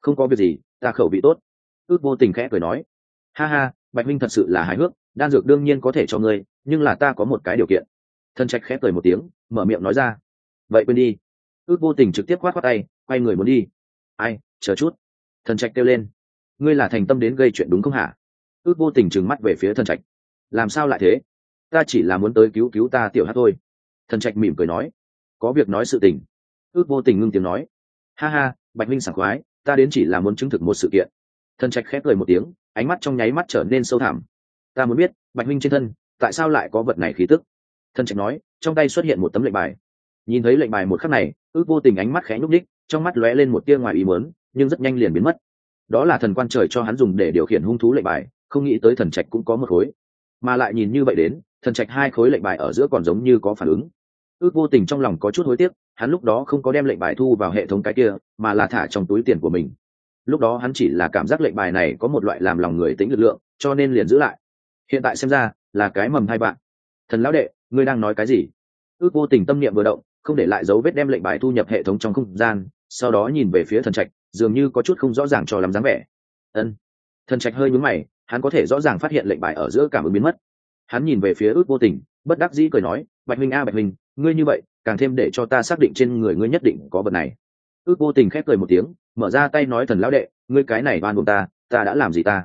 Không có việc gì, ta khẩu vị tốt. Ước vô tình khẽ cười nói. Ha ha, bạch minh thật sự là hài hước đan dược đương nhiên có thể cho ngươi, nhưng là ta có một cái điều kiện. Thần trạch khép cười một tiếng, mở miệng nói ra. Vậy quên đi. Ước vô tình trực tiếp khoát khoát tay, quay người muốn đi. Ai, chờ chút. Thần trạch kêu lên. Ngươi là thành tâm đến gây chuyện đúng không hả? Ước vô tình trừng mắt về phía thần trạch. Làm sao lại thế? Ta chỉ là muốn tới cứu cứu ta tiểu hát thôi. Thần trạch mỉm cười nói. Có việc nói sự tình. Ước vô tình ngưng tiếng nói. Ha ha, bạch minh sảng khoái, ta đến chỉ là muốn chứng thực một sự kiện. Thần trạch khép cười một tiếng, ánh mắt trong nháy mắt trở nên sâu thẳm ta muốn biết, bạch minh trên thân, tại sao lại có vật này khí tức? Thần trạch nói, trong tay xuất hiện một tấm lệnh bài. Nhìn thấy lệnh bài một khắc này, ước vô tình ánh mắt khẽ nhúc đích trong mắt lóe lên một tia ngoài ý mớn nhưng rất nhanh liền biến mất. Đó là thần quan trời cho hắn dùng để điều khiển hung thú lệnh bài, không nghĩ tới thần trạch cũng có một khối. Mà lại nhìn như vậy đến, thần trạch hai khối lệnh bài ở giữa còn giống như có phản ứng. Ước vô tình trong lòng có chút hối tiếc, hắn lúc đó không có đem lệnh bài thu vào hệ thống cái kia, mà là thả trong túi tiền của mình. Lúc đó hắn chỉ là cảm giác lệnh bài này có một loại làm lòng người tính lực lượng, cho nên liền giữ lại hiện tại xem ra, là cái mầm hai bạn. Thần lão đệ, ngươi đang nói cái gì? Ước vô tình tâm niệm vừa động, không để lại dấu vết đem lệnh bài thu nhập hệ thống trong không gian, sau đó nhìn về phía thần trạch, dường như có chút không rõ ràng cho lắm dáng vẻ. Ân. Thần trạch hơi nhúm mày, hắn có thể rõ ràng phát hiện lệnh bài ở giữa cảm ứng biến mất. Hắn nhìn về phía ước vô tình, bất đắc dĩ cười nói, bạch minh a, bạch minh ngươi như vậy, càng thêm để cho ta xác định trên người ngươi nhất định có vật này. Ước vô tình khép cười một tiếng, mở ra tay nói, thần lão đệ, ngươi cái này oan buồn ta ta đã làm gì ta?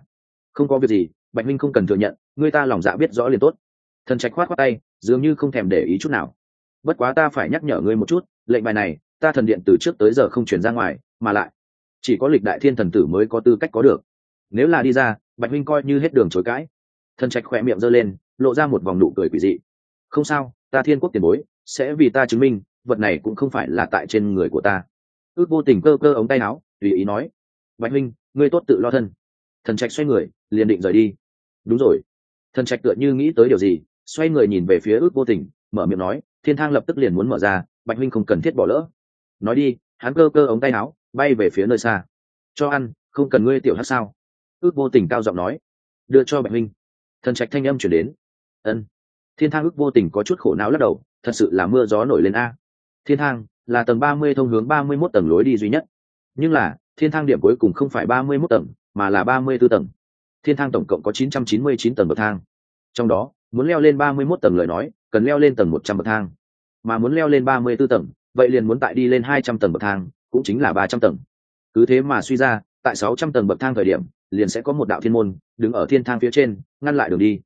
Không có việc gì, bạch minh không cần thừa nhận ngươi ta lòng dạ biết rõ liền tốt. Thần trạch khoát khoát tay dường như không thèm để ý chút nào. Bất quá ta phải nhắc nhở ngươi một chút lệnh bài này ta thần điện từ trước tới giờ không chuyển ra ngoài mà lại chỉ có lịch đại thiên thần tử mới có tư cách có được. Nếu là đi ra bạch huynh coi như hết đường chối cãi. Thần trạch khỏe miệng giơ lên lộ ra một vòng nụ cười quỷ dị. Không sao ta thiên quốc tiền bối sẽ vì ta chứng minh vật này cũng không phải là tại trên người của ta. Ước vô tình cơ cơ ống tay áo tùy ý nói bạch huynh, ngươi tốt tự lo thân. Thần trạch xoay người liền định rời đi. Đúng rồi thần trạch tựa như nghĩ tới điều gì xoay người nhìn về phía ước vô tình mở miệng nói thiên thang lập tức liền muốn mở ra bạch huynh không cần thiết bỏ lỡ. Nói đi hắn cơ cơ ống tay áo bay về phía nơi xa. Cho ăn không cần ngươi tiểu hát sao? Ước vô tình cao giọng nói. Đưa cho bạch huynh, thần trạch thanh âm chuyển đến. Ân. Thiên thang ước vô tình có chút khổ não lắc đầu thật sự là mưa gió nổi lên a. Thiên thang là tầng ba mươi thông hướng ba mươi mốt tầng lối đi duy nhất. Nhưng là thiên thang điểm cuối cùng không phải ba mươi mốt tầng mà là ba mươi b ố tầng thiên thang tổng cộng có chín trăm chín mươi chín tầng bậc thang. Trong đó, muốn leo lên ba mươi mốt tầng lời nói, cần leo lên tầng một trăm bậc thang. Mà muốn leo lên ba mươi b ố tầng, vậy liền muốn tại đi lên hai trăm tầng bậc thang, cũng chính là ba trăm tầng. Cứ thế mà suy ra, tại sáu trăm tầng bậc thang thời điểm, liền sẽ có một đạo thiên môn, đứng ở thiên thang phía trên, ngăn lại đường đi.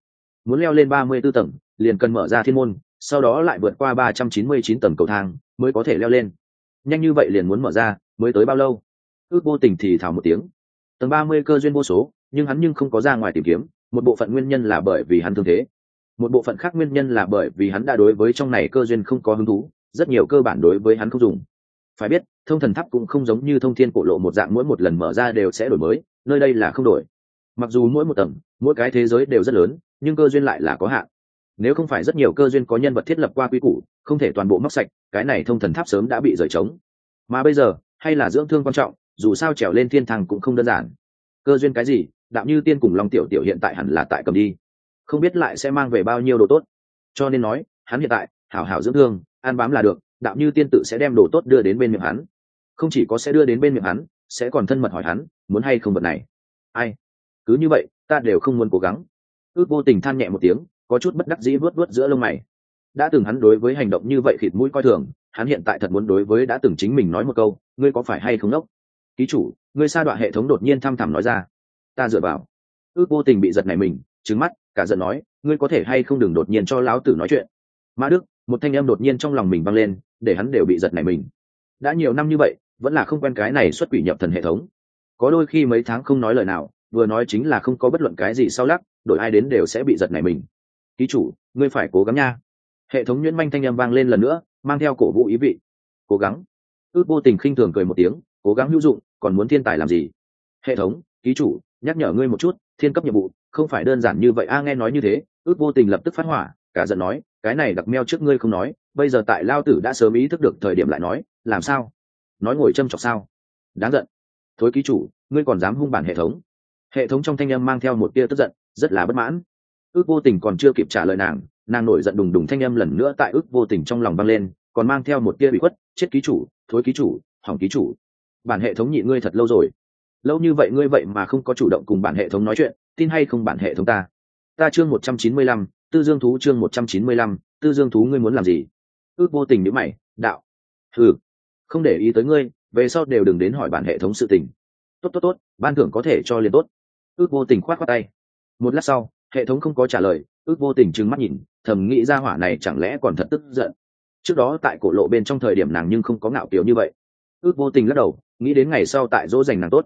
Muốn leo lên ba mươi b ố tầng, liền cần mở ra thiên môn, sau đó lại vượt qua ba trăm chín mươi chín tầng cầu thang, mới có thể leo lên. Nhanh như vậy liền muốn mở ra, mới tới bao lâu? Ước vô tình thì thảo một tiếng. Tầng ba mươi cơ duyên vô số nhưng hắn nhưng không có ra ngoài tìm kiếm, một bộ phận nguyên nhân là bởi vì hắn thương thế. Một bộ phận khác nguyên nhân là bởi vì hắn đã đối với trong này cơ duyên không có hứng thú, rất nhiều cơ bản đối với hắn không dùng. Phải biết, thông thần tháp cũng không giống như thông thiên cổ lộ một dạng mỗi một lần mở ra đều sẽ đổi mới, nơi đây là không đổi. Mặc dù mỗi một tầng, mỗi cái thế giới đều rất lớn, nhưng cơ duyên lại là có hạn. Nếu không phải rất nhiều cơ duyên có nhân vật thiết lập qua quy củ, không thể toàn bộ móc sạch, cái này thông thần tháp sớm đã bị rời trống. Mà bây giờ, hay là dưỡng thương quan trọng, dù sao trèo lên thiên thăng cũng không đơn giản. Cơ duyên cái gì đạo như tiên cùng long tiểu tiểu hiện tại hẳn là tại cầm đi. Không biết lại sẽ mang về bao nhiêu đồ tốt. Cho nên nói, hắn hiện tại, hảo hảo dưỡng thương an bám là được, đạo như tiên tự sẽ đem đồ tốt đưa đến bên miệng hắn. Không chỉ có sẽ đưa đến bên miệng hắn, sẽ còn thân mật hỏi hắn, muốn hay không vật này. Ai? Cứ như vậy, ta đều không muốn cố gắng. Ước vô tình than nhẹ một tiếng, có chút bất đắc dĩ vớt vớt giữa lông mày. Đã từng hắn đối với hành động như vậy khịt mũi coi thường, hắn hiện tại thật muốn đối với đã từng chính mình nói một câu, ngươi có phải hay không đốc? Ký chủ, ngươi sa đoạn hệ thống đột nhiên thăm thẳm nói ra ta dựa vào. Ước vô tình bị giật này mình trứng mắt, cả giận nói, ngươi có thể hay không đừng đột nhiên cho lão tử nói chuyện. Mã đức, một thanh em đột nhiên trong lòng mình vang lên, để hắn đều bị giật này mình. Đã nhiều năm như vậy, vẫn là không quen cái này xuất quỷ nhập thần hệ thống. Có đôi khi mấy tháng không nói lời nào, vừa nói chính là không có bất luận cái gì sau lắc, đổi ai đến đều sẽ bị giật này mình. Ký chủ, ngươi phải cố gắng nha. Hệ thống nhuyễn manh thanh em vang lên lần nữa, mang theo cổ vũ ý vị. Cố gắng. Ước vô tình khinh thường cười một tiếng, cố gắng hữu dụng, còn muốn thiên tài làm gì? Hệ thống, ký chủ nhắc nhở ngươi một chút, thiên cấp nhiệm vụ, không phải đơn giản như vậy. A, nghe nói như thế, ước vô tình lập tức phát hỏa, cả giận nói, cái này đặc meo trước ngươi không nói, bây giờ tại lao tử đã sớm ý thức được thời điểm lại nói, làm sao? Nói ngồi châm chọc sao? Đáng giận. Thối ký chủ, ngươi còn dám hung bản hệ thống? Hệ thống trong thanh âm mang theo một tia tức giận, rất là bất mãn. Ước vô tình còn chưa kịp trả lời nàng nàng nổi giận đùng đùng thanh âm lần nữa tại ước vô tình trong lòng vang lên, còn mang theo một tia bị khuất, chết ký chủ, thối ký chủ, hỏng ký chủ. Bản hệ thống nhị ngươi thật lâu rồi lâu như vậy ngươi vậy mà không có chủ động cùng bản hệ thống nói chuyện, tin hay không bản hệ thống ta? Ta chương một trăm chín mươi lăm, tư dương thú chương một trăm chín mươi lăm, tư dương thú ngươi muốn làm gì? Ước vô tình nhữ mày, đạo. Ừ không để ý tới ngươi, về sau đều đừng đến hỏi bản hệ thống sự tình. Tốt tốt tốt, ban thưởng có thể cho liền tốt. Ước vô tình khoát khoát tay. Một lát sau, hệ thống không có trả lời, ước vô tình trừng mắt nhìn, thầm nghĩ ra hỏa này chẳng lẽ còn thật tức giận. Trước đó tại cổ lộ bên trong thời điểm nàng nhưng không có ngạo kiểu như vậy. Ước vô tình lắc đầu, nghĩ đến ngày sau tại dỗ dành nàng tốt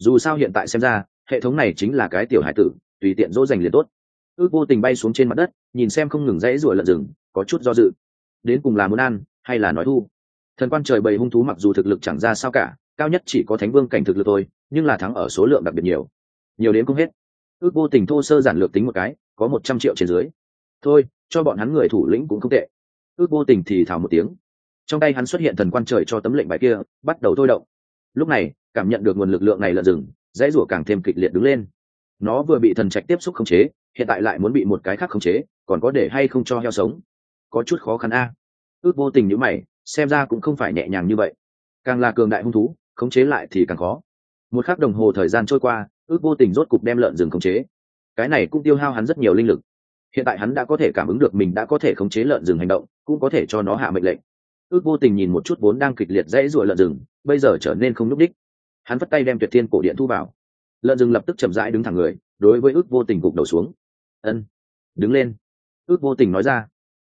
dù sao hiện tại xem ra, hệ thống này chính là cái tiểu hải tử, tùy tiện dỗ dành liền tốt. Ước vô tình bay xuống trên mặt đất, nhìn xem không ngừng rẽ rủa lợn rừng, có chút do dự. Đến cùng là muốn ăn, hay là nói thu? Thần quan trời bầy hung thú mặc dù thực lực chẳng ra sao cả, cao nhất chỉ có thánh vương cảnh thực lực thôi, nhưng là thắng ở số lượng đặc biệt nhiều. Nhiều đến không hết. Ước vô tình thô sơ giản lược tính một cái, có một trăm triệu trên dưới. Thôi, cho bọn hắn người thủ lĩnh cũng không tệ. Ước vô tình thì thào một tiếng. Trong tay hắn xuất hiện thần quan trời cho tấm lệnh bài kia, bắt đầu thôi động lúc này, cảm nhận được nguồn lực lượng này lợn rừng, dãy rủa càng thêm kịch liệt đứng lên. Nó vừa bị thần trạch tiếp xúc khống chế, hiện tại lại muốn bị một cái khác khống chế, còn có để hay không cho heo sống? Có chút khó khăn a. Ước vô tình như mày, xem ra cũng không phải nhẹ nhàng như vậy. Càng là cường đại hung thú, khống chế lại thì càng khó. Một khắc đồng hồ thời gian trôi qua, ước vô tình rốt cục đem lợn rừng khống chế. Cái này cũng tiêu hao hắn rất nhiều linh lực. Hiện tại hắn đã có thể cảm ứng được mình đã có thể khống chế lợn rừng hành động, cũng có thể cho nó hạ mệnh lệnh ước vô tình nhìn một chút vốn đang kịch liệt dãy ruổi lợn rừng, bây giờ trở nên không n ú c đích hắn vất tay đem tuyệt thiên cổ điện thu vào. Lợn rừng lập tức chậm rãi đứng thẳng người, đối với ước vô tình gục đầu xuống. Ân, đứng lên. Ước vô tình nói ra.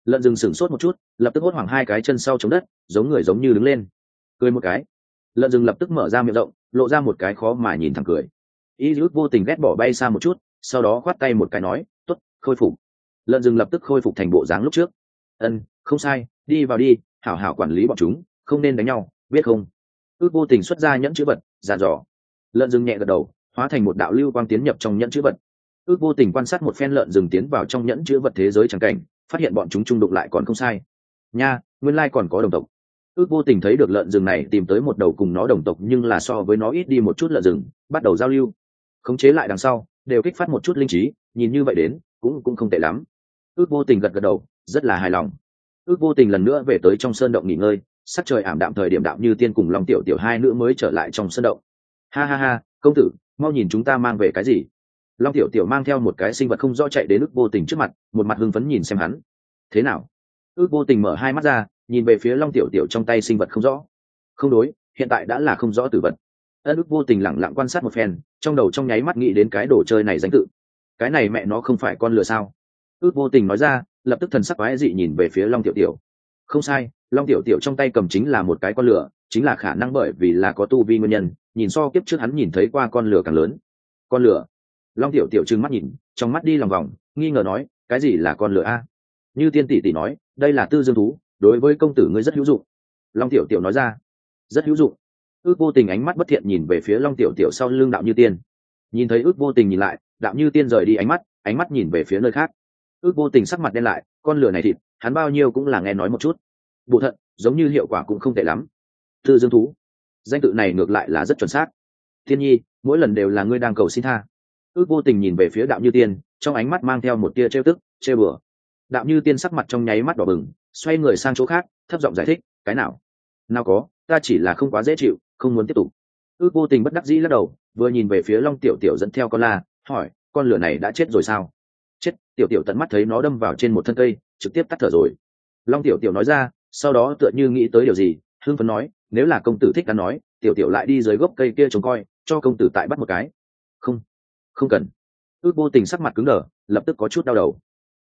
Lợn rừng sửng sốt một chút, lập tức hốt hoảng hai cái chân sau chống đất, giống người giống như đứng lên. Cười một cái. Lợn rừng lập tức mở ra miệng rộng, lộ ra một cái khó mà nhìn thẳng cười. Y ước vô tình ghét bỏ bay xa một chút, sau đó khoát tay một cái nói t ố t khôi phục. Lợn rừng lập tức khôi phục thành bộ dáng lúc trước. Ân, không sai, đi vào đi hảo hảo quản lý bọn chúng, không nên đánh nhau, biết không? Ước vô tình xuất ra nhẫn chữ vật giàn dò. Lợn rừng nhẹ gật đầu, hóa thành một đạo lưu quang tiến nhập trong nhẫn chữ vật. Ước vô tình quan sát một phen lợn rừng tiến vào trong nhẫn chữ vật thế giới trắng cảnh, phát hiện bọn chúng trung đụng lại còn không sai. Nha, nguyên lai còn có đồng tộc. Ước vô tình thấy được lợn rừng này tìm tới một đầu cùng nó đồng tộc nhưng là so với nó ít đi một chút lợn rừng, bắt đầu giao lưu. Khống chế lại đằng sau, đều kích phát một chút linh trí, nhìn như vậy đến, cũng cũng không tệ lắm. Ước vô tình gật gật đầu, rất là hài lòng ước vô tình lần nữa về tới trong sơn động nghỉ ngơi, sắc trời ảm đạm thời điểm đạo như tiên cùng lòng tiểu tiểu hai nữ mới trở lại trong sơn động. Ha ha ha, công tử, mau nhìn chúng ta mang về cái gì? Long tiểu tiểu mang theo một cái sinh vật không rõ chạy đến ước vô tình trước mặt, một mặt hưng phấn nhìn xem hắn. Thế nào? Ước vô tình mở hai mắt ra, nhìn về phía long tiểu tiểu trong tay sinh vật không rõ. Không đối, hiện tại đã là không rõ tử vật. Ân ước vô tình lẳng lặng quan sát một phen, trong đầu trong nháy mắt nghĩ đến cái đồ chơi này danh tự. Cái này mẹ nó không phải con lừa sao? Ước vô tình nói ra lập tức thần sắc quái dị nhìn về phía long tiểu tiểu. Không sai, long tiểu tiểu trong tay cầm chính là một cái con lửa, chính là khả năng bởi vì là có tu vi nguyên nhân, nhìn so kiếp trước hắn nhìn thấy qua con lửa càng lớn. Con lửa? Long tiểu tiểu trừng mắt nhìn, trong mắt đi lòng vòng, nghi ngờ nói, cái gì là con lửa a? Như tiên tỷ tỷ nói, đây là tư dương thú, đối với công tử ngươi rất hữu dụng. Long tiểu tiểu nói ra, rất hữu dụng. Ước vô tình ánh mắt bất thiện nhìn về phía long tiểu tiểu sau lưng đạo như tiên. Nhìn thấy ước vô tình nhìn lại, đạo như tiên rời đi ánh mắt ánh mắt nhìn về phía nơi khác ước vô tình sắc mặt đen lại, con lửa này thịt, hắn bao nhiêu cũng là nghe nói một chút. Bộ thận, giống như hiệu quả cũng không tệ lắm. Tư dương thú, danh tự này ngược lại là rất chuẩn xác. Thiên nhi, mỗi lần đều là ngươi đang cầu xin tha. Ước vô tình nhìn về phía đạo như tiên, trong ánh mắt mang theo một tia trêu tức, trêu bừa đạo như tiên sắc mặt trong nháy mắt đỏ bừng, xoay người sang chỗ khác, thấp giọng giải thích, cái nào? Nào có, ta chỉ là không quá dễ chịu, không muốn tiếp tục. Ước vô tình bất đắc dĩ lắc đầu, vừa nhìn về phía long tiểu tiểu dẫn theo con la, hỏi, con lửa này đã chết rồi sao? Chết, tiểu tiểu tận mắt thấy nó đâm vào trên một thân cây, trực tiếp tắt thở rồi. Long tiểu tiểu nói ra, sau đó tựa như nghĩ tới điều gì hương phấn nói, nếu là công tử thích ăn nói, tiểu tiểu lại đi dưới gốc cây kia trông coi, cho công tử tại bắt một cái. Không không cần. Ước vô tình sắc mặt cứng đờ, lập tức có chút đau đầu.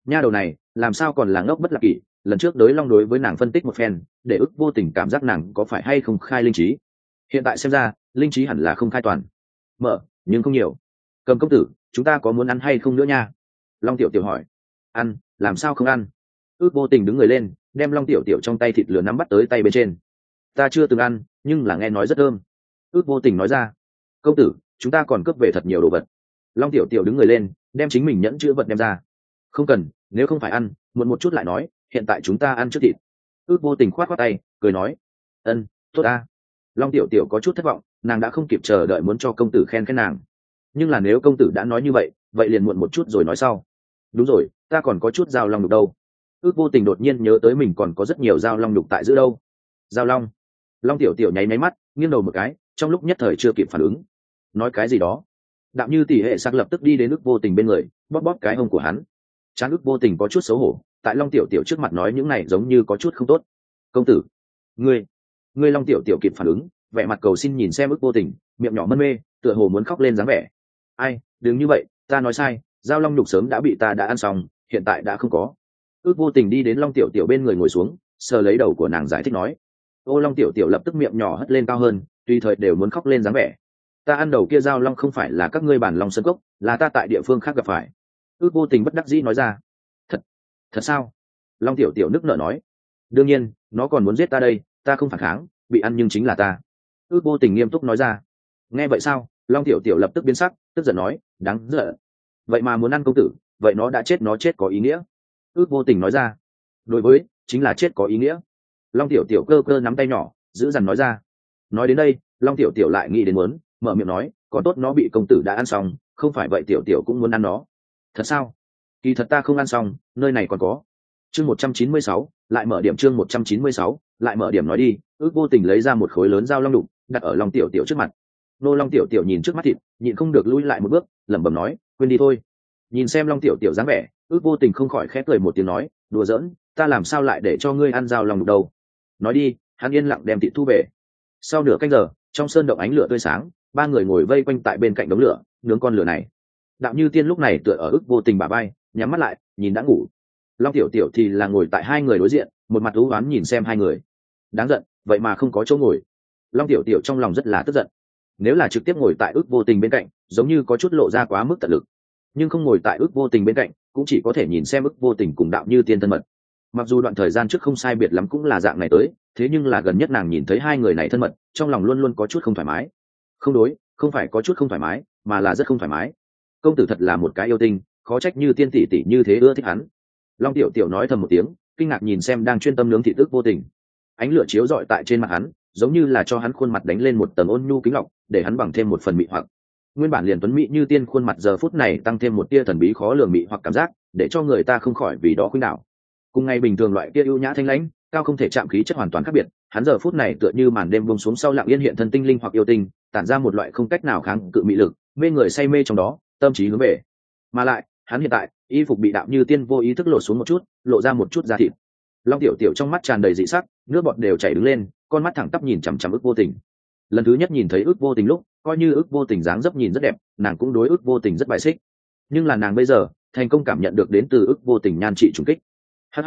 Nha đầu này, làm sao còn là ngốc bất lạc kỷ, lần trước đối long đối với nàng phân tích một phen, để ước vô tình cảm giác nàng có phải hay không khai linh trí. Hiện tại xem ra, linh trí hẳn là không khai toàn. Mở, nhưng không nhiều. Cầm công tử, chúng ta có muốn ăn hay không nữa nha? Long tiểu tiểu hỏi. Ăn, làm sao không ăn? Ước vô tình đứng người lên, đem long tiểu tiểu trong tay thịt lửa nắm bắt tới tay bên trên. Ta chưa từng ăn, nhưng là nghe nói rất thơm. Ước vô tình nói ra. Công tử, chúng ta còn cướp về thật nhiều đồ vật. Long tiểu tiểu đứng người lên, đem chính mình nhẫn chữ vật đem ra. Không cần, nếu không phải ăn, muộn một chút lại nói, hiện tại chúng ta ăn trước thịt. Ước vô tình khoát khoát tay, cười nói. Ân, tốt ta long tiểu tiểu có chút thất vọng, nàng đã không kịp chờ đợi muốn cho công tử khen khen nàng. Nhưng là nếu công tử đã nói như vậy vậy liền muộn một chút rồi nói sau đúng rồi, ta còn có chút dao long đục đâu. Ước vô tình đột nhiên nhớ tới mình còn có rất nhiều dao long đục tại giữa đâu. Dao long? Long tiểu tiểu nháy máy mắt, nghiêng đầu một cái, trong lúc nhất thời chưa kịp phản ứng. Nói cái gì đó? Đạm như tỷ hệ sắc lập tức đi đến ước vô tình bên người, bóp bóp cái ông của hắn. Chán ước vô tình có chút xấu hổ, tại long tiểu tiểu trước mặt nói những này giống như có chút không tốt. Công tử, ngươi ngươi long tiểu tiểu kịp phản ứng, vẻ mặt cầu xin nhìn xem ước vô tình, miệng nhỏ mân mê, tựa hồ muốn khóc lên dáng vẻ. Ai, đừng như vậy, ta nói sai giao long nhục sớm đã bị ta đã ăn xong, hiện tại đã không có. Ước vô tình đi đến long tiểu tiểu bên người ngồi xuống, sờ lấy đầu của nàng giải thích nói. Ô long tiểu tiểu lập tức miệng nhỏ hất lên cao hơn, tùy thời đều muốn khóc lên dáng vẻ. Ta ăn đầu kia giao long không phải là các ngươi bản long sân cốc, là ta tại địa phương khác gặp phải. Ước vô tình bất đắc dĩ nói ra. Thật thật sao? Long tiểu tiểu nước nở nói. Đương nhiên, nó còn muốn giết ta đây, ta không phản kháng, bị ăn nhưng chính là ta. Ước vô tình nghiêm túc nói ra. Nghe vậy sao? Long tiểu tiểu lập tức biến sắc, tức giận nói, đáng giận vậy mà muốn ăn công tử, vậy nó đã chết nó chết có ý nghĩa. Ước vô tình nói ra. Đối với, chính là chết có ý nghĩa. Long tiểu tiểu cơ cơ nắm tay nhỏ, giữ dằn nói ra. Nói đến đây, long tiểu tiểu lại nghĩ đến muốn, mở miệng nói, có tốt nó bị công tử đã ăn xong, không phải vậy tiểu tiểu cũng muốn ăn nó. Thật sao? Kỳ thật ta không ăn xong, nơi này còn có. Chương một trăm chín mươi sáu, lại mở điểm chương một trăm chín mươi sáu, lại mở điểm nói đi, ước vô tình lấy ra một khối lớn dao long đục, đặt ở long tiểu tiểu trước mặt. Nô long tiểu tiểu nhìn trước mắt thịt, nhịn không được lui lại một bước, lẩm bẩm nói quên đi thôi. Nhìn xem long tiểu tiểu dáng vẻ, ước vô tình không khỏi khẽ cười một tiếng nói, đùa giỡn, ta làm sao lại để cho ngươi ăn dao lòng đục đầu nói đi, hắn yên lặng đem thịt thu về. Sau nửa canh giờ, trong sơn động ánh lửa tươi sáng, ba người ngồi vây quanh tại bên cạnh đống lửa, nướng con lửa này. Đạo như tiên lúc này tựa ở ức vô tình bà bay nhắm mắt lại, nhìn đã ngủ. Long tiểu tiểu thì là ngồi tại hai người đối diện, một mặt thú oán nhìn xem hai người. Đáng giận, vậy mà không có chỗ ngồi. Long tiểu tiểu trong lòng rất là tức giận. Nếu là trực tiếp ngồi tại ước vô tình bên cạnh, giống như có chút lộ ra quá mức tận lực nhưng không ngồi tại ước vô tình bên cạnh, cũng chỉ có thể nhìn xem ước vô tình cùng đạo như tiên thân mật. Mặc dù đoạn thời gian trước không sai biệt lắm cũng là dạng này tới, thế nhưng là gần nhất nàng nhìn thấy hai người này thân mật, trong lòng luôn luôn có chút không thoải mái. Không đối, không phải có chút không thoải mái, mà là rất không thoải mái. Công tử thật là một cái yêu tinh, khó trách như tiên tỷ tỷ như thế ưa thích hắn. Long tiểu tiểu nói thầm một tiếng, kinh ngạc nhìn xem đang chuyên tâm nướng thị tức vô tình. Ánh lửa chiếu rọi tại trên mặt hắn, giống như là cho hắn khuôn mặt đánh lên một tầng ôn nhu kính lọc, để hắn bằng thêm một phần mị hoặc nguyên bản liền tuấn mỹ như tiên khuôn mặt giờ phút này tăng thêm một tia thần bí khó lường mị hoặc cảm giác, để cho người ta không khỏi vì đó khuynh đảo. Cùng ngày bình thường loại kia ưu nhã thanh lãnh, cao không thể chạm khí chất hoàn toàn khác biệt, hắn giờ phút này tựa như màn đêm buông xuống sau lặng yên hiện thân tinh linh hoặc yêu tinh, tản ra một loại không cách nào kháng cự mị lực, mê người say mê trong đó, tâm trí hướng về. Mà lại, hắn hiện tại, y phục bị đạo như tiên vô ý thức lộ xuống một chút, lộ ra một chút da thịt. Long tiểu tiểu trong mắt tràn đầy dị sắc, nước bọt đều chảy đứng lên, con mắt thẳng tắp nhìn chằm chằm ức vô tình. Lần thứ nhất nhìn thấy ức vô tình lúc coi như ước vô tình dáng dấp nhìn rất đẹp, nàng cũng đối ước vô tình rất bài xích. Nhưng là nàng bây giờ, thành công cảm nhận được đến từ ước vô tình nhan trị trùng kích. Hh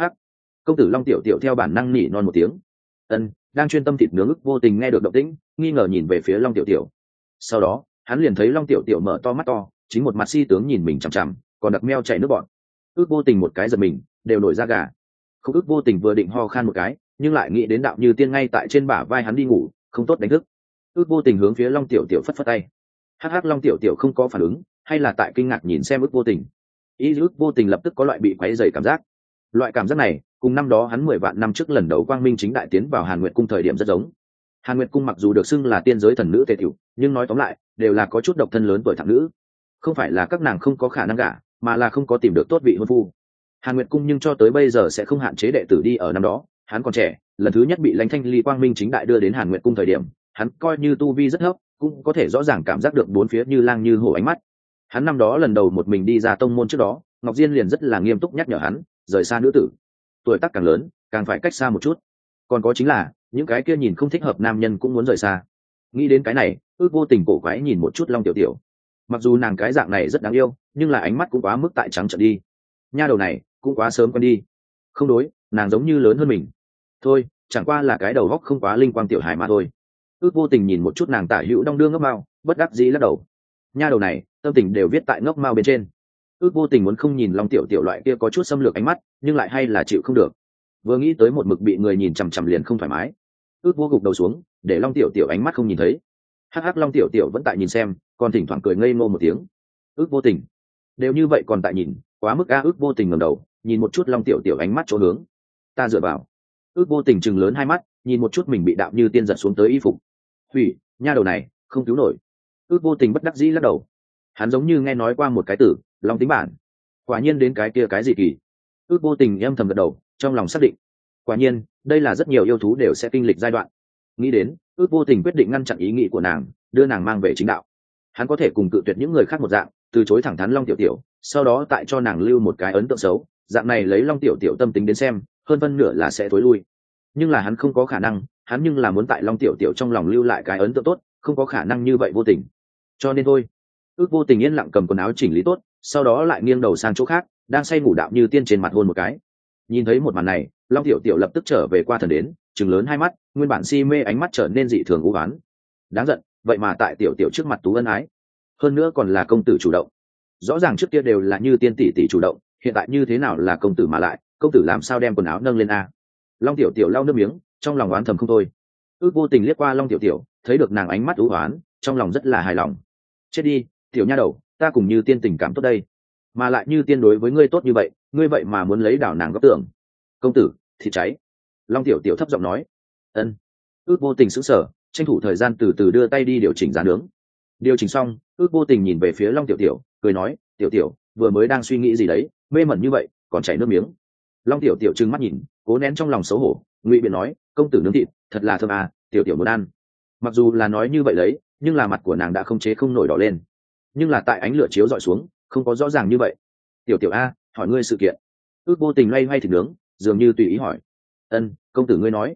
công tử long tiểu tiểu theo bản năng nỉ non một tiếng. Ân, đang chuyên tâm thịt nướng ức vô tình nghe được động tĩnh, nghi ngờ nhìn về phía long tiểu tiểu. Sau đó, hắn liền thấy long tiểu tiểu mở to mắt to, chính một mặt si tướng nhìn mình chằm chằm, còn đặc meo chạy nước bọn. Ước vô tình một cái giật mình, đều nổi ra gà. Không ước vô tình vừa định ho khan một cái, nhưng lại nghĩ đến đạo như tiên ngay tại trên bả vai hắn đi ngủ, không tốt đánh thức ước vô tình hướng phía long tiểu tiểu phất phất tay. Hắc hắc long tiểu tiểu không có phản ứng, hay là tại kinh ngạc nhìn xem ước vô tình. Ý ước vô tình lập tức có loại bị quáy dày cảm giác. Loại cảm giác này, cùng năm đó hắn mười vạn năm trước lần đầu quang minh chính đại tiến vào hàn nguyệt cung thời điểm rất giống. Hàn nguyệt cung mặc dù được xưng là tiên giới thần nữ tề tiểu, nhưng nói tóm lại, đều là có chút độc thân lớn tuổi thẳng nữ. Không phải là các nàng không có khả năng gả, mà là không có tìm được tốt vị hôn phu. Hàn nguyệt cung nhưng cho tới bây giờ sẽ không hạn chế đệ tử đi ở năm đó, hắn còn trẻ, lần thứ nhất bị lãnh thanh ly quang minh chính đại đưa đến hàn nguyệt cung thời điểm hắn coi như tu vi rất thấp, cũng có thể rõ ràng cảm giác được bốn phía như lang như hổ ánh mắt. Hắn năm đó lần đầu một mình đi ra tông môn trước đó, ngọc diên liền rất là nghiêm túc nhắc nhở hắn, rời xa nữ tử. Tuổi tác càng lớn, càng phải cách xa một chút. Còn có chính là, những cái kia nhìn không thích hợp nam nhân cũng muốn rời xa. Nghĩ đến cái này ước vô tình cổ quái nhìn một chút long tiểu tiểu. Mặc dù nàng cái dạng này rất đáng yêu, nhưng là ánh mắt cũng quá mức tại trắng trợn đi. Nha đầu này, cũng quá sớm quen đi. Không đối, nàng giống như lớn hơn mình. Thôi, chẳng qua là cái đầu góc không quá linh quang tiểu hài mà thôi ước vô tình nhìn một chút nàng tả hữu đong đưa ngốc mao, bất đắc dĩ lắc đầu. Nha đầu này, tâm tình đều viết tại ngốc mao bên trên. Ước vô tình muốn không nhìn long tiểu tiểu loại kia có chút xâm lược ánh mắt, nhưng lại hay là chịu không được. Vừa nghĩ tới một mực bị người nhìn chằm chằm liền không thoải mái. Ước vô gục đầu xuống, để long tiểu tiểu ánh mắt không nhìn thấy. Hắc hắc long tiểu tiểu vẫn tại nhìn xem, còn thỉnh thoảng cười ngây ngô một tiếng. Ước vô tình. Đều như vậy còn tại nhìn, quá mức a, ước vô tình ngầm đầu, nhìn một chút long tiểu tiểu ánh mắt chỗ hướng. Ta dựa vào. Ước vô tình chừng lớn hai mắt, nhìn một chút mình bị đạo như tiên giật xuống tới y phục hủy, nha đầu này, không cứu nổi. Ước vô tình bất đắc dĩ lắc đầu. Hắn giống như nghe nói qua một cái từ lòng tính bản. Quả nhiên đến cái kia cái gì kỳ. Ước vô tình âm thầm gật đầu, trong lòng xác định. Quả nhiên, đây là rất nhiều yêu thú đều sẽ kinh lịch giai đoạn. Nghĩ đến, ước vô tình quyết định ngăn chặn ý nghĩ của nàng, đưa nàng mang về chính đạo. Hắn có thể cùng cự tuyệt những người khác một dạng, từ chối thẳng thắn long tiểu tiểu, sau đó tại cho nàng lưu một cái ấn tượng xấu, dạng này lấy long tiểu tiểu tâm tính đến xem, hơn phân nửa là sẽ tối lui. Nhưng là hắn không có khả năng hắn nhưng là muốn tại long tiểu tiểu trong lòng lưu lại cái ấn tượng tốt, không có khả năng như vậy vô tình. Cho nên thôi. Ước vô tình yên lặng cầm quần áo chỉnh lý tốt, sau đó lại nghiêng đầu sang chỗ khác, đang say ngủ đạo như tiên trên mặt hôn một cái. Nhìn thấy một màn này, long tiểu tiểu lập tức trở về qua thần đến chừng lớn hai mắt, nguyên bản si mê ánh mắt trở nên dị thường u oán. Đáng giận, vậy mà tại tiểu tiểu trước mặt tú ân ái. Hơn nữa còn là công tử chủ động. Rõ ràng trước kia đều là như tiên tỷ tỷ chủ động, hiện tại như thế nào là công tử mà lại, công tử làm sao đem quần áo nâng lên a? Long tiểu tiểu lau nước miếng trong lòng oán thầm không thôi. Ước vô tình liếc qua long tiểu tiểu, thấy được nàng ánh mắt ưu oán, trong lòng rất là hài lòng. Chết đi, tiểu nha đầu, ta cùng như tiên tình cảm tốt đây. Mà lại như tiên đối với ngươi tốt như vậy, ngươi vậy mà muốn lấy đảo nàng góc tưởng công tử, thì cháy. Long tiểu tiểu thấp giọng nói. Ân. Ước vô tình sững sờ, tranh thủ thời gian từ từ đưa tay đi điều chỉnh giá nướng. Điều chỉnh xong, ước vô tình nhìn về phía long tiểu tiểu, cười nói, tiểu tiểu, vừa mới đang suy nghĩ gì đấy, mê mẩn như vậy, còn chảy nước miếng. Long tiểu tiểu trừng mắt nhìn, cố nén trong lòng xấu hổ ngụy biện nói, công tử nướng thịt, thật là thơm à tiểu tiểu muốn ăn. Mặc dù là nói như vậy đấy, nhưng là mặt của nàng đã không chế không nổi đỏ lên. Nhưng là tại ánh lửa chiếu dọi xuống, không có rõ ràng như vậy. Tiểu tiểu a, hỏi ngươi sự kiện. Ước vô tình loay hoay thịt nướng, dường như tùy ý hỏi. Ân, công tử ngươi nói.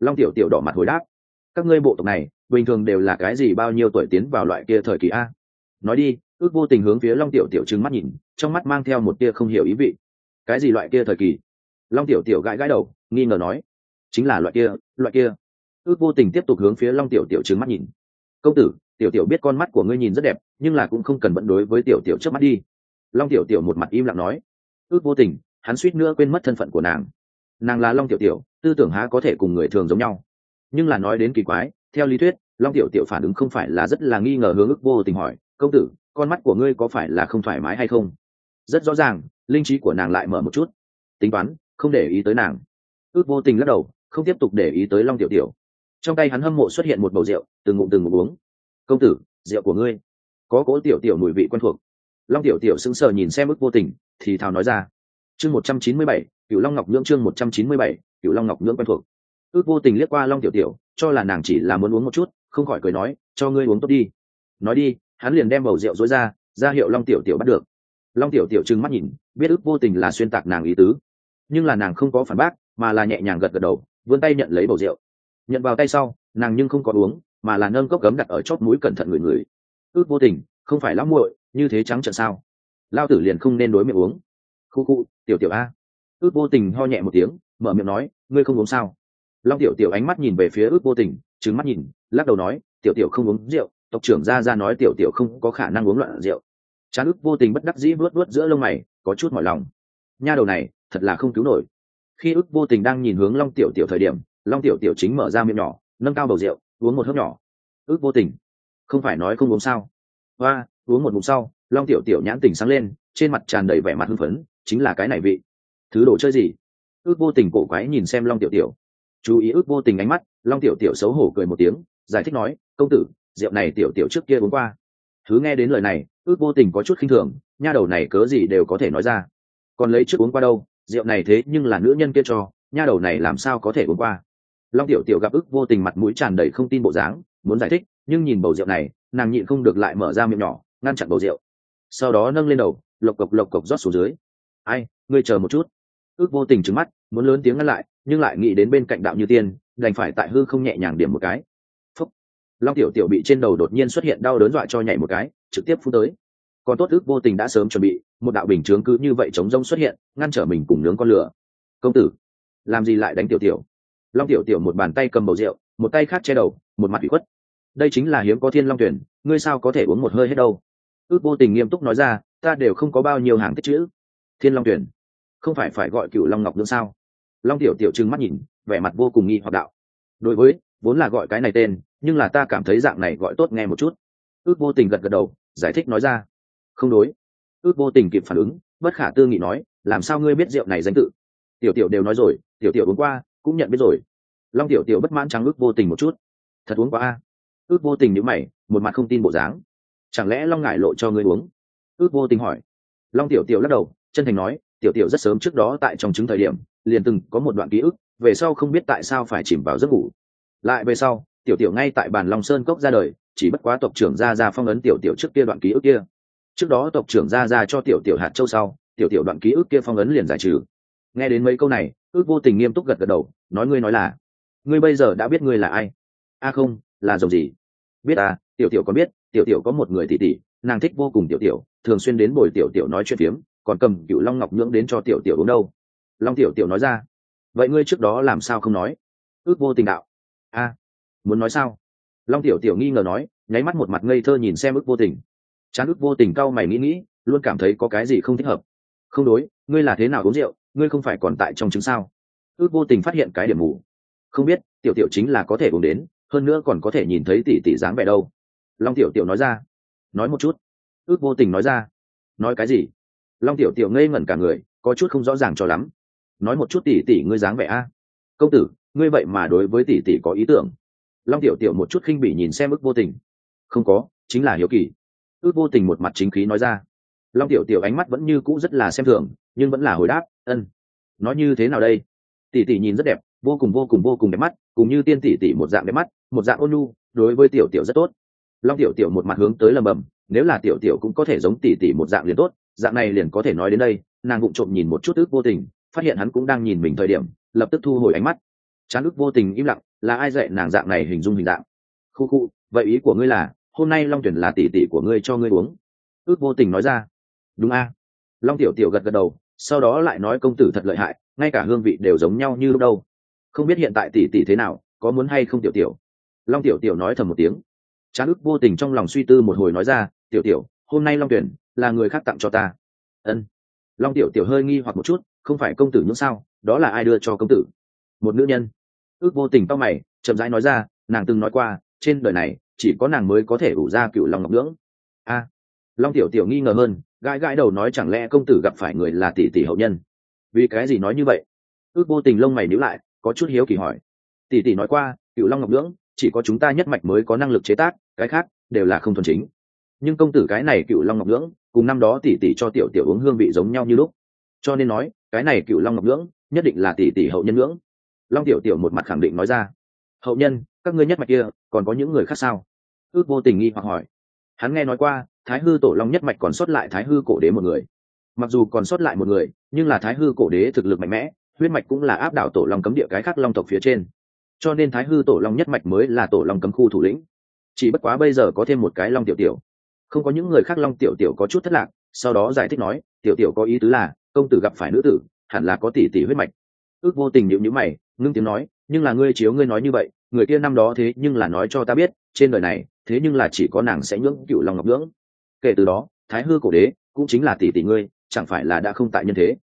Long tiểu tiểu đỏ mặt hồi đáp. Các ngươi bộ tộc này, bình thường đều là cái gì bao nhiêu tuổi tiến vào loại kia thời kỳ a? Nói đi, ước vô tình hướng phía long tiểu tiểu trừng mắt nhìn, trong mắt mang theo một tia không hiểu ý vị. Cái gì loại kia thời kỳ? Long tiểu tiểu gãi gãi đầu, nghi ngờ nói chính là loại kia loại kia. Ước vô tình tiếp tục hướng phía long tiểu tiểu trừng mắt nhìn. Công tử, tiểu tiểu biết con mắt của ngươi nhìn rất đẹp, nhưng là cũng không cần bận đối với tiểu tiểu trước mắt đi. Long tiểu tiểu một mặt im lặng nói. Ước vô tình, hắn suýt nữa quên mất thân phận của nàng. Nàng là long tiểu tiểu, tư tưởng há có thể cùng người thường giống nhau. Nhưng là nói đến kỳ quái, theo lý thuyết, long tiểu tiểu phản ứng không phải là rất là nghi ngờ hướng ước vô tình hỏi, công tử, con mắt của ngươi có phải là không thoải mái hay không? Rất rõ ràng, linh trí của nàng lại mở một chút. Tính toán, không để ý tới nàng. Ước vô tình lắc đầu không tiếp tục để ý tới long tiểu tiểu. Trong tay hắn hâm mộ xuất hiện một bầu rượu, từng ngụm từng ngụm uống. Công tử, rượu của ngươi. Có cỗ tiểu tiểu mùi vị quen thuộc. Long tiểu tiểu sững sờ nhìn xem ước vô tình, thì thào nói ra. Chương một trăm chín mươi bảy cựu long ngọc nhưỡng chương một trăm chín mươi bảy cựu long ngọc nhưỡng quen thuộc. Ước vô tình liếc qua long tiểu tiểu, cho là nàng chỉ là muốn uống một chút, không khỏi cười nói, cho ngươi uống tốt đi. Nói đi, hắn liền đem bầu rượu dối ra ra hiệu long tiểu tiểu bắt được. Long tiểu tiểu trừng mắt nhìn, biết ước vô tình là xuyên tạc nàng ý tứ. Nhưng là nàng không có phản bác, mà là nhẹ nhàng gật gật đầu vươn tay nhận lấy bầu rượu. Nhận vào tay sau, nàng nhưng không có uống, mà là nâng cốc gấm đặt ở chót mũi cẩn thận người người. Ước vô tình, không phải lão muội, như thế trắng trợn sao? Lao tử liền không nên đối miệng uống. Khu khu, tiểu tiểu a. Ước vô tình ho nhẹ một tiếng, mở miệng nói, ngươi không uống sao? Long tiểu tiểu ánh mắt nhìn về phía ước vô tình trứng mắt nhìn, lắc đầu nói, tiểu tiểu không uống rượu, tộc trưởng ra ra nói tiểu tiểu không có khả năng uống loạn rượu. Chán ức vô tình bất đắc dĩ vuốt vuốt giữa lông mày, có chút mỏi lòng. Nha đầu này, thật là không cứu nổi khi ức vô tình đang nhìn hướng long tiểu tiểu thời điểm, long tiểu tiểu chính mở ra miệng nhỏ, nâng cao bầu rượu, uống một hớp nhỏ. Ức vô tình. Không phải nói không uống sao? Hoa, uống một ngụm sau, long tiểu tiểu nhãn tình sáng lên, trên mặt tràn đầy vẻ mặt hưng phấn, chính là cái này vị. Thứ đồ chơi gì? Ước vô tình cổ quái nhìn xem long tiểu tiểu. Chú ý ước vô tình ánh mắt, long tiểu tiểu xấu hổ cười một tiếng, giải thích nói, công tử, rượu này tiểu tiểu trước kia uống qua. Thứ nghe đến lời này, ước vô tình có chút khinh thường, nha đầu này cớ gì đều có thể nói ra. Còn lấy trước uống qua đâu? Rượu này thế nhưng là nữ nhân kia cho, nha đầu này làm sao có thể uống qua? Long tiểu tiểu gặp ước vô tình mặt mũi tràn đầy không tin bộ dáng, muốn giải thích, nhưng nhìn bầu rượu này, nàng nhịn không được lại mở ra miệng nhỏ, ngăn chặn bầu rượu. Sau đó nâng lên đầu, lộc cộc lộc cộc rót xuống dưới. Ai, ngươi chờ một chút. Ước vô tình trứng mắt, muốn lớn tiếng ngăn lại, nhưng lại nghĩ đến bên cạnh đạo như tiên, đành phải tại hư không nhẹ nhàng điểm một cái. Phúc. long tiểu tiểu bị trên đầu đột nhiên xuất hiện đau đớn dọa cho nhảy một cái, trực tiếp phút tới còn tốt ước vô tình đã sớm chuẩn bị, một đạo bình chướng cứ như vậy chống rông xuất hiện, ngăn trở mình cùng nướng con lửa. Công tử, làm gì lại đánh tiểu tiểu? Long tiểu tiểu một bàn tay cầm bầu rượu, một tay khác che đầu, một mặt bị khuất. Đây chính là hiếm có thiên long tuyển, ngươi sao có thể uống một hơi hết đâu? Ước vô tình nghiêm túc nói ra, ta đều không có bao nhiêu hàng tích chữ. Thiên long tuyển, không phải phải gọi cựu long ngọc nữa sao? Long tiểu tiểu trừng mắt nhìn, vẻ mặt vô cùng nghi hoặc đạo. Đối với, vốn là gọi cái này tên, nhưng là ta cảm thấy dạng này gọi tốt nghe một chút. Ước vô tình gật gật đầu, giải thích nói ra không đối. Ước vô tình kịp phản ứng, bất khả tư nghị nói, làm sao ngươi biết rượu này danh tự? Tiểu tiểu đều nói rồi, tiểu tiểu uống qua, cũng nhận biết rồi. Long tiểu tiểu bất mãn trắng ước vô tình một chút. Thật uống qua a. Ước vô tình nhữ mày, một mặt không tin bộ dáng. Chẳng lẽ long ngải lộ cho ngươi uống? Ước vô tình hỏi. Long tiểu tiểu lắc đầu, chân thành nói, tiểu tiểu rất sớm trước đó tại trong chứng thời điểm, liền từng có một đoạn ký ức, về sau không biết tại sao phải chìm vào giấc ngủ. Lại về sau, tiểu tiểu ngay tại bàn long sơn cốc ra đời, chỉ bất quá tộc trưởng gia ra phong ấn tiểu tiểu trước kia đoạn ký ức kia trước đó tộc trưởng gia ra cho tiểu tiểu hạt châu sau, tiểu tiểu đoạn ký ức kia phong ấn liền giải trừ. Nghe đến mấy câu này, ước vô tình nghiêm túc gật gật đầu, nói ngươi nói là, ngươi bây giờ đã biết ngươi là ai? A không, là dòng gì? Biết à tiểu tiểu có biết, tiểu tiểu có một người tỷ tỷ, nàng thích vô cùng tiểu tiểu, thường xuyên đến bồi tiểu tiểu nói chuyện phiếm, còn cầm cựu long ngọc nhưỡng đến cho tiểu tiểu uống đâu. Long tiểu tiểu nói ra, vậy ngươi trước đó làm sao không nói? Ước vô tình đạo a muốn nói sao? Long tiểu tiểu nghi ngờ nói, nháy mắt một mặt ngây thơ nhìn xem ước vô tình chán ước vô tình cau mày nghĩ nghĩ, luôn cảm thấy có cái gì không thích hợp. Không đối, ngươi là thế nào uống rượu, ngươi không phải còn tại trong trứng sao? Ước vô tình phát hiện cái điểm mù. Không biết, tiểu tiểu chính là có thể uống đến, hơn nữa còn có thể nhìn thấy tỷ tỷ dáng vẻ đâu. Long tiểu tiểu nói ra. Nói một chút. Ước vô tình nói ra. Nói cái gì? Long tiểu tiểu ngây ngẩn cả người, có chút không rõ ràng cho lắm. Nói một chút tỷ tỷ ngươi dáng vẻ a. Công tử, ngươi vậy mà đối với tỷ tỷ có ý tưởng. Long tiểu tiểu một chút khinh bỉ nhìn xem ước vô tình. Không có, chính là hiếu kỳ ước vô tình một mặt chính khí nói ra. Long tiểu tiểu ánh mắt vẫn như cũ rất là xem thường, nhưng vẫn là hồi đáp, ân nói như thế nào đây? Tỷ tỷ nhìn rất đẹp, vô cùng vô cùng vô cùng đẹp mắt, cùng như tiên tỷ tỷ một dạng đẹp mắt, một dạng ôn nhu, đối với tiểu tiểu rất tốt. Long tiểu tiểu một mặt hướng tới lầm bầm, nếu là tiểu tiểu cũng có thể giống tỷ tỷ một dạng liền tốt, dạng này liền có thể nói đến đây, nàng vụng trộm nhìn một chút ước vô tình, phát hiện hắn cũng đang nhìn mình thời điểm, lập tức thu hồi ánh mắt. Chán ước vô tình im lặng, là ai dạy nàng dạng này hình dung hình dạng? Khu khu, vậy ý của ngươi là hôm nay long tuyển là tỷ tỷ của ngươi cho ngươi uống. Ước vô tình nói ra. Đúng a. Long tiểu tiểu gật gật đầu, sau đó lại nói công tử thật lợi hại, ngay cả hương vị đều giống nhau như lúc đâu. Không biết hiện tại tỷ tỷ thế nào, có muốn hay không tiểu tiểu? Long tiểu tiểu nói thầm một tiếng. Chán ức vô tình trong lòng suy tư một hồi nói ra, tiểu tiểu, hôm nay long tuyển là người khác tặng cho ta. Ân. Long tiểu tiểu hơi nghi hoặc một chút, không phải công tử những sao? Đó là ai đưa cho công tử? Một nữ nhân. Ước vô tình tao mày, chậm rãi nói ra, nàng từng nói qua, trên đời này chỉ có nàng mới có thể ủ ra cựu long ngọc nhưỡng a, long tiểu tiểu nghi ngờ hơn, gãi gãi đầu nói chẳng lẽ công tử gặp phải người là tỷ tỷ hậu nhân? Vì cái gì nói như vậy? Ước vô tình lông mày níu lại, có chút hiếu kỳ hỏi. Tỷ tỷ nói qua, cựu long ngọc nhưỡng chỉ có chúng ta nhất mạch mới có năng lực chế tác, cái khác đều là không thuần chính. Nhưng công tử cái này cựu long ngọc nhưỡng cùng năm đó tỷ tỷ cho tiểu tiểu uống hương vị giống nhau như lúc. Cho nên nói, cái này cựu long ngọc nhưỡng nhất định là tỷ tỷ hậu nhân nhưỡng long tiểu tiểu một mặt khẳng định nói ra. Hậu nhân, các ngươi nhất mạch kia, còn có những người khác sao? Ước vô tình nghi hoặc hỏi. Hắn nghe nói qua, thái hư tổ long nhất mạch còn sót lại thái hư cổ đế một người. Mặc dù còn sót lại một người, nhưng là thái hư cổ đế thực lực mạnh mẽ, huyết mạch cũng là áp đảo tổ long cấm địa cái khác long tộc phía trên. Cho nên thái hư tổ long nhất mạch mới là tổ long cấm khu thủ lĩnh. Chỉ bất quá bây giờ có thêm một cái long tiểu tiểu. Không có những người khác long tiểu tiểu có chút thất lạc, sau đó giải thích nói, tiểu tiểu có ý tứ là, công tử gặp phải nữ tử, hẳn là có tỷ tỷ huyết mạch. Ước vô tình nhịu nhữ mày, ngưng tiếng nói, nhưng là ngươi chiếu ngươi nói như vậy, người kia năm đó thế nhưng là nói cho ta biết, trên đời này thế nhưng là chỉ có nàng sẽ nhưỡng cựu lòng ngọc nhưỡng. Kể từ đó, thái hư cổ đế cũng chính là tỷ tỷ ngươi, chẳng phải là đã không tại nhân thế?